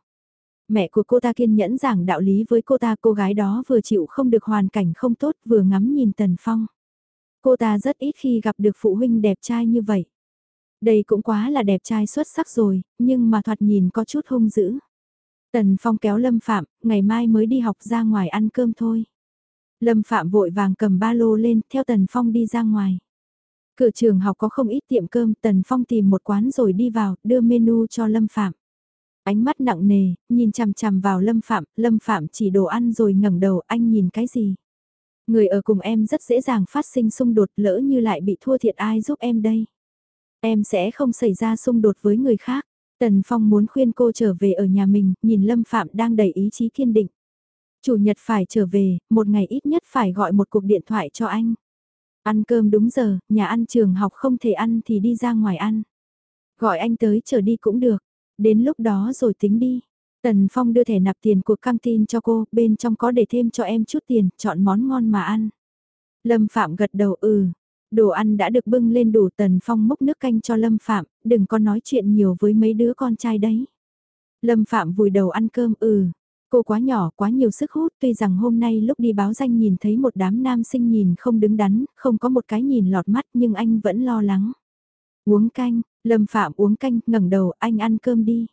Mẹ của cô ta kiên nhẫn giảng đạo lý với cô ta cô gái đó vừa chịu không được hoàn cảnh không tốt vừa ngắm nhìn Tần Phong. Cô ta rất ít khi gặp được phụ huynh đẹp trai như vậy. Đây cũng quá là đẹp trai xuất sắc rồi, nhưng mà thoạt nhìn có chút hung dữ. Tần Phong kéo Lâm Phạm, ngày mai mới đi học ra ngoài ăn cơm thôi. Lâm Phạm vội vàng cầm ba lô lên, theo Tần Phong đi ra ngoài. Cửa trường học có không ít tiệm cơm, Tần Phong tìm một quán rồi đi vào, đưa menu cho Lâm Phạm. Ánh mắt nặng nề, nhìn chằm chằm vào Lâm Phạm, Lâm Phạm chỉ đồ ăn rồi ngẩng đầu, anh nhìn cái gì? Người ở cùng em rất dễ dàng phát sinh xung đột lỡ như lại bị thua thiệt ai giúp em đây? Em sẽ không xảy ra xung đột với người khác. Tần Phong muốn khuyên cô trở về ở nhà mình, nhìn Lâm Phạm đang đầy ý chí kiên định. Chủ nhật phải trở về, một ngày ít nhất phải gọi một cuộc điện thoại cho anh. Ăn cơm đúng giờ, nhà ăn trường học không thể ăn thì đi ra ngoài ăn. Gọi anh tới chờ đi cũng được, đến lúc đó rồi tính đi. Tần Phong đưa thẻ nạp tiền của căng tin cho cô, bên trong có để thêm cho em chút tiền, chọn món ngon mà ăn. Lâm Phạm gật đầu ừ, đồ ăn đã được bưng lên đủ Tần Phong múc nước canh cho Lâm Phạm, đừng có nói chuyện nhiều với mấy đứa con trai đấy. Lâm Phạm vùi đầu ăn cơm ừ, Cô quá nhỏ, quá nhiều sức hút, tuy rằng hôm nay lúc đi báo danh nhìn thấy một đám nam sinh nhìn không đứng đắn, không có một cái nhìn lọt mắt nhưng anh vẫn lo lắng. Uống canh, Lâm Phạm uống canh, ngẩng đầu, anh ăn cơm đi.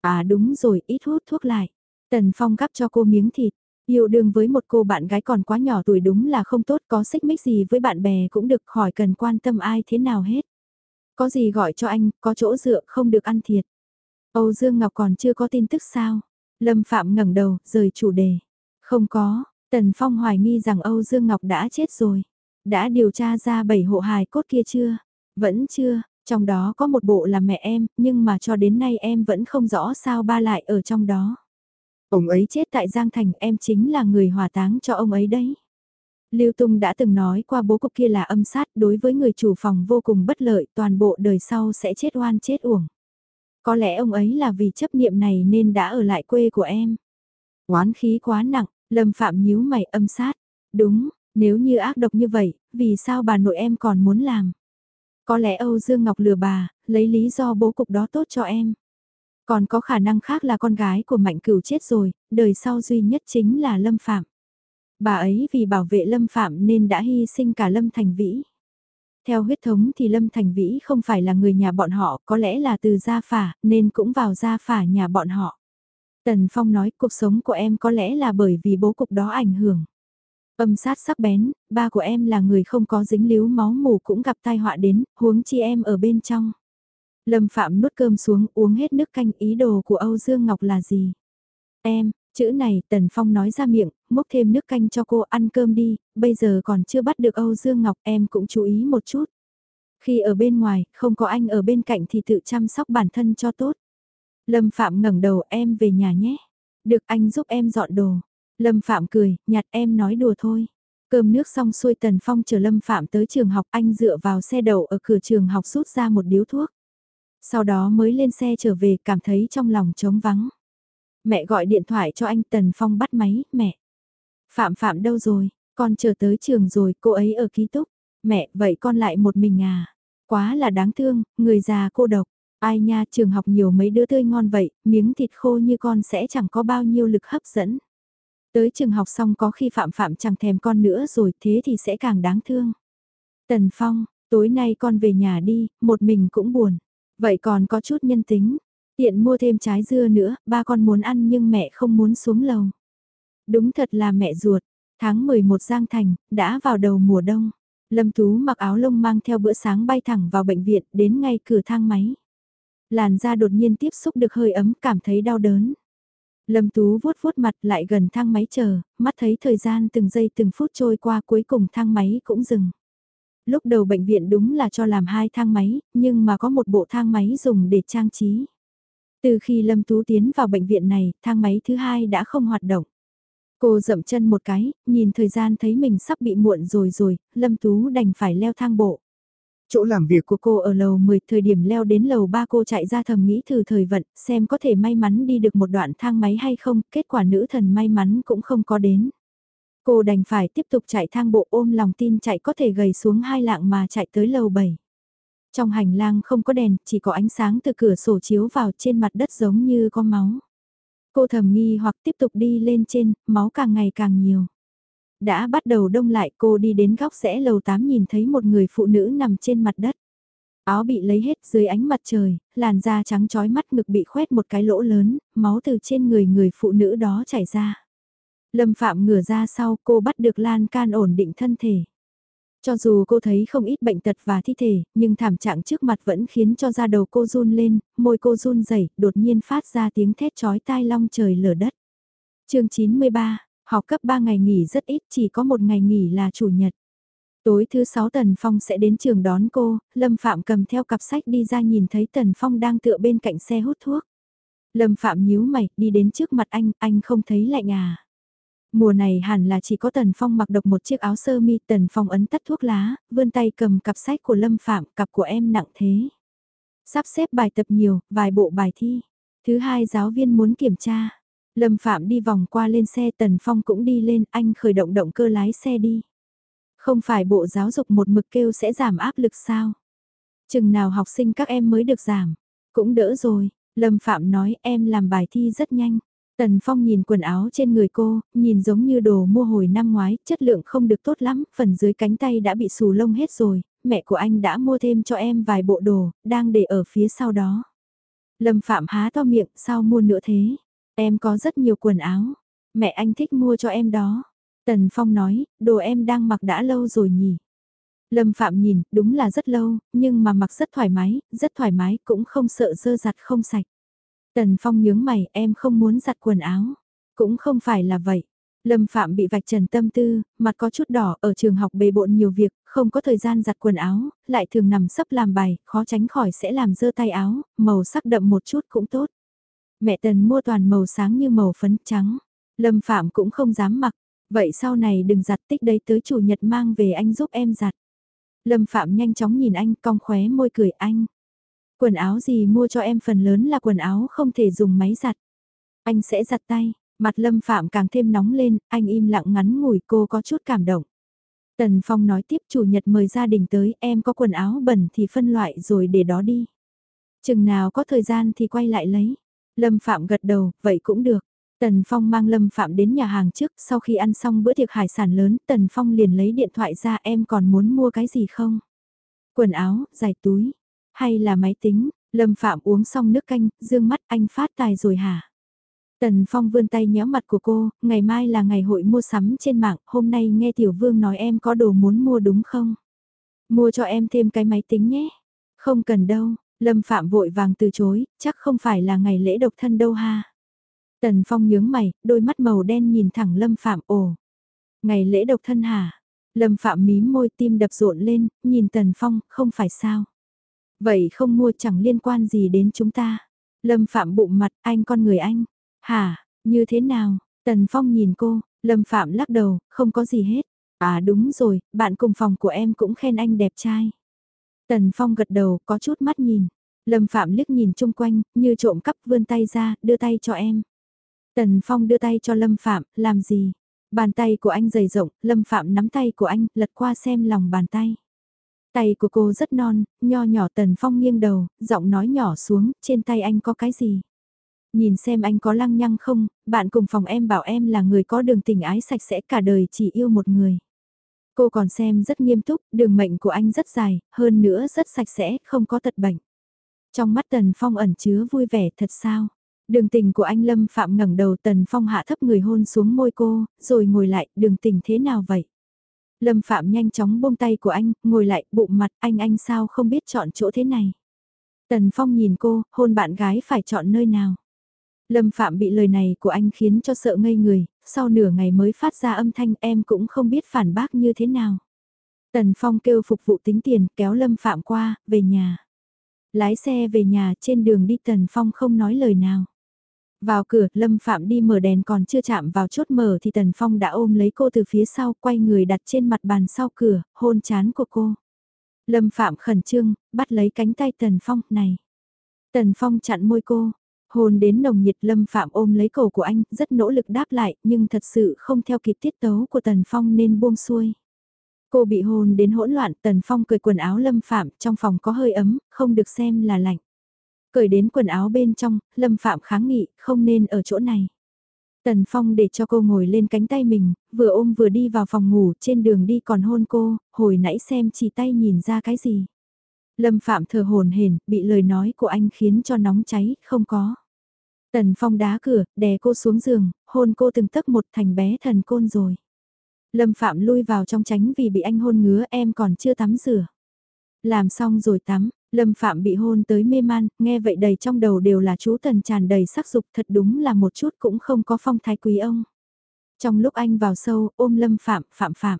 À đúng rồi, ít hút thuốc lại. Tần Phong gắp cho cô miếng thịt. Yêu đương với một cô bạn gái còn quá nhỏ tuổi đúng là không tốt, có xích mích gì với bạn bè cũng được khỏi cần quan tâm ai thế nào hết. Có gì gọi cho anh, có chỗ dựa không được ăn thiệt. Âu Dương Ngọc còn chưa có tin tức sao? Lâm Phạm ngẩng đầu, rời chủ đề. Không có, Tần Phong hoài nghi rằng Âu Dương Ngọc đã chết rồi. Đã điều tra ra bảy hộ hài cốt kia chưa? Vẫn chưa, trong đó có một bộ là mẹ em, nhưng mà cho đến nay em vẫn không rõ sao ba lại ở trong đó. Ông ấy chết tại Giang Thành, em chính là người hòa táng cho ông ấy đấy. Lưu Tung đã từng nói qua bố cục kia là âm sát đối với người chủ phòng vô cùng bất lợi, toàn bộ đời sau sẽ chết oan chết uổng. Có lẽ ông ấy là vì chấp niệm này nên đã ở lại quê của em. Oán khí quá nặng, Lâm Phạm nhíu mày âm sát. Đúng, nếu như ác độc như vậy, vì sao bà nội em còn muốn làm? Có lẽ Âu Dương Ngọc lừa bà, lấy lý do bố cục đó tốt cho em. Còn có khả năng khác là con gái của Mạnh Cửu chết rồi, đời sau duy nhất chính là Lâm Phạm. Bà ấy vì bảo vệ Lâm Phạm nên đã hy sinh cả Lâm Thành Vĩ. Theo huyết thống thì Lâm Thành Vĩ không phải là người nhà bọn họ, có lẽ là từ gia phả, nên cũng vào gia phả nhà bọn họ. Tần Phong nói cuộc sống của em có lẽ là bởi vì bố cục đó ảnh hưởng. Âm sát sắc bén, ba của em là người không có dính líu máu mù cũng gặp tai họa đến, huống chi em ở bên trong. Lâm Phạm nuốt cơm xuống uống hết nước canh ý đồ của Âu Dương Ngọc là gì? Em, chữ này Tần Phong nói ra miệng, múc thêm nước canh cho cô ăn cơm đi, bây giờ còn chưa bắt được Âu Dương Ngọc em cũng chú ý một chút. Khi ở bên ngoài, không có anh ở bên cạnh thì tự chăm sóc bản thân cho tốt. Lâm Phạm ngẩng đầu em về nhà nhé. Được anh giúp em dọn đồ. Lâm Phạm cười, nhặt em nói đùa thôi. Cơm nước xong xuôi Tần Phong chờ Lâm Phạm tới trường học anh dựa vào xe đậu ở cửa trường học rút ra một điếu thuốc. Sau đó mới lên xe trở về cảm thấy trong lòng trống vắng. Mẹ gọi điện thoại cho anh Tần Phong bắt máy, mẹ. Phạm Phạm đâu rồi, con chờ tới trường rồi, cô ấy ở ký túc. Mẹ, vậy con lại một mình à? Quá là đáng thương, người già cô độc. Ai nha, trường học nhiều mấy đứa tươi ngon vậy, miếng thịt khô như con sẽ chẳng có bao nhiêu lực hấp dẫn. Tới trường học xong có khi Phạm Phạm chẳng thèm con nữa rồi, thế thì sẽ càng đáng thương. Tần Phong, tối nay con về nhà đi, một mình cũng buồn. Vậy còn có chút nhân tính, tiện mua thêm trái dưa nữa, ba con muốn ăn nhưng mẹ không muốn xuống lầu. Đúng thật là mẹ ruột, tháng 11 Giang Thành, đã vào đầu mùa đông. Lâm Tú mặc áo lông mang theo bữa sáng bay thẳng vào bệnh viện đến ngay cửa thang máy. Làn da đột nhiên tiếp xúc được hơi ấm cảm thấy đau đớn. Lâm Tú vuốt vuốt mặt lại gần thang máy chờ, mắt thấy thời gian từng giây từng phút trôi qua cuối cùng thang máy cũng dừng. Lúc đầu bệnh viện đúng là cho làm hai thang máy, nhưng mà có một bộ thang máy dùng để trang trí. Từ khi Lâm Tú tiến vào bệnh viện này, thang máy thứ hai đã không hoạt động. Cô dậm chân một cái, nhìn thời gian thấy mình sắp bị muộn rồi rồi, Lâm Tú đành phải leo thang bộ. Chỗ làm việc của cô ở lầu 10, thời điểm leo đến lầu 3 cô chạy ra thầm nghĩ thử thời vận, xem có thể may mắn đi được một đoạn thang máy hay không, kết quả nữ thần may mắn cũng không có đến. Cô đành phải tiếp tục chạy thang bộ ôm lòng tin chạy có thể gầy xuống hai lạng mà chạy tới lầu 7. Trong hành lang không có đèn, chỉ có ánh sáng từ cửa sổ chiếu vào trên mặt đất giống như có máu. Cô thầm nghi hoặc tiếp tục đi lên trên, máu càng ngày càng nhiều. Đã bắt đầu đông lại cô đi đến góc rẽ lầu 8 nhìn thấy một người phụ nữ nằm trên mặt đất. Áo bị lấy hết dưới ánh mặt trời, làn da trắng trói mắt ngực bị khoét một cái lỗ lớn, máu từ trên người người phụ nữ đó chảy ra. Lâm Phạm ngửa ra sau cô bắt được lan can ổn định thân thể. Cho dù cô thấy không ít bệnh tật và thi thể, nhưng thảm trạng trước mặt vẫn khiến cho da đầu cô run lên, môi cô run rẩy, đột nhiên phát ra tiếng thét chói tai long trời lở đất. chương 93, học cấp 3 ngày nghỉ rất ít, chỉ có một ngày nghỉ là chủ nhật. Tối thứ 6 Tần Phong sẽ đến trường đón cô, Lâm Phạm cầm theo cặp sách đi ra nhìn thấy Tần Phong đang tựa bên cạnh xe hút thuốc. Lâm Phạm nhíu mày, đi đến trước mặt anh, anh không thấy lạnh à. Mùa này hẳn là chỉ có Tần Phong mặc độc một chiếc áo sơ mi, Tần Phong ấn tắt thuốc lá, vươn tay cầm cặp sách của Lâm Phạm, cặp của em nặng thế. Sắp xếp bài tập nhiều, vài bộ bài thi. Thứ hai giáo viên muốn kiểm tra. Lâm Phạm đi vòng qua lên xe Tần Phong cũng đi lên, anh khởi động động cơ lái xe đi. Không phải bộ giáo dục một mực kêu sẽ giảm áp lực sao? Chừng nào học sinh các em mới được giảm? Cũng đỡ rồi, Lâm Phạm nói em làm bài thi rất nhanh. Tần Phong nhìn quần áo trên người cô, nhìn giống như đồ mua hồi năm ngoái, chất lượng không được tốt lắm, phần dưới cánh tay đã bị xù lông hết rồi, mẹ của anh đã mua thêm cho em vài bộ đồ, đang để ở phía sau đó. Lâm Phạm há to miệng, sao mua nữa thế? Em có rất nhiều quần áo, mẹ anh thích mua cho em đó. Tần Phong nói, đồ em đang mặc đã lâu rồi nhỉ? Lâm Phạm nhìn, đúng là rất lâu, nhưng mà mặc rất thoải mái, rất thoải mái, cũng không sợ dơ giặt không sạch. Tần Phong nhướng mày, em không muốn giặt quần áo. Cũng không phải là vậy. Lâm Phạm bị vạch trần tâm tư, mặt có chút đỏ ở trường học bề bộn nhiều việc, không có thời gian giặt quần áo, lại thường nằm sấp làm bài, khó tránh khỏi sẽ làm dơ tay áo, màu sắc đậm một chút cũng tốt. Mẹ Tần mua toàn màu sáng như màu phấn trắng. Lâm Phạm cũng không dám mặc, vậy sau này đừng giặt tích đấy tới chủ nhật mang về anh giúp em giặt. Lâm Phạm nhanh chóng nhìn anh cong khóe môi cười anh. Quần áo gì mua cho em phần lớn là quần áo không thể dùng máy giặt. Anh sẽ giặt tay, mặt Lâm Phạm càng thêm nóng lên, anh im lặng ngắn ngủi cô có chút cảm động. Tần Phong nói tiếp chủ nhật mời gia đình tới em có quần áo bẩn thì phân loại rồi để đó đi. Chừng nào có thời gian thì quay lại lấy. Lâm Phạm gật đầu, vậy cũng được. Tần Phong mang Lâm Phạm đến nhà hàng trước, sau khi ăn xong bữa tiệc hải sản lớn, Tần Phong liền lấy điện thoại ra em còn muốn mua cái gì không? Quần áo, giày túi, hay là máy tính, Lâm Phạm uống xong nước canh, dương mắt anh phát tài rồi hả? Tần Phong vươn tay nhéo mặt của cô, ngày mai là ngày hội mua sắm trên mạng, hôm nay nghe Tiểu Vương nói em có đồ muốn mua đúng không? Mua cho em thêm cái máy tính nhé. Không cần đâu, Lâm Phạm vội vàng từ chối, chắc không phải là ngày lễ độc thân đâu ha. Tần Phong nhướng mày, đôi mắt màu đen nhìn thẳng Lâm Phạm ồ. Ngày lễ độc thân hả? Lâm Phạm mím môi tim đập rộn lên, nhìn Tần Phong, không phải sao. Vậy không mua chẳng liên quan gì đến chúng ta. Lâm Phạm bụng mặt, anh con người anh. Hả, như thế nào? Tần Phong nhìn cô, Lâm Phạm lắc đầu, không có gì hết. À đúng rồi, bạn cùng phòng của em cũng khen anh đẹp trai. Tần Phong gật đầu, có chút mắt nhìn. Lâm Phạm liếc nhìn chung quanh, như trộm cắp vươn tay ra, đưa tay cho em. Tần Phong đưa tay cho Lâm Phạm, làm gì? Bàn tay của anh dày rộng, Lâm Phạm nắm tay của anh, lật qua xem lòng bàn tay. Tay của cô rất non, nho nhỏ Tần Phong nghiêng đầu, giọng nói nhỏ xuống, trên tay anh có cái gì? Nhìn xem anh có lăng nhăng không, bạn cùng phòng em bảo em là người có đường tình ái sạch sẽ cả đời chỉ yêu một người. Cô còn xem rất nghiêm túc, đường mệnh của anh rất dài, hơn nữa rất sạch sẽ, không có tật bệnh. Trong mắt Tần Phong ẩn chứa vui vẻ thật sao? Đường tình của anh Lâm Phạm ngẩng đầu Tần Phong hạ thấp người hôn xuống môi cô, rồi ngồi lại, đường tình thế nào vậy? Lâm Phạm nhanh chóng buông tay của anh, ngồi lại, bụng mặt, anh anh sao không biết chọn chỗ thế này? Tần Phong nhìn cô, hôn bạn gái phải chọn nơi nào? Lâm Phạm bị lời này của anh khiến cho sợ ngây người, sau nửa ngày mới phát ra âm thanh em cũng không biết phản bác như thế nào. Tần Phong kêu phục vụ tính tiền kéo Lâm Phạm qua, về nhà. Lái xe về nhà trên đường đi Tần Phong không nói lời nào. Vào cửa, Lâm Phạm đi mở đèn còn chưa chạm vào chốt mở thì Tần Phong đã ôm lấy cô từ phía sau, quay người đặt trên mặt bàn sau cửa, hôn chán của cô. Lâm Phạm khẩn trương, bắt lấy cánh tay Tần Phong, này. Tần Phong chặn môi cô, hôn đến nồng nhiệt Lâm Phạm ôm lấy cổ của anh, rất nỗ lực đáp lại, nhưng thật sự không theo kịp tiết tấu của Tần Phong nên buông xuôi. Cô bị hôn đến hỗn loạn, Tần Phong cởi quần áo Lâm Phạm, trong phòng có hơi ấm, không được xem là lạnh. Cởi đến quần áo bên trong, Lâm Phạm kháng nghị, không nên ở chỗ này. Tần Phong để cho cô ngồi lên cánh tay mình, vừa ôm vừa đi vào phòng ngủ, trên đường đi còn hôn cô, hồi nãy xem chỉ tay nhìn ra cái gì. Lâm Phạm thờ hồn hển, bị lời nói của anh khiến cho nóng cháy, không có. Tần Phong đá cửa, đè cô xuống giường, hôn cô từng tấc một thành bé thần côn rồi. Lâm Phạm lui vào trong tránh vì bị anh hôn ngứa em còn chưa tắm rửa. Làm xong rồi tắm, Lâm Phạm bị hôn tới mê man, nghe vậy đầy trong đầu đều là chú Tần tràn đầy sắc dục thật đúng là một chút cũng không có phong thái quý ông. Trong lúc anh vào sâu, ôm Lâm Phạm, Phạm Phạm.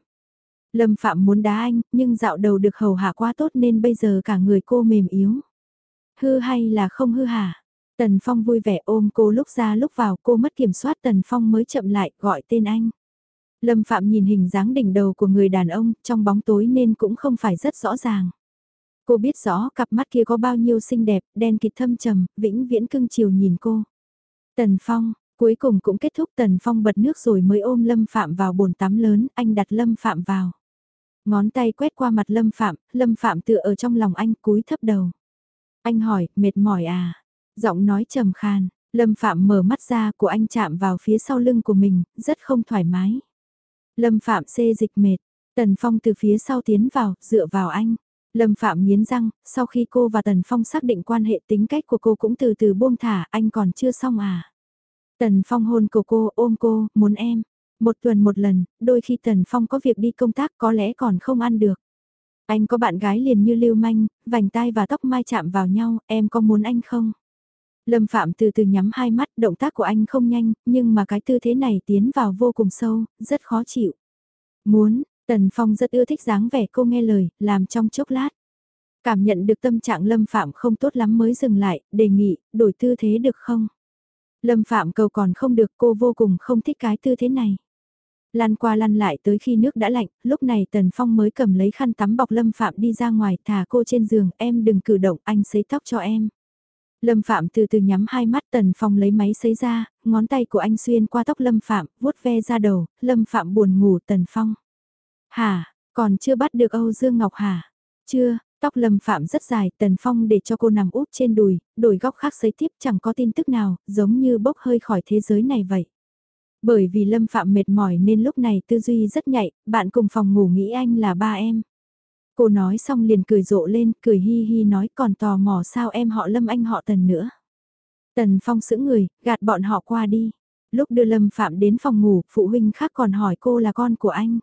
Lâm Phạm muốn đá anh, nhưng dạo đầu được hầu hạ quá tốt nên bây giờ cả người cô mềm yếu. Hư hay là không hư hả? Tần Phong vui vẻ ôm cô lúc ra lúc vào cô mất kiểm soát Tần Phong mới chậm lại gọi tên anh. Lâm Phạm nhìn hình dáng đỉnh đầu của người đàn ông trong bóng tối nên cũng không phải rất rõ ràng. Cô biết rõ cặp mắt kia có bao nhiêu xinh đẹp, đen kịt thâm trầm, vĩnh viễn cưng chiều nhìn cô. Tần Phong, cuối cùng cũng kết thúc Tần Phong bật nước rồi mới ôm Lâm Phạm vào bồn tắm lớn, anh đặt Lâm Phạm vào. Ngón tay quét qua mặt Lâm Phạm, Lâm Phạm tựa ở trong lòng anh cúi thấp đầu. Anh hỏi, mệt mỏi à? Giọng nói trầm khan, Lâm Phạm mở mắt ra của anh chạm vào phía sau lưng của mình, rất không thoải mái. Lâm Phạm xê dịch mệt, Tần Phong từ phía sau tiến vào, dựa vào anh. Lâm Phạm nghiến răng, sau khi cô và Tần Phong xác định quan hệ tính cách của cô cũng từ từ buông thả, anh còn chưa xong à. Tần Phong hôn cổ cô, ôm cô, muốn em. Một tuần một lần, đôi khi Tần Phong có việc đi công tác có lẽ còn không ăn được. Anh có bạn gái liền như lưu manh, vành tai và tóc mai chạm vào nhau, em có muốn anh không? Lâm Phạm từ từ nhắm hai mắt, động tác của anh không nhanh, nhưng mà cái tư thế này tiến vào vô cùng sâu, rất khó chịu. Muốn, Tần Phong rất ưa thích dáng vẻ cô nghe lời, làm trong chốc lát. Cảm nhận được tâm trạng Lâm Phạm không tốt lắm mới dừng lại, đề nghị, đổi tư thế được không? Lâm Phạm cầu còn không được cô vô cùng không thích cái tư thế này. Lăn qua lăn lại tới khi nước đã lạnh, lúc này Tần Phong mới cầm lấy khăn tắm bọc Lâm Phạm đi ra ngoài thả cô trên giường, em đừng cử động, anh sấy tóc cho em. Lâm Phạm từ từ nhắm hai mắt Tần Phong lấy máy sấy ra, ngón tay của anh xuyên qua tóc Lâm Phạm, vuốt ve ra đầu, Lâm Phạm buồn ngủ Tần Phong. Hả, còn chưa bắt được Âu Dương Ngọc hả? Chưa, tóc Lâm Phạm rất dài, Tần Phong để cho cô nằm úp trên đùi, đổi góc khác sấy tiếp chẳng có tin tức nào, giống như bốc hơi khỏi thế giới này vậy. Bởi vì Lâm Phạm mệt mỏi nên lúc này tư duy rất nhạy, bạn cùng phòng ngủ nghĩ anh là ba em. Cô nói xong liền cười rộ lên, cười hi hi nói còn tò mò sao em họ Lâm anh họ Tần nữa. Tần Phong sững người, gạt bọn họ qua đi. Lúc đưa Lâm Phạm đến phòng ngủ, phụ huynh khác còn hỏi cô là con của anh.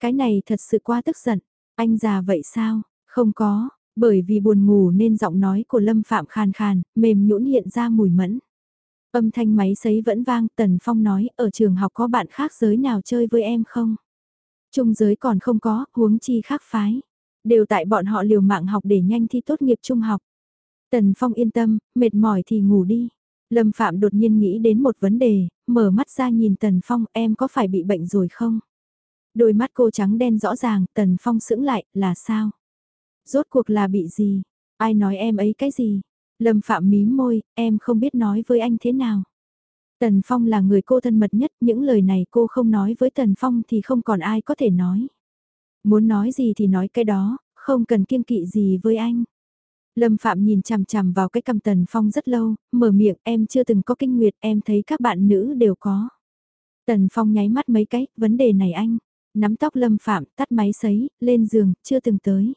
Cái này thật sự quá tức giận. Anh già vậy sao? Không có, Bởi vì buồn ngủ nên giọng nói của Lâm Phạm khàn khàn, mềm nhũn hiện ra mùi mẫn. Âm thanh máy sấy vẫn vang, Tần Phong nói, ở trường học có bạn khác giới nào chơi với em không? Trung giới còn không có, huống chi khác phái. Đều tại bọn họ liều mạng học để nhanh thi tốt nghiệp trung học. Tần Phong yên tâm, mệt mỏi thì ngủ đi. Lâm Phạm đột nhiên nghĩ đến một vấn đề, mở mắt ra nhìn Tần Phong em có phải bị bệnh rồi không? Đôi mắt cô trắng đen rõ ràng, Tần Phong sững lại, là sao? Rốt cuộc là bị gì? Ai nói em ấy cái gì? Lâm Phạm mím môi, em không biết nói với anh thế nào. Tần Phong là người cô thân mật nhất, những lời này cô không nói với Tần Phong thì không còn ai có thể nói. Muốn nói gì thì nói cái đó, không cần kiêng kỵ gì với anh. Lâm Phạm nhìn chằm chằm vào cái cầm Tần Phong rất lâu, mở miệng em chưa từng có kinh nguyệt, em thấy các bạn nữ đều có. Tần Phong nháy mắt mấy cái, vấn đề này anh. Nắm tóc Lâm Phạm, tắt máy sấy, lên giường, chưa từng tới.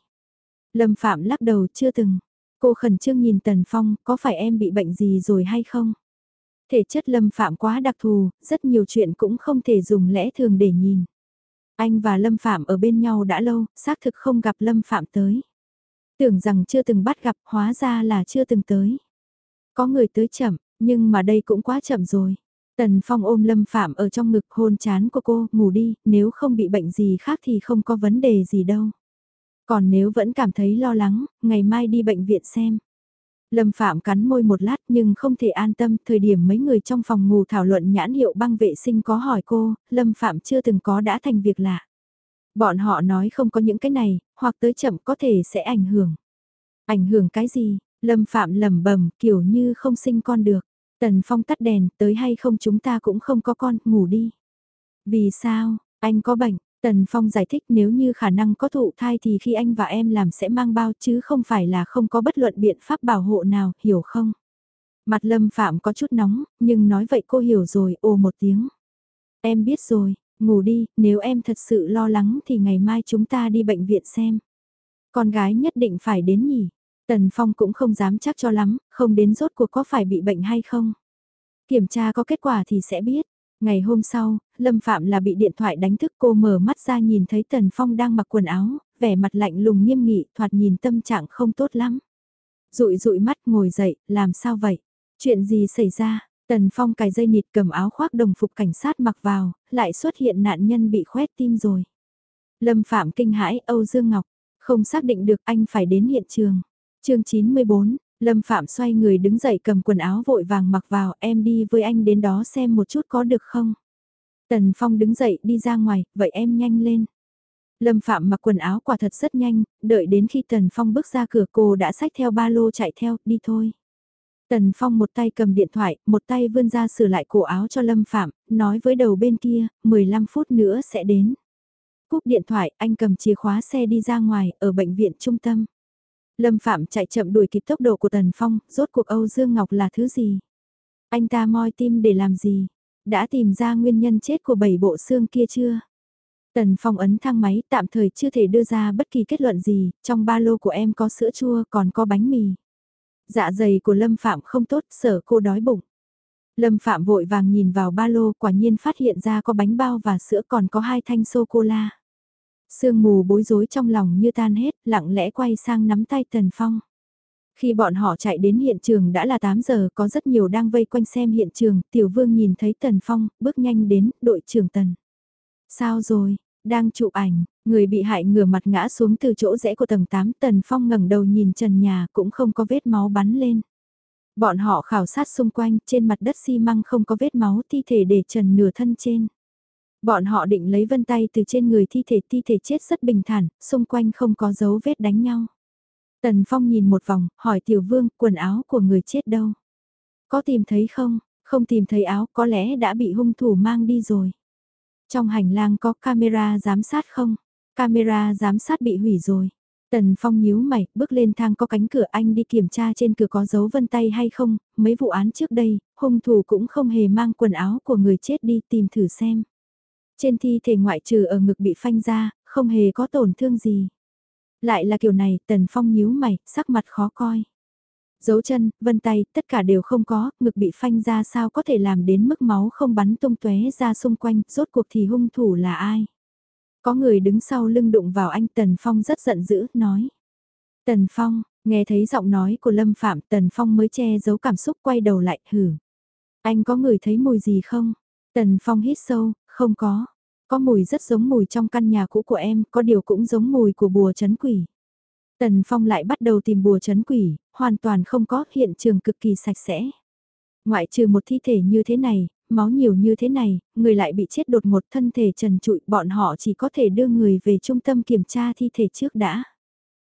Lâm Phạm lắc đầu, chưa từng. Cô khẩn trương nhìn Tần Phong, có phải em bị bệnh gì rồi hay không? Thể chất Lâm Phạm quá đặc thù, rất nhiều chuyện cũng không thể dùng lẽ thường để nhìn. Anh và Lâm Phạm ở bên nhau đã lâu, xác thực không gặp Lâm Phạm tới. Tưởng rằng chưa từng bắt gặp, hóa ra là chưa từng tới. Có người tới chậm, nhưng mà đây cũng quá chậm rồi. Tần Phong ôm Lâm Phạm ở trong ngực hôn chán của cô, ngủ đi, nếu không bị bệnh gì khác thì không có vấn đề gì đâu. Còn nếu vẫn cảm thấy lo lắng, ngày mai đi bệnh viện xem. Lâm Phạm cắn môi một lát nhưng không thể an tâm, thời điểm mấy người trong phòng ngủ thảo luận nhãn hiệu băng vệ sinh có hỏi cô, Lâm Phạm chưa từng có đã thành việc lạ. Bọn họ nói không có những cái này, hoặc tới chậm có thể sẽ ảnh hưởng. Ảnh hưởng cái gì? Lâm Phạm lẩm bẩm kiểu như không sinh con được. Tần Phong tắt đèn, tới hay không chúng ta cũng không có con, ngủ đi. Vì sao, anh có bệnh, Tần Phong giải thích nếu như khả năng có thụ thai thì khi anh và em làm sẽ mang bao chứ không phải là không có bất luận biện pháp bảo hộ nào, hiểu không? Mặt Lâm Phạm có chút nóng, nhưng nói vậy cô hiểu rồi, ồ một tiếng. Em biết rồi, ngủ đi, nếu em thật sự lo lắng thì ngày mai chúng ta đi bệnh viện xem. Con gái nhất định phải đến nhỉ? Tần Phong cũng không dám chắc cho lắm, không đến rốt cuộc có phải bị bệnh hay không. Kiểm tra có kết quả thì sẽ biết. Ngày hôm sau, Lâm Phạm là bị điện thoại đánh thức cô mở mắt ra nhìn thấy Tần Phong đang mặc quần áo, vẻ mặt lạnh lùng nghiêm nghị, thoạt nhìn tâm trạng không tốt lắm. Rụi rụi mắt ngồi dậy, làm sao vậy? Chuyện gì xảy ra? Tần Phong cài dây nịt cầm áo khoác đồng phục cảnh sát mặc vào, lại xuất hiện nạn nhân bị khoét tim rồi. Lâm Phạm kinh hãi Âu Dương Ngọc, không xác định được anh phải đến hiện trường chương 94, Lâm Phạm xoay người đứng dậy cầm quần áo vội vàng mặc vào em đi với anh đến đó xem một chút có được không. Tần Phong đứng dậy đi ra ngoài, vậy em nhanh lên. Lâm Phạm mặc quần áo quả thật rất nhanh, đợi đến khi Tần Phong bước ra cửa cô đã xách theo ba lô chạy theo, đi thôi. Tần Phong một tay cầm điện thoại, một tay vươn ra sửa lại cổ áo cho Lâm Phạm, nói với đầu bên kia, 15 phút nữa sẽ đến. Cúp điện thoại, anh cầm chìa khóa xe đi ra ngoài, ở bệnh viện trung tâm. Lâm Phạm chạy chậm đuổi kịp tốc độ của Tần Phong, rốt cuộc Âu Dương Ngọc là thứ gì? Anh ta moi tim để làm gì? Đã tìm ra nguyên nhân chết của bảy bộ xương kia chưa? Tần Phong ấn thang máy tạm thời chưa thể đưa ra bất kỳ kết luận gì, trong ba lô của em có sữa chua còn có bánh mì. Dạ dày của Lâm Phạm không tốt, sợ cô đói bụng. Lâm Phạm vội vàng nhìn vào ba lô quả nhiên phát hiện ra có bánh bao và sữa còn có hai thanh sô-cô-la. Sương mù bối rối trong lòng như tan hết, lặng lẽ quay sang nắm tay Tần Phong. Khi bọn họ chạy đến hiện trường đã là 8 giờ, có rất nhiều đang vây quanh xem hiện trường, Tiểu Vương nhìn thấy Tần Phong, bước nhanh đến, đội trưởng Tần. Sao rồi, đang chụp ảnh, người bị hại ngửa mặt ngã xuống từ chỗ rẽ của tầng 8, Tần Phong ngẩng đầu nhìn trần nhà cũng không có vết máu bắn lên. Bọn họ khảo sát xung quanh, trên mặt đất xi măng không có vết máu thi thể để trần nửa thân trên. Bọn họ định lấy vân tay từ trên người thi thể thi thể chết rất bình thản, xung quanh không có dấu vết đánh nhau. Tần Phong nhìn một vòng, hỏi tiểu vương quần áo của người chết đâu. Có tìm thấy không? Không tìm thấy áo có lẽ đã bị hung thủ mang đi rồi. Trong hành lang có camera giám sát không? Camera giám sát bị hủy rồi. Tần Phong nhíu mày, bước lên thang có cánh cửa anh đi kiểm tra trên cửa có dấu vân tay hay không, mấy vụ án trước đây, hung thủ cũng không hề mang quần áo của người chết đi tìm thử xem. Trên thi thể ngoại trừ ở ngực bị phanh ra, không hề có tổn thương gì. Lại là kiểu này, Tần Phong nhíu mày, sắc mặt khó coi. Dấu chân, vân tay, tất cả đều không có, ngực bị phanh ra sao có thể làm đến mức máu không bắn tung tóe ra xung quanh, rốt cuộc thì hung thủ là ai? Có người đứng sau lưng đụng vào anh Tần Phong rất giận dữ, nói. Tần Phong, nghe thấy giọng nói của Lâm Phạm Tần Phong mới che giấu cảm xúc quay đầu lại, hử. Anh có người thấy mùi gì không? Tần Phong hít sâu, không có. Có mùi rất giống mùi trong căn nhà cũ của em, có điều cũng giống mùi của bùa chấn quỷ. Tần Phong lại bắt đầu tìm bùa chấn quỷ, hoàn toàn không có, hiện trường cực kỳ sạch sẽ. Ngoại trừ một thi thể như thế này, máu nhiều như thế này, người lại bị chết đột ngột thân thể trần trụi, bọn họ chỉ có thể đưa người về trung tâm kiểm tra thi thể trước đã.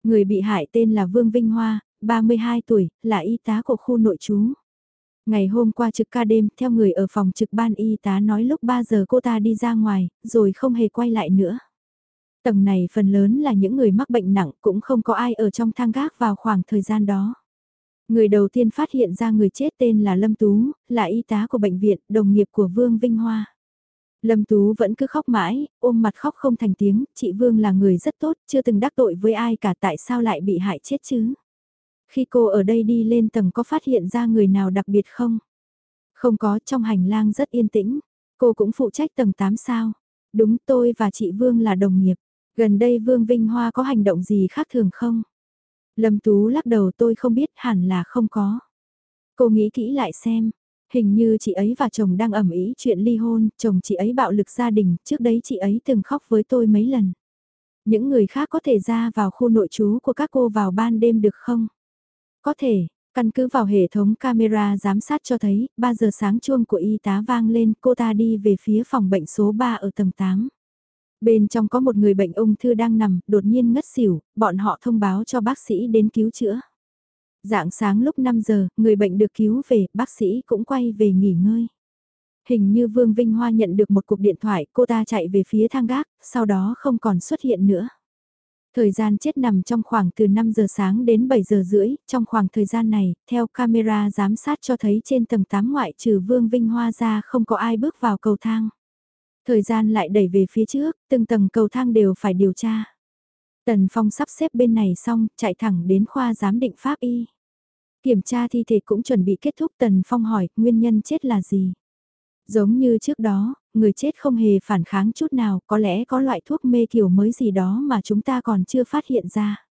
Người bị hại tên là Vương Vinh Hoa, 32 tuổi, là y tá của khu nội trú. Ngày hôm qua trực ca đêm, theo người ở phòng trực ban y tá nói lúc 3 giờ cô ta đi ra ngoài, rồi không hề quay lại nữa. Tầng này phần lớn là những người mắc bệnh nặng, cũng không có ai ở trong thang gác vào khoảng thời gian đó. Người đầu tiên phát hiện ra người chết tên là Lâm Tú, là y tá của bệnh viện, đồng nghiệp của Vương Vinh Hoa. Lâm Tú vẫn cứ khóc mãi, ôm mặt khóc không thành tiếng, chị Vương là người rất tốt, chưa từng đắc tội với ai cả tại sao lại bị hại chết chứ. Khi cô ở đây đi lên tầng có phát hiện ra người nào đặc biệt không? Không có, trong hành lang rất yên tĩnh. Cô cũng phụ trách tầng 8 sao? Đúng tôi và chị Vương là đồng nghiệp. Gần đây Vương Vinh Hoa có hành động gì khác thường không? Lâm Tú lắc đầu tôi không biết hẳn là không có. Cô nghĩ kỹ lại xem, hình như chị ấy và chồng đang ẩm ý chuyện ly hôn, chồng chị ấy bạo lực gia đình, trước đấy chị ấy từng khóc với tôi mấy lần. Những người khác có thể ra vào khu nội trú của các cô vào ban đêm được không? Có thể, căn cứ vào hệ thống camera giám sát cho thấy, 3 giờ sáng chuông của y tá vang lên, cô ta đi về phía phòng bệnh số 3 ở tầng 8. Bên trong có một người bệnh ung thư đang nằm, đột nhiên ngất xỉu, bọn họ thông báo cho bác sĩ đến cứu chữa. Dạng sáng lúc 5 giờ, người bệnh được cứu về, bác sĩ cũng quay về nghỉ ngơi. Hình như Vương Vinh Hoa nhận được một cuộc điện thoại, cô ta chạy về phía thang gác, sau đó không còn xuất hiện nữa. Thời gian chết nằm trong khoảng từ 5 giờ sáng đến 7 giờ rưỡi, trong khoảng thời gian này, theo camera giám sát cho thấy trên tầng 8 ngoại trừ Vương Vinh Hoa ra không có ai bước vào cầu thang. Thời gian lại đẩy về phía trước, từng tầng cầu thang đều phải điều tra. Tần Phong sắp xếp bên này xong, chạy thẳng đến khoa giám định pháp y. Kiểm tra thi thể cũng chuẩn bị kết thúc Tần Phong hỏi nguyên nhân chết là gì. Giống như trước đó, người chết không hề phản kháng chút nào, có lẽ có loại thuốc mê kiểu mới gì đó mà chúng ta còn chưa phát hiện ra.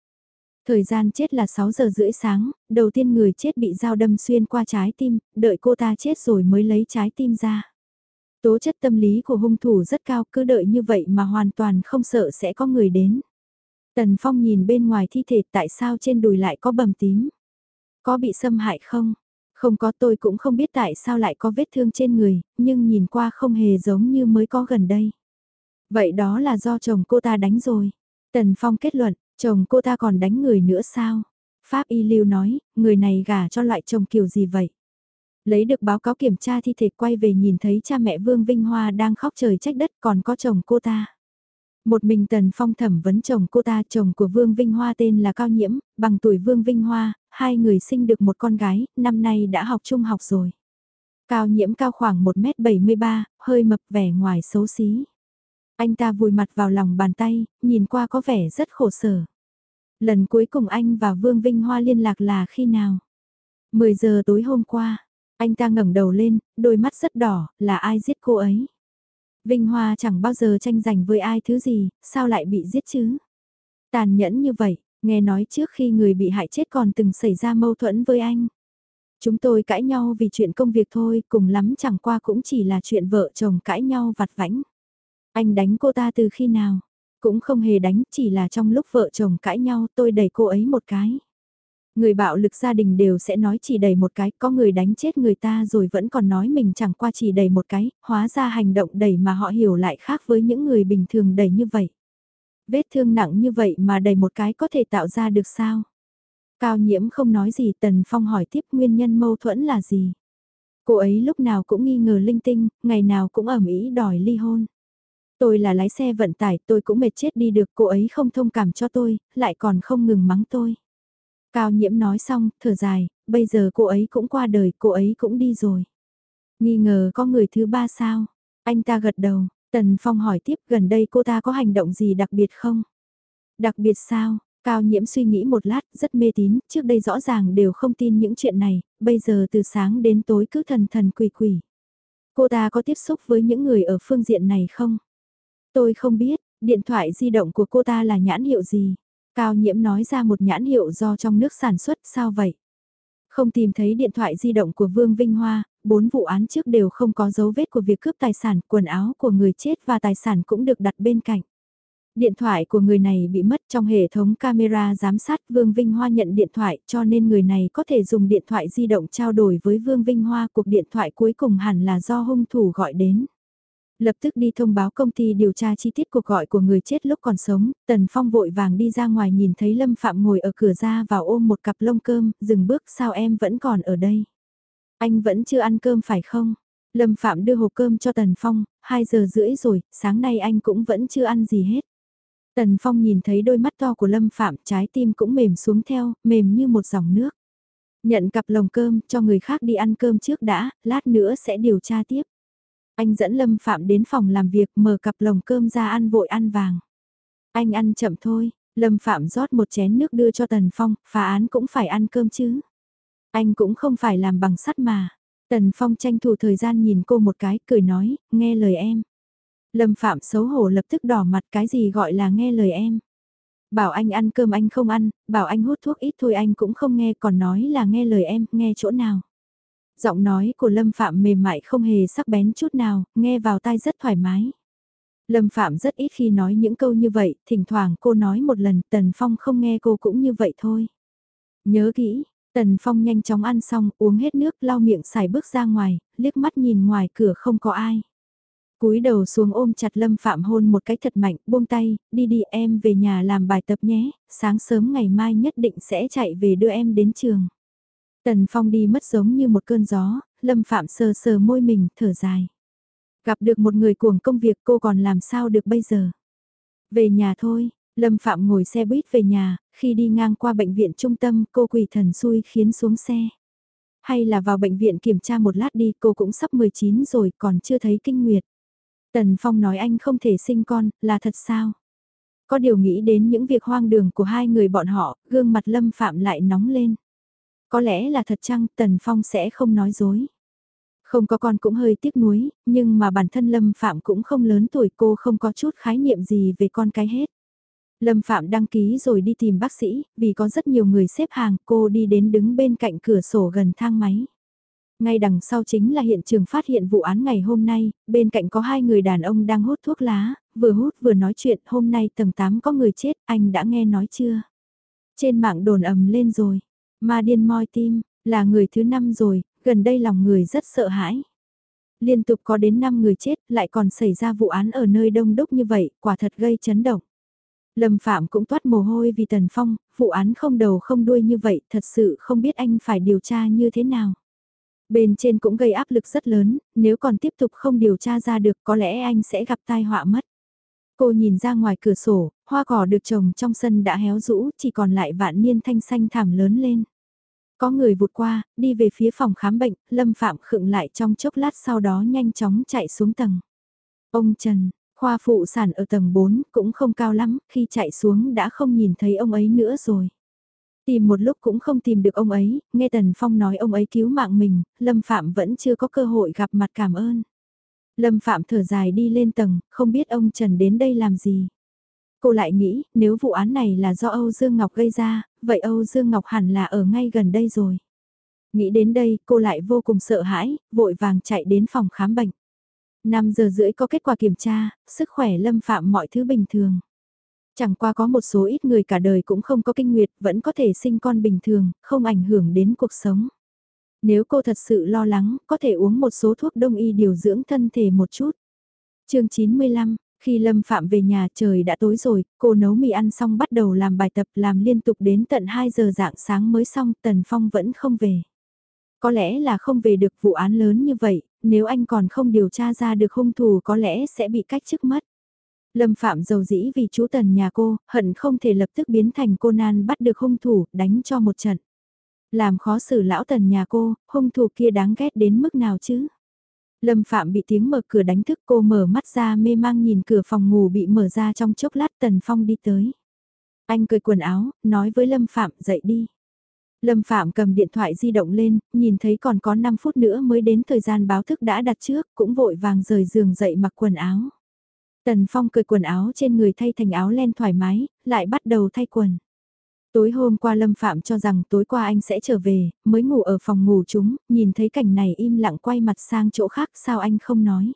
Thời gian chết là 6 giờ rưỡi sáng, đầu tiên người chết bị dao đâm xuyên qua trái tim, đợi cô ta chết rồi mới lấy trái tim ra. Tố chất tâm lý của hung thủ rất cao, cứ đợi như vậy mà hoàn toàn không sợ sẽ có người đến. Tần Phong nhìn bên ngoài thi thể tại sao trên đùi lại có bầm tím. Có bị xâm hại không? Không có tôi cũng không biết tại sao lại có vết thương trên người, nhưng nhìn qua không hề giống như mới có gần đây. Vậy đó là do chồng cô ta đánh rồi. Tần Phong kết luận, chồng cô ta còn đánh người nữa sao? Pháp Y Lưu nói, người này gả cho loại chồng kiểu gì vậy? Lấy được báo cáo kiểm tra thi thể quay về nhìn thấy cha mẹ Vương Vinh Hoa đang khóc trời trách đất còn có chồng cô ta. Một mình Tần Phong thẩm vấn chồng cô ta, chồng của Vương Vinh Hoa tên là Cao Nhiễm, bằng tuổi Vương Vinh Hoa, hai người sinh được một con gái, năm nay đã học trung học rồi. Cao Nhiễm cao khoảng 1m73, hơi mập vẻ ngoài xấu xí. Anh ta vùi mặt vào lòng bàn tay, nhìn qua có vẻ rất khổ sở. Lần cuối cùng anh và Vương Vinh Hoa liên lạc là khi nào? 10 giờ tối hôm qua, anh ta ngẩng đầu lên, đôi mắt rất đỏ, là ai giết cô ấy? Vinh Hoa chẳng bao giờ tranh giành với ai thứ gì, sao lại bị giết chứ? Tàn nhẫn như vậy, nghe nói trước khi người bị hại chết còn từng xảy ra mâu thuẫn với anh. Chúng tôi cãi nhau vì chuyện công việc thôi, cùng lắm chẳng qua cũng chỉ là chuyện vợ chồng cãi nhau vặt vãnh. Anh đánh cô ta từ khi nào? Cũng không hề đánh, chỉ là trong lúc vợ chồng cãi nhau tôi đẩy cô ấy một cái. Người bạo lực gia đình đều sẽ nói chỉ đầy một cái, có người đánh chết người ta rồi vẫn còn nói mình chẳng qua chỉ đầy một cái, hóa ra hành động đẩy mà họ hiểu lại khác với những người bình thường đẩy như vậy. Vết thương nặng như vậy mà đầy một cái có thể tạo ra được sao? Cao nhiễm không nói gì Tần Phong hỏi tiếp nguyên nhân mâu thuẫn là gì? Cô ấy lúc nào cũng nghi ngờ linh tinh, ngày nào cũng ẩm ý đòi ly hôn. Tôi là lái xe vận tải, tôi cũng mệt chết đi được, cô ấy không thông cảm cho tôi, lại còn không ngừng mắng tôi. Cao nhiễm nói xong, thở dài, bây giờ cô ấy cũng qua đời, cô ấy cũng đi rồi. Nghi ngờ có người thứ ba sao? Anh ta gật đầu, Tần Phong hỏi tiếp gần đây cô ta có hành động gì đặc biệt không? Đặc biệt sao? Cao nhiễm suy nghĩ một lát, rất mê tín, trước đây rõ ràng đều không tin những chuyện này, bây giờ từ sáng đến tối cứ thần thần quỷ quỷ. Cô ta có tiếp xúc với những người ở phương diện này không? Tôi không biết, điện thoại di động của cô ta là nhãn hiệu gì? Cao nhiễm nói ra một nhãn hiệu do trong nước sản xuất, sao vậy? Không tìm thấy điện thoại di động của Vương Vinh Hoa, bốn vụ án trước đều không có dấu vết của việc cướp tài sản, quần áo của người chết và tài sản cũng được đặt bên cạnh. Điện thoại của người này bị mất trong hệ thống camera giám sát Vương Vinh Hoa nhận điện thoại cho nên người này có thể dùng điện thoại di động trao đổi với Vương Vinh Hoa cuộc điện thoại cuối cùng hẳn là do hung thủ gọi đến. Lập tức đi thông báo công ty điều tra chi tiết cuộc gọi của người chết lúc còn sống, Tần Phong vội vàng đi ra ngoài nhìn thấy Lâm Phạm ngồi ở cửa ra vào ôm một cặp lông cơm, dừng bước sao em vẫn còn ở đây. Anh vẫn chưa ăn cơm phải không? Lâm Phạm đưa hộp cơm cho Tần Phong, 2 giờ rưỡi rồi, sáng nay anh cũng vẫn chưa ăn gì hết. Tần Phong nhìn thấy đôi mắt to của Lâm Phạm, trái tim cũng mềm xuống theo, mềm như một dòng nước. Nhận cặp lồng cơm, cho người khác đi ăn cơm trước đã, lát nữa sẽ điều tra tiếp. Anh dẫn Lâm Phạm đến phòng làm việc mở cặp lồng cơm ra ăn vội ăn vàng. Anh ăn chậm thôi, Lâm Phạm rót một chén nước đưa cho Tần Phong, phá án cũng phải ăn cơm chứ. Anh cũng không phải làm bằng sắt mà. Tần Phong tranh thủ thời gian nhìn cô một cái, cười nói, nghe lời em. Lâm Phạm xấu hổ lập tức đỏ mặt cái gì gọi là nghe lời em. Bảo anh ăn cơm anh không ăn, bảo anh hút thuốc ít thôi anh cũng không nghe còn nói là nghe lời em, nghe chỗ nào. Giọng nói của Lâm Phạm mềm mại không hề sắc bén chút nào, nghe vào tai rất thoải mái. Lâm Phạm rất ít khi nói những câu như vậy, thỉnh thoảng cô nói một lần, Tần Phong không nghe cô cũng như vậy thôi. Nhớ kỹ, Tần Phong nhanh chóng ăn xong, uống hết nước, lau miệng xài bước ra ngoài, liếc mắt nhìn ngoài cửa không có ai. cúi đầu xuống ôm chặt Lâm Phạm hôn một cái thật mạnh, buông tay, đi đi em về nhà làm bài tập nhé, sáng sớm ngày mai nhất định sẽ chạy về đưa em đến trường. Tần Phong đi mất giống như một cơn gió, Lâm Phạm sờ sờ môi mình, thở dài. Gặp được một người cuồng công việc cô còn làm sao được bây giờ? Về nhà thôi, Lâm Phạm ngồi xe buýt về nhà, khi đi ngang qua bệnh viện trung tâm cô quỳ thần xui khiến xuống xe. Hay là vào bệnh viện kiểm tra một lát đi cô cũng sắp 19 rồi còn chưa thấy kinh nguyệt. Tần Phong nói anh không thể sinh con, là thật sao? Có điều nghĩ đến những việc hoang đường của hai người bọn họ, gương mặt Lâm Phạm lại nóng lên. Có lẽ là thật chăng Tần Phong sẽ không nói dối. Không có con cũng hơi tiếc nuối, nhưng mà bản thân Lâm Phạm cũng không lớn tuổi cô không có chút khái niệm gì về con cái hết. Lâm Phạm đăng ký rồi đi tìm bác sĩ, vì có rất nhiều người xếp hàng, cô đi đến đứng bên cạnh cửa sổ gần thang máy. Ngay đằng sau chính là hiện trường phát hiện vụ án ngày hôm nay, bên cạnh có hai người đàn ông đang hút thuốc lá, vừa hút vừa nói chuyện, hôm nay tầng 8 có người chết, anh đã nghe nói chưa? Trên mạng đồn ầm lên rồi, Ma điên moi tim, là người thứ năm rồi, gần đây lòng người rất sợ hãi. Liên tục có đến 5 người chết, lại còn xảy ra vụ án ở nơi đông đúc như vậy, quả thật gây chấn động. Lâm Phạm cũng toát mồ hôi vì Tần Phong, vụ án không đầu không đuôi như vậy, thật sự không biết anh phải điều tra như thế nào. Bên trên cũng gây áp lực rất lớn, nếu còn tiếp tục không điều tra ra được có lẽ anh sẽ gặp tai họa mất. Cô nhìn ra ngoài cửa sổ, hoa cỏ được trồng trong sân đã héo rũ, chỉ còn lại vạn niên thanh xanh thảm lớn lên. Có người vụt qua, đi về phía phòng khám bệnh, Lâm Phạm khựng lại trong chốc lát sau đó nhanh chóng chạy xuống tầng. Ông Trần, khoa phụ sản ở tầng 4 cũng không cao lắm, khi chạy xuống đã không nhìn thấy ông ấy nữa rồi. Tìm một lúc cũng không tìm được ông ấy, nghe Tần Phong nói ông ấy cứu mạng mình, Lâm Phạm vẫn chưa có cơ hội gặp mặt cảm ơn. Lâm Phạm thở dài đi lên tầng, không biết ông Trần đến đây làm gì. Cô lại nghĩ, nếu vụ án này là do Âu Dương Ngọc gây ra, vậy Âu Dương Ngọc hẳn là ở ngay gần đây rồi. Nghĩ đến đây, cô lại vô cùng sợ hãi, vội vàng chạy đến phòng khám bệnh. 5 giờ rưỡi có kết quả kiểm tra, sức khỏe Lâm Phạm mọi thứ bình thường. Chẳng qua có một số ít người cả đời cũng không có kinh nguyệt, vẫn có thể sinh con bình thường, không ảnh hưởng đến cuộc sống. Nếu cô thật sự lo lắng, có thể uống một số thuốc đông y điều dưỡng thân thể một chút. chương 95, khi Lâm Phạm về nhà trời đã tối rồi, cô nấu mì ăn xong bắt đầu làm bài tập làm liên tục đến tận 2 giờ dạng sáng mới xong, Tần Phong vẫn không về. Có lẽ là không về được vụ án lớn như vậy, nếu anh còn không điều tra ra được hung thủ có lẽ sẽ bị cách chức mất. Lâm Phạm giàu dĩ vì chú Tần nhà cô, hận không thể lập tức biến thành cô nan bắt được hung thủ, đánh cho một trận. Làm khó xử lão Tần nhà cô, hung thủ kia đáng ghét đến mức nào chứ? Lâm Phạm bị tiếng mở cửa đánh thức cô mở mắt ra mê mang nhìn cửa phòng ngủ bị mở ra trong chốc lát Tần Phong đi tới. Anh cười quần áo, nói với Lâm Phạm dậy đi. Lâm Phạm cầm điện thoại di động lên, nhìn thấy còn có 5 phút nữa mới đến thời gian báo thức đã đặt trước, cũng vội vàng rời giường dậy mặc quần áo. Tần Phong cười quần áo trên người thay thành áo len thoải mái, lại bắt đầu thay quần. Tối hôm qua Lâm Phạm cho rằng tối qua anh sẽ trở về, mới ngủ ở phòng ngủ chúng, nhìn thấy cảnh này im lặng quay mặt sang chỗ khác sao anh không nói.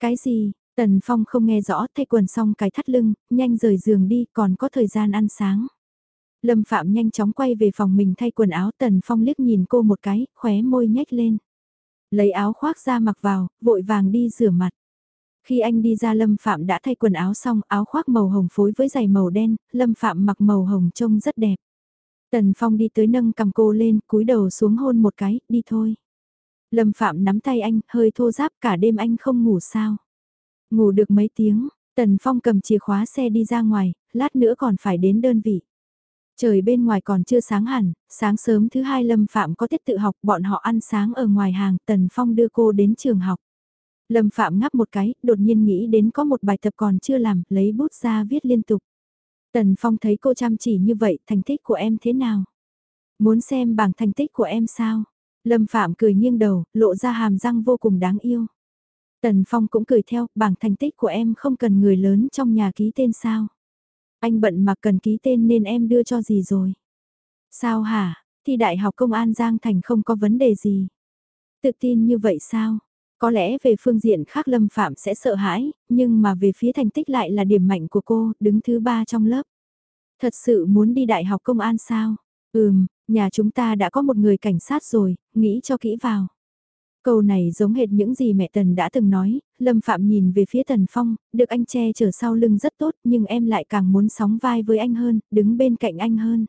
Cái gì, Tần Phong không nghe rõ thay quần xong cái thắt lưng, nhanh rời giường đi còn có thời gian ăn sáng. Lâm Phạm nhanh chóng quay về phòng mình thay quần áo Tần Phong liếc nhìn cô một cái, khóe môi nhếch lên. Lấy áo khoác ra mặc vào, vội vàng đi rửa mặt. Khi anh đi ra Lâm Phạm đã thay quần áo xong, áo khoác màu hồng phối với giày màu đen, Lâm Phạm mặc màu hồng trông rất đẹp. Tần Phong đi tới nâng cầm cô lên, cúi đầu xuống hôn một cái, đi thôi. Lâm Phạm nắm tay anh, hơi thô giáp cả đêm anh không ngủ sao. Ngủ được mấy tiếng, Tần Phong cầm chìa khóa xe đi ra ngoài, lát nữa còn phải đến đơn vị. Trời bên ngoài còn chưa sáng hẳn, sáng sớm thứ hai Lâm Phạm có tiết tự học, bọn họ ăn sáng ở ngoài hàng, Tần Phong đưa cô đến trường học. Lâm Phạm ngắp một cái, đột nhiên nghĩ đến có một bài tập còn chưa làm, lấy bút ra viết liên tục. Tần Phong thấy cô chăm chỉ như vậy, thành tích của em thế nào? Muốn xem bảng thành tích của em sao? Lâm Phạm cười nghiêng đầu, lộ ra hàm răng vô cùng đáng yêu. Tần Phong cũng cười theo, bảng thành tích của em không cần người lớn trong nhà ký tên sao? Anh bận mà cần ký tên nên em đưa cho gì rồi? Sao hả? Thì Đại học Công an Giang Thành không có vấn đề gì. Tự tin như vậy sao? Có lẽ về phương diện khác Lâm Phạm sẽ sợ hãi, nhưng mà về phía thành tích lại là điểm mạnh của cô, đứng thứ ba trong lớp. Thật sự muốn đi Đại học Công an sao? Ừm, nhà chúng ta đã có một người cảnh sát rồi, nghĩ cho kỹ vào. Câu này giống hệt những gì mẹ Tần đã từng nói, Lâm Phạm nhìn về phía Tần Phong, được anh che chở sau lưng rất tốt nhưng em lại càng muốn sóng vai với anh hơn, đứng bên cạnh anh hơn.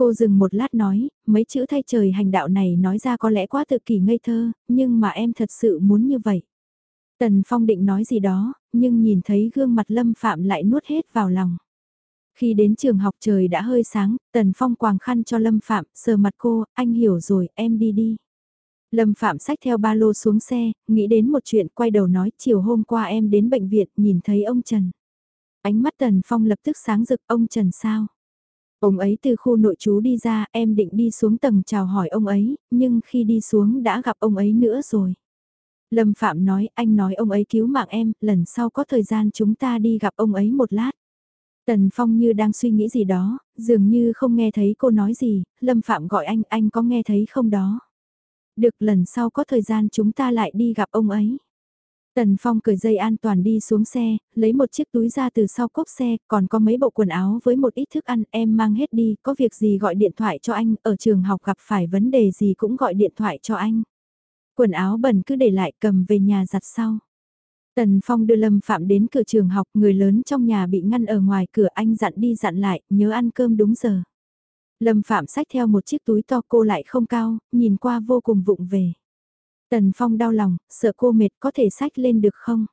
Cô dừng một lát nói, mấy chữ thay trời hành đạo này nói ra có lẽ quá tự kỷ ngây thơ, nhưng mà em thật sự muốn như vậy. Tần Phong định nói gì đó, nhưng nhìn thấy gương mặt Lâm Phạm lại nuốt hết vào lòng. Khi đến trường học trời đã hơi sáng, Tần Phong quàng khăn cho Lâm Phạm, sờ mặt cô, anh hiểu rồi, em đi đi. Lâm Phạm sách theo ba lô xuống xe, nghĩ đến một chuyện quay đầu nói chiều hôm qua em đến bệnh viện nhìn thấy ông Trần. Ánh mắt Tần Phong lập tức sáng rực ông Trần sao? Ông ấy từ khu nội trú đi ra, em định đi xuống tầng chào hỏi ông ấy, nhưng khi đi xuống đã gặp ông ấy nữa rồi. Lâm Phạm nói, anh nói ông ấy cứu mạng em, lần sau có thời gian chúng ta đi gặp ông ấy một lát. Tần Phong như đang suy nghĩ gì đó, dường như không nghe thấy cô nói gì, Lâm Phạm gọi anh, anh có nghe thấy không đó? Được lần sau có thời gian chúng ta lại đi gặp ông ấy. Tần Phong cởi dây an toàn đi xuống xe, lấy một chiếc túi ra từ sau cốp xe, còn có mấy bộ quần áo với một ít thức ăn, em mang hết đi, có việc gì gọi điện thoại cho anh, ở trường học gặp phải vấn đề gì cũng gọi điện thoại cho anh. Quần áo bẩn cứ để lại cầm về nhà giặt sau. Tần Phong đưa Lâm Phạm đến cửa trường học, người lớn trong nhà bị ngăn ở ngoài cửa anh dặn đi dặn lại, nhớ ăn cơm đúng giờ. Lâm Phạm sách theo một chiếc túi to cô lại không cao, nhìn qua vô cùng vụng về. Tần Phong đau lòng, sợ cô mệt có thể sách lên được không?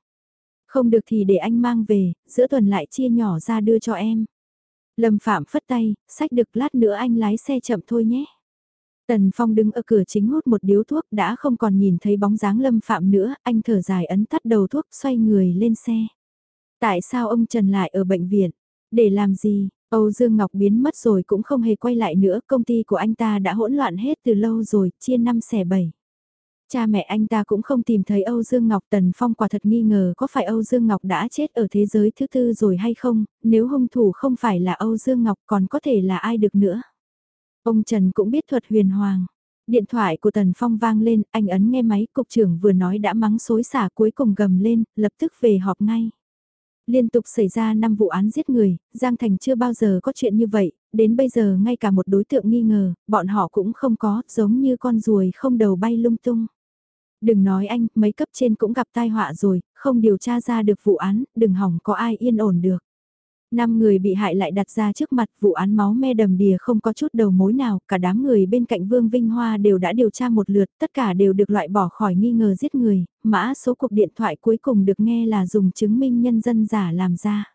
Không được thì để anh mang về, giữa tuần lại chia nhỏ ra đưa cho em. Lâm Phạm phất tay, sách được lát nữa anh lái xe chậm thôi nhé. Tần Phong đứng ở cửa chính hút một điếu thuốc đã không còn nhìn thấy bóng dáng Lâm Phạm nữa, anh thở dài ấn tắt đầu thuốc xoay người lên xe. Tại sao ông Trần lại ở bệnh viện? Để làm gì? Âu Dương Ngọc biến mất rồi cũng không hề quay lại nữa, công ty của anh ta đã hỗn loạn hết từ lâu rồi, chia năm xẻ bảy. Cha mẹ anh ta cũng không tìm thấy Âu Dương Ngọc Tần Phong quả thật nghi ngờ có phải Âu Dương Ngọc đã chết ở thế giới thứ tư rồi hay không, nếu hung thủ không phải là Âu Dương Ngọc còn có thể là ai được nữa. Ông Trần cũng biết thuật huyền hoàng. Điện thoại của Tần Phong vang lên, anh ấn nghe máy, cục trưởng vừa nói đã mắng xối xả cuối cùng gầm lên, lập tức về họp ngay. Liên tục xảy ra 5 vụ án giết người, Giang Thành chưa bao giờ có chuyện như vậy, đến bây giờ ngay cả một đối tượng nghi ngờ, bọn họ cũng không có, giống như con ruồi không đầu bay lung tung. Đừng nói anh, mấy cấp trên cũng gặp tai họa rồi, không điều tra ra được vụ án, đừng hỏng có ai yên ổn được. Năm người bị hại lại đặt ra trước mặt vụ án máu me đầm đìa không có chút đầu mối nào, cả đám người bên cạnh Vương Vinh Hoa đều đã điều tra một lượt, tất cả đều được loại bỏ khỏi nghi ngờ giết người, mã số cuộc điện thoại cuối cùng được nghe là dùng chứng minh nhân dân giả làm ra.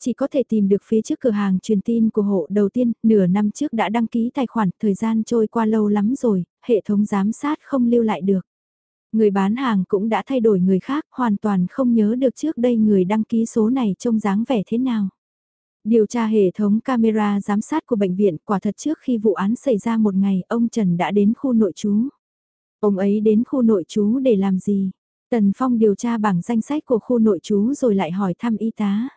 Chỉ có thể tìm được phía trước cửa hàng truyền tin của hộ đầu tiên, nửa năm trước đã đăng ký tài khoản, thời gian trôi qua lâu lắm rồi, hệ thống giám sát không lưu lại được. Người bán hàng cũng đã thay đổi người khác, hoàn toàn không nhớ được trước đây người đăng ký số này trông dáng vẻ thế nào. Điều tra hệ thống camera giám sát của bệnh viện quả thật trước khi vụ án xảy ra một ngày ông Trần đã đến khu nội trú. Ông ấy đến khu nội trú để làm gì? Tần Phong điều tra bảng danh sách của khu nội trú rồi lại hỏi thăm y tá.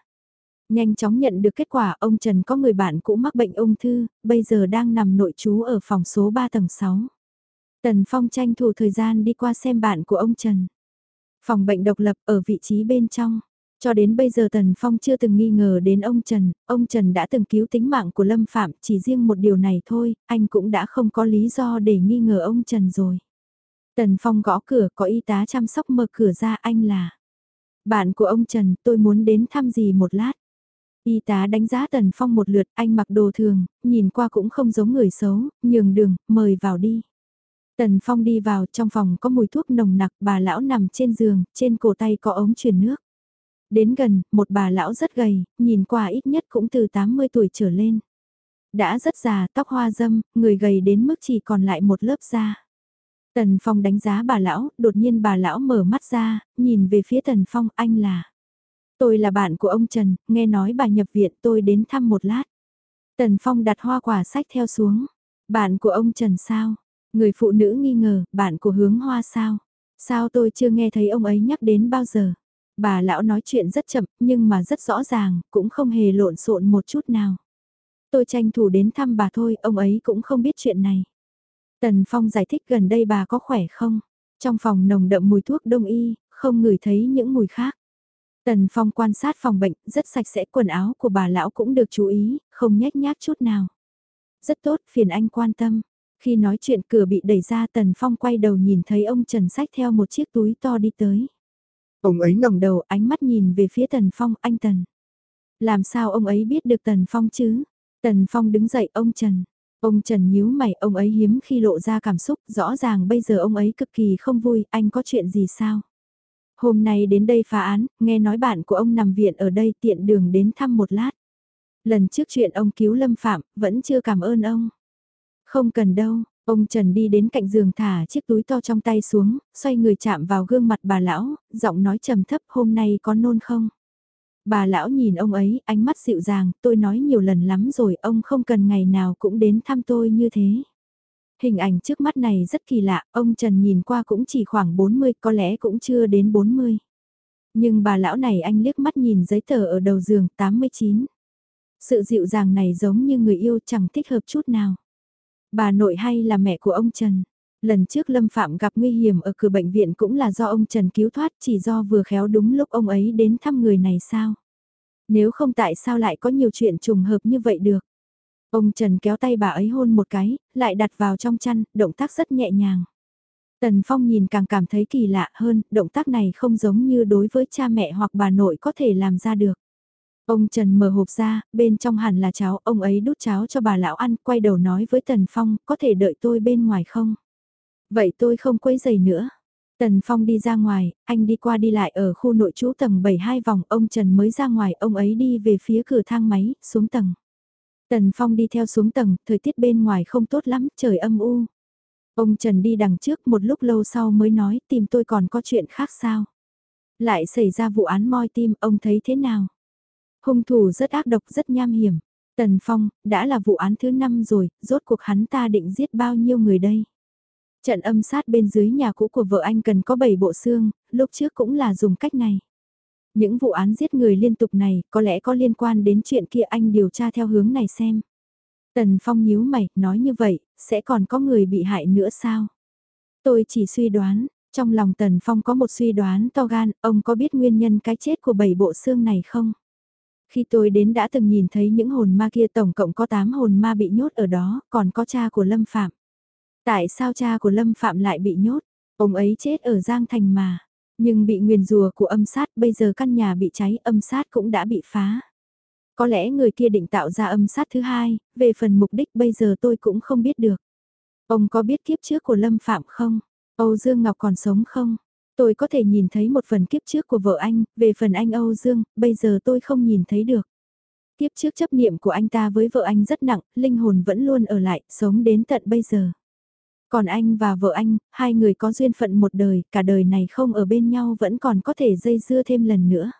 Nhanh chóng nhận được kết quả ông Trần có người bạn cũ mắc bệnh ung thư, bây giờ đang nằm nội trú ở phòng số 3 tầng 6. Tần Phong tranh thủ thời gian đi qua xem bạn của ông Trần. Phòng bệnh độc lập ở vị trí bên trong. Cho đến bây giờ Tần Phong chưa từng nghi ngờ đến ông Trần, ông Trần đã từng cứu tính mạng của Lâm Phạm, chỉ riêng một điều này thôi, anh cũng đã không có lý do để nghi ngờ ông Trần rồi. Tần Phong gõ cửa, có y tá chăm sóc mở cửa ra anh là. Bạn của ông Trần, tôi muốn đến thăm gì một lát. Y tá đánh giá Tần Phong một lượt, anh mặc đồ thường, nhìn qua cũng không giống người xấu, nhường đường, mời vào đi. Tần Phong đi vào, trong phòng có mùi thuốc nồng nặc, bà lão nằm trên giường, trên cổ tay có ống truyền nước. Đến gần, một bà lão rất gầy, nhìn qua ít nhất cũng từ 80 tuổi trở lên. Đã rất già, tóc hoa dâm, người gầy đến mức chỉ còn lại một lớp da. Tần Phong đánh giá bà lão, đột nhiên bà lão mở mắt ra, nhìn về phía Tần Phong, anh là. Tôi là bạn của ông Trần, nghe nói bà nhập viện tôi đến thăm một lát. Tần Phong đặt hoa quả sách theo xuống. Bạn của ông Trần sao? Người phụ nữ nghi ngờ, bạn của hướng hoa sao? Sao tôi chưa nghe thấy ông ấy nhắc đến bao giờ? Bà lão nói chuyện rất chậm, nhưng mà rất rõ ràng, cũng không hề lộn xộn một chút nào. Tôi tranh thủ đến thăm bà thôi, ông ấy cũng không biết chuyện này. Tần Phong giải thích gần đây bà có khỏe không? Trong phòng nồng đậm mùi thuốc đông y, không ngửi thấy những mùi khác. Tần Phong quan sát phòng bệnh, rất sạch sẽ quần áo của bà lão cũng được chú ý, không nhét nhác chút nào. Rất tốt, phiền anh quan tâm. Khi nói chuyện cửa bị đẩy ra Tần Phong quay đầu nhìn thấy ông Trần sách theo một chiếc túi to đi tới. Ông ấy ngẩng đầu ánh mắt nhìn về phía Tần Phong, anh Tần. Làm sao ông ấy biết được Tần Phong chứ? Tần Phong đứng dậy ông Trần. Ông Trần nhíu mày, ông ấy hiếm khi lộ ra cảm xúc, rõ ràng bây giờ ông ấy cực kỳ không vui, anh có chuyện gì sao? Hôm nay đến đây phá án, nghe nói bạn của ông nằm viện ở đây tiện đường đến thăm một lát. Lần trước chuyện ông cứu Lâm Phạm, vẫn chưa cảm ơn ông. Không cần đâu, ông Trần đi đến cạnh giường thả chiếc túi to trong tay xuống, xoay người chạm vào gương mặt bà lão, giọng nói trầm thấp hôm nay có nôn không? Bà lão nhìn ông ấy, ánh mắt dịu dàng, tôi nói nhiều lần lắm rồi, ông không cần ngày nào cũng đến thăm tôi như thế. Hình ảnh trước mắt này rất kỳ lạ, ông Trần nhìn qua cũng chỉ khoảng 40, có lẽ cũng chưa đến 40. Nhưng bà lão này anh liếc mắt nhìn giấy tờ ở đầu giường, 89. Sự dịu dàng này giống như người yêu chẳng thích hợp chút nào. Bà nội hay là mẹ của ông Trần? Lần trước Lâm Phạm gặp nguy hiểm ở cửa bệnh viện cũng là do ông Trần cứu thoát chỉ do vừa khéo đúng lúc ông ấy đến thăm người này sao? Nếu không tại sao lại có nhiều chuyện trùng hợp như vậy được? Ông Trần kéo tay bà ấy hôn một cái, lại đặt vào trong chăn, động tác rất nhẹ nhàng. Tần Phong nhìn càng cảm thấy kỳ lạ hơn, động tác này không giống như đối với cha mẹ hoặc bà nội có thể làm ra được. Ông Trần mở hộp ra, bên trong hẳn là cháo, ông ấy đút cháo cho bà lão ăn, quay đầu nói với Tần Phong, có thể đợi tôi bên ngoài không? Vậy tôi không quấy giày nữa. Tần Phong đi ra ngoài, anh đi qua đi lại ở khu nội trú tầng 72 vòng, ông Trần mới ra ngoài, ông ấy đi về phía cửa thang máy, xuống tầng. Tần Phong đi theo xuống tầng, thời tiết bên ngoài không tốt lắm, trời âm u. Ông Trần đi đằng trước một lúc lâu sau mới nói tìm tôi còn có chuyện khác sao. Lại xảy ra vụ án moi tim, ông thấy thế nào? Hung thủ rất ác độc, rất nham hiểm. Tần Phong, đã là vụ án thứ năm rồi, rốt cuộc hắn ta định giết bao nhiêu người đây? Trận âm sát bên dưới nhà cũ của vợ anh cần có 7 bộ xương, lúc trước cũng là dùng cách này. Những vụ án giết người liên tục này có lẽ có liên quan đến chuyện kia anh điều tra theo hướng này xem. Tần Phong nhíu mày, nói như vậy, sẽ còn có người bị hại nữa sao? Tôi chỉ suy đoán, trong lòng Tần Phong có một suy đoán to gan, ông có biết nguyên nhân cái chết của bảy bộ xương này không? Khi tôi đến đã từng nhìn thấy những hồn ma kia tổng cộng có 8 hồn ma bị nhốt ở đó, còn có cha của Lâm Phạm. Tại sao cha của Lâm Phạm lại bị nhốt? Ông ấy chết ở Giang Thành mà. Nhưng bị nguyền rùa của âm sát bây giờ căn nhà bị cháy âm sát cũng đã bị phá. Có lẽ người kia định tạo ra âm sát thứ hai, về phần mục đích bây giờ tôi cũng không biết được. Ông có biết kiếp trước của Lâm Phạm không? Âu Dương Ngọc còn sống không? Tôi có thể nhìn thấy một phần kiếp trước của vợ anh, về phần anh Âu Dương, bây giờ tôi không nhìn thấy được. Kiếp trước chấp niệm của anh ta với vợ anh rất nặng, linh hồn vẫn luôn ở lại, sống đến tận bây giờ. Còn anh và vợ anh, hai người có duyên phận một đời, cả đời này không ở bên nhau vẫn còn có thể dây dưa thêm lần nữa.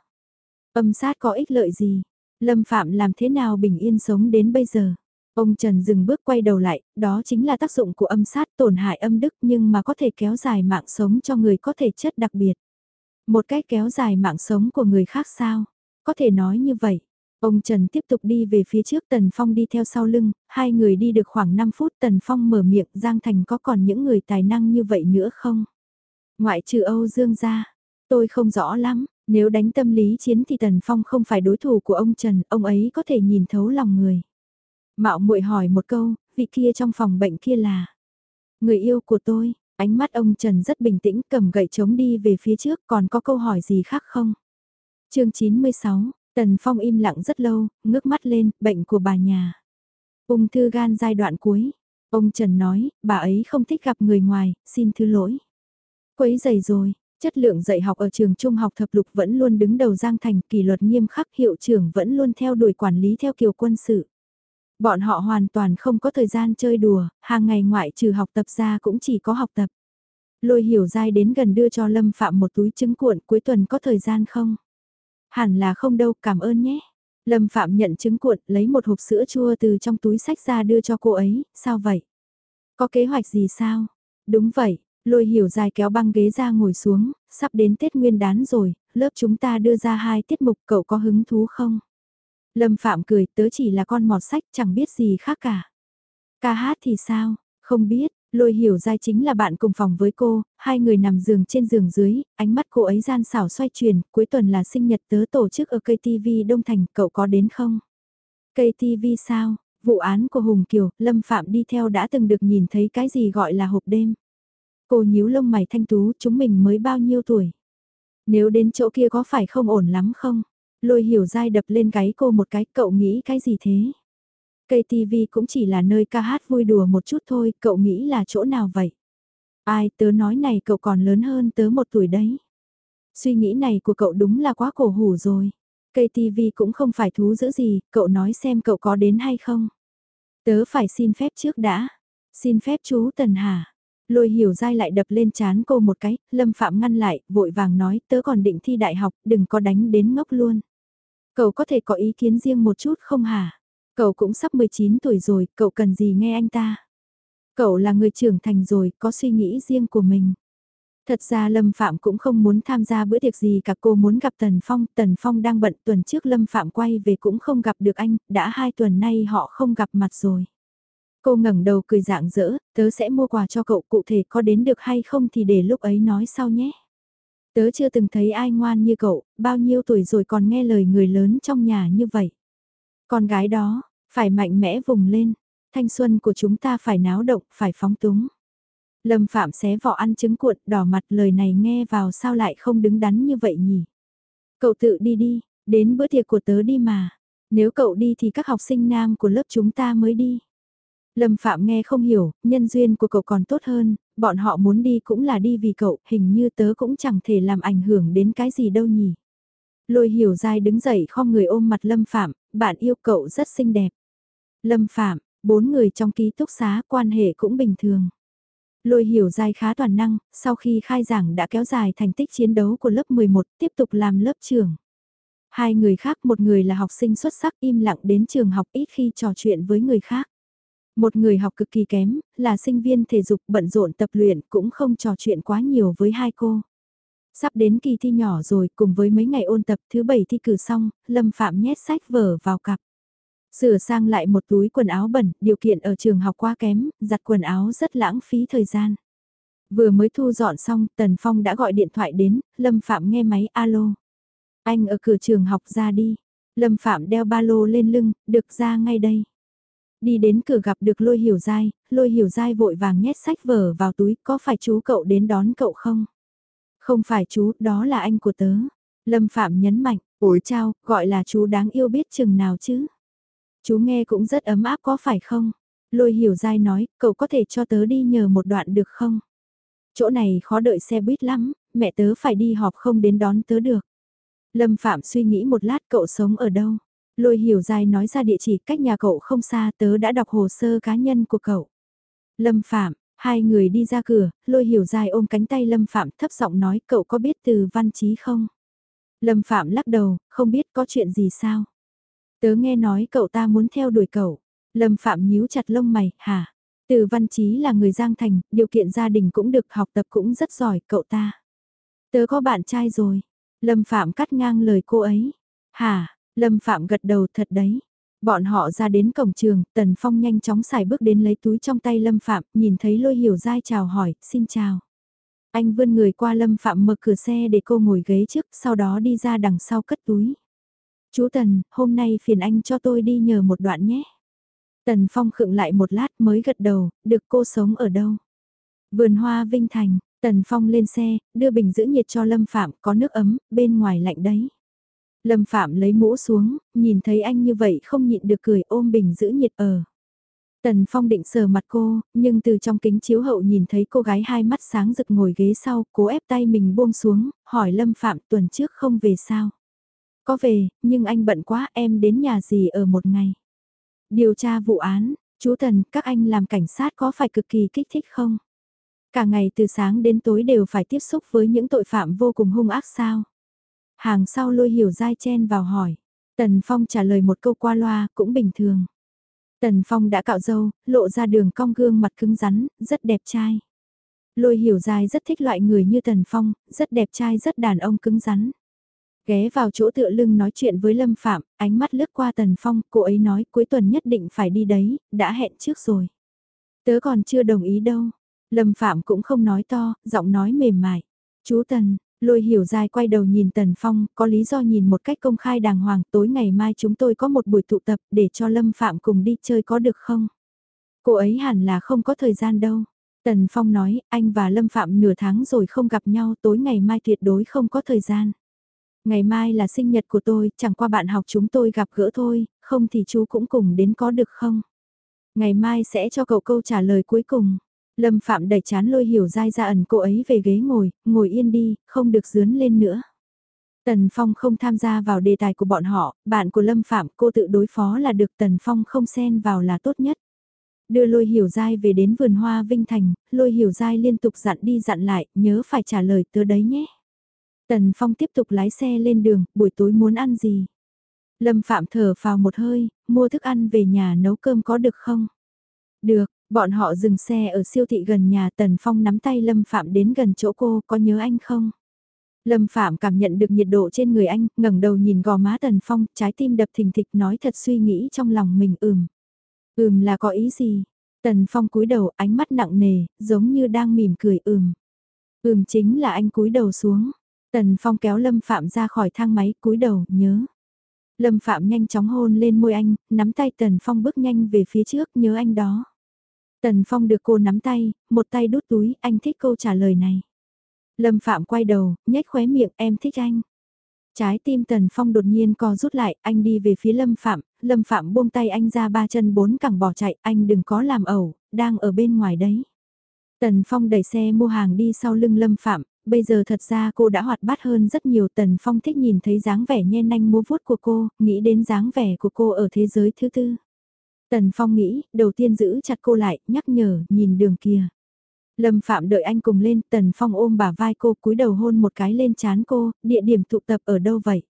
Âm sát có ích lợi gì? Lâm Phạm làm thế nào bình yên sống đến bây giờ? Ông Trần dừng bước quay đầu lại, đó chính là tác dụng của âm sát tổn hại âm đức nhưng mà có thể kéo dài mạng sống cho người có thể chất đặc biệt. Một cách kéo dài mạng sống của người khác sao? Có thể nói như vậy. Ông Trần tiếp tục đi về phía trước Tần Phong đi theo sau lưng, hai người đi được khoảng 5 phút Tần Phong mở miệng Giang Thành có còn những người tài năng như vậy nữa không? Ngoại trừ Âu Dương ra, tôi không rõ lắm, nếu đánh tâm lý chiến thì Tần Phong không phải đối thủ của ông Trần, ông ấy có thể nhìn thấu lòng người. Mạo muội hỏi một câu, vị kia trong phòng bệnh kia là người yêu của tôi, ánh mắt ông Trần rất bình tĩnh cầm gậy chống đi về phía trước còn có câu hỏi gì khác không? chương 96, Tần Phong im lặng rất lâu, ngước mắt lên, bệnh của bà nhà. Ung thư gan giai đoạn cuối. Ông Trần nói, bà ấy không thích gặp người ngoài, xin thứ lỗi. Quấy dày rồi, chất lượng dạy học ở trường trung học thập lục vẫn luôn đứng đầu Giang Thành, kỷ luật nghiêm khắc hiệu trưởng vẫn luôn theo đuổi quản lý theo kiểu quân sự. Bọn họ hoàn toàn không có thời gian chơi đùa, hàng ngày ngoại trừ học tập ra cũng chỉ có học tập. Lôi hiểu dai đến gần đưa cho Lâm Phạm một túi trứng cuộn cuối tuần có thời gian không? Hẳn là không đâu, cảm ơn nhé. Lâm Phạm nhận trứng cuộn, lấy một hộp sữa chua từ trong túi sách ra đưa cho cô ấy, sao vậy? Có kế hoạch gì sao? Đúng vậy, lôi hiểu dài kéo băng ghế ra ngồi xuống, sắp đến Tết Nguyên đán rồi, lớp chúng ta đưa ra hai tiết mục cậu có hứng thú không? Lâm Phạm cười, tớ chỉ là con mọt sách chẳng biết gì khác cả. Ca hát thì sao? Không biết, Lôi hiểu ra chính là bạn cùng phòng với cô, hai người nằm giường trên giường dưới, ánh mắt cô ấy gian xảo xoay chuyển, cuối tuần là sinh nhật tớ tổ chức ở KTV Đông Thành, cậu có đến không? KTV sao? Vụ án của Hùng Kiều, Lâm Phạm đi theo đã từng được nhìn thấy cái gì gọi là hộp đêm. Cô nhíu lông mày thanh tú, chúng mình mới bao nhiêu tuổi? Nếu đến chỗ kia có phải không ổn lắm không? Lôi hiểu dai đập lên gáy cô một cái, cậu nghĩ cái gì thế? KTV cũng chỉ là nơi ca hát vui đùa một chút thôi, cậu nghĩ là chỗ nào vậy? Ai, tớ nói này cậu còn lớn hơn tớ một tuổi đấy. Suy nghĩ này của cậu đúng là quá cổ hủ rồi. KTV cũng không phải thú dữ gì, cậu nói xem cậu có đến hay không. Tớ phải xin phép trước đã. Xin phép chú Tần Hà. Lôi hiểu dai lại đập lên chán cô một cái, Lâm Phạm ngăn lại, vội vàng nói tớ còn định thi đại học, đừng có đánh đến ngốc luôn. Cậu có thể có ý kiến riêng một chút không hả? Cậu cũng sắp 19 tuổi rồi, cậu cần gì nghe anh ta? Cậu là người trưởng thành rồi, có suy nghĩ riêng của mình. Thật ra Lâm Phạm cũng không muốn tham gia bữa tiệc gì cả cô muốn gặp Tần Phong. Tần Phong đang bận tuần trước Lâm Phạm quay về cũng không gặp được anh, đã hai tuần nay họ không gặp mặt rồi. Cô ngẩng đầu cười dạng dỡ, tớ sẽ mua quà cho cậu cụ thể có đến được hay không thì để lúc ấy nói sau nhé. Tớ chưa từng thấy ai ngoan như cậu, bao nhiêu tuổi rồi còn nghe lời người lớn trong nhà như vậy. Con gái đó, phải mạnh mẽ vùng lên, thanh xuân của chúng ta phải náo động, phải phóng túng. Lâm Phạm xé vỏ ăn trứng cuộn, đỏ mặt lời này nghe vào sao lại không đứng đắn như vậy nhỉ? Cậu tự đi đi, đến bữa tiệc của tớ đi mà. Nếu cậu đi thì các học sinh nam của lớp chúng ta mới đi. Lâm Phạm nghe không hiểu, nhân duyên của cậu còn tốt hơn, bọn họ muốn đi cũng là đi vì cậu, hình như tớ cũng chẳng thể làm ảnh hưởng đến cái gì đâu nhỉ. Lôi hiểu dai đứng dậy không người ôm mặt Lâm Phạm, bạn yêu cậu rất xinh đẹp. Lâm Phạm, bốn người trong ký túc xá quan hệ cũng bình thường. Lôi hiểu dai khá toàn năng, sau khi khai giảng đã kéo dài thành tích chiến đấu của lớp 11, tiếp tục làm lớp trưởng. Hai người khác, một người là học sinh xuất sắc im lặng đến trường học ít khi trò chuyện với người khác. Một người học cực kỳ kém, là sinh viên thể dục bận rộn tập luyện cũng không trò chuyện quá nhiều với hai cô. Sắp đến kỳ thi nhỏ rồi, cùng với mấy ngày ôn tập thứ bảy thi cử xong, Lâm Phạm nhét sách vở vào cặp. Sửa sang lại một túi quần áo bẩn, điều kiện ở trường học quá kém, giặt quần áo rất lãng phí thời gian. Vừa mới thu dọn xong, Tần Phong đã gọi điện thoại đến, Lâm Phạm nghe máy alo. Anh ở cửa trường học ra đi. Lâm Phạm đeo ba lô lên lưng, được ra ngay đây. Đi đến cửa gặp được lôi hiểu dai, lôi hiểu dai vội vàng nhét sách vở vào túi, có phải chú cậu đến đón cậu không? Không phải chú, đó là anh của tớ. Lâm Phạm nhấn mạnh, ủi chào, gọi là chú đáng yêu biết chừng nào chứ. Chú nghe cũng rất ấm áp có phải không? Lôi hiểu dai nói, cậu có thể cho tớ đi nhờ một đoạn được không? Chỗ này khó đợi xe buýt lắm, mẹ tớ phải đi họp không đến đón tớ được. Lâm Phạm suy nghĩ một lát cậu sống ở đâu? Lôi hiểu dài nói ra địa chỉ cách nhà cậu không xa tớ đã đọc hồ sơ cá nhân của cậu. Lâm Phạm, Hai người đi ra cửa, lôi hiểu dài ôm cánh tay Lâm Phạm thấp giọng nói cậu có biết từ văn chí không? Lâm Phạm lắc đầu, không biết có chuyện gì sao? Tớ nghe nói cậu ta muốn theo đuổi cậu. Lâm Phạm nhíu chặt lông mày, hả? Từ văn chí là người Giang Thành, điều kiện gia đình cũng được học tập cũng rất giỏi, cậu ta. Tớ có bạn trai rồi. Lâm Phạm cắt ngang lời cô ấy. Hả, Lâm Phạm gật đầu thật đấy. Bọn họ ra đến cổng trường, Tần Phong nhanh chóng xài bước đến lấy túi trong tay Lâm Phạm, nhìn thấy lôi hiểu dai chào hỏi, xin chào. Anh vươn người qua Lâm Phạm mở cửa xe để cô ngồi ghế trước, sau đó đi ra đằng sau cất túi. Chú Tần, hôm nay phiền anh cho tôi đi nhờ một đoạn nhé. Tần Phong khựng lại một lát mới gật đầu, được cô sống ở đâu? Vườn hoa Vinh Thành, Tần Phong lên xe, đưa bình giữ nhiệt cho Lâm Phạm, có nước ấm, bên ngoài lạnh đấy. Lâm Phạm lấy mũ xuống, nhìn thấy anh như vậy không nhịn được cười ôm bình giữ nhiệt ở. Tần Phong định sờ mặt cô, nhưng từ trong kính chiếu hậu nhìn thấy cô gái hai mắt sáng rực ngồi ghế sau, cố ép tay mình buông xuống, hỏi Lâm Phạm tuần trước không về sao. Có về, nhưng anh bận quá em đến nhà gì ở một ngày. Điều tra vụ án, chú Tần, các anh làm cảnh sát có phải cực kỳ kích thích không? Cả ngày từ sáng đến tối đều phải tiếp xúc với những tội phạm vô cùng hung ác sao? Hàng sau lôi hiểu dai chen vào hỏi. Tần Phong trả lời một câu qua loa cũng bình thường. Tần Phong đã cạo râu, lộ ra đường cong gương mặt cứng rắn, rất đẹp trai. Lôi hiểu dài rất thích loại người như Tần Phong, rất đẹp trai rất đàn ông cứng rắn. Ghé vào chỗ tựa lưng nói chuyện với Lâm Phạm, ánh mắt lướt qua Tần Phong, cô ấy nói cuối tuần nhất định phải đi đấy, đã hẹn trước rồi. Tớ còn chưa đồng ý đâu. Lâm Phạm cũng không nói to, giọng nói mềm mại. Chú Tần, lôi hiểu dài quay đầu nhìn Tần Phong, có lý do nhìn một cách công khai đàng hoàng, tối ngày mai chúng tôi có một buổi tụ tập để cho Lâm Phạm cùng đi chơi có được không? Cô ấy hẳn là không có thời gian đâu. Tần Phong nói, anh và Lâm Phạm nửa tháng rồi không gặp nhau tối ngày mai tuyệt đối không có thời gian. Ngày mai là sinh nhật của tôi, chẳng qua bạn học chúng tôi gặp gỡ thôi, không thì chú cũng cùng đến có được không? Ngày mai sẽ cho cậu câu trả lời cuối cùng. Lâm Phạm đẩy chán lôi hiểu dai ra ẩn cô ấy về ghế ngồi, ngồi yên đi, không được dướn lên nữa. Tần Phong không tham gia vào đề tài của bọn họ, bạn của Lâm Phạm cô tự đối phó là được Tần Phong không xen vào là tốt nhất. Đưa lôi hiểu dai về đến vườn hoa Vinh Thành, lôi hiểu dai liên tục dặn đi dặn lại, nhớ phải trả lời tớ đấy nhé. Tần Phong tiếp tục lái xe lên đường, buổi tối muốn ăn gì? Lâm Phạm thở vào một hơi, mua thức ăn về nhà nấu cơm có được không? Được, bọn họ dừng xe ở siêu thị gần nhà Tần Phong nắm tay Lâm Phạm đến gần chỗ cô, có nhớ anh không? Lâm Phạm cảm nhận được nhiệt độ trên người anh, ngẩng đầu nhìn gò má Tần Phong, trái tim đập thình thịch nói thật suy nghĩ trong lòng mình ừm. Ừm là có ý gì? Tần Phong cúi đầu ánh mắt nặng nề, giống như đang mỉm cười ừm. Ừm chính là anh cúi đầu xuống. Tần Phong kéo Lâm Phạm ra khỏi thang máy, cúi đầu, nhớ. Lâm Phạm nhanh chóng hôn lên môi anh, nắm tay Tần Phong bước nhanh về phía trước, nhớ anh đó. Tần Phong được cô nắm tay, một tay đút túi, anh thích câu trả lời này. Lâm Phạm quay đầu, nhếch khóe miệng, em thích anh. Trái tim Tần Phong đột nhiên co rút lại, anh đi về phía Lâm Phạm, Lâm Phạm buông tay anh ra ba chân bốn cẳng bỏ chạy, anh đừng có làm ẩu, đang ở bên ngoài đấy. Tần Phong đẩy xe mua hàng đi sau lưng Lâm Phạm, bây giờ thật ra cô đã hoạt bát hơn rất nhiều. Tần Phong thích nhìn thấy dáng vẻ nhen nanh múa vuốt của cô, nghĩ đến dáng vẻ của cô ở thế giới thứ tư. Tần Phong nghĩ, đầu tiên giữ chặt cô lại, nhắc nhở, nhìn đường kia. Lâm Phạm đợi anh cùng lên, Tần Phong ôm bả vai cô cúi đầu hôn một cái lên chán cô, địa điểm tụ tập ở đâu vậy?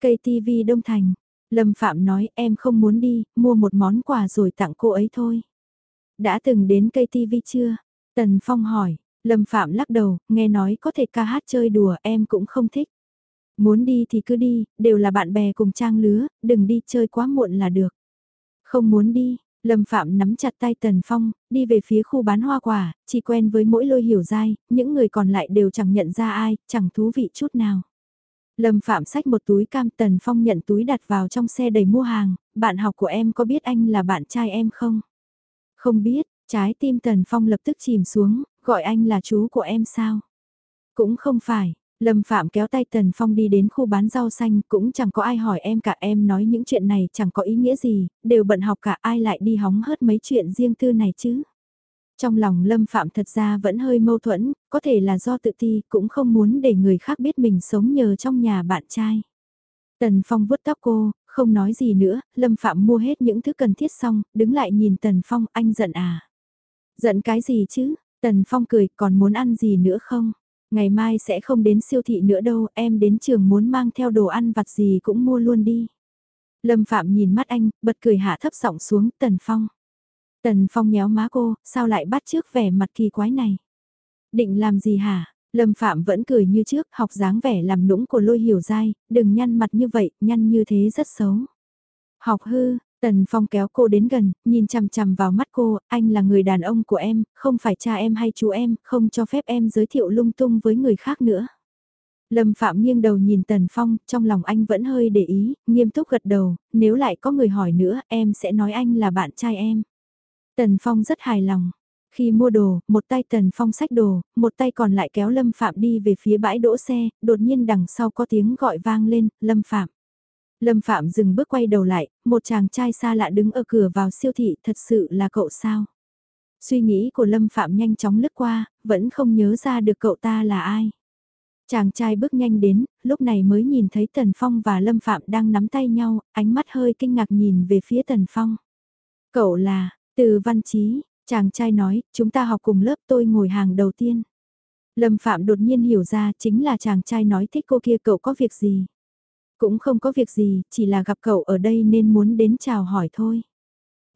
Cây TV Đông Thành. Lâm Phạm nói em không muốn đi, mua một món quà rồi tặng cô ấy thôi. Đã từng đến cây TV chưa? Tần Phong hỏi, Lâm Phạm lắc đầu, nghe nói có thể ca hát chơi đùa em cũng không thích. Muốn đi thì cứ đi, đều là bạn bè cùng trang lứa, đừng đi chơi quá muộn là được. Không muốn đi, Lâm Phạm nắm chặt tay Tần Phong, đi về phía khu bán hoa quả, chỉ quen với mỗi lôi hiểu dai, những người còn lại đều chẳng nhận ra ai, chẳng thú vị chút nào. Lâm Phạm xách một túi cam Tần Phong nhận túi đặt vào trong xe đầy mua hàng, bạn học của em có biết anh là bạn trai em không? Không biết, trái tim Tần Phong lập tức chìm xuống, gọi anh là chú của em sao? Cũng không phải, Lâm Phạm kéo tay Tần Phong đi đến khu bán rau xanh, cũng chẳng có ai hỏi em cả em nói những chuyện này chẳng có ý nghĩa gì, đều bận học cả ai lại đi hóng hớt mấy chuyện riêng tư này chứ. Trong lòng Lâm Phạm thật ra vẫn hơi mâu thuẫn, có thể là do tự ti, cũng không muốn để người khác biết mình sống nhờ trong nhà bạn trai. Tần Phong vuốt tóc cô, không nói gì nữa, Lâm Phạm mua hết những thứ cần thiết xong, đứng lại nhìn Tần Phong, anh giận à? Giận cái gì chứ? Tần Phong cười, còn muốn ăn gì nữa không? Ngày mai sẽ không đến siêu thị nữa đâu, em đến trường muốn mang theo đồ ăn vặt gì cũng mua luôn đi. Lâm Phạm nhìn mắt anh, bật cười hạ thấp giọng xuống, Tần Phong. Tần Phong nhéo má cô, sao lại bắt trước vẻ mặt kỳ quái này? Định làm gì hả? Lâm Phạm vẫn cười như trước, học dáng vẻ làm nũng của lôi hiểu dai, đừng nhăn mặt như vậy, nhăn như thế rất xấu. Học hư, Tần Phong kéo cô đến gần, nhìn chằm chằm vào mắt cô, anh là người đàn ông của em, không phải cha em hay chú em, không cho phép em giới thiệu lung tung với người khác nữa. Lâm Phạm nghiêng đầu nhìn Tần Phong, trong lòng anh vẫn hơi để ý, nghiêm túc gật đầu, nếu lại có người hỏi nữa, em sẽ nói anh là bạn trai em. Tần Phong rất hài lòng. Khi mua đồ, một tay Tần Phong xách đồ, một tay còn lại kéo Lâm Phạm đi về phía bãi đỗ xe, đột nhiên đằng sau có tiếng gọi vang lên, Lâm Phạm. Lâm Phạm dừng bước quay đầu lại, một chàng trai xa lạ đứng ở cửa vào siêu thị, thật sự là cậu sao? Suy nghĩ của Lâm Phạm nhanh chóng lướt qua, vẫn không nhớ ra được cậu ta là ai. Chàng trai bước nhanh đến, lúc này mới nhìn thấy Tần Phong và Lâm Phạm đang nắm tay nhau, ánh mắt hơi kinh ngạc nhìn về phía Tần Phong. Cậu là, từ văn trí, chàng trai nói, chúng ta học cùng lớp tôi ngồi hàng đầu tiên. Lâm Phạm đột nhiên hiểu ra chính là chàng trai nói thích cô kia cậu có việc gì. Cũng không có việc gì, chỉ là gặp cậu ở đây nên muốn đến chào hỏi thôi.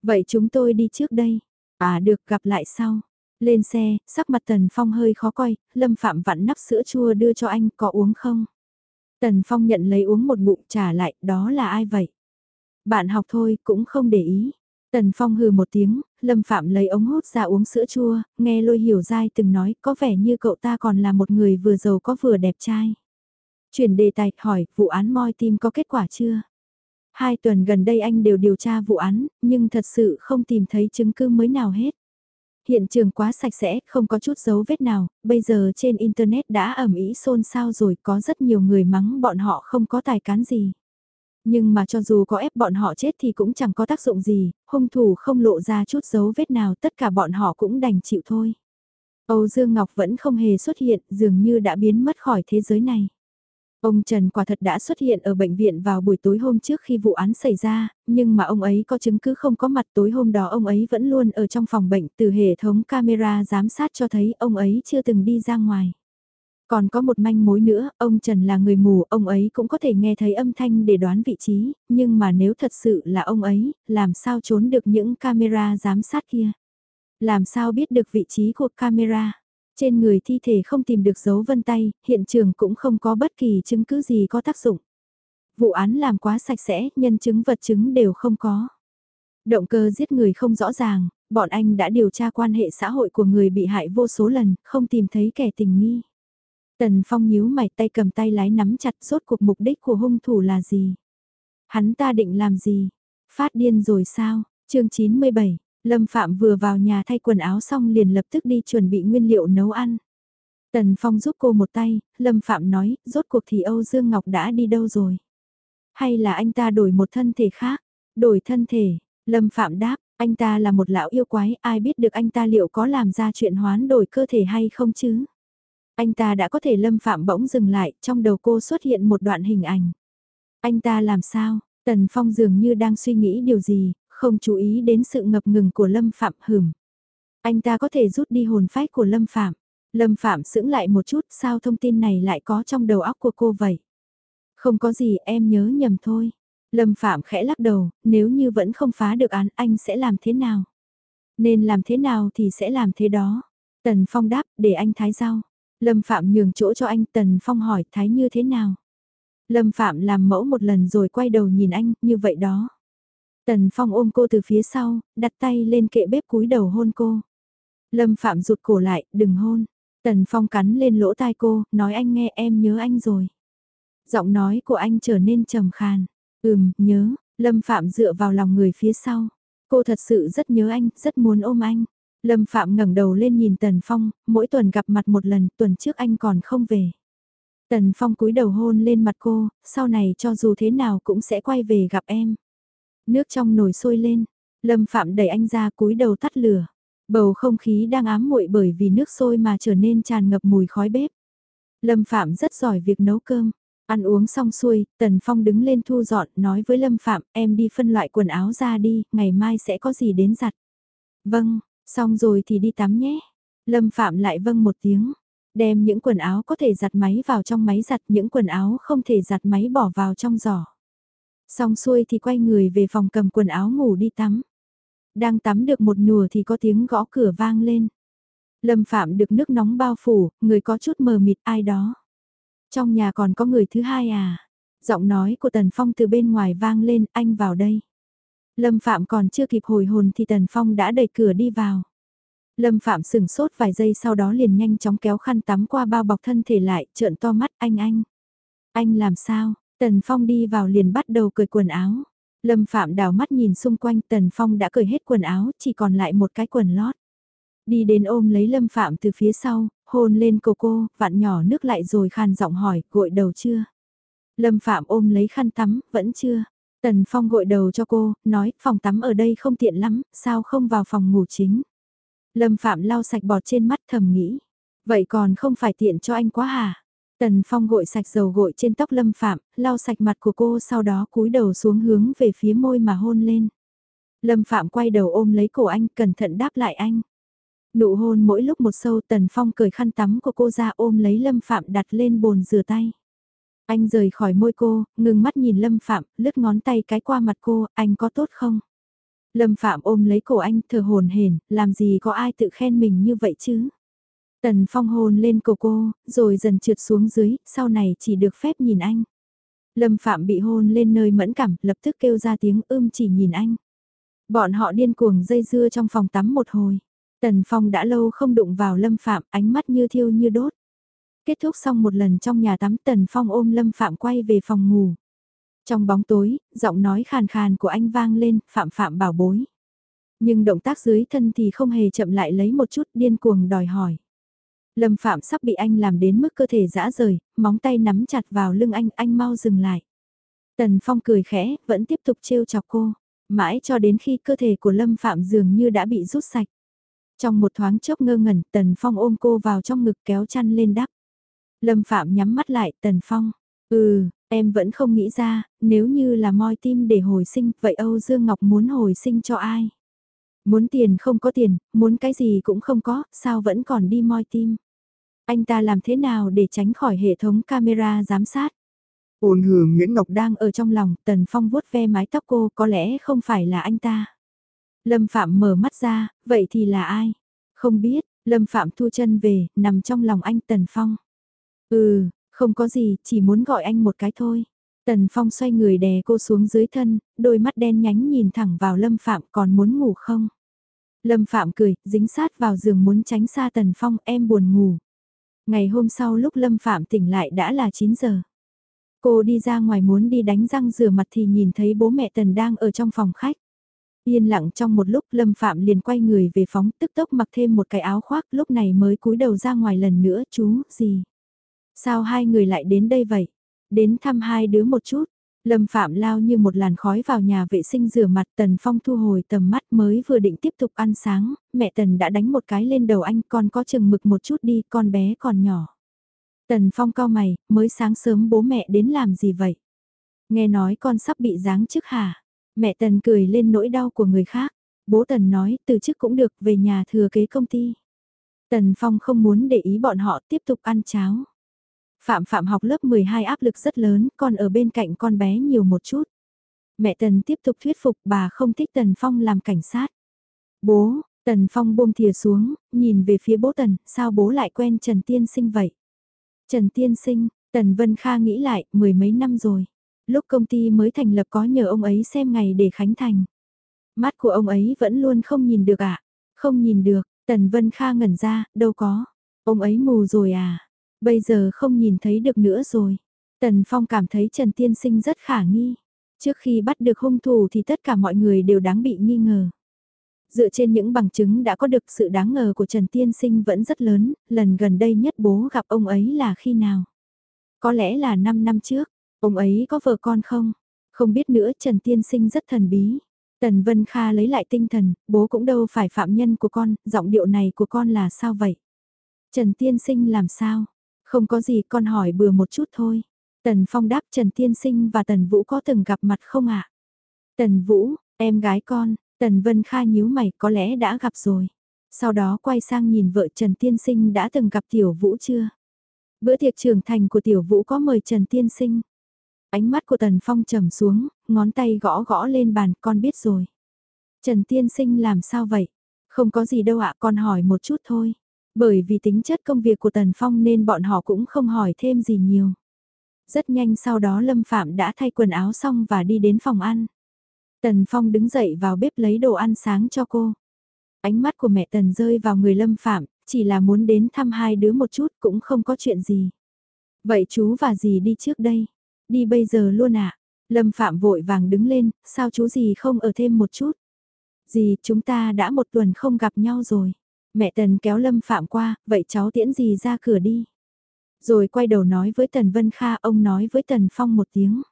Vậy chúng tôi đi trước đây. À được gặp lại sau. Lên xe, sắc mặt Tần Phong hơi khó coi, Lâm Phạm vặn nắp sữa chua đưa cho anh, có uống không? Tần Phong nhận lấy uống một bụng trả lại, đó là ai vậy? Bạn học thôi, cũng không để ý. Tần Phong hừ một tiếng, Lâm Phạm lấy ống hút ra uống sữa chua, nghe lôi hiểu dai từng nói có vẻ như cậu ta còn là một người vừa giàu có vừa đẹp trai. Chuyển đề tài hỏi, vụ án moi tim có kết quả chưa? Hai tuần gần đây anh đều điều tra vụ án, nhưng thật sự không tìm thấy chứng cứ mới nào hết. Hiện trường quá sạch sẽ, không có chút dấu vết nào, bây giờ trên Internet đã ẩm ý xôn xao rồi, có rất nhiều người mắng bọn họ không có tài cán gì. Nhưng mà cho dù có ép bọn họ chết thì cũng chẳng có tác dụng gì, hung thủ không lộ ra chút dấu vết nào tất cả bọn họ cũng đành chịu thôi. Âu Dương Ngọc vẫn không hề xuất hiện, dường như đã biến mất khỏi thế giới này. Ông Trần quả thật đã xuất hiện ở bệnh viện vào buổi tối hôm trước khi vụ án xảy ra, nhưng mà ông ấy có chứng cứ không có mặt tối hôm đó ông ấy vẫn luôn ở trong phòng bệnh từ hệ thống camera giám sát cho thấy ông ấy chưa từng đi ra ngoài. Còn có một manh mối nữa, ông Trần là người mù, ông ấy cũng có thể nghe thấy âm thanh để đoán vị trí, nhưng mà nếu thật sự là ông ấy, làm sao trốn được những camera giám sát kia? Làm sao biết được vị trí của camera? Trên người thi thể không tìm được dấu vân tay, hiện trường cũng không có bất kỳ chứng cứ gì có tác dụng. Vụ án làm quá sạch sẽ, nhân chứng vật chứng đều không có. Động cơ giết người không rõ ràng, bọn anh đã điều tra quan hệ xã hội của người bị hại vô số lần, không tìm thấy kẻ tình nghi. Tần Phong nhíu mày tay cầm tay lái nắm chặt rốt cuộc mục đích của hung thủ là gì? Hắn ta định làm gì? Phát điên rồi sao? chương 97, Lâm Phạm vừa vào nhà thay quần áo xong liền lập tức đi chuẩn bị nguyên liệu nấu ăn. Tần Phong giúp cô một tay, Lâm Phạm nói, rốt cuộc thì Âu Dương Ngọc đã đi đâu rồi? Hay là anh ta đổi một thân thể khác? Đổi thân thể, Lâm Phạm đáp, anh ta là một lão yêu quái, ai biết được anh ta liệu có làm ra chuyện hoán đổi cơ thể hay không chứ? Anh ta đã có thể Lâm Phạm bỗng dừng lại, trong đầu cô xuất hiện một đoạn hình ảnh. Anh ta làm sao? Tần Phong dường như đang suy nghĩ điều gì, không chú ý đến sự ngập ngừng của Lâm Phạm hửm. Anh ta có thể rút đi hồn phách của Lâm Phạm. Lâm Phạm sững lại một chút, sao thông tin này lại có trong đầu óc của cô vậy? Không có gì, em nhớ nhầm thôi. Lâm Phạm khẽ lắc đầu, nếu như vẫn không phá được án anh sẽ làm thế nào? Nên làm thế nào thì sẽ làm thế đó. Tần Phong đáp, để anh thái rau. Lâm Phạm nhường chỗ cho anh, Tần Phong hỏi thái như thế nào? Lâm Phạm làm mẫu một lần rồi quay đầu nhìn anh, như vậy đó. Tần Phong ôm cô từ phía sau, đặt tay lên kệ bếp cúi đầu hôn cô. Lâm Phạm rụt cổ lại, đừng hôn. Tần Phong cắn lên lỗ tai cô, nói anh nghe em nhớ anh rồi. Giọng nói của anh trở nên trầm khàn. Ừm, nhớ, Lâm Phạm dựa vào lòng người phía sau. Cô thật sự rất nhớ anh, rất muốn ôm anh. Lâm Phạm ngẩng đầu lên nhìn Tần Phong, mỗi tuần gặp mặt một lần, tuần trước anh còn không về. Tần Phong cúi đầu hôn lên mặt cô, sau này cho dù thế nào cũng sẽ quay về gặp em. Nước trong nồi sôi lên, Lâm Phạm đẩy anh ra cúi đầu tắt lửa. Bầu không khí đang ám muội bởi vì nước sôi mà trở nên tràn ngập mùi khói bếp. Lâm Phạm rất giỏi việc nấu cơm. Ăn uống xong xuôi, Tần Phong đứng lên thu dọn, nói với Lâm Phạm, em đi phân loại quần áo ra đi, ngày mai sẽ có gì đến giặt. Vâng, xong rồi thì đi tắm nhé. Lâm Phạm lại vâng một tiếng, đem những quần áo có thể giặt máy vào trong máy giặt, những quần áo không thể giặt máy bỏ vào trong giỏ. Xong xuôi thì quay người về phòng cầm quần áo ngủ đi tắm. Đang tắm được một nùa thì có tiếng gõ cửa vang lên. Lâm Phạm được nước nóng bao phủ, người có chút mờ mịt ai đó. Trong nhà còn có người thứ hai à? Giọng nói của Tần Phong từ bên ngoài vang lên, anh vào đây. Lâm Phạm còn chưa kịp hồi hồn thì Tần Phong đã đẩy cửa đi vào. Lâm Phạm sừng sốt vài giây sau đó liền nhanh chóng kéo khăn tắm qua bao bọc thân thể lại, trợn to mắt anh anh. Anh làm sao? Tần Phong đi vào liền bắt đầu cởi quần áo. Lâm Phạm đào mắt nhìn xung quanh Tần Phong đã cởi hết quần áo, chỉ còn lại một cái quần lót. Đi đến ôm lấy Lâm Phạm từ phía sau, hôn lên cô cô, vặn nhỏ nước lại rồi khàn giọng hỏi, gội đầu chưa? Lâm Phạm ôm lấy khăn tắm, vẫn chưa. Tần Phong gội đầu cho cô, nói, phòng tắm ở đây không tiện lắm, sao không vào phòng ngủ chính? Lâm Phạm lau sạch bọt trên mắt thầm nghĩ. Vậy còn không phải tiện cho anh quá hả? Tần Phong gội sạch dầu gội trên tóc Lâm Phạm, lau sạch mặt của cô sau đó cúi đầu xuống hướng về phía môi mà hôn lên. Lâm Phạm quay đầu ôm lấy cổ anh, cẩn thận đáp lại anh. Nụ hôn mỗi lúc một sâu Tần Phong cởi khăn tắm của cô ra ôm lấy Lâm Phạm đặt lên bồn rửa tay. Anh rời khỏi môi cô, ngừng mắt nhìn Lâm Phạm, lướt ngón tay cái qua mặt cô, anh có tốt không? Lâm Phạm ôm lấy cổ anh thở hồn hển, làm gì có ai tự khen mình như vậy chứ? Tần Phong hôn lên cổ cô, rồi dần trượt xuống dưới, sau này chỉ được phép nhìn anh. Lâm Phạm bị hôn lên nơi mẫn cảm, lập tức kêu ra tiếng ưm chỉ nhìn anh. Bọn họ điên cuồng dây dưa trong phòng tắm một hồi. Tần Phong đã lâu không đụng vào Lâm Phạm, ánh mắt như thiêu như đốt. Kết thúc xong một lần trong nhà tắm Tần Phong ôm Lâm Phạm quay về phòng ngủ. Trong bóng tối, giọng nói khàn khàn của anh vang lên, Phạm Phạm bảo bối. Nhưng động tác dưới thân thì không hề chậm lại lấy một chút điên cuồng đòi hỏi. Lâm Phạm sắp bị anh làm đến mức cơ thể dã rời, móng tay nắm chặt vào lưng anh, anh mau dừng lại. Tần Phong cười khẽ, vẫn tiếp tục trêu chọc cô, mãi cho đến khi cơ thể của Lâm Phạm dường như đã bị rút sạch. Trong một thoáng chốc ngơ ngẩn, Tần Phong ôm cô vào trong ngực kéo chăn lên đắp. Lâm Phạm nhắm mắt lại, Tần Phong, ừ, em vẫn không nghĩ ra, nếu như là moi tim để hồi sinh, vậy Âu Dương Ngọc muốn hồi sinh cho ai? Muốn tiền không có tiền, muốn cái gì cũng không có, sao vẫn còn đi moi tim? Anh ta làm thế nào để tránh khỏi hệ thống camera giám sát? Ôn hừ Nguyễn Ngọc đang ở trong lòng, Tần Phong vuốt ve mái tóc cô có lẽ không phải là anh ta. Lâm Phạm mở mắt ra, vậy thì là ai? Không biết, Lâm Phạm thu chân về, nằm trong lòng anh Tần Phong. Ừ, không có gì, chỉ muốn gọi anh một cái thôi. Tần Phong xoay người đè cô xuống dưới thân, đôi mắt đen nhánh nhìn thẳng vào Lâm Phạm còn muốn ngủ không? Lâm Phạm cười, dính sát vào giường muốn tránh xa Tần Phong em buồn ngủ. Ngày hôm sau lúc Lâm Phạm tỉnh lại đã là 9 giờ. Cô đi ra ngoài muốn đi đánh răng rửa mặt thì nhìn thấy bố mẹ Tần đang ở trong phòng khách. Yên lặng trong một lúc Lâm Phạm liền quay người về phóng tức tốc mặc thêm một cái áo khoác lúc này mới cúi đầu ra ngoài lần nữa chú, gì? Sao hai người lại đến đây vậy? Đến thăm hai đứa một chút. Lâm Phạm lao như một làn khói vào nhà vệ sinh rửa mặt Tần Phong thu hồi tầm mắt mới vừa định tiếp tục ăn sáng, mẹ Tần đã đánh một cái lên đầu anh con có chừng mực một chút đi, con bé còn nhỏ. Tần Phong cao mày, mới sáng sớm bố mẹ đến làm gì vậy? Nghe nói con sắp bị giáng chức hả? Mẹ Tần cười lên nỗi đau của người khác. Bố Tần nói từ chức cũng được về nhà thừa kế công ty. Tần Phong không muốn để ý bọn họ tiếp tục ăn cháo. Phạm Phạm học lớp 12 áp lực rất lớn, còn ở bên cạnh con bé nhiều một chút. Mẹ Tần tiếp tục thuyết phục bà không thích Tần Phong làm cảnh sát. Bố, Tần Phong buông thìa xuống, nhìn về phía bố Tần, sao bố lại quen Trần Tiên Sinh vậy? Trần Tiên Sinh, Tần Vân Kha nghĩ lại, mười mấy năm rồi. Lúc công ty mới thành lập có nhờ ông ấy xem ngày để khánh thành. Mắt của ông ấy vẫn luôn không nhìn được ạ. À? Không nhìn được, Tần Vân Kha ngẩn ra, đâu có. Ông ấy mù rồi à? Bây giờ không nhìn thấy được nữa rồi. Tần Phong cảm thấy Trần Tiên Sinh rất khả nghi. Trước khi bắt được hung thủ thì tất cả mọi người đều đáng bị nghi ngờ. Dựa trên những bằng chứng đã có được sự đáng ngờ của Trần Tiên Sinh vẫn rất lớn, lần gần đây nhất bố gặp ông ấy là khi nào? Có lẽ là 5 năm trước, ông ấy có vợ con không? Không biết nữa Trần Tiên Sinh rất thần bí. Tần Vân Kha lấy lại tinh thần, bố cũng đâu phải phạm nhân của con, giọng điệu này của con là sao vậy? Trần Tiên Sinh làm sao? Không có gì con hỏi bừa một chút thôi. Tần Phong đáp Trần Tiên Sinh và Tần Vũ có từng gặp mặt không ạ? Tần Vũ, em gái con, Tần Vân Kha nhíu mày có lẽ đã gặp rồi. Sau đó quay sang nhìn vợ Trần Tiên Sinh đã từng gặp Tiểu Vũ chưa? Bữa tiệc trưởng thành của Tiểu Vũ có mời Trần Tiên Sinh. Ánh mắt của Tần Phong trầm xuống, ngón tay gõ gõ lên bàn con biết rồi. Trần Tiên Sinh làm sao vậy? Không có gì đâu ạ con hỏi một chút thôi. Bởi vì tính chất công việc của Tần Phong nên bọn họ cũng không hỏi thêm gì nhiều. Rất nhanh sau đó Lâm Phạm đã thay quần áo xong và đi đến phòng ăn. Tần Phong đứng dậy vào bếp lấy đồ ăn sáng cho cô. Ánh mắt của mẹ Tần rơi vào người Lâm Phạm, chỉ là muốn đến thăm hai đứa một chút cũng không có chuyện gì. Vậy chú và dì đi trước đây? Đi bây giờ luôn ạ? À? Lâm Phạm vội vàng đứng lên, sao chú dì không ở thêm một chút? Dì, chúng ta đã một tuần không gặp nhau rồi. Mẹ Tần kéo Lâm Phạm qua, vậy cháu tiễn gì ra cửa đi. Rồi quay đầu nói với Tần Vân Kha, ông nói với Tần Phong một tiếng.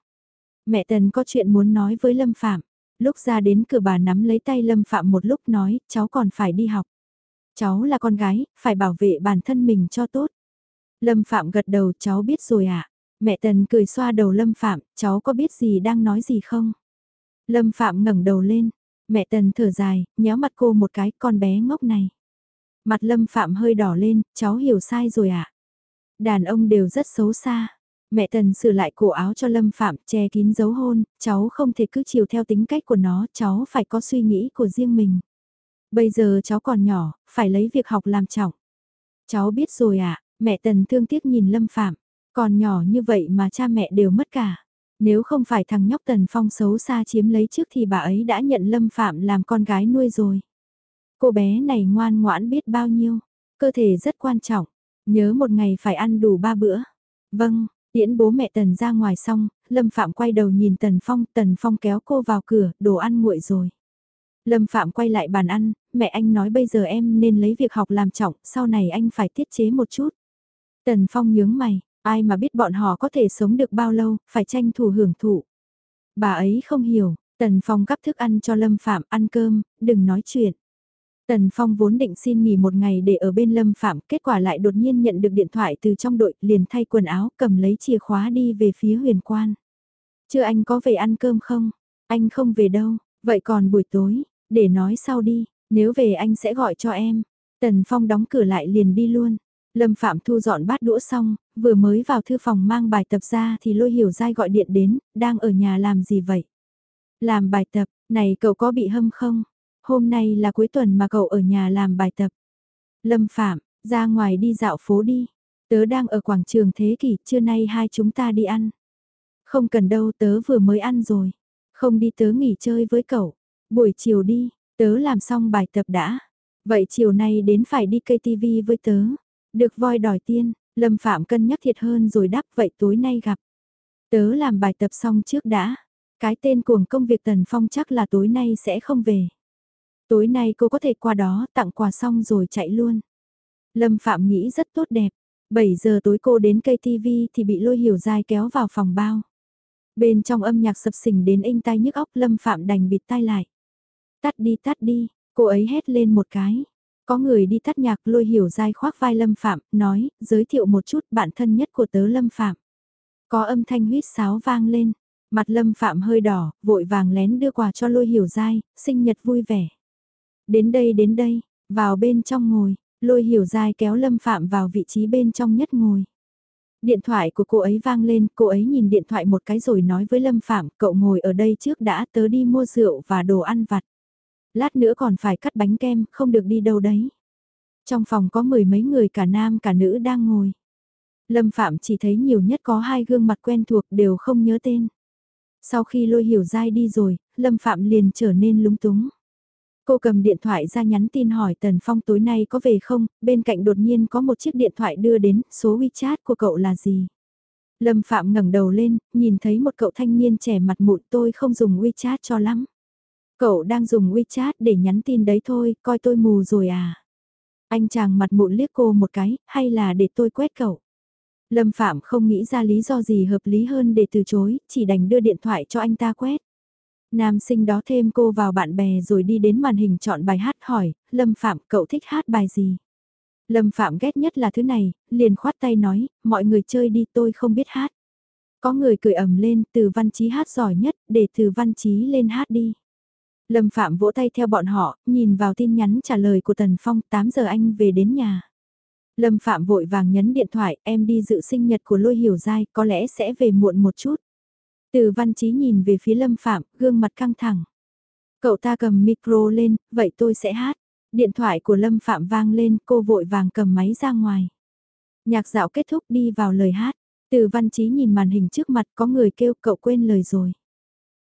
Mẹ Tần có chuyện muốn nói với Lâm Phạm. Lúc ra đến cửa bà nắm lấy tay Lâm Phạm một lúc nói, cháu còn phải đi học. Cháu là con gái, phải bảo vệ bản thân mình cho tốt. Lâm Phạm gật đầu, cháu biết rồi ạ. À? Mẹ Tần cười xoa đầu Lâm Phạm, cháu có biết gì đang nói gì không? Lâm Phạm ngẩng đầu lên, mẹ Tần thở dài, nhéo mặt cô một cái, con bé ngốc này. Mặt Lâm Phạm hơi đỏ lên, cháu hiểu sai rồi ạ. À? Đàn ông đều rất xấu xa. Mẹ Tần sửa lại cổ áo cho Lâm Phạm che kín dấu hôn, cháu không thể cứ chiều theo tính cách của nó, cháu phải có suy nghĩ của riêng mình. Bây giờ cháu còn nhỏ, phải lấy việc học làm trọng. Cháu biết rồi ạ, à, mẹ Tần thương tiếc nhìn Lâm Phạm, còn nhỏ như vậy mà cha mẹ đều mất cả. Nếu không phải thằng nhóc Tần Phong xấu xa chiếm lấy trước thì bà ấy đã nhận Lâm Phạm làm con gái nuôi rồi. Cô bé này ngoan ngoãn biết bao nhiêu, cơ thể rất quan trọng, nhớ một ngày phải ăn đủ ba bữa. Vâng, tiễn bố mẹ Tần ra ngoài xong, Lâm Phạm quay đầu nhìn Tần Phong, Tần Phong kéo cô vào cửa, đồ ăn nguội rồi. Lâm Phạm quay lại bàn ăn, mẹ anh nói bây giờ em nên lấy việc học làm trọng, sau này anh phải tiết chế một chút. Tần Phong nhướng mày, ai mà biết bọn họ có thể sống được bao lâu, phải tranh thủ hưởng thụ. Bà ấy không hiểu, Tần Phong gắp thức ăn cho Lâm Phạm ăn cơm, đừng nói chuyện. Tần Phong vốn định xin nghỉ một ngày để ở bên Lâm Phạm, kết quả lại đột nhiên nhận được điện thoại từ trong đội, liền thay quần áo, cầm lấy chìa khóa đi về phía huyền quan. Chưa anh có về ăn cơm không? Anh không về đâu, vậy còn buổi tối, để nói sau đi, nếu về anh sẽ gọi cho em. Tần Phong đóng cửa lại liền đi luôn. Lâm Phạm thu dọn bát đũa xong, vừa mới vào thư phòng mang bài tập ra thì lôi hiểu dai gọi điện đến, đang ở nhà làm gì vậy? Làm bài tập, này cậu có bị hâm không? Hôm nay là cuối tuần mà cậu ở nhà làm bài tập. Lâm Phạm, ra ngoài đi dạo phố đi. Tớ đang ở quảng trường thế kỷ, trưa nay hai chúng ta đi ăn. Không cần đâu, tớ vừa mới ăn rồi. Không đi tớ nghỉ chơi với cậu. Buổi chiều đi, tớ làm xong bài tập đã. Vậy chiều nay đến phải đi cây tivi với tớ. Được voi đòi tiên, Lâm Phạm cân nhắc thiệt hơn rồi đáp vậy tối nay gặp. Tớ làm bài tập xong trước đã. Cái tên cuồng công việc Tần Phong chắc là tối nay sẽ không về. Tối nay cô có thể qua đó tặng quà xong rồi chạy luôn. Lâm Phạm nghĩ rất tốt đẹp. 7 giờ tối cô đến cây TV thì bị lôi hiểu dai kéo vào phòng bao. Bên trong âm nhạc sập sình đến inh tai nhức óc Lâm Phạm đành bịt tai lại. Tắt đi tắt đi, cô ấy hét lên một cái. Có người đi tắt nhạc lôi hiểu dai khoác vai Lâm Phạm, nói, giới thiệu một chút bạn thân nhất của tớ Lâm Phạm. Có âm thanh huyết sáo vang lên, mặt Lâm Phạm hơi đỏ, vội vàng lén đưa quà cho lôi hiểu dai, sinh nhật vui vẻ. Đến đây đến đây, vào bên trong ngồi, lôi hiểu dai kéo Lâm Phạm vào vị trí bên trong nhất ngồi. Điện thoại của cô ấy vang lên, cô ấy nhìn điện thoại một cái rồi nói với Lâm Phạm, cậu ngồi ở đây trước đã tớ đi mua rượu và đồ ăn vặt. Lát nữa còn phải cắt bánh kem, không được đi đâu đấy. Trong phòng có mười mấy người cả nam cả nữ đang ngồi. Lâm Phạm chỉ thấy nhiều nhất có hai gương mặt quen thuộc đều không nhớ tên. Sau khi lôi hiểu dai đi rồi, Lâm Phạm liền trở nên lúng túng. Cô cầm điện thoại ra nhắn tin hỏi Tần Phong tối nay có về không, bên cạnh đột nhiên có một chiếc điện thoại đưa đến, số WeChat của cậu là gì? Lâm Phạm ngẩng đầu lên, nhìn thấy một cậu thanh niên trẻ mặt mụn tôi không dùng WeChat cho lắm. Cậu đang dùng WeChat để nhắn tin đấy thôi, coi tôi mù rồi à? Anh chàng mặt mụn liếc cô một cái, hay là để tôi quét cậu? Lâm Phạm không nghĩ ra lý do gì hợp lý hơn để từ chối, chỉ đành đưa điện thoại cho anh ta quét. Nam sinh đó thêm cô vào bạn bè rồi đi đến màn hình chọn bài hát hỏi, Lâm Phạm cậu thích hát bài gì? Lâm Phạm ghét nhất là thứ này, liền khoát tay nói, mọi người chơi đi tôi không biết hát. Có người cười ầm lên, từ văn chí hát giỏi nhất, để từ văn chí lên hát đi. Lâm Phạm vỗ tay theo bọn họ, nhìn vào tin nhắn trả lời của Tần Phong, 8 giờ anh về đến nhà. Lâm Phạm vội vàng nhấn điện thoại, em đi dự sinh nhật của Lôi Hiểu Giai, có lẽ sẽ về muộn một chút. Từ văn chí nhìn về phía Lâm Phạm, gương mặt căng thẳng. Cậu ta cầm micro lên, vậy tôi sẽ hát. Điện thoại của Lâm Phạm vang lên, cô vội vàng cầm máy ra ngoài. Nhạc dạo kết thúc đi vào lời hát. Từ văn Chí nhìn màn hình trước mặt có người kêu cậu quên lời rồi.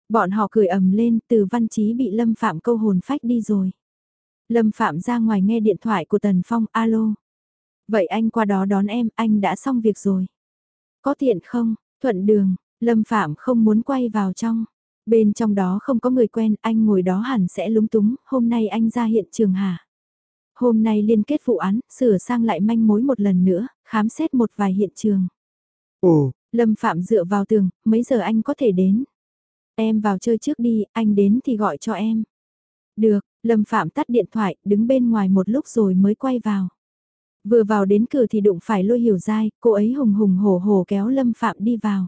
Bọn họ cười ầm lên, từ văn Chí bị Lâm Phạm câu hồn phách đi rồi. Lâm Phạm ra ngoài nghe điện thoại của Tần Phong, alo. Vậy anh qua đó đón em, anh đã xong việc rồi. Có tiện không, thuận đường, Lâm Phạm không muốn quay vào trong. Bên trong đó không có người quen, anh ngồi đó hẳn sẽ lúng túng, hôm nay anh ra hiện trường hả? Hôm nay liên kết vụ án, sửa sang lại manh mối một lần nữa, khám xét một vài hiện trường. Ồ, Lâm Phạm dựa vào tường, mấy giờ anh có thể đến? Em vào chơi trước đi, anh đến thì gọi cho em. Được, Lâm Phạm tắt điện thoại, đứng bên ngoài một lúc rồi mới quay vào. Vừa vào đến cửa thì đụng phải lôi hiểu dai, cô ấy hùng hùng hổ hổ kéo Lâm Phạm đi vào.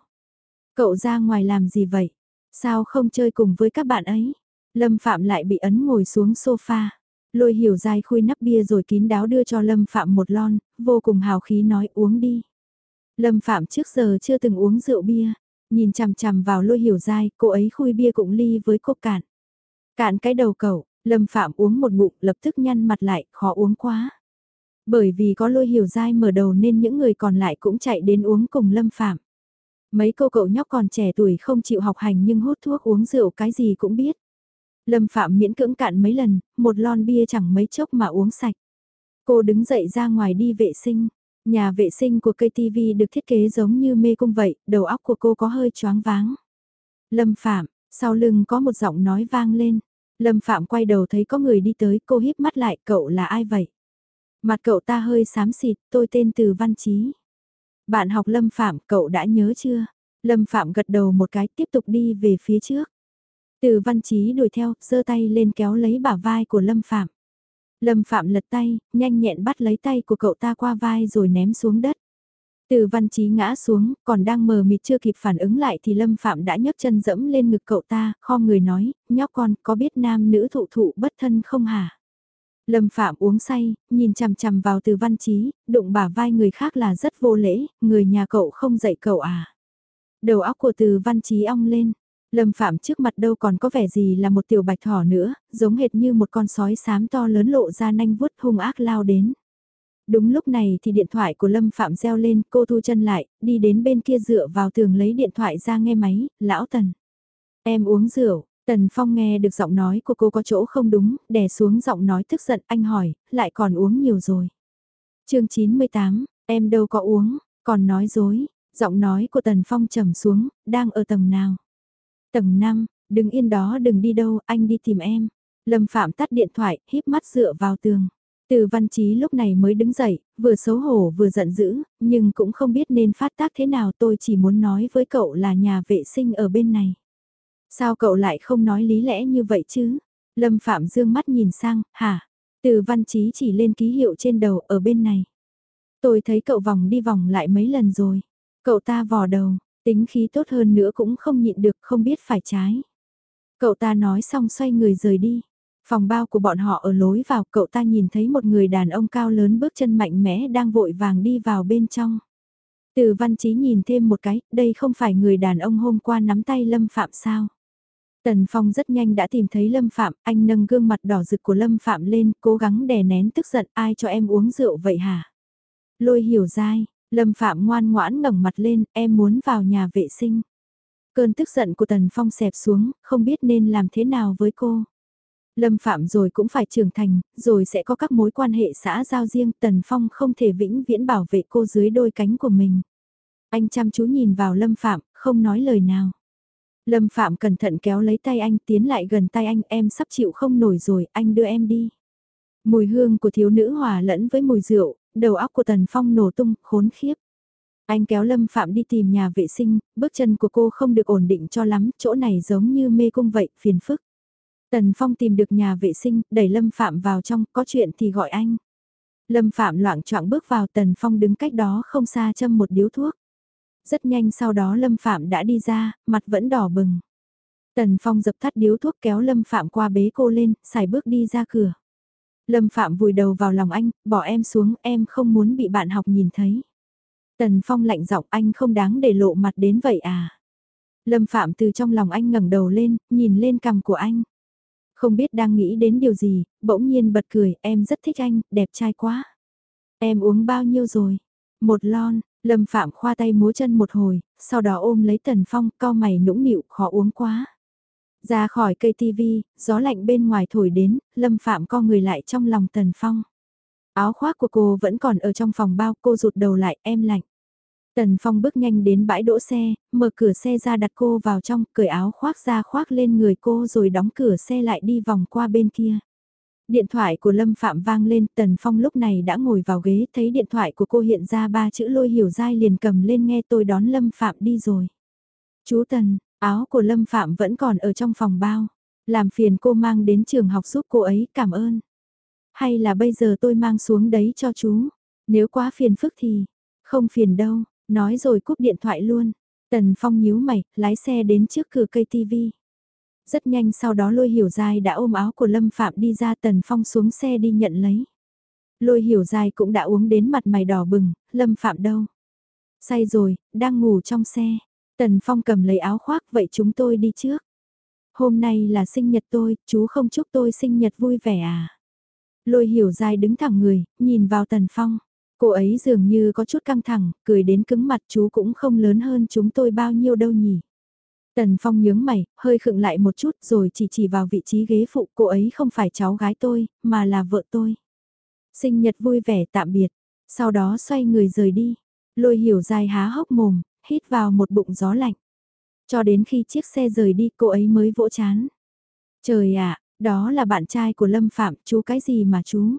Cậu ra ngoài làm gì vậy? Sao không chơi cùng với các bạn ấy? Lâm Phạm lại bị ấn ngồi xuống sofa. Lôi hiểu dai khui nắp bia rồi kín đáo đưa cho Lâm Phạm một lon, vô cùng hào khí nói uống đi. Lâm Phạm trước giờ chưa từng uống rượu bia, nhìn chằm chằm vào lôi hiểu dai, cô ấy khui bia cũng ly với cô cạn. Cạn cái đầu cậu, Lâm Phạm uống một ngụm lập tức nhăn mặt lại, khó uống quá. Bởi vì có lôi hiểu dai mở đầu nên những người còn lại cũng chạy đến uống cùng Lâm Phạm. Mấy cô cậu nhóc còn trẻ tuổi không chịu học hành nhưng hút thuốc uống rượu cái gì cũng biết. Lâm Phạm miễn cưỡng cạn mấy lần, một lon bia chẳng mấy chốc mà uống sạch. Cô đứng dậy ra ngoài đi vệ sinh. Nhà vệ sinh của cây TV được thiết kế giống như mê cung vậy, đầu óc của cô có hơi choáng váng. Lâm Phạm, sau lưng có một giọng nói vang lên. Lâm Phạm quay đầu thấy có người đi tới, cô híp mắt lại, cậu là ai vậy? Mặt cậu ta hơi xám xịt, tôi tên Từ Văn Chí. Bạn học Lâm Phạm, cậu đã nhớ chưa? Lâm Phạm gật đầu một cái tiếp tục đi về phía trước. Từ Văn Chí đuổi theo, giơ tay lên kéo lấy bả vai của Lâm Phạm. Lâm Phạm lật tay, nhanh nhẹn bắt lấy tay của cậu ta qua vai rồi ném xuống đất. Từ văn trí ngã xuống, còn đang mờ mịt chưa kịp phản ứng lại thì Lâm Phạm đã nhấc chân dẫm lên ngực cậu ta, kho người nói, nhóc con có biết nam nữ thụ thụ bất thân không hả? Lâm Phạm uống say, nhìn chằm chằm vào từ văn trí, đụng bả vai người khác là rất vô lễ, người nhà cậu không dạy cậu à? Đầu óc của từ văn trí ong lên, Lâm Phạm trước mặt đâu còn có vẻ gì là một tiểu bạch thỏ nữa, giống hệt như một con sói xám to lớn lộ ra nanh vuốt hung ác lao đến. Đúng lúc này thì điện thoại của Lâm Phạm reo lên, cô thu chân lại, đi đến bên kia dựa vào tường lấy điện thoại ra nghe máy, lão Tần. Em uống rượu, Tần Phong nghe được giọng nói của cô có chỗ không đúng, đè xuống giọng nói tức giận, anh hỏi, lại còn uống nhiều rồi. chương 98, em đâu có uống, còn nói dối, giọng nói của Tần Phong trầm xuống, đang ở tầng nào. Tầng 5, đừng yên đó đừng đi đâu, anh đi tìm em. Lâm Phạm tắt điện thoại, híp mắt dựa vào tường. Từ văn trí lúc này mới đứng dậy, vừa xấu hổ vừa giận dữ, nhưng cũng không biết nên phát tác thế nào tôi chỉ muốn nói với cậu là nhà vệ sinh ở bên này. Sao cậu lại không nói lý lẽ như vậy chứ? Lâm Phạm dương mắt nhìn sang, hả? Từ văn Chí chỉ lên ký hiệu trên đầu ở bên này. Tôi thấy cậu vòng đi vòng lại mấy lần rồi. Cậu ta vò đầu, tính khí tốt hơn nữa cũng không nhịn được không biết phải trái. Cậu ta nói xong xoay người rời đi. Phòng bao của bọn họ ở lối vào cậu ta nhìn thấy một người đàn ông cao lớn bước chân mạnh mẽ đang vội vàng đi vào bên trong. Từ văn Chí nhìn thêm một cái, đây không phải người đàn ông hôm qua nắm tay Lâm Phạm sao? Tần Phong rất nhanh đã tìm thấy Lâm Phạm, anh nâng gương mặt đỏ rực của Lâm Phạm lên, cố gắng đè nén tức giận ai cho em uống rượu vậy hả? Lôi hiểu dai, Lâm Phạm ngoan ngoãn ngẩng mặt lên, em muốn vào nhà vệ sinh. Cơn tức giận của Tần Phong xẹp xuống, không biết nên làm thế nào với cô. Lâm Phạm rồi cũng phải trưởng thành, rồi sẽ có các mối quan hệ xã giao riêng, Tần Phong không thể vĩnh viễn bảo vệ cô dưới đôi cánh của mình. Anh chăm chú nhìn vào Lâm Phạm, không nói lời nào. Lâm Phạm cẩn thận kéo lấy tay anh tiến lại gần tay anh em sắp chịu không nổi rồi, anh đưa em đi. Mùi hương của thiếu nữ hòa lẫn với mùi rượu, đầu óc của Tần Phong nổ tung, khốn khiếp. Anh kéo Lâm Phạm đi tìm nhà vệ sinh, bước chân của cô không được ổn định cho lắm, chỗ này giống như mê cung vậy, phiền phức. Tần Phong tìm được nhà vệ sinh, đẩy Lâm Phạm vào trong, có chuyện thì gọi anh. Lâm Phạm loạn choạng bước vào Tần Phong đứng cách đó không xa châm một điếu thuốc. Rất nhanh sau đó Lâm Phạm đã đi ra, mặt vẫn đỏ bừng. Tần Phong dập tắt điếu thuốc kéo Lâm Phạm qua bế cô lên, xài bước đi ra cửa. Lâm Phạm vùi đầu vào lòng anh, bỏ em xuống, em không muốn bị bạn học nhìn thấy. Tần Phong lạnh giọng anh không đáng để lộ mặt đến vậy à. Lâm Phạm từ trong lòng anh ngẩng đầu lên, nhìn lên cằm của anh. Không biết đang nghĩ đến điều gì, bỗng nhiên bật cười, em rất thích anh, đẹp trai quá. Em uống bao nhiêu rồi? Một lon, Lâm Phạm khoa tay múa chân một hồi, sau đó ôm lấy Tần Phong, cao mày nũng nịu, khó uống quá. Ra khỏi cây tivi, gió lạnh bên ngoài thổi đến, Lâm Phạm co người lại trong lòng Tần Phong. Áo khoác của cô vẫn còn ở trong phòng bao, cô rụt đầu lại, em lạnh. Tần Phong bước nhanh đến bãi đỗ xe, mở cửa xe ra đặt cô vào trong, cởi áo khoác ra khoác lên người cô rồi đóng cửa xe lại đi vòng qua bên kia. Điện thoại của Lâm Phạm vang lên, Tần Phong lúc này đã ngồi vào ghế, thấy điện thoại của cô hiện ra ba chữ lôi hiểu dai liền cầm lên nghe tôi đón Lâm Phạm đi rồi. Chú Tần, áo của Lâm Phạm vẫn còn ở trong phòng bao. Làm phiền cô mang đến trường học giúp cô ấy, cảm ơn. Hay là bây giờ tôi mang xuống đấy cho chú. Nếu quá phiền phức thì, không phiền đâu, nói rồi cúp điện thoại luôn. Tần Phong nhíu mày, lái xe đến trước cửa cây tivi. Rất nhanh sau đó lôi hiểu dài đã ôm áo của Lâm Phạm đi ra Tần Phong xuống xe đi nhận lấy. Lôi hiểu dài cũng đã uống đến mặt mày đỏ bừng, Lâm Phạm đâu? Say rồi, đang ngủ trong xe. Tần Phong cầm lấy áo khoác vậy chúng tôi đi trước. Hôm nay là sinh nhật tôi, chú không chúc tôi sinh nhật vui vẻ à? Lôi hiểu dài đứng thẳng người, nhìn vào Tần Phong. Cô ấy dường như có chút căng thẳng, cười đến cứng mặt chú cũng không lớn hơn chúng tôi bao nhiêu đâu nhỉ. Tần Phong nhướng mày, hơi khựng lại một chút rồi chỉ chỉ vào vị trí ghế phụ cô ấy không phải cháu gái tôi, mà là vợ tôi. Sinh nhật vui vẻ tạm biệt, sau đó xoay người rời đi. Lôi hiểu dài há hốc mồm, hít vào một bụng gió lạnh. Cho đến khi chiếc xe rời đi cô ấy mới vỗ chán. Trời ạ, đó là bạn trai của Lâm Phạm, chú cái gì mà chú?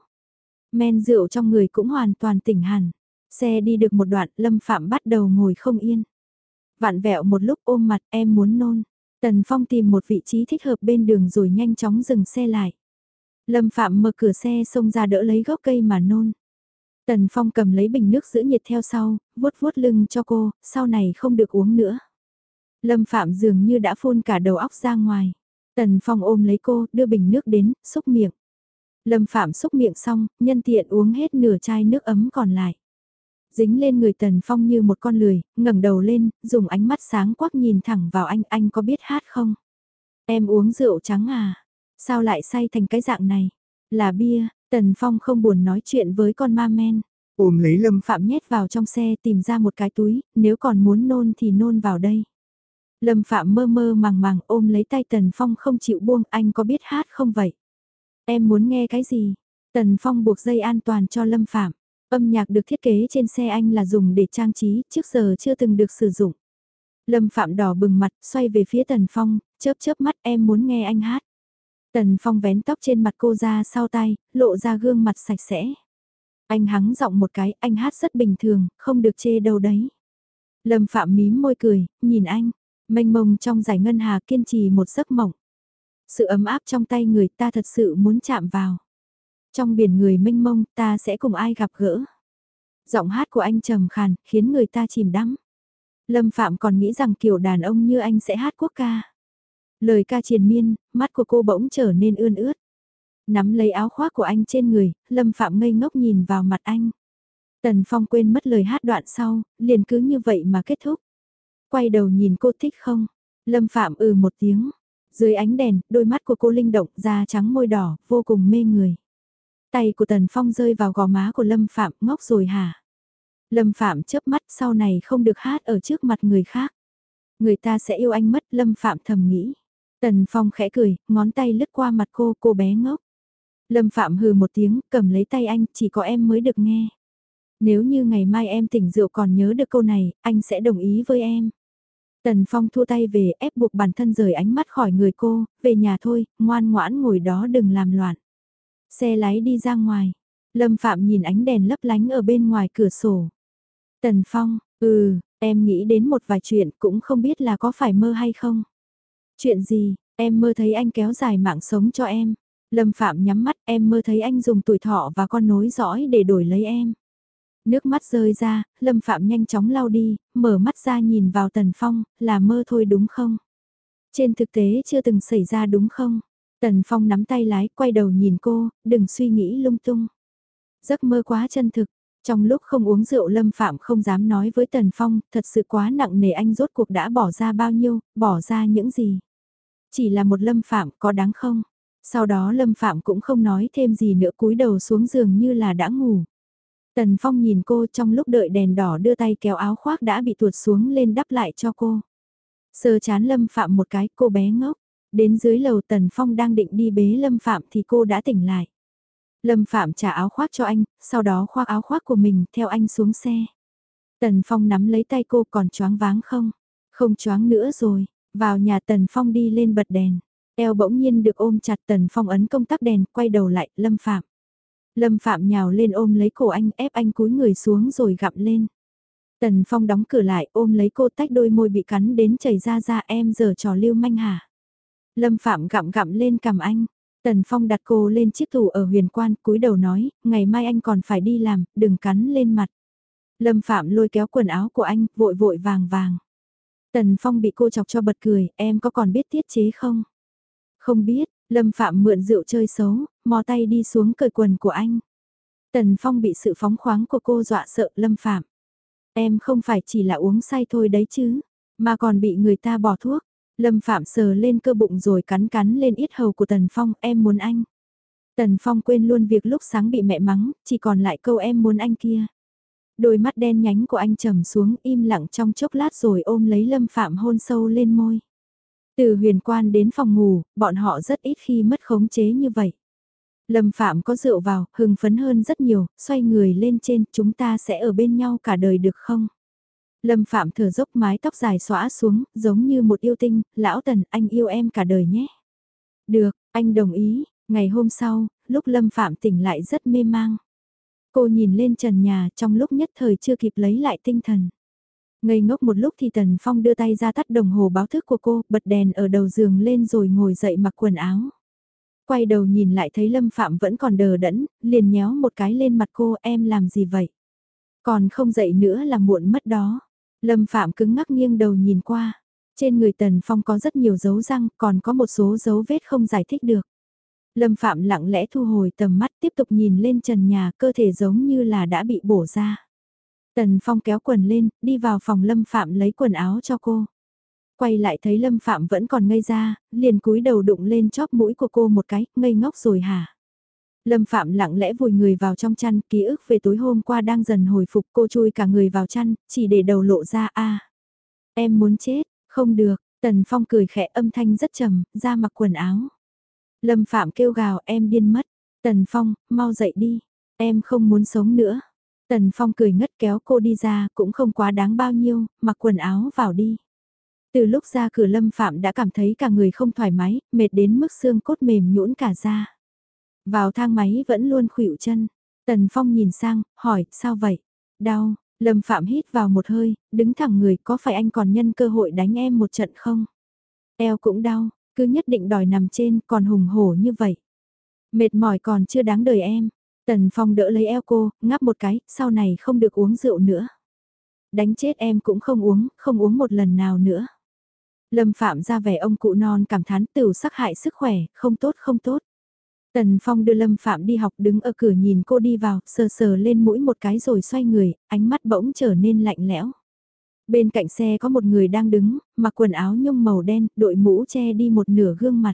Men rượu trong người cũng hoàn toàn tỉnh hẳn. Xe đi được một đoạn, Lâm Phạm bắt đầu ngồi không yên. Vạn vẹo một lúc ôm mặt em muốn nôn. Tần Phong tìm một vị trí thích hợp bên đường rồi nhanh chóng dừng xe lại. Lâm Phạm mở cửa xe xông ra đỡ lấy gốc cây mà nôn. Tần Phong cầm lấy bình nước giữ nhiệt theo sau, vuốt vuốt lưng cho cô, sau này không được uống nữa. Lâm Phạm dường như đã phun cả đầu óc ra ngoài. Tần Phong ôm lấy cô, đưa bình nước đến, xúc miệng. Lâm Phạm xúc miệng xong, nhân tiện uống hết nửa chai nước ấm còn lại. Dính lên người Tần Phong như một con lười, ngẩng đầu lên, dùng ánh mắt sáng quắc nhìn thẳng vào anh, anh có biết hát không? Em uống rượu trắng à? Sao lại say thành cái dạng này? Là bia, Tần Phong không buồn nói chuyện với con ma men. Ôm lấy Lâm Phạm nhét vào trong xe tìm ra một cái túi, nếu còn muốn nôn thì nôn vào đây. Lâm Phạm mơ mơ màng màng ôm lấy tay Tần Phong không chịu buông anh có biết hát không vậy? Em muốn nghe cái gì? Tần Phong buộc dây an toàn cho Lâm Phạm. Âm nhạc được thiết kế trên xe anh là dùng để trang trí, trước giờ chưa từng được sử dụng. Lâm Phạm đỏ bừng mặt, xoay về phía Tần Phong, chớp chớp mắt em muốn nghe anh hát. Tần Phong vén tóc trên mặt cô ra sau tay, lộ ra gương mặt sạch sẽ. Anh hắng giọng một cái, anh hát rất bình thường, không được chê đâu đấy. Lâm Phạm mím môi cười, nhìn anh, mênh mông trong giải ngân hà kiên trì một giấc mộng. Sự ấm áp trong tay người ta thật sự muốn chạm vào. Trong biển người mênh mông ta sẽ cùng ai gặp gỡ. Giọng hát của anh trầm khàn, khiến người ta chìm đắm. Lâm Phạm còn nghĩ rằng kiểu đàn ông như anh sẽ hát quốc ca. Lời ca triền miên, mắt của cô bỗng trở nên ươn ướt. Nắm lấy áo khoác của anh trên người, Lâm Phạm ngây ngốc nhìn vào mặt anh. Tần Phong quên mất lời hát đoạn sau, liền cứ như vậy mà kết thúc. Quay đầu nhìn cô thích không? Lâm Phạm ừ một tiếng. Dưới ánh đèn, đôi mắt của cô linh động, da trắng môi đỏ, vô cùng mê người. Tay của Tần Phong rơi vào gò má của Lâm Phạm, ngốc rồi hả? Lâm Phạm chớp mắt sau này không được hát ở trước mặt người khác. Người ta sẽ yêu anh mất, Lâm Phạm thầm nghĩ. Tần Phong khẽ cười, ngón tay lướt qua mặt cô, cô bé ngốc. Lâm Phạm hừ một tiếng, cầm lấy tay anh, chỉ có em mới được nghe. Nếu như ngày mai em tỉnh rượu còn nhớ được câu này, anh sẽ đồng ý với em. Tần Phong thua tay về ép buộc bản thân rời ánh mắt khỏi người cô, về nhà thôi, ngoan ngoãn ngồi đó đừng làm loạn. Xe lái đi ra ngoài, Lâm Phạm nhìn ánh đèn lấp lánh ở bên ngoài cửa sổ. Tần Phong, ừ, em nghĩ đến một vài chuyện cũng không biết là có phải mơ hay không. Chuyện gì, em mơ thấy anh kéo dài mạng sống cho em. Lâm Phạm nhắm mắt em mơ thấy anh dùng tuổi thọ và con nối dõi để đổi lấy em. Nước mắt rơi ra, Lâm Phạm nhanh chóng lau đi, mở mắt ra nhìn vào Tần Phong, là mơ thôi đúng không? Trên thực tế chưa từng xảy ra đúng không? Tần Phong nắm tay lái, quay đầu nhìn cô, đừng suy nghĩ lung tung. Giấc mơ quá chân thực, trong lúc không uống rượu Lâm Phạm không dám nói với Tần Phong, thật sự quá nặng nề anh rốt cuộc đã bỏ ra bao nhiêu, bỏ ra những gì. Chỉ là một Lâm Phạm có đáng không? Sau đó Lâm Phạm cũng không nói thêm gì nữa cúi đầu xuống giường như là đã ngủ. Tần Phong nhìn cô trong lúc đợi đèn đỏ đưa tay kéo áo khoác đã bị tuột xuống lên đắp lại cho cô. Sơ chán Lâm Phạm một cái cô bé ngốc. Đến dưới lầu Tần Phong đang định đi bế Lâm Phạm thì cô đã tỉnh lại. Lâm Phạm trả áo khoác cho anh, sau đó khoác áo khoác của mình theo anh xuống xe. Tần Phong nắm lấy tay cô còn choáng váng không? Không choáng nữa rồi, vào nhà Tần Phong đi lên bật đèn. Eo bỗng nhiên được ôm chặt Tần Phong ấn công tắc đèn, quay đầu lại, Lâm Phạm. Lâm Phạm nhào lên ôm lấy cổ anh, ép anh cúi người xuống rồi gặm lên. Tần Phong đóng cửa lại, ôm lấy cô tách đôi môi bị cắn đến chảy ra ra em giờ trò lưu manh hả. Lâm Phạm gặm gặm lên cầm anh. Tần Phong đặt cô lên chiếc tủ ở huyền quan, cúi đầu nói, ngày mai anh còn phải đi làm, đừng cắn lên mặt. Lâm Phạm lôi kéo quần áo của anh, vội vội vàng vàng. Tần Phong bị cô chọc cho bật cười, em có còn biết tiết chế không? Không biết, Lâm Phạm mượn rượu chơi xấu, mò tay đi xuống cởi quần của anh. Tần Phong bị sự phóng khoáng của cô dọa sợ Lâm Phạm. Em không phải chỉ là uống say thôi đấy chứ, mà còn bị người ta bỏ thuốc. Lâm Phạm sờ lên cơ bụng rồi cắn cắn lên ít hầu của Tần Phong, em muốn anh. Tần Phong quên luôn việc lúc sáng bị mẹ mắng, chỉ còn lại câu em muốn anh kia. Đôi mắt đen nhánh của anh trầm xuống im lặng trong chốc lát rồi ôm lấy Lâm Phạm hôn sâu lên môi. Từ huyền quan đến phòng ngủ, bọn họ rất ít khi mất khống chế như vậy. Lâm Phạm có rượu vào, hưng phấn hơn rất nhiều, xoay người lên trên, chúng ta sẽ ở bên nhau cả đời được không? Lâm Phạm thở dốc mái tóc dài xõa xuống, giống như một yêu tinh, lão tần, anh yêu em cả đời nhé. Được, anh đồng ý, ngày hôm sau, lúc Lâm Phạm tỉnh lại rất mê mang. Cô nhìn lên trần nhà trong lúc nhất thời chưa kịp lấy lại tinh thần. Ngây ngốc một lúc thì Tần Phong đưa tay ra tắt đồng hồ báo thức của cô, bật đèn ở đầu giường lên rồi ngồi dậy mặc quần áo. Quay đầu nhìn lại thấy Lâm Phạm vẫn còn đờ đẫn, liền nhéo một cái lên mặt cô em làm gì vậy? Còn không dậy nữa là muộn mất đó. Lâm Phạm cứng ngắc nghiêng đầu nhìn qua. Trên người Tần Phong có rất nhiều dấu răng, còn có một số dấu vết không giải thích được. Lâm Phạm lặng lẽ thu hồi tầm mắt tiếp tục nhìn lên trần nhà cơ thể giống như là đã bị bổ ra. Tần Phong kéo quần lên, đi vào phòng Lâm Phạm lấy quần áo cho cô. Quay lại thấy Lâm Phạm vẫn còn ngây ra, liền cúi đầu đụng lên chóp mũi của cô một cái, ngây ngốc rồi hả? Lâm Phạm lặng lẽ vùi người vào trong chăn, ký ức về tối hôm qua đang dần hồi phục cô chui cả người vào chăn, chỉ để đầu lộ ra a Em muốn chết, không được, Tần Phong cười khẽ âm thanh rất trầm, ra mặc quần áo. Lâm Phạm kêu gào em điên mất, Tần Phong, mau dậy đi, em không muốn sống nữa. Tần Phong cười ngất kéo cô đi ra, cũng không quá đáng bao nhiêu, mặc quần áo vào đi. Từ lúc ra cửa Lâm Phạm đã cảm thấy cả người không thoải mái, mệt đến mức xương cốt mềm nhũn cả ra. Vào thang máy vẫn luôn khuỵu chân. Tần Phong nhìn sang, hỏi, sao vậy? Đau, Lâm Phạm hít vào một hơi, đứng thẳng người, có phải anh còn nhân cơ hội đánh em một trận không? Eo cũng đau, cứ nhất định đòi nằm trên, còn hùng hổ như vậy. Mệt mỏi còn chưa đáng đời em. Tần Phong đỡ lấy eo cô, ngáp một cái, sau này không được uống rượu nữa. Đánh chết em cũng không uống, không uống một lần nào nữa. Lâm Phạm ra vẻ ông cụ non cảm thán tửu sắc hại sức khỏe, không tốt không tốt. Tần Phong đưa Lâm Phạm đi học đứng ở cửa nhìn cô đi vào, sờ sờ lên mũi một cái rồi xoay người, ánh mắt bỗng trở nên lạnh lẽo. Bên cạnh xe có một người đang đứng, mặc quần áo nhung màu đen, đội mũ che đi một nửa gương mặt.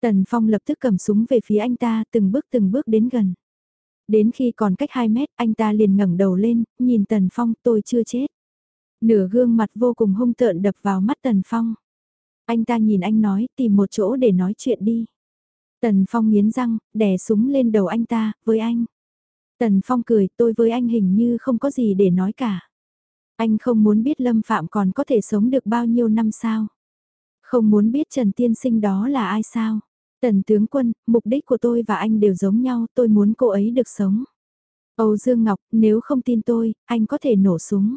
Tần Phong lập tức cầm súng về phía anh ta, từng bước từng bước đến gần. Đến khi còn cách 2 mét, anh ta liền ngẩng đầu lên, nhìn Tần Phong, tôi chưa chết. Nửa gương mặt vô cùng hung tợn đập vào mắt Tần Phong. Anh ta nhìn anh nói, tìm một chỗ để nói chuyện đi. Tần Phong nghiến răng, đè súng lên đầu anh ta, với anh. Tần Phong cười, tôi với anh hình như không có gì để nói cả. Anh không muốn biết Lâm Phạm còn có thể sống được bao nhiêu năm sao. Không muốn biết Trần Tiên Sinh đó là ai sao. Tần tướng quân, mục đích của tôi và anh đều giống nhau, tôi muốn cô ấy được sống. Âu Dương Ngọc, nếu không tin tôi, anh có thể nổ súng.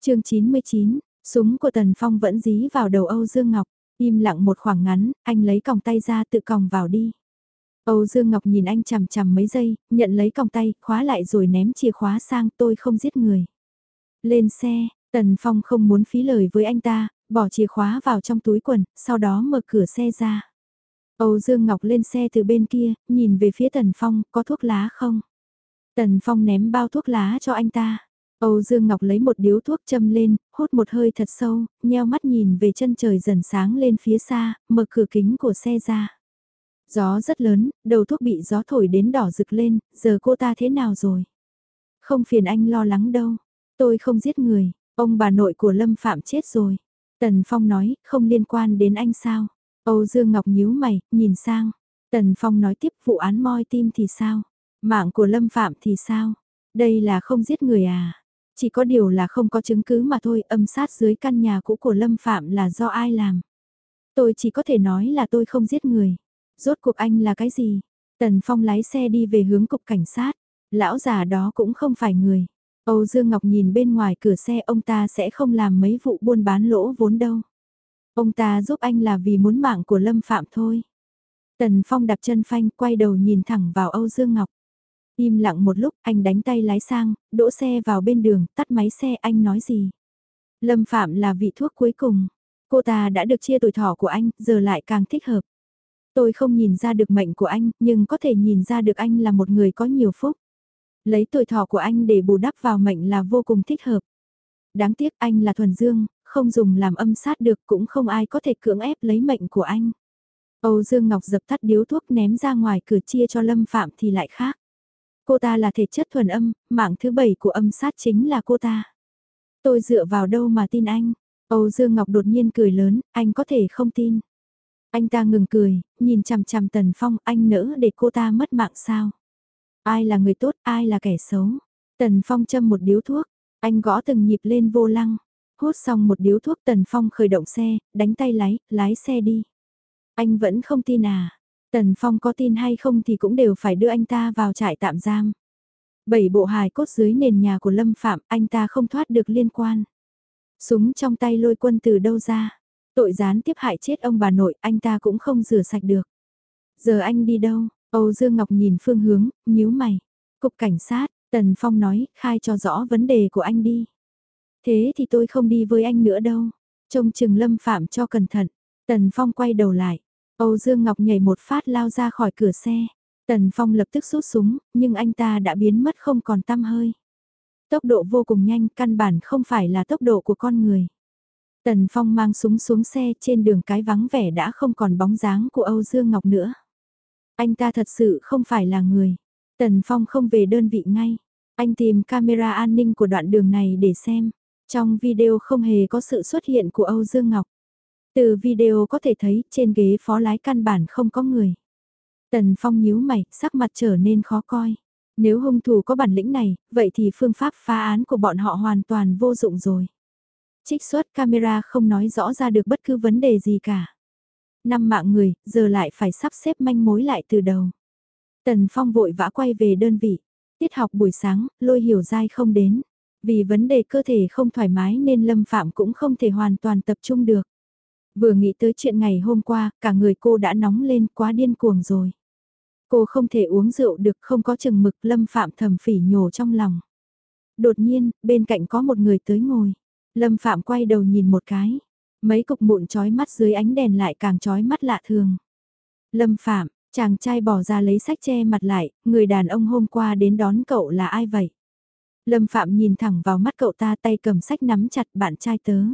chương 99, súng của Tần Phong vẫn dí vào đầu Âu Dương Ngọc. Im lặng một khoảng ngắn, anh lấy còng tay ra tự còng vào đi. Âu Dương Ngọc nhìn anh chằm chằm mấy giây, nhận lấy còng tay, khóa lại rồi ném chìa khóa sang tôi không giết người. Lên xe, Tần Phong không muốn phí lời với anh ta, bỏ chìa khóa vào trong túi quần, sau đó mở cửa xe ra. Âu Dương Ngọc lên xe từ bên kia, nhìn về phía Tần Phong, có thuốc lá không? Tần Phong ném bao thuốc lá cho anh ta. Âu Dương Ngọc lấy một điếu thuốc châm lên, hút một hơi thật sâu, nheo mắt nhìn về chân trời dần sáng lên phía xa, mở cửa kính của xe ra. Gió rất lớn, đầu thuốc bị gió thổi đến đỏ rực lên, giờ cô ta thế nào rồi? Không phiền anh lo lắng đâu. Tôi không giết người, ông bà nội của Lâm Phạm chết rồi. Tần Phong nói, không liên quan đến anh sao? Âu Dương Ngọc nhíu mày, nhìn sang. Tần Phong nói tiếp vụ án moi tim thì sao? Mạng của Lâm Phạm thì sao? Đây là không giết người à? Chỉ có điều là không có chứng cứ mà thôi, âm sát dưới căn nhà cũ của Lâm Phạm là do ai làm? Tôi chỉ có thể nói là tôi không giết người. Rốt cuộc anh là cái gì? Tần Phong lái xe đi về hướng cục cảnh sát. Lão già đó cũng không phải người. Âu Dương Ngọc nhìn bên ngoài cửa xe ông ta sẽ không làm mấy vụ buôn bán lỗ vốn đâu. Ông ta giúp anh là vì muốn mạng của Lâm Phạm thôi. Tần Phong đạp chân phanh quay đầu nhìn thẳng vào Âu Dương Ngọc. Im lặng một lúc anh đánh tay lái sang, đỗ xe vào bên đường, tắt máy xe anh nói gì. Lâm Phạm là vị thuốc cuối cùng. Cô ta đã được chia tuổi thọ của anh, giờ lại càng thích hợp. Tôi không nhìn ra được mệnh của anh, nhưng có thể nhìn ra được anh là một người có nhiều phúc. Lấy tuổi thọ của anh để bù đắp vào mệnh là vô cùng thích hợp. Đáng tiếc anh là thuần dương, không dùng làm âm sát được cũng không ai có thể cưỡng ép lấy mệnh của anh. Âu Dương Ngọc dập tắt điếu thuốc ném ra ngoài cửa chia cho Lâm Phạm thì lại khác. Cô ta là thể chất thuần âm, mạng thứ bảy của âm sát chính là cô ta. Tôi dựa vào đâu mà tin anh? Âu Dương Ngọc đột nhiên cười lớn, anh có thể không tin. Anh ta ngừng cười, nhìn chằm chằm Tần Phong, anh nỡ để cô ta mất mạng sao? Ai là người tốt, ai là kẻ xấu? Tần Phong châm một điếu thuốc, anh gõ từng nhịp lên vô lăng. Hút xong một điếu thuốc Tần Phong khởi động xe, đánh tay lái, lái xe đi. Anh vẫn không tin à? Tần Phong có tin hay không thì cũng đều phải đưa anh ta vào trại tạm giam. Bảy bộ hài cốt dưới nền nhà của Lâm Phạm, anh ta không thoát được liên quan. Súng trong tay lôi quân từ đâu ra? Tội gián tiếp hại chết ông bà nội, anh ta cũng không rửa sạch được. Giờ anh đi đâu? Âu Dương Ngọc nhìn phương hướng, nhíu mày. Cục cảnh sát, Tần Phong nói, khai cho rõ vấn đề của anh đi. Thế thì tôi không đi với anh nữa đâu. Trông chừng lâm phạm cho cẩn thận. Tần Phong quay đầu lại. Âu Dương Ngọc nhảy một phát lao ra khỏi cửa xe. Tần Phong lập tức rút súng, nhưng anh ta đã biến mất không còn tăm hơi. Tốc độ vô cùng nhanh, căn bản không phải là tốc độ của con người. Tần Phong mang súng xuống xe trên đường cái vắng vẻ đã không còn bóng dáng của Âu Dương Ngọc nữa. Anh ta thật sự không phải là người. Tần Phong không về đơn vị ngay. Anh tìm camera an ninh của đoạn đường này để xem. Trong video không hề có sự xuất hiện của Âu Dương Ngọc. Từ video có thể thấy trên ghế phó lái căn bản không có người. Tần Phong nhíu mày, sắc mặt trở nên khó coi. Nếu hung thủ có bản lĩnh này, vậy thì phương pháp phá án của bọn họ hoàn toàn vô dụng rồi. Trích xuất camera không nói rõ ra được bất cứ vấn đề gì cả. Năm mạng người, giờ lại phải sắp xếp manh mối lại từ đầu. Tần Phong vội vã quay về đơn vị. Tiết học buổi sáng, lôi hiểu dai không đến. Vì vấn đề cơ thể không thoải mái nên Lâm Phạm cũng không thể hoàn toàn tập trung được. Vừa nghĩ tới chuyện ngày hôm qua, cả người cô đã nóng lên quá điên cuồng rồi. Cô không thể uống rượu được không có chừng mực Lâm Phạm thầm phỉ nhổ trong lòng. Đột nhiên, bên cạnh có một người tới ngồi. Lâm Phạm quay đầu nhìn một cái. Mấy cục mụn trói mắt dưới ánh đèn lại càng trói mắt lạ thường. Lâm Phạm, chàng trai bỏ ra lấy sách che mặt lại, người đàn ông hôm qua đến đón cậu là ai vậy? Lâm Phạm nhìn thẳng vào mắt cậu ta tay cầm sách nắm chặt bạn trai tớ.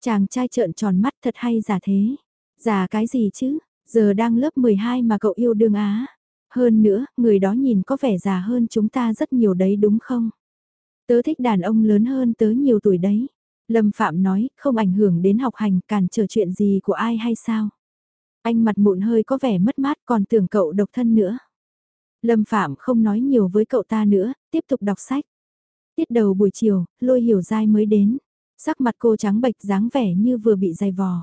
Chàng trai trợn tròn mắt thật hay giả thế. Giả cái gì chứ, giờ đang lớp 12 mà cậu yêu đương á. Hơn nữa, người đó nhìn có vẻ già hơn chúng ta rất nhiều đấy đúng không? Tớ thích đàn ông lớn hơn tớ nhiều tuổi đấy. Lâm Phạm nói, không ảnh hưởng đến học hành, cản trở chuyện gì của ai hay sao? Anh mặt mụn hơi có vẻ mất mát còn tưởng cậu độc thân nữa. Lâm Phạm không nói nhiều với cậu ta nữa, tiếp tục đọc sách. Tiết đầu buổi chiều, lôi hiểu dai mới đến. Sắc mặt cô trắng bệch dáng vẻ như vừa bị dày vò.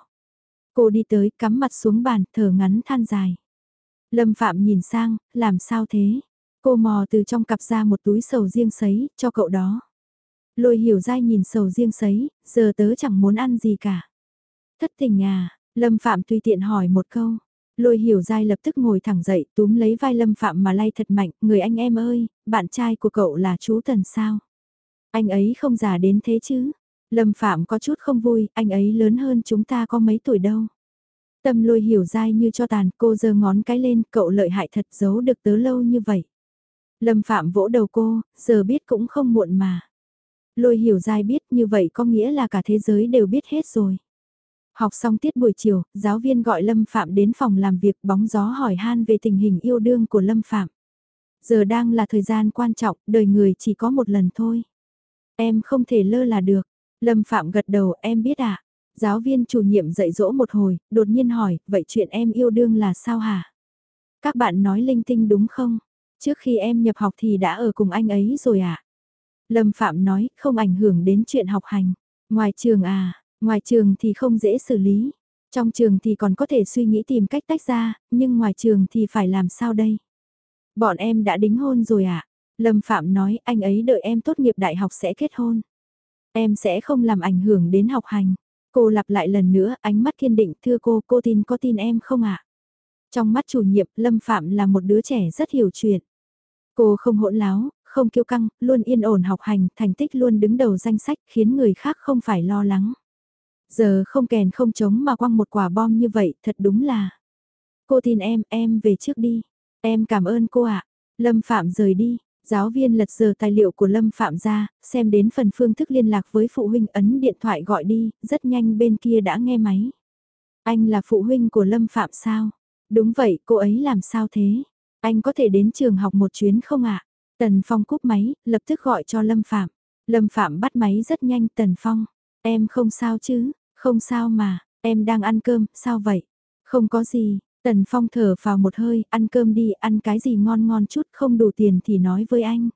Cô đi tới cắm mặt xuống bàn thở ngắn than dài. Lâm Phạm nhìn sang, làm sao thế? Cô mò từ trong cặp ra một túi sầu riêng sấy, cho cậu đó. Lôi hiểu dai nhìn sầu riêng sấy, giờ tớ chẳng muốn ăn gì cả. Thất tình à, Lâm Phạm tùy tiện hỏi một câu. Lôi hiểu dai lập tức ngồi thẳng dậy túm lấy vai Lâm Phạm mà lay thật mạnh, người anh em ơi, bạn trai của cậu là chú Tần sao? Anh ấy không già đến thế chứ? Lâm Phạm có chút không vui, anh ấy lớn hơn chúng ta có mấy tuổi đâu. Tâm lôi hiểu dai như cho tàn, cô giơ ngón cái lên, cậu lợi hại thật giấu được tớ lâu như vậy. Lâm Phạm vỗ đầu cô, giờ biết cũng không muộn mà. Lôi hiểu dai biết như vậy có nghĩa là cả thế giới đều biết hết rồi. Học xong tiết buổi chiều, giáo viên gọi Lâm Phạm đến phòng làm việc bóng gió hỏi han về tình hình yêu đương của Lâm Phạm. Giờ đang là thời gian quan trọng, đời người chỉ có một lần thôi. Em không thể lơ là được. Lâm Phạm gật đầu, em biết ạ. À? Giáo viên chủ nhiệm dạy dỗ một hồi, đột nhiên hỏi, vậy chuyện em yêu đương là sao hả? Các bạn nói linh tinh đúng không? Trước khi em nhập học thì đã ở cùng anh ấy rồi ạ. À? Lâm Phạm nói, không ảnh hưởng đến chuyện học hành. Ngoài trường à, ngoài trường thì không dễ xử lý. Trong trường thì còn có thể suy nghĩ tìm cách tách ra, nhưng ngoài trường thì phải làm sao đây? Bọn em đã đính hôn rồi ạ. À? Lâm Phạm nói anh ấy đợi em tốt nghiệp đại học sẽ kết hôn. Em sẽ không làm ảnh hưởng đến học hành. Cô lặp lại lần nữa, ánh mắt kiên định, thưa cô, cô tin có tin em không ạ? Trong mắt chủ nhiệm, Lâm Phạm là một đứa trẻ rất hiểu chuyện. Cô không hỗn láo, không kiêu căng, luôn yên ổn học hành, thành tích luôn đứng đầu danh sách khiến người khác không phải lo lắng. Giờ không kèn không chống mà quăng một quả bom như vậy, thật đúng là. Cô tin em, em về trước đi. Em cảm ơn cô ạ. Lâm Phạm rời đi, Giáo viên lật giờ tài liệu của Lâm Phạm ra, xem đến phần phương thức liên lạc với phụ huynh ấn điện thoại gọi đi, rất nhanh bên kia đã nghe máy. Anh là phụ huynh của Lâm Phạm sao? Đúng vậy, cô ấy làm sao thế? Anh có thể đến trường học một chuyến không ạ? Tần Phong cúp máy, lập tức gọi cho Lâm Phạm. Lâm Phạm bắt máy rất nhanh, Tần Phong. Em không sao chứ? Không sao mà, em đang ăn cơm, sao vậy? Không có gì, Tần Phong thở vào một hơi, ăn cơm đi, ăn cái gì ngon ngon chút, không đủ tiền thì nói với anh.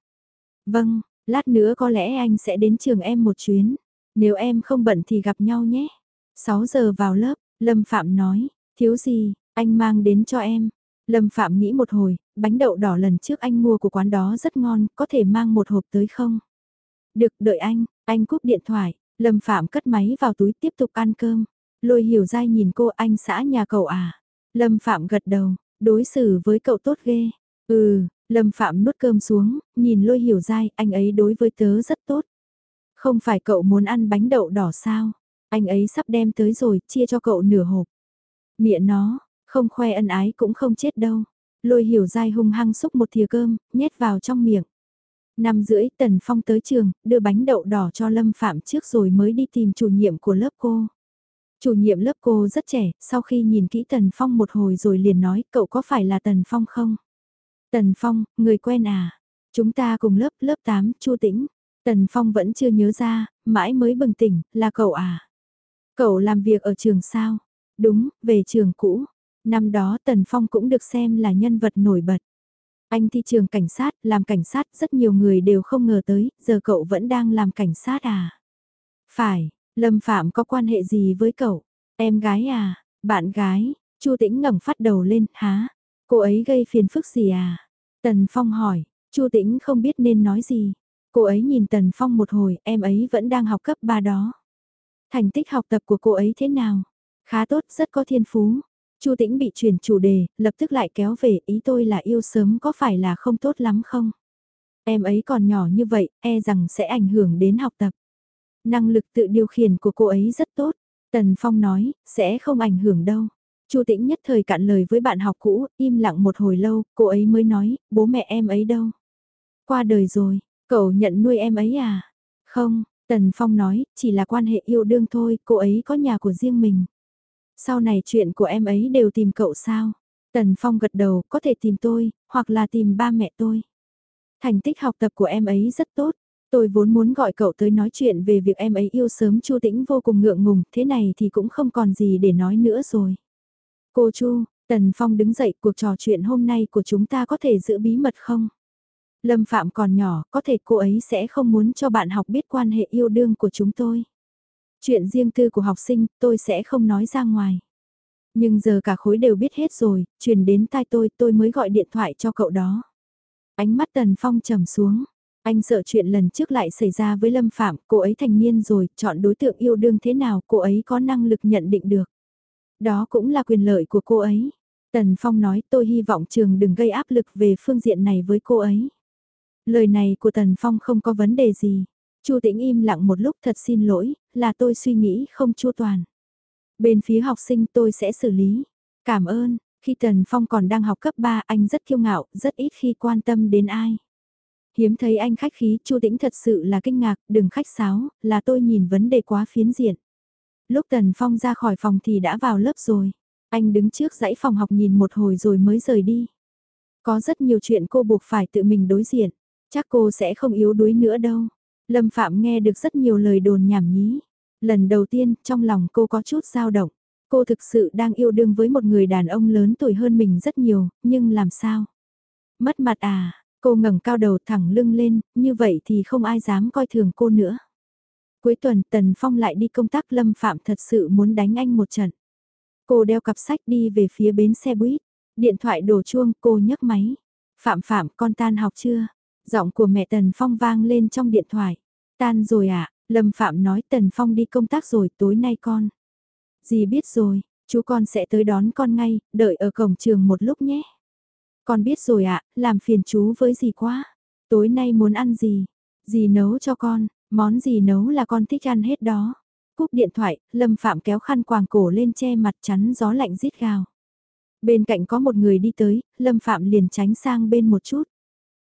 Vâng, lát nữa có lẽ anh sẽ đến trường em một chuyến. Nếu em không bận thì gặp nhau nhé. 6 giờ vào lớp, Lâm Phạm nói, thiếu gì, anh mang đến cho em. Lâm Phạm nghĩ một hồi, bánh đậu đỏ lần trước anh mua của quán đó rất ngon, có thể mang một hộp tới không? Được, đợi anh, anh cúp điện thoại, Lâm Phạm cất máy vào túi tiếp tục ăn cơm. Lôi hiểu dai nhìn cô anh xã nhà cậu à. Lâm Phạm gật đầu, đối xử với cậu tốt ghê. Ừ, Lâm Phạm nuốt cơm xuống, nhìn lôi hiểu dai, anh ấy đối với tớ rất tốt. Không phải cậu muốn ăn bánh đậu đỏ sao? Anh ấy sắp đem tới rồi, chia cho cậu nửa hộp. Miệng nó, không khoe ân ái cũng không chết đâu. Lôi hiểu dai hung hăng xúc một thìa cơm, nhét vào trong miệng. Năm rưỡi Tần Phong tới trường, đưa bánh đậu đỏ cho Lâm Phạm trước rồi mới đi tìm chủ nhiệm của lớp cô. Chủ nhiệm lớp cô rất trẻ, sau khi nhìn kỹ Tần Phong một hồi rồi liền nói cậu có phải là Tần Phong không? Tần Phong, người quen à? Chúng ta cùng lớp lớp 8, Chu Tĩnh. Tần Phong vẫn chưa nhớ ra, mãi mới bừng tỉnh, là cậu à? Cậu làm việc ở trường sao? Đúng, về trường cũ. Năm đó Tần Phong cũng được xem là nhân vật nổi bật. Anh thi trường cảnh sát, làm cảnh sát rất nhiều người đều không ngờ tới, giờ cậu vẫn đang làm cảnh sát à? Phải, Lâm Phạm có quan hệ gì với cậu? Em gái à? Bạn gái? Chu Tĩnh ngẩng phát đầu lên, há? Cô ấy gây phiền phức gì à? Tần Phong hỏi, Chu Tĩnh không biết nên nói gì. Cô ấy nhìn Tần Phong một hồi, em ấy vẫn đang học cấp 3 đó. Thành tích học tập của cô ấy thế nào? Khá tốt, rất có thiên phú. Chu Tĩnh bị chuyển chủ đề, lập tức lại kéo về, ý tôi là yêu sớm có phải là không tốt lắm không? Em ấy còn nhỏ như vậy, e rằng sẽ ảnh hưởng đến học tập. Năng lực tự điều khiển của cô ấy rất tốt. Tần Phong nói, sẽ không ảnh hưởng đâu. Chu Tĩnh nhất thời cạn lời với bạn học cũ, im lặng một hồi lâu, cô ấy mới nói, bố mẹ em ấy đâu? Qua đời rồi, cậu nhận nuôi em ấy à? Không, Tần Phong nói, chỉ là quan hệ yêu đương thôi, cô ấy có nhà của riêng mình. Sau này chuyện của em ấy đều tìm cậu sao? Tần Phong gật đầu, có thể tìm tôi, hoặc là tìm ba mẹ tôi. Thành tích học tập của em ấy rất tốt, Tôi vốn muốn gọi cậu tới nói chuyện về việc em ấy yêu sớm Chu Tĩnh vô cùng ngượng ngùng, thế này thì cũng không còn gì để nói nữa rồi. Cô Chu, Tần Phong đứng dậy cuộc trò chuyện hôm nay của chúng ta có thể giữ bí mật không? Lâm Phạm còn nhỏ, có thể cô ấy sẽ không muốn cho bạn học biết quan hệ yêu đương của chúng tôi. Chuyện riêng tư của học sinh, tôi sẽ không nói ra ngoài. Nhưng giờ cả khối đều biết hết rồi, truyền đến tai tôi, tôi mới gọi điện thoại cho cậu đó. Ánh mắt Tần Phong trầm xuống, anh sợ chuyện lần trước lại xảy ra với Lâm Phạm, cô ấy thành niên rồi, chọn đối tượng yêu đương thế nào, cô ấy có năng lực nhận định được. Đó cũng là quyền lợi của cô ấy. Tần Phong nói tôi hy vọng trường đừng gây áp lực về phương diện này với cô ấy. Lời này của Tần Phong không có vấn đề gì. Chu Tĩnh im lặng một lúc thật xin lỗi, là tôi suy nghĩ không chu toàn. Bên phía học sinh tôi sẽ xử lý. Cảm ơn, khi Tần Phong còn đang học cấp 3 anh rất kiêu ngạo, rất ít khi quan tâm đến ai. Hiếm thấy anh khách khí, Chu Tĩnh thật sự là kinh ngạc, đừng khách sáo, là tôi nhìn vấn đề quá phiến diện. Lúc Tần Phong ra khỏi phòng thì đã vào lớp rồi. Anh đứng trước dãy phòng học nhìn một hồi rồi mới rời đi. Có rất nhiều chuyện cô buộc phải tự mình đối diện. Chắc cô sẽ không yếu đuối nữa đâu. Lâm Phạm nghe được rất nhiều lời đồn nhảm nhí. Lần đầu tiên, trong lòng cô có chút dao động. Cô thực sự đang yêu đương với một người đàn ông lớn tuổi hơn mình rất nhiều, nhưng làm sao? Mất mặt à, cô ngẩng cao đầu thẳng lưng lên, như vậy thì không ai dám coi thường cô nữa. Cuối tuần Tần Phong lại đi công tác Lâm Phạm thật sự muốn đánh anh một trận. Cô đeo cặp sách đi về phía bến xe buýt. Điện thoại đổ chuông cô nhấc máy. Phạm Phạm con tan học chưa? Giọng của mẹ Tần Phong vang lên trong điện thoại. Tan rồi à? Lâm Phạm nói Tần Phong đi công tác rồi tối nay con. Dì biết rồi, chú con sẽ tới đón con ngay, đợi ở cổng trường một lúc nhé. Con biết rồi ạ, làm phiền chú với gì quá. Tối nay muốn ăn gì? Dì nấu cho con, món gì nấu là con thích ăn hết đó. Cúp điện thoại, Lâm Phạm kéo khăn quàng cổ lên che mặt chắn gió lạnh rít gào. Bên cạnh có một người đi tới, Lâm Phạm liền tránh sang bên một chút.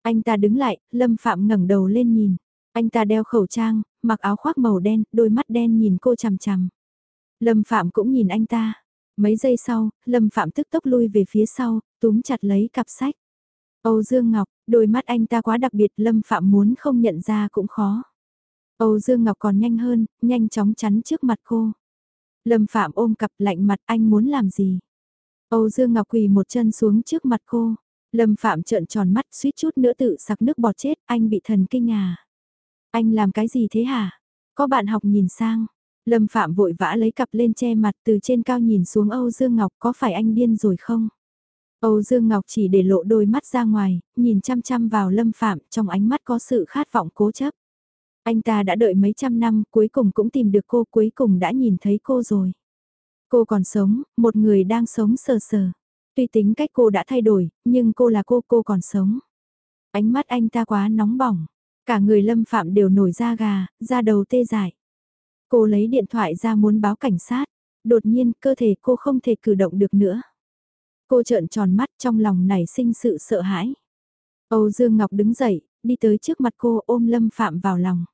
Anh ta đứng lại, Lâm Phạm ngẩng đầu lên nhìn. Anh ta đeo khẩu trang, mặc áo khoác màu đen, đôi mắt đen nhìn cô chằm chằm. Lâm Phạm cũng nhìn anh ta. Mấy giây sau, Lâm Phạm tức tốc lui về phía sau, túm chặt lấy cặp sách. Âu Dương Ngọc, đôi mắt anh ta quá đặc biệt Lâm Phạm muốn không nhận ra cũng khó. Âu Dương Ngọc còn nhanh hơn, nhanh chóng chắn trước mặt cô. Lâm Phạm ôm cặp lạnh mặt anh muốn làm gì? Âu Dương Ngọc quỳ một chân xuống trước mặt cô. Lâm Phạm trợn tròn mắt suýt chút nữa tự sặc nước bọt chết, anh bị thần kinh à. Anh làm cái gì thế hả? Có bạn học nhìn sang. Lâm Phạm vội vã lấy cặp lên che mặt từ trên cao nhìn xuống Âu Dương Ngọc có phải anh điên rồi không? Âu Dương Ngọc chỉ để lộ đôi mắt ra ngoài, nhìn chăm chăm vào Lâm Phạm trong ánh mắt có sự khát vọng cố chấp. Anh ta đã đợi mấy trăm năm cuối cùng cũng tìm được cô cuối cùng đã nhìn thấy cô rồi. Cô còn sống, một người đang sống sờ sờ. Tuy tính cách cô đã thay đổi, nhưng cô là cô, cô còn sống. Ánh mắt anh ta quá nóng bỏng. Cả người lâm phạm đều nổi da gà, da đầu tê dại. Cô lấy điện thoại ra muốn báo cảnh sát. Đột nhiên cơ thể cô không thể cử động được nữa. Cô trợn tròn mắt trong lòng nảy sinh sự sợ hãi. Âu Dương Ngọc đứng dậy, đi tới trước mặt cô ôm Lâm Phạm vào lòng.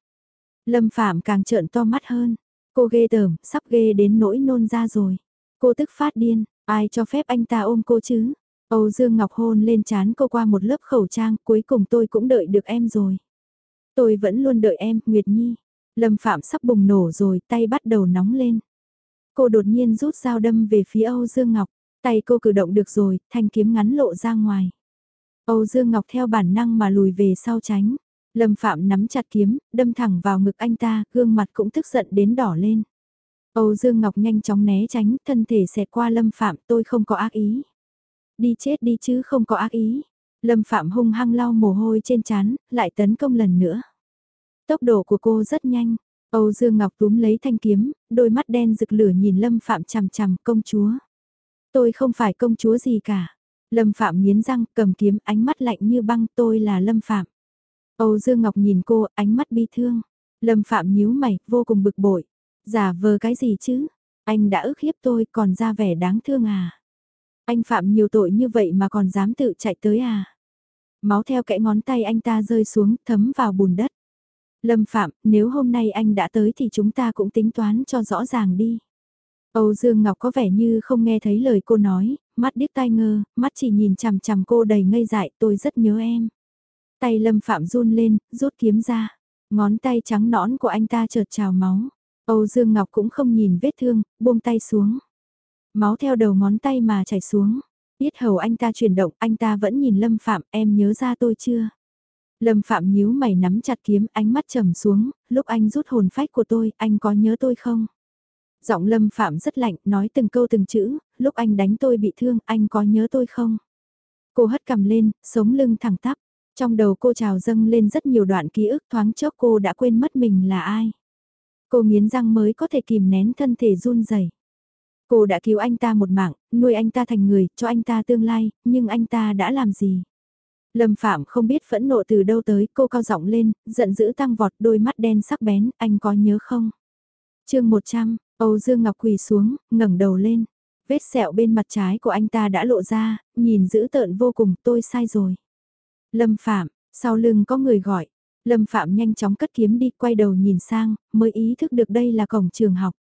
Lâm Phạm càng trợn to mắt hơn. Cô ghê tởm, sắp ghê đến nỗi nôn ra rồi. Cô tức phát điên, ai cho phép anh ta ôm cô chứ? Âu Dương Ngọc hôn lên chán cô qua một lớp khẩu trang, cuối cùng tôi cũng đợi được em rồi. Tôi vẫn luôn đợi em, Nguyệt Nhi. Lâm Phạm sắp bùng nổ rồi, tay bắt đầu nóng lên. Cô đột nhiên rút dao đâm về phía Âu Dương Ngọc, tay cô cử động được rồi, thanh kiếm ngắn lộ ra ngoài. Âu Dương Ngọc theo bản năng mà lùi về sau tránh. Lâm Phạm nắm chặt kiếm, đâm thẳng vào ngực anh ta, gương mặt cũng tức giận đến đỏ lên. Âu Dương Ngọc nhanh chóng né tránh, thân thể xẹt qua Lâm Phạm, tôi không có ác ý. Đi chết đi chứ không có ác ý. Lâm Phạm hung hăng lau mồ hôi trên trán, lại tấn công lần nữa. Tốc độ của cô rất nhanh. Âu Dương Ngọc túm lấy thanh kiếm, đôi mắt đen rực lửa nhìn Lâm Phạm chằm chằm công chúa. Tôi không phải công chúa gì cả. Lâm Phạm nghiến răng cầm kiếm ánh mắt lạnh như băng tôi là Lâm Phạm. Âu Dương Ngọc nhìn cô, ánh mắt bi thương. Lâm Phạm nhíu mày, vô cùng bực bội. Giả vờ cái gì chứ? Anh đã ức hiếp tôi còn ra vẻ đáng thương à? Anh Phạm nhiều tội như vậy mà còn dám tự chạy tới à? Máu theo kẽ ngón tay anh ta rơi xuống, thấm vào bùn đất. Lâm Phạm, nếu hôm nay anh đã tới thì chúng ta cũng tính toán cho rõ ràng đi. Âu Dương Ngọc có vẻ như không nghe thấy lời cô nói, mắt điếc tai ngơ, mắt chỉ nhìn chằm chằm cô đầy ngây dại tôi rất nhớ em. Tay Lâm Phạm run lên, rút kiếm ra. Ngón tay trắng nõn của anh ta chợt trào máu. Âu Dương Ngọc cũng không nhìn vết thương, buông tay xuống. Máu theo đầu ngón tay mà chảy xuống. Biết hầu anh ta chuyển động, anh ta vẫn nhìn Lâm Phạm, em nhớ ra tôi chưa? Lâm Phạm nhíu mày nắm chặt kiếm, ánh mắt trầm xuống, lúc anh rút hồn phách của tôi, anh có nhớ tôi không? Giọng Lâm Phạm rất lạnh, nói từng câu từng chữ, lúc anh đánh tôi bị thương, anh có nhớ tôi không? Cô hất cầm lên, sống lưng thẳng tắp. Trong đầu cô trào dâng lên rất nhiều đoạn ký ức thoáng chốc cô đã quên mất mình là ai. Cô nghiến răng mới có thể kìm nén thân thể run rẩy. Cô đã cứu anh ta một mạng, nuôi anh ta thành người, cho anh ta tương lai, nhưng anh ta đã làm gì? Lâm Phạm không biết phẫn nộ từ đâu tới, cô cao giọng lên, giận dữ tăng vọt đôi mắt đen sắc bén, anh có nhớ không? chương 100, Âu Dương Ngọc quỳ xuống, ngẩng đầu lên. Vết sẹo bên mặt trái của anh ta đã lộ ra, nhìn dữ tợn vô cùng, tôi sai rồi. Lâm Phạm, sau lưng có người gọi. Lâm Phạm nhanh chóng cất kiếm đi, quay đầu nhìn sang, mới ý thức được đây là cổng trường học.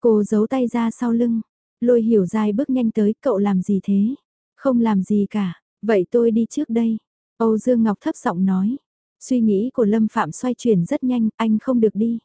Cô giấu tay ra sau lưng. Lôi hiểu dai bước nhanh tới, cậu làm gì thế? Không làm gì cả, vậy tôi đi trước đây. Âu Dương Ngọc thấp giọng nói. Suy nghĩ của Lâm Phạm xoay chuyển rất nhanh, anh không được đi.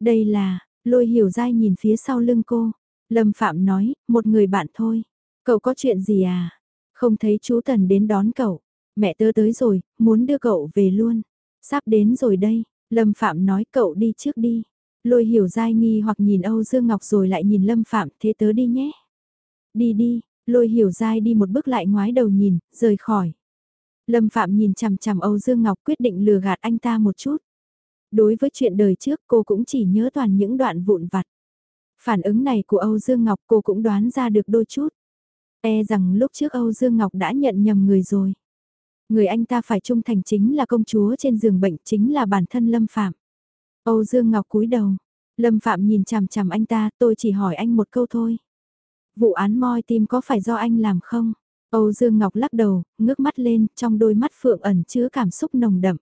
Đây là, lôi hiểu dai nhìn phía sau lưng cô. Lâm Phạm nói, một người bạn thôi. Cậu có chuyện gì à? Không thấy chú Tần đến đón cậu. Mẹ tớ tới rồi, muốn đưa cậu về luôn. Sắp đến rồi đây, Lâm Phạm nói cậu đi trước đi. Lôi hiểu dai nghi hoặc nhìn Âu Dương Ngọc rồi lại nhìn Lâm Phạm, thế tớ đi nhé. Đi đi, lôi hiểu dai đi một bước lại ngoái đầu nhìn, rời khỏi. Lâm Phạm nhìn chằm chằm Âu Dương Ngọc quyết định lừa gạt anh ta một chút. Đối với chuyện đời trước, cô cũng chỉ nhớ toàn những đoạn vụn vặt. Phản ứng này của Âu Dương Ngọc cô cũng đoán ra được đôi chút. E rằng lúc trước Âu Dương Ngọc đã nhận nhầm người rồi. Người anh ta phải trung thành chính là công chúa trên giường bệnh, chính là bản thân Lâm Phạm. Âu Dương Ngọc cúi đầu. Lâm Phạm nhìn chằm chằm anh ta, tôi chỉ hỏi anh một câu thôi. Vụ án moi tim có phải do anh làm không? Âu Dương Ngọc lắc đầu, ngước mắt lên, trong đôi mắt phượng ẩn chứa cảm xúc nồng đậm.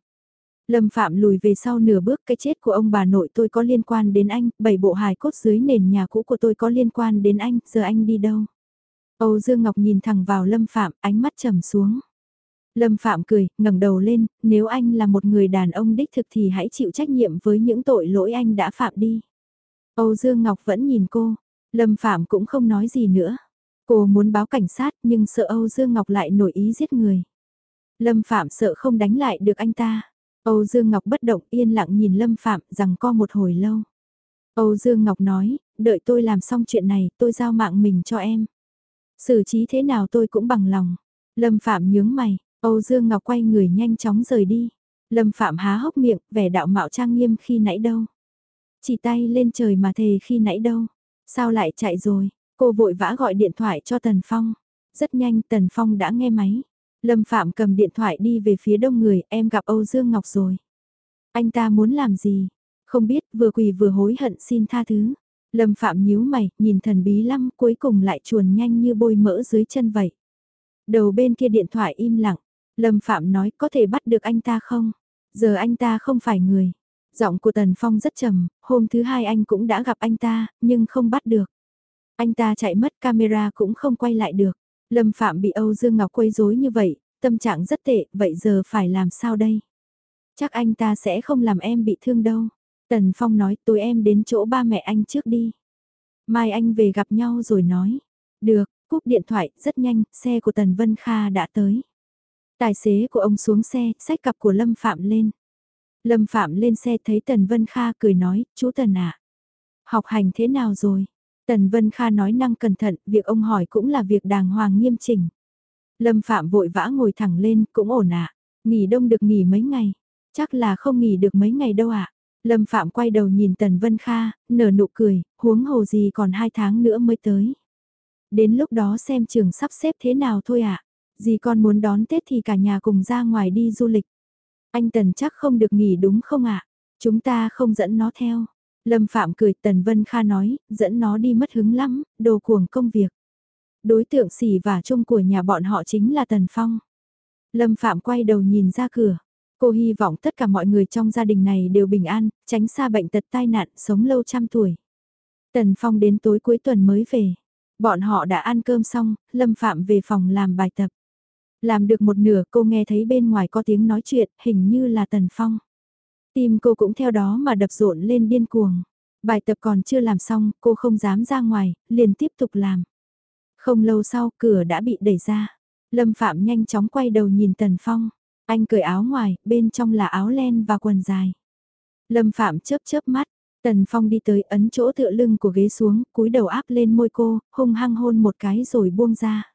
Lâm Phạm lùi về sau nửa bước cái chết của ông bà nội tôi có liên quan đến anh, bảy bộ hài cốt dưới nền nhà cũ của tôi có liên quan đến anh, giờ anh đi đâu? Âu Dương Ngọc nhìn thẳng vào Lâm Phạm, ánh mắt trầm xuống. Lâm Phạm cười, ngẩng đầu lên, nếu anh là một người đàn ông đích thực thì hãy chịu trách nhiệm với những tội lỗi anh đã phạm đi. Âu Dương Ngọc vẫn nhìn cô, Lâm Phạm cũng không nói gì nữa. Cô muốn báo cảnh sát nhưng sợ Âu Dương Ngọc lại nổi ý giết người. Lâm Phạm sợ không đánh lại được anh ta. Âu Dương Ngọc bất động yên lặng nhìn Lâm Phạm rằng co một hồi lâu. Âu Dương Ngọc nói, đợi tôi làm xong chuyện này tôi giao mạng mình cho em. Xử trí thế nào tôi cũng bằng lòng. Lâm Phạm nhướng mày, Âu Dương Ngọc quay người nhanh chóng rời đi. Lâm Phạm há hốc miệng, vẻ đạo mạo trang nghiêm khi nãy đâu. Chỉ tay lên trời mà thề khi nãy đâu. Sao lại chạy rồi? Cô vội vã gọi điện thoại cho Tần Phong. Rất nhanh Tần Phong đã nghe máy. Lâm Phạm cầm điện thoại đi về phía đông người, em gặp Âu Dương Ngọc rồi. Anh ta muốn làm gì? Không biết, vừa quỳ vừa hối hận xin tha thứ. Lâm Phạm nhíu mày, nhìn thần bí lắm, cuối cùng lại chuồn nhanh như bôi mỡ dưới chân vậy. Đầu bên kia điện thoại im lặng, Lâm Phạm nói có thể bắt được anh ta không? Giờ anh ta không phải người. Giọng của Tần Phong rất trầm, hôm thứ hai anh cũng đã gặp anh ta, nhưng không bắt được. Anh ta chạy mất camera cũng không quay lại được. Lâm Phạm bị Âu Dương Ngọc quấy rối như vậy, tâm trạng rất tệ, vậy giờ phải làm sao đây? Chắc anh ta sẽ không làm em bị thương đâu. Tần Phong nói tối em đến chỗ ba mẹ anh trước đi. Mai anh về gặp nhau rồi nói. Được, cúp điện thoại, rất nhanh, xe của Tần Vân Kha đã tới. Tài xế của ông xuống xe, xách cặp của Lâm Phạm lên. Lâm Phạm lên xe thấy Tần Vân Kha cười nói, chú Tần ạ. Học hành thế nào rồi? Tần Vân Kha nói năng cẩn thận, việc ông hỏi cũng là việc đàng hoàng nghiêm chỉnh. Lâm Phạm vội vã ngồi thẳng lên, cũng ổn ạ. Nghỉ đông được nghỉ mấy ngày? Chắc là không nghỉ được mấy ngày đâu ạ. Lâm Phạm quay đầu nhìn Tần Vân Kha, nở nụ cười, huống hồ gì còn hai tháng nữa mới tới. Đến lúc đó xem trường sắp xếp thế nào thôi ạ. Dì con muốn đón Tết thì cả nhà cùng ra ngoài đi du lịch. Anh Tần chắc không được nghỉ đúng không ạ? Chúng ta không dẫn nó theo. Lâm Phạm cười Tần Vân Kha nói, dẫn nó đi mất hứng lắm, đồ cuồng công việc. Đối tượng xỉ và chung của nhà bọn họ chính là Tần Phong. Lâm Phạm quay đầu nhìn ra cửa. Cô hy vọng tất cả mọi người trong gia đình này đều bình an, tránh xa bệnh tật tai nạn, sống lâu trăm tuổi. Tần Phong đến tối cuối tuần mới về. Bọn họ đã ăn cơm xong, Lâm Phạm về phòng làm bài tập. Làm được một nửa cô nghe thấy bên ngoài có tiếng nói chuyện, hình như là Tần Phong. Tim cô cũng theo đó mà đập rộn lên điên cuồng. Bài tập còn chưa làm xong, cô không dám ra ngoài, liền tiếp tục làm. Không lâu sau, cửa đã bị đẩy ra. Lâm Phạm nhanh chóng quay đầu nhìn Tần Phong. Anh cởi áo ngoài, bên trong là áo len và quần dài. Lâm Phạm chớp chớp mắt, Tần Phong đi tới ấn chỗ tựa lưng của ghế xuống, cúi đầu áp lên môi cô, hung hăng hôn một cái rồi buông ra.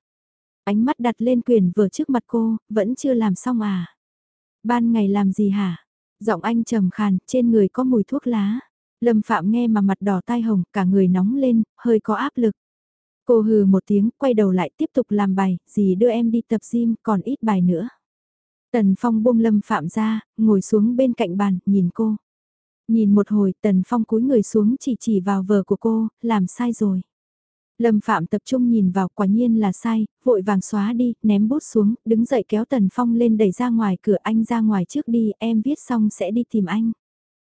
Ánh mắt đặt lên quyền vừa trước mặt cô, vẫn chưa làm xong à? Ban ngày làm gì hả? Giọng anh trầm khàn, trên người có mùi thuốc lá. Lâm Phạm nghe mà mặt đỏ tai hồng, cả người nóng lên, hơi có áp lực. Cô hừ một tiếng, quay đầu lại tiếp tục làm bài, gì đưa em đi tập gym, còn ít bài nữa. Tần Phong buông Lâm Phạm ra, ngồi xuống bên cạnh bàn, nhìn cô. Nhìn một hồi, Tần Phong cúi người xuống chỉ chỉ vào vờ của cô, làm sai rồi. Lâm Phạm tập trung nhìn vào quả nhiên là sai, vội vàng xóa đi, ném bút xuống, đứng dậy kéo Tần Phong lên đẩy ra ngoài cửa anh ra ngoài trước đi, em viết xong sẽ đi tìm anh.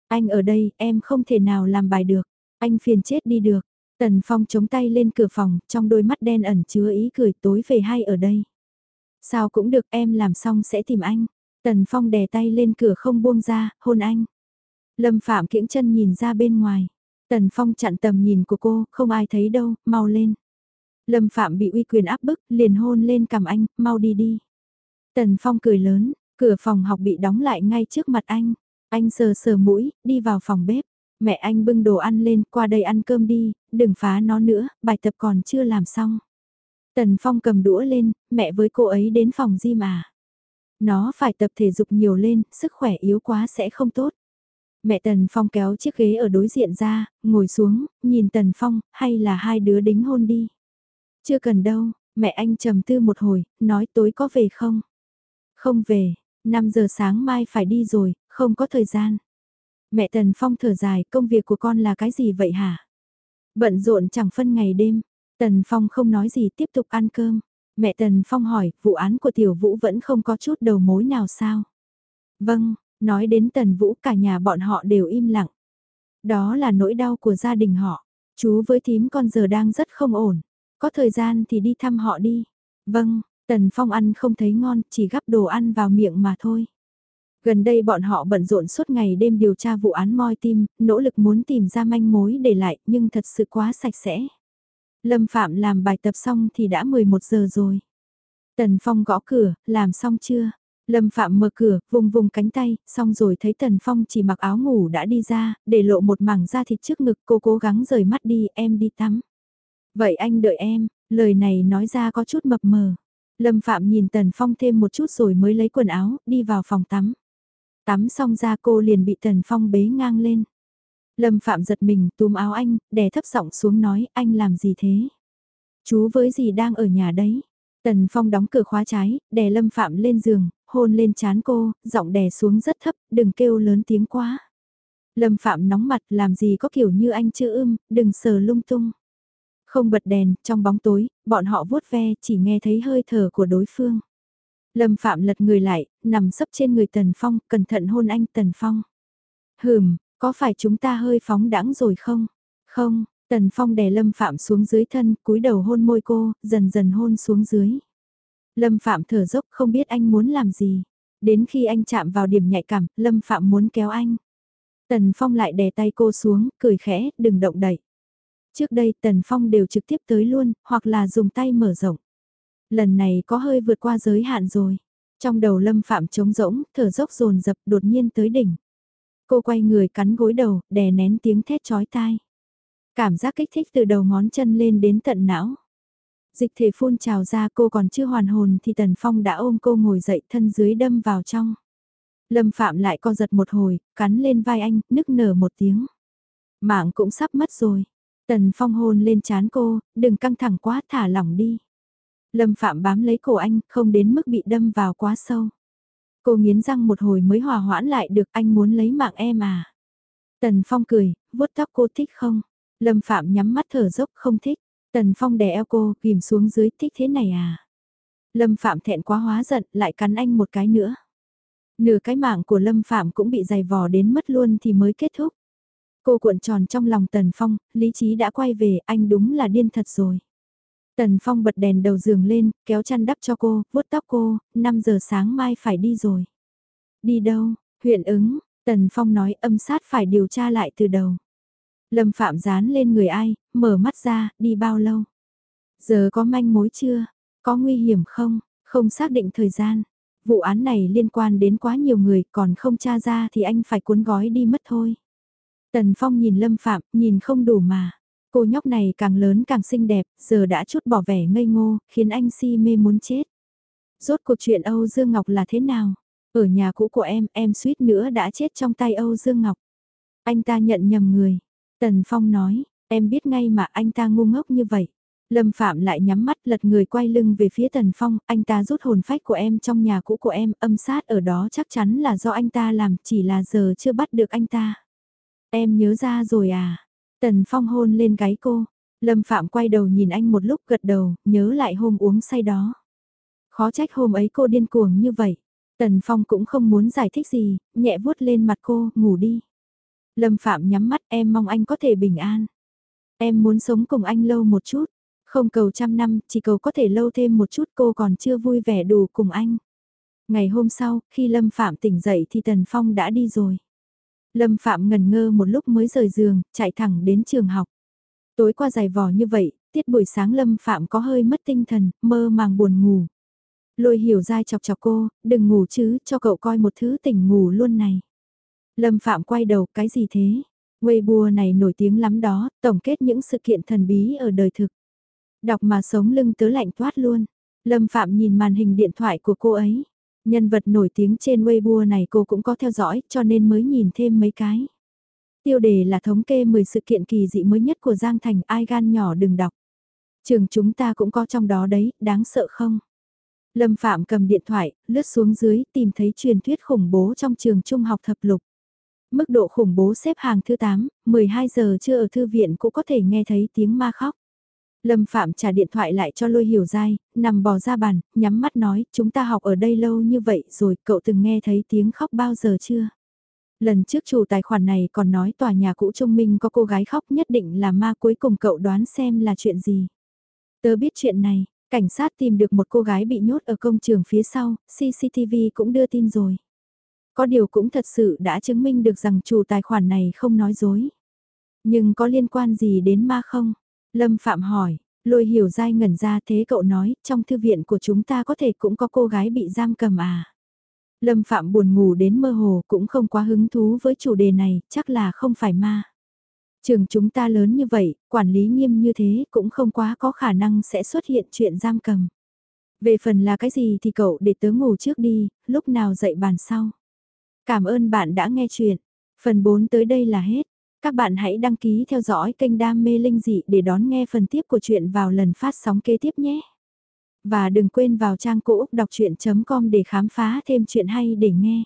Anh ở đây, em không thể nào làm bài được, anh phiền chết đi được. Tần Phong chống tay lên cửa phòng, trong đôi mắt đen ẩn chứa ý cười tối về hay ở đây. Sao cũng được em làm xong sẽ tìm anh. Tần Phong đè tay lên cửa không buông ra, hôn anh. Lâm Phạm kiễng chân nhìn ra bên ngoài. Tần Phong chặn tầm nhìn của cô, không ai thấy đâu, mau lên. Lâm Phạm bị uy quyền áp bức, liền hôn lên cầm anh, mau đi đi. Tần Phong cười lớn, cửa phòng học bị đóng lại ngay trước mặt anh. Anh sờ sờ mũi, đi vào phòng bếp. Mẹ anh bưng đồ ăn lên, qua đây ăn cơm đi, đừng phá nó nữa, bài tập còn chưa làm xong. Tần Phong cầm đũa lên, mẹ với cô ấy đến phòng gym mà. Nó phải tập thể dục nhiều lên, sức khỏe yếu quá sẽ không tốt. Mẹ Tần Phong kéo chiếc ghế ở đối diện ra, ngồi xuống, nhìn Tần Phong, hay là hai đứa đính hôn đi. Chưa cần đâu, mẹ anh trầm tư một hồi, nói tối có về không? Không về, 5 giờ sáng mai phải đi rồi, không có thời gian. Mẹ Tần Phong thở dài, công việc của con là cái gì vậy hả? Bận rộn chẳng phân ngày đêm. Tần Phong không nói gì tiếp tục ăn cơm. Mẹ Tần Phong hỏi, vụ án của Tiểu Vũ vẫn không có chút đầu mối nào sao? Vâng, nói đến Tần Vũ cả nhà bọn họ đều im lặng. Đó là nỗi đau của gia đình họ. Chú với thím con giờ đang rất không ổn. Có thời gian thì đi thăm họ đi. Vâng, Tần Phong ăn không thấy ngon, chỉ gắp đồ ăn vào miệng mà thôi. Gần đây bọn họ bận rộn suốt ngày đêm điều tra vụ án moi tim, nỗ lực muốn tìm ra manh mối để lại, nhưng thật sự quá sạch sẽ. Lâm Phạm làm bài tập xong thì đã 11 giờ rồi. Tần Phong gõ cửa, làm xong chưa? Lâm Phạm mở cửa, vùng vùng cánh tay, xong rồi thấy Tần Phong chỉ mặc áo ngủ đã đi ra, để lộ một mảng da thịt trước ngực cô cố gắng rời mắt đi, em đi tắm. Vậy anh đợi em, lời này nói ra có chút mập mờ. Lâm Phạm nhìn Tần Phong thêm một chút rồi mới lấy quần áo, đi vào phòng tắm. Tắm xong ra cô liền bị Tần Phong bế ngang lên. Lâm Phạm giật mình túm áo anh, đè thấp giọng xuống nói anh làm gì thế? Chú với gì đang ở nhà đấy? Tần Phong đóng cửa khóa trái, đè Lâm Phạm lên giường, hôn lên chán cô, giọng đè xuống rất thấp, đừng kêu lớn tiếng quá. Lâm Phạm nóng mặt làm gì có kiểu như anh chữ ưm, đừng sờ lung tung. Không bật đèn, trong bóng tối, bọn họ vuốt ve chỉ nghe thấy hơi thở của đối phương. Lâm Phạm lật người lại, nằm sấp trên người Tần Phong, cẩn thận hôn anh Tần Phong. Hừm, có phải chúng ta hơi phóng đãng rồi không? Không, Tần Phong đè Lâm Phạm xuống dưới thân, cúi đầu hôn môi cô, dần dần hôn xuống dưới. Lâm Phạm thở dốc không biết anh muốn làm gì. Đến khi anh chạm vào điểm nhạy cảm, Lâm Phạm muốn kéo anh. Tần Phong lại đè tay cô xuống, cười khẽ, đừng động đậy. Trước đây Tần Phong đều trực tiếp tới luôn, hoặc là dùng tay mở rộng. Lần này có hơi vượt qua giới hạn rồi. Trong đầu Lâm Phạm trống rỗng, thở dốc dồn dập đột nhiên tới đỉnh. Cô quay người cắn gối đầu, đè nén tiếng thét chói tai. Cảm giác kích thích từ đầu ngón chân lên đến tận não. Dịch thể phun trào ra cô còn chưa hoàn hồn thì Tần Phong đã ôm cô ngồi dậy thân dưới đâm vào trong. Lâm Phạm lại co giật một hồi, cắn lên vai anh, nức nở một tiếng. Mạng cũng sắp mất rồi. Tần Phong hôn lên chán cô, đừng căng thẳng quá thả lỏng đi. Lâm Phạm bám lấy cổ anh, không đến mức bị đâm vào quá sâu. Cô nghiến răng một hồi mới hòa hoãn lại được anh muốn lấy mạng em à. Tần Phong cười, vuốt tóc cô thích không? Lâm Phạm nhắm mắt thở dốc không thích. Tần Phong đè eo cô, kìm xuống dưới thích thế này à? Lâm Phạm thẹn quá hóa giận, lại cắn anh một cái nữa. Nửa cái mạng của Lâm Phạm cũng bị dày vò đến mất luôn thì mới kết thúc. Cô cuộn tròn trong lòng Tần Phong, lý trí đã quay về, anh đúng là điên thật rồi. Tần Phong bật đèn đầu giường lên, kéo chăn đắp cho cô, vuốt tóc cô, 5 giờ sáng mai phải đi rồi. Đi đâu? Huyện ứng, Tần Phong nói âm sát phải điều tra lại từ đầu. Lâm Phạm dán lên người ai, mở mắt ra, đi bao lâu? Giờ có manh mối chưa? Có nguy hiểm không? Không xác định thời gian. Vụ án này liên quan đến quá nhiều người, còn không tra ra thì anh phải cuốn gói đi mất thôi. Tần Phong nhìn Lâm Phạm, nhìn không đủ mà. Cô nhóc này càng lớn càng xinh đẹp, giờ đã chút bỏ vẻ ngây ngô, khiến anh si mê muốn chết. Rốt cuộc chuyện Âu Dương Ngọc là thế nào? Ở nhà cũ của em, em suýt nữa đã chết trong tay Âu Dương Ngọc. Anh ta nhận nhầm người. Tần Phong nói, em biết ngay mà anh ta ngu ngốc như vậy. Lâm Phạm lại nhắm mắt lật người quay lưng về phía Tần Phong, anh ta rút hồn phách của em trong nhà cũ của em, âm sát ở đó chắc chắn là do anh ta làm, chỉ là giờ chưa bắt được anh ta. Em nhớ ra rồi à? Tần Phong hôn lên gáy cô. Lâm Phạm quay đầu nhìn anh một lúc gật đầu, nhớ lại hôm uống say đó. Khó trách hôm ấy cô điên cuồng như vậy. Tần Phong cũng không muốn giải thích gì, nhẹ vuốt lên mặt cô, ngủ đi. Lâm Phạm nhắm mắt em mong anh có thể bình an. Em muốn sống cùng anh lâu một chút. Không cầu trăm năm, chỉ cầu có thể lâu thêm một chút cô còn chưa vui vẻ đủ cùng anh. Ngày hôm sau, khi Lâm Phạm tỉnh dậy thì Tần Phong đã đi rồi. Lâm Phạm ngần ngơ một lúc mới rời giường, chạy thẳng đến trường học. Tối qua dài vò như vậy, tiết buổi sáng Lâm Phạm có hơi mất tinh thần, mơ màng buồn ngủ. Lôi hiểu dai chọc chọc cô, đừng ngủ chứ, cho cậu coi một thứ tỉnh ngủ luôn này. Lâm Phạm quay đầu, cái gì thế? Weibo này nổi tiếng lắm đó, tổng kết những sự kiện thần bí ở đời thực. Đọc mà sống lưng tớ lạnh toát luôn. Lâm Phạm nhìn màn hình điện thoại của cô ấy. Nhân vật nổi tiếng trên Weibo này cô cũng có theo dõi cho nên mới nhìn thêm mấy cái. Tiêu đề là thống kê 10 sự kiện kỳ dị mới nhất của Giang Thành ai gan nhỏ đừng đọc. Trường chúng ta cũng có trong đó đấy, đáng sợ không? Lâm Phạm cầm điện thoại, lướt xuống dưới tìm thấy truyền thuyết khủng bố trong trường trung học thập lục. Mức độ khủng bố xếp hàng thứ 8, 12 giờ chưa ở thư viện cũng có thể nghe thấy tiếng ma khóc. Lâm Phạm trả điện thoại lại cho Lôi Hiểu dai nằm bò ra bàn, nhắm mắt nói, chúng ta học ở đây lâu như vậy rồi, cậu từng nghe thấy tiếng khóc bao giờ chưa? Lần trước chủ tài khoản này còn nói tòa nhà cũ Trung Minh có cô gái khóc nhất định là ma cuối cùng cậu đoán xem là chuyện gì. Tớ biết chuyện này, cảnh sát tìm được một cô gái bị nhốt ở công trường phía sau, CCTV cũng đưa tin rồi. Có điều cũng thật sự đã chứng minh được rằng chủ tài khoản này không nói dối. Nhưng có liên quan gì đến ma không? Lâm Phạm hỏi, lôi hiểu dai ngẩn ra thế cậu nói, trong thư viện của chúng ta có thể cũng có cô gái bị giam cầm à? Lâm Phạm buồn ngủ đến mơ hồ cũng không quá hứng thú với chủ đề này, chắc là không phải ma. Trường chúng ta lớn như vậy, quản lý nghiêm như thế cũng không quá có khả năng sẽ xuất hiện chuyện giam cầm. Về phần là cái gì thì cậu để tớ ngủ trước đi, lúc nào dậy bàn sau. Cảm ơn bạn đã nghe chuyện. Phần 4 tới đây là hết. Các bạn hãy đăng ký theo dõi kênh Đam mê Linh Dị để đón nghe phần tiếp của chuyện vào lần phát sóng kế tiếp nhé. Và đừng quên vào trang cũ đọc chuyện.com để khám phá thêm chuyện hay để nghe.